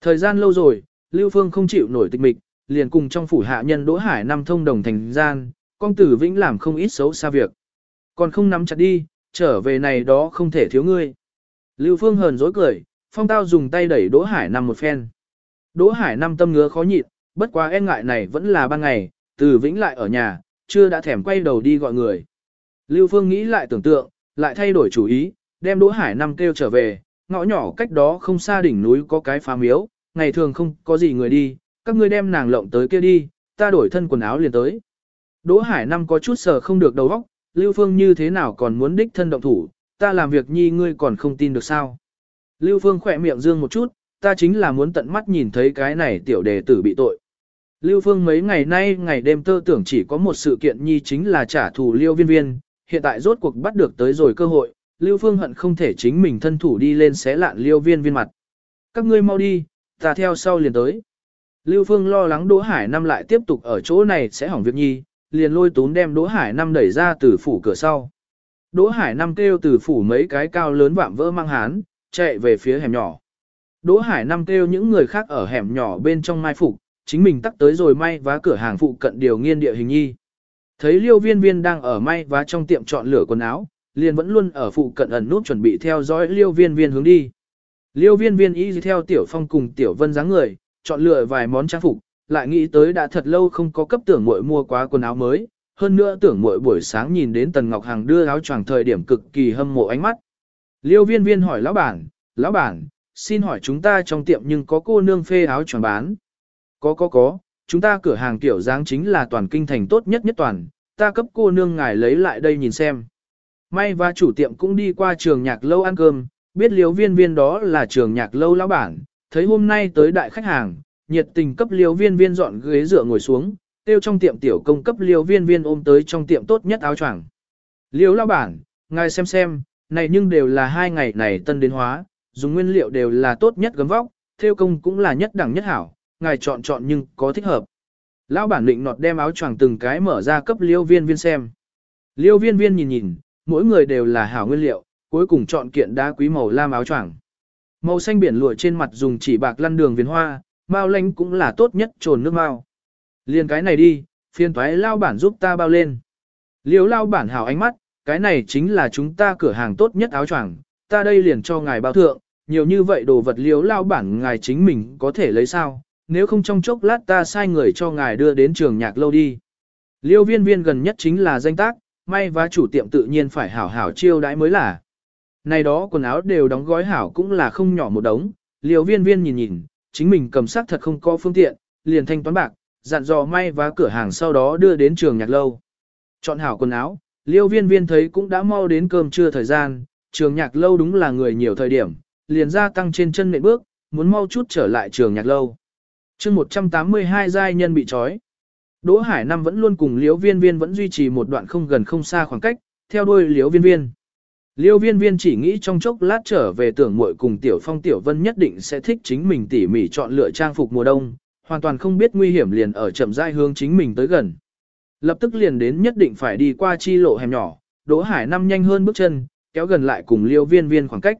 Thời gian lâu rồi, Lưu Phương không chịu nổi tịch mịch, liền cùng trong phủ hạ nhân Đỗ Hải năm thông đồng thành gian, con tử vĩnh làm không ít xấu xa việc. Còn không nắm chặt đi, trở về này đó không thể thiếu ngươi. Lưu Phương hờn dối cười, phong tao dùng tay đẩy Đỗ Hải Nam một phen. Đỗ Hải Năm tâm ngứa khó nhịn, bất quá e ngại này vẫn là ban ngày, từ vĩnh lại ở nhà, chưa đã thèm quay đầu đi gọi người. Lưu Phương nghĩ lại tưởng tượng, lại thay đổi chủ ý, đem Đỗ Hải Năm kêu trở về, ngõ nhỏ cách đó không xa đỉnh núi có cái phá miếu, ngày thường không có gì người đi, các ngươi đem nàng lộng tới kia đi, ta đổi thân quần áo liền tới. Đỗ Hải Năm có chút sợ không được đầu óc, Lưu Phương như thế nào còn muốn đích thân động thủ, ta làm việc nhi ngươi còn không tin được sao. Lưu Phương khỏe miệng dương một chút, ta chính là muốn tận mắt nhìn thấy cái này tiểu đề tử bị tội. Lưu Phương mấy ngày nay ngày đêm tơ tưởng chỉ có một sự kiện nhi chính là trả thù Liêu Viên Viên, hiện tại rốt cuộc bắt được tới rồi cơ hội, Lưu Phương hận không thể chính mình thân thủ đi lên xé lạn Liêu Viên Viên mặt. Các ngươi mau đi, ta theo sau liền tới. Lưu Phương lo lắng Đỗ Hải Năm lại tiếp tục ở chỗ này sẽ hỏng việc nhi, liền lôi tún đem Đỗ Hải Năm đẩy ra từ phủ cửa sau. Đỗ Hải Năm kêu từ phủ mấy cái cao lớn vạm vỡ mang hán, chạy về phía hẻm nhỏ. Đỗ Hải Năm kêu những người khác ở hẻm nhỏ bên trong mai phục, chính mình tắt tới rồi may vá cửa hàng phụ cận điều nghiên địa hình nhi. Thấy liêu viên viên đang ở may vá trong tiệm chọn lửa quần áo, liền vẫn luôn ở phụ cận ẩn nút chuẩn bị theo dõi liêu viên viên hướng đi. Liêu viên viên ý theo tiểu phong cùng tiểu vân dáng người, chọn lựa vài món trang phục, lại nghĩ tới đã thật lâu không có cấp tưởng muội mua quá quần áo mới, hơn nữa tưởng muội buổi sáng nhìn đến Tần Ngọc Hằng đưa áo choàng thời điểm cực kỳ hâm mộ ánh mắt. Liêu viên viên hỏi lão bản, lão bản, xin hỏi chúng ta trong tiệm nhưng có cô nương phê áo choàng bán. Có có có, chúng ta cửa hàng tiểu dáng chính là toàn kinh thành tốt nhất nhất toàn, ta cấp cô nương ngài lấy lại đây nhìn xem. May và chủ tiệm cũng đi qua trường nhạc lâu ăn cơm, biết liêu viên viên đó là trường nhạc lâu lão bản, thấy hôm nay tới đại khách hàng, nhiệt tình cấp liêu viên viên dọn ghế dựa ngồi xuống, tiêu trong tiệm tiểu công cấp liêu viên viên ôm tới trong tiệm tốt nhất áo choàng. Liêu lao bản, ngài xem xem, này nhưng đều là hai ngày này tân đến hóa, dùng nguyên liệu đều là tốt nhất gấm vóc, theo công cũng là nhất đẳng nhất hảo, ngài chọn chọn nhưng có thích hợp. Lão bản định nọt đem áo choàng từng cái mở ra cấp liêu viên viên xem. Liêu viên viên nhìn nhìn, mỗi người đều là hảo nguyên liệu, cuối cùng chọn kiện đá quý màu lam áo choàng. Màu xanh biển lụa trên mặt dùng chỉ bạc lăn đường viền hoa, mao lanh cũng là tốt nhất trồn nước mao. Liên cái này đi, phiên thoái lao bản giúp ta bao lên. Liêu lao bản hảo ánh mắt, cái này chính là chúng ta cửa hàng tốt nhất áo choàng, ta đây liền cho ngài bao thượng, nhiều như vậy đồ vật liếu lao bản ngài chính mình có thể lấy sao, nếu không trong chốc lát ta sai người cho ngài đưa đến trường nhạc lâu đi. Liêu viên viên gần nhất chính là danh tác, may và chủ tiệm tự nhiên phải hảo hảo chiêu đãi mới là. Này đó quần áo đều đóng gói hảo cũng là không nhỏ một đống, liêu viên viên nhìn nhìn, chính mình cầm sắc thật không có phương tiện, liền thanh toán bạc, dặn dò may và cửa hàng sau đó đưa đến trường nhạc lâu. Chọn hảo quần áo, liêu viên viên thấy cũng đã mau đến cơm trưa thời gian, trường nhạc lâu đúng là người nhiều thời điểm, liền gia tăng trên chân nệm bước, muốn mau chút trở lại trường nhạc lâu. chương 182 giai nhân bị trói. Đỗ Hải Năm vẫn luôn cùng Liễu Viên Viên vẫn duy trì một đoạn không gần không xa khoảng cách, theo đuôi Liễu Viên Viên. Liêu Viên Viên chỉ nghĩ trong chốc lát trở về tưởng muội cùng Tiểu Phong Tiểu Vân nhất định sẽ thích chính mình tỉ mỉ chọn lựa trang phục mùa đông, hoàn toàn không biết nguy hiểm liền ở chậm rãi hướng chính mình tới gần. Lập tức liền đến nhất định phải đi qua chi lộ hẻm nhỏ, Đỗ Hải Năm nhanh hơn bước chân, kéo gần lại cùng Liêu Viên Viên khoảng cách.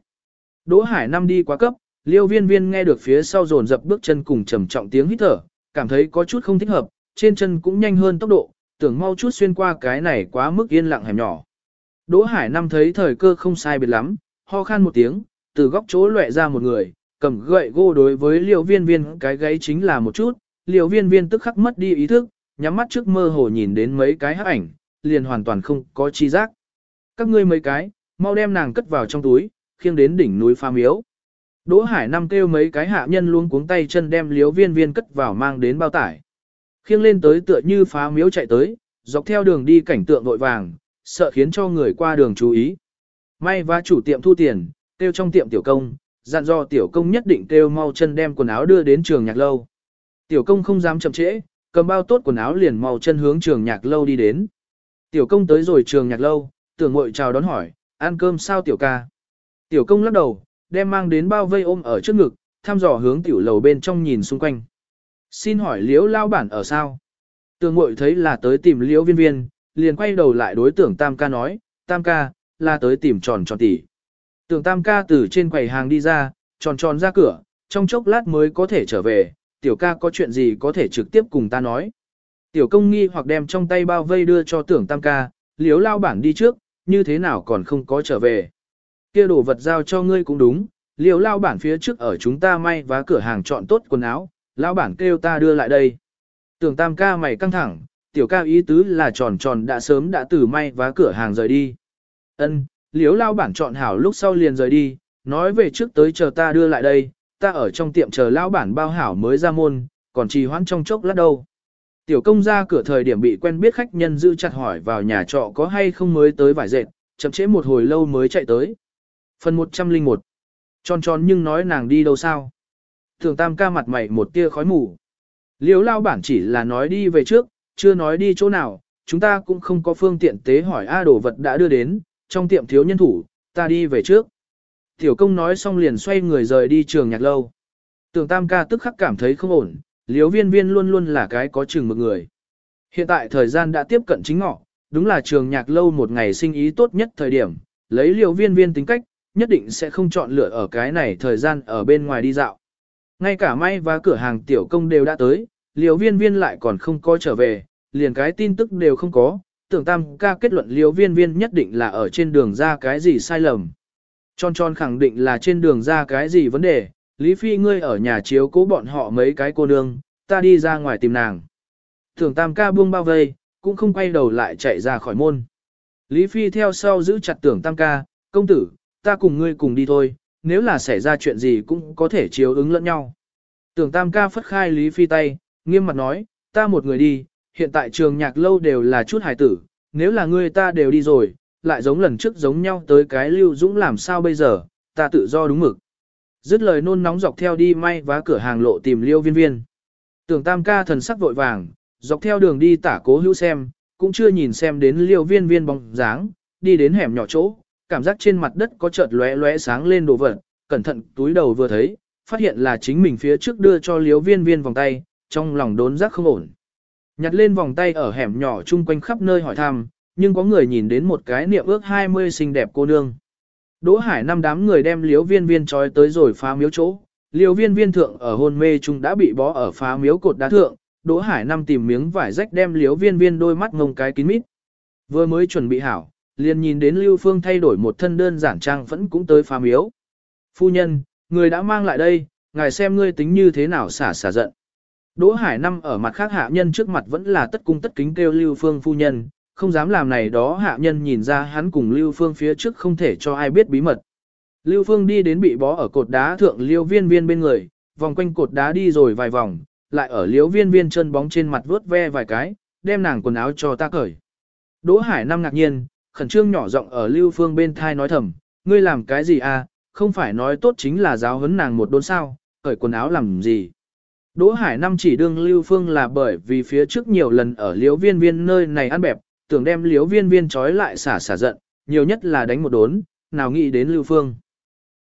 Đỗ Hải Năm đi quá cấp, Liêu Viên Viên nghe được phía sau dồn dập bước chân cùng trầm trọng tiếng hít thở, cảm thấy có chút không thích hợp, trên chân cũng nhanh hơn tốc độ, tưởng mau chút xuyên qua cái này quá mức yên lặng hẻm nhỏ. Đỗ Hải Năm thấy thời cơ không sai biệt lắm, ho khan một tiếng, từ góc chỗ lệ ra một người, cầm gậy gô đối với liều Viên Viên cái gáy chính là một chút, liều Viên Viên tức khắc mất đi ý thức, nhắm mắt trước mơ hồ nhìn đến mấy cái hắc ảnh, liền hoàn toàn không có chi giác. Các ngươi mấy cái, mau đem nàng cất vào trong túi, khiêng đến đỉnh núi pha miếu. Đỗ Hải Năm kêu mấy cái hạ nhân luôn cuống tay chân đem liếu viên viên cất vào mang đến bao tải. Khiêng lên tới tựa như phá miếu chạy tới, dọc theo đường đi cảnh tượng vội vàng, sợ khiến cho người qua đường chú ý. May và chủ tiệm thu tiền, kêu trong tiệm tiểu công, dặn dò tiểu công nhất định kêu mau chân đem quần áo đưa đến trường nhạc lâu. Tiểu công không dám chậm trễ, cầm bao tốt quần áo liền mau chân hướng trường nhạc lâu đi đến. Tiểu công tới rồi trường nhạc lâu, tưởng ngội chào đón hỏi, ăn cơm sao tiểu ca. Tiểu công lắc đầu, đem mang đến bao vây ôm ở trước ngực, thăm dò hướng tiểu lầu bên trong nhìn xung quanh. Xin hỏi liễu lao bản ở sao? Tường ngội thấy là tới tìm liễu viên viên, liền quay đầu lại đối tưởng tam ca nói, tam ca, là tới tìm tròn tròn tỷ. Tưởng tam ca từ trên quầy hàng đi ra, tròn tròn ra cửa, trong chốc lát mới có thể trở về, tiểu ca có chuyện gì có thể trực tiếp cùng ta nói. Tiểu công nghi hoặc đem trong tay bao vây đưa cho tưởng tam ca, liếu lao bản đi trước, như thế nào còn không có trở về. Kia đồ vật giao cho ngươi cũng đúng, liếu lao bản phía trước ở chúng ta may vá cửa hàng chọn tốt quần áo, lao bản kêu ta đưa lại đây. Tưởng tam ca mày căng thẳng, tiểu ca ý tứ là tròn tròn đã sớm đã từ may vá cửa hàng rời đi. Ân, liếu lao bản chọn hảo lúc sau liền rời đi, nói về trước tới chờ ta đưa lại đây, ta ở trong tiệm chờ lao bản bao hảo mới ra môn, còn trì hoãn trong chốc lát đâu. Tiểu công ra cửa thời điểm bị quen biết khách nhân giữ chặt hỏi vào nhà trọ có hay không mới tới vải dệt, chậm chế một hồi lâu mới chạy tới. Phần 101 Tròn tròn nhưng nói nàng đi đâu sao? Thường tam ca mặt mày một tia khói mù. Liếu lao bản chỉ là nói đi về trước, chưa nói đi chỗ nào, chúng ta cũng không có phương tiện tế hỏi A đồ vật đã đưa đến, trong tiệm thiếu nhân thủ, ta đi về trước. Tiểu công nói xong liền xoay người rời đi trường nhạc lâu. Tưởng tam ca tức khắc cảm thấy không ổn, liếu viên viên luôn luôn là cái có chừng một người. Hiện tại thời gian đã tiếp cận chính ngọ, đúng là trường nhạc lâu một ngày sinh ý tốt nhất thời điểm, lấy liều viên viên tính cách, nhất định sẽ không chọn lựa ở cái này thời gian ở bên ngoài đi dạo. Ngay cả may và cửa hàng tiểu công đều đã tới, liều viên viên lại còn không có trở về, liền cái tin tức đều không có, tưởng tam ca kết luận liều viên viên nhất định là ở trên đường ra cái gì sai lầm. Tròn tròn khẳng định là trên đường ra cái gì vấn đề, Lý Phi ngươi ở nhà chiếu cố bọn họ mấy cái cô nương, ta đi ra ngoài tìm nàng. Tưởng tam ca buông bao vây, cũng không quay đầu lại chạy ra khỏi môn. Lý Phi theo sau giữ chặt tưởng tam ca, công tử, ta cùng ngươi cùng đi thôi, nếu là xảy ra chuyện gì cũng có thể chiếu ứng lẫn nhau. Tưởng tam ca phất khai Lý Phi tay, nghiêm mặt nói, ta một người đi, hiện tại trường nhạc lâu đều là chút hài tử, nếu là ngươi ta đều đi rồi, lại giống lần trước giống nhau tới cái lưu dũng làm sao bây giờ, ta tự do đúng mực. Dứt lời nôn nóng dọc theo đi may vá cửa hàng lộ tìm liêu viên viên. Tưởng tam ca thần sắc vội vàng, dọc theo đường đi tả cố hữu xem, cũng chưa nhìn xem đến liêu viên viên bóng dáng, đi đến hẻm nhỏ chỗ, cảm giác trên mặt đất có chợt lóe lóe sáng lên đồ vật, cẩn thận túi đầu vừa thấy, phát hiện là chính mình phía trước đưa cho liêu viên viên vòng tay, trong lòng đốn giác không ổn. Nhặt lên vòng tay ở hẻm nhỏ chung quanh khắp nơi hỏi thăm, nhưng có người nhìn đến một cái niệm ước 20 xinh đẹp cô nương. Đỗ Hải năm đám người đem liếu viên viên trói tới rồi phá miếu chỗ. Liêu viên viên thượng ở hôn mê chung đã bị bó ở phá miếu cột đá thượng, Đỗ Hải năm tìm miếng vải rách đem liếu viên viên đôi mắt ngông cái kín mít. Vừa mới chuẩn bị hảo, liền nhìn đến Lưu Phương thay đổi một thân đơn giản trang vẫn cũng tới phá miếu. Phu nhân, người đã mang lại đây, ngài xem ngươi tính như thế nào xả xả giận. Đỗ Hải năm ở mặt khác hạ nhân trước mặt vẫn là tất cung tất kính kêu Lưu Phương phu nhân, không dám làm này đó hạ nhân nhìn ra hắn cùng Lưu Phương phía trước không thể cho ai biết bí mật. Lưu Phương đi đến bị bó ở cột đá thượng Liêu Viên Viên bên người, vòng quanh cột đá đi rồi vài vòng, lại ở Liêu Viên Viên chân bóng trên mặt vướt ve vài cái, đem nàng quần áo cho ta cởi. Đỗ Hải năm ngạc nhiên, khẩn trương nhỏ giọng ở Lưu Phương bên thai nói thầm, ngươi làm cái gì à, không phải nói tốt chính là giáo huấn nàng một đốn sao, cởi quần áo làm gì. Đỗ Hải năm chỉ đương Lưu Phương là bởi vì phía trước nhiều lần ở Liễu Viên Viên nơi này ăn bẹp, tưởng đem Liễu Viên Viên trói lại xả xả giận, nhiều nhất là đánh một đốn, nào nghĩ đến Lưu Phương.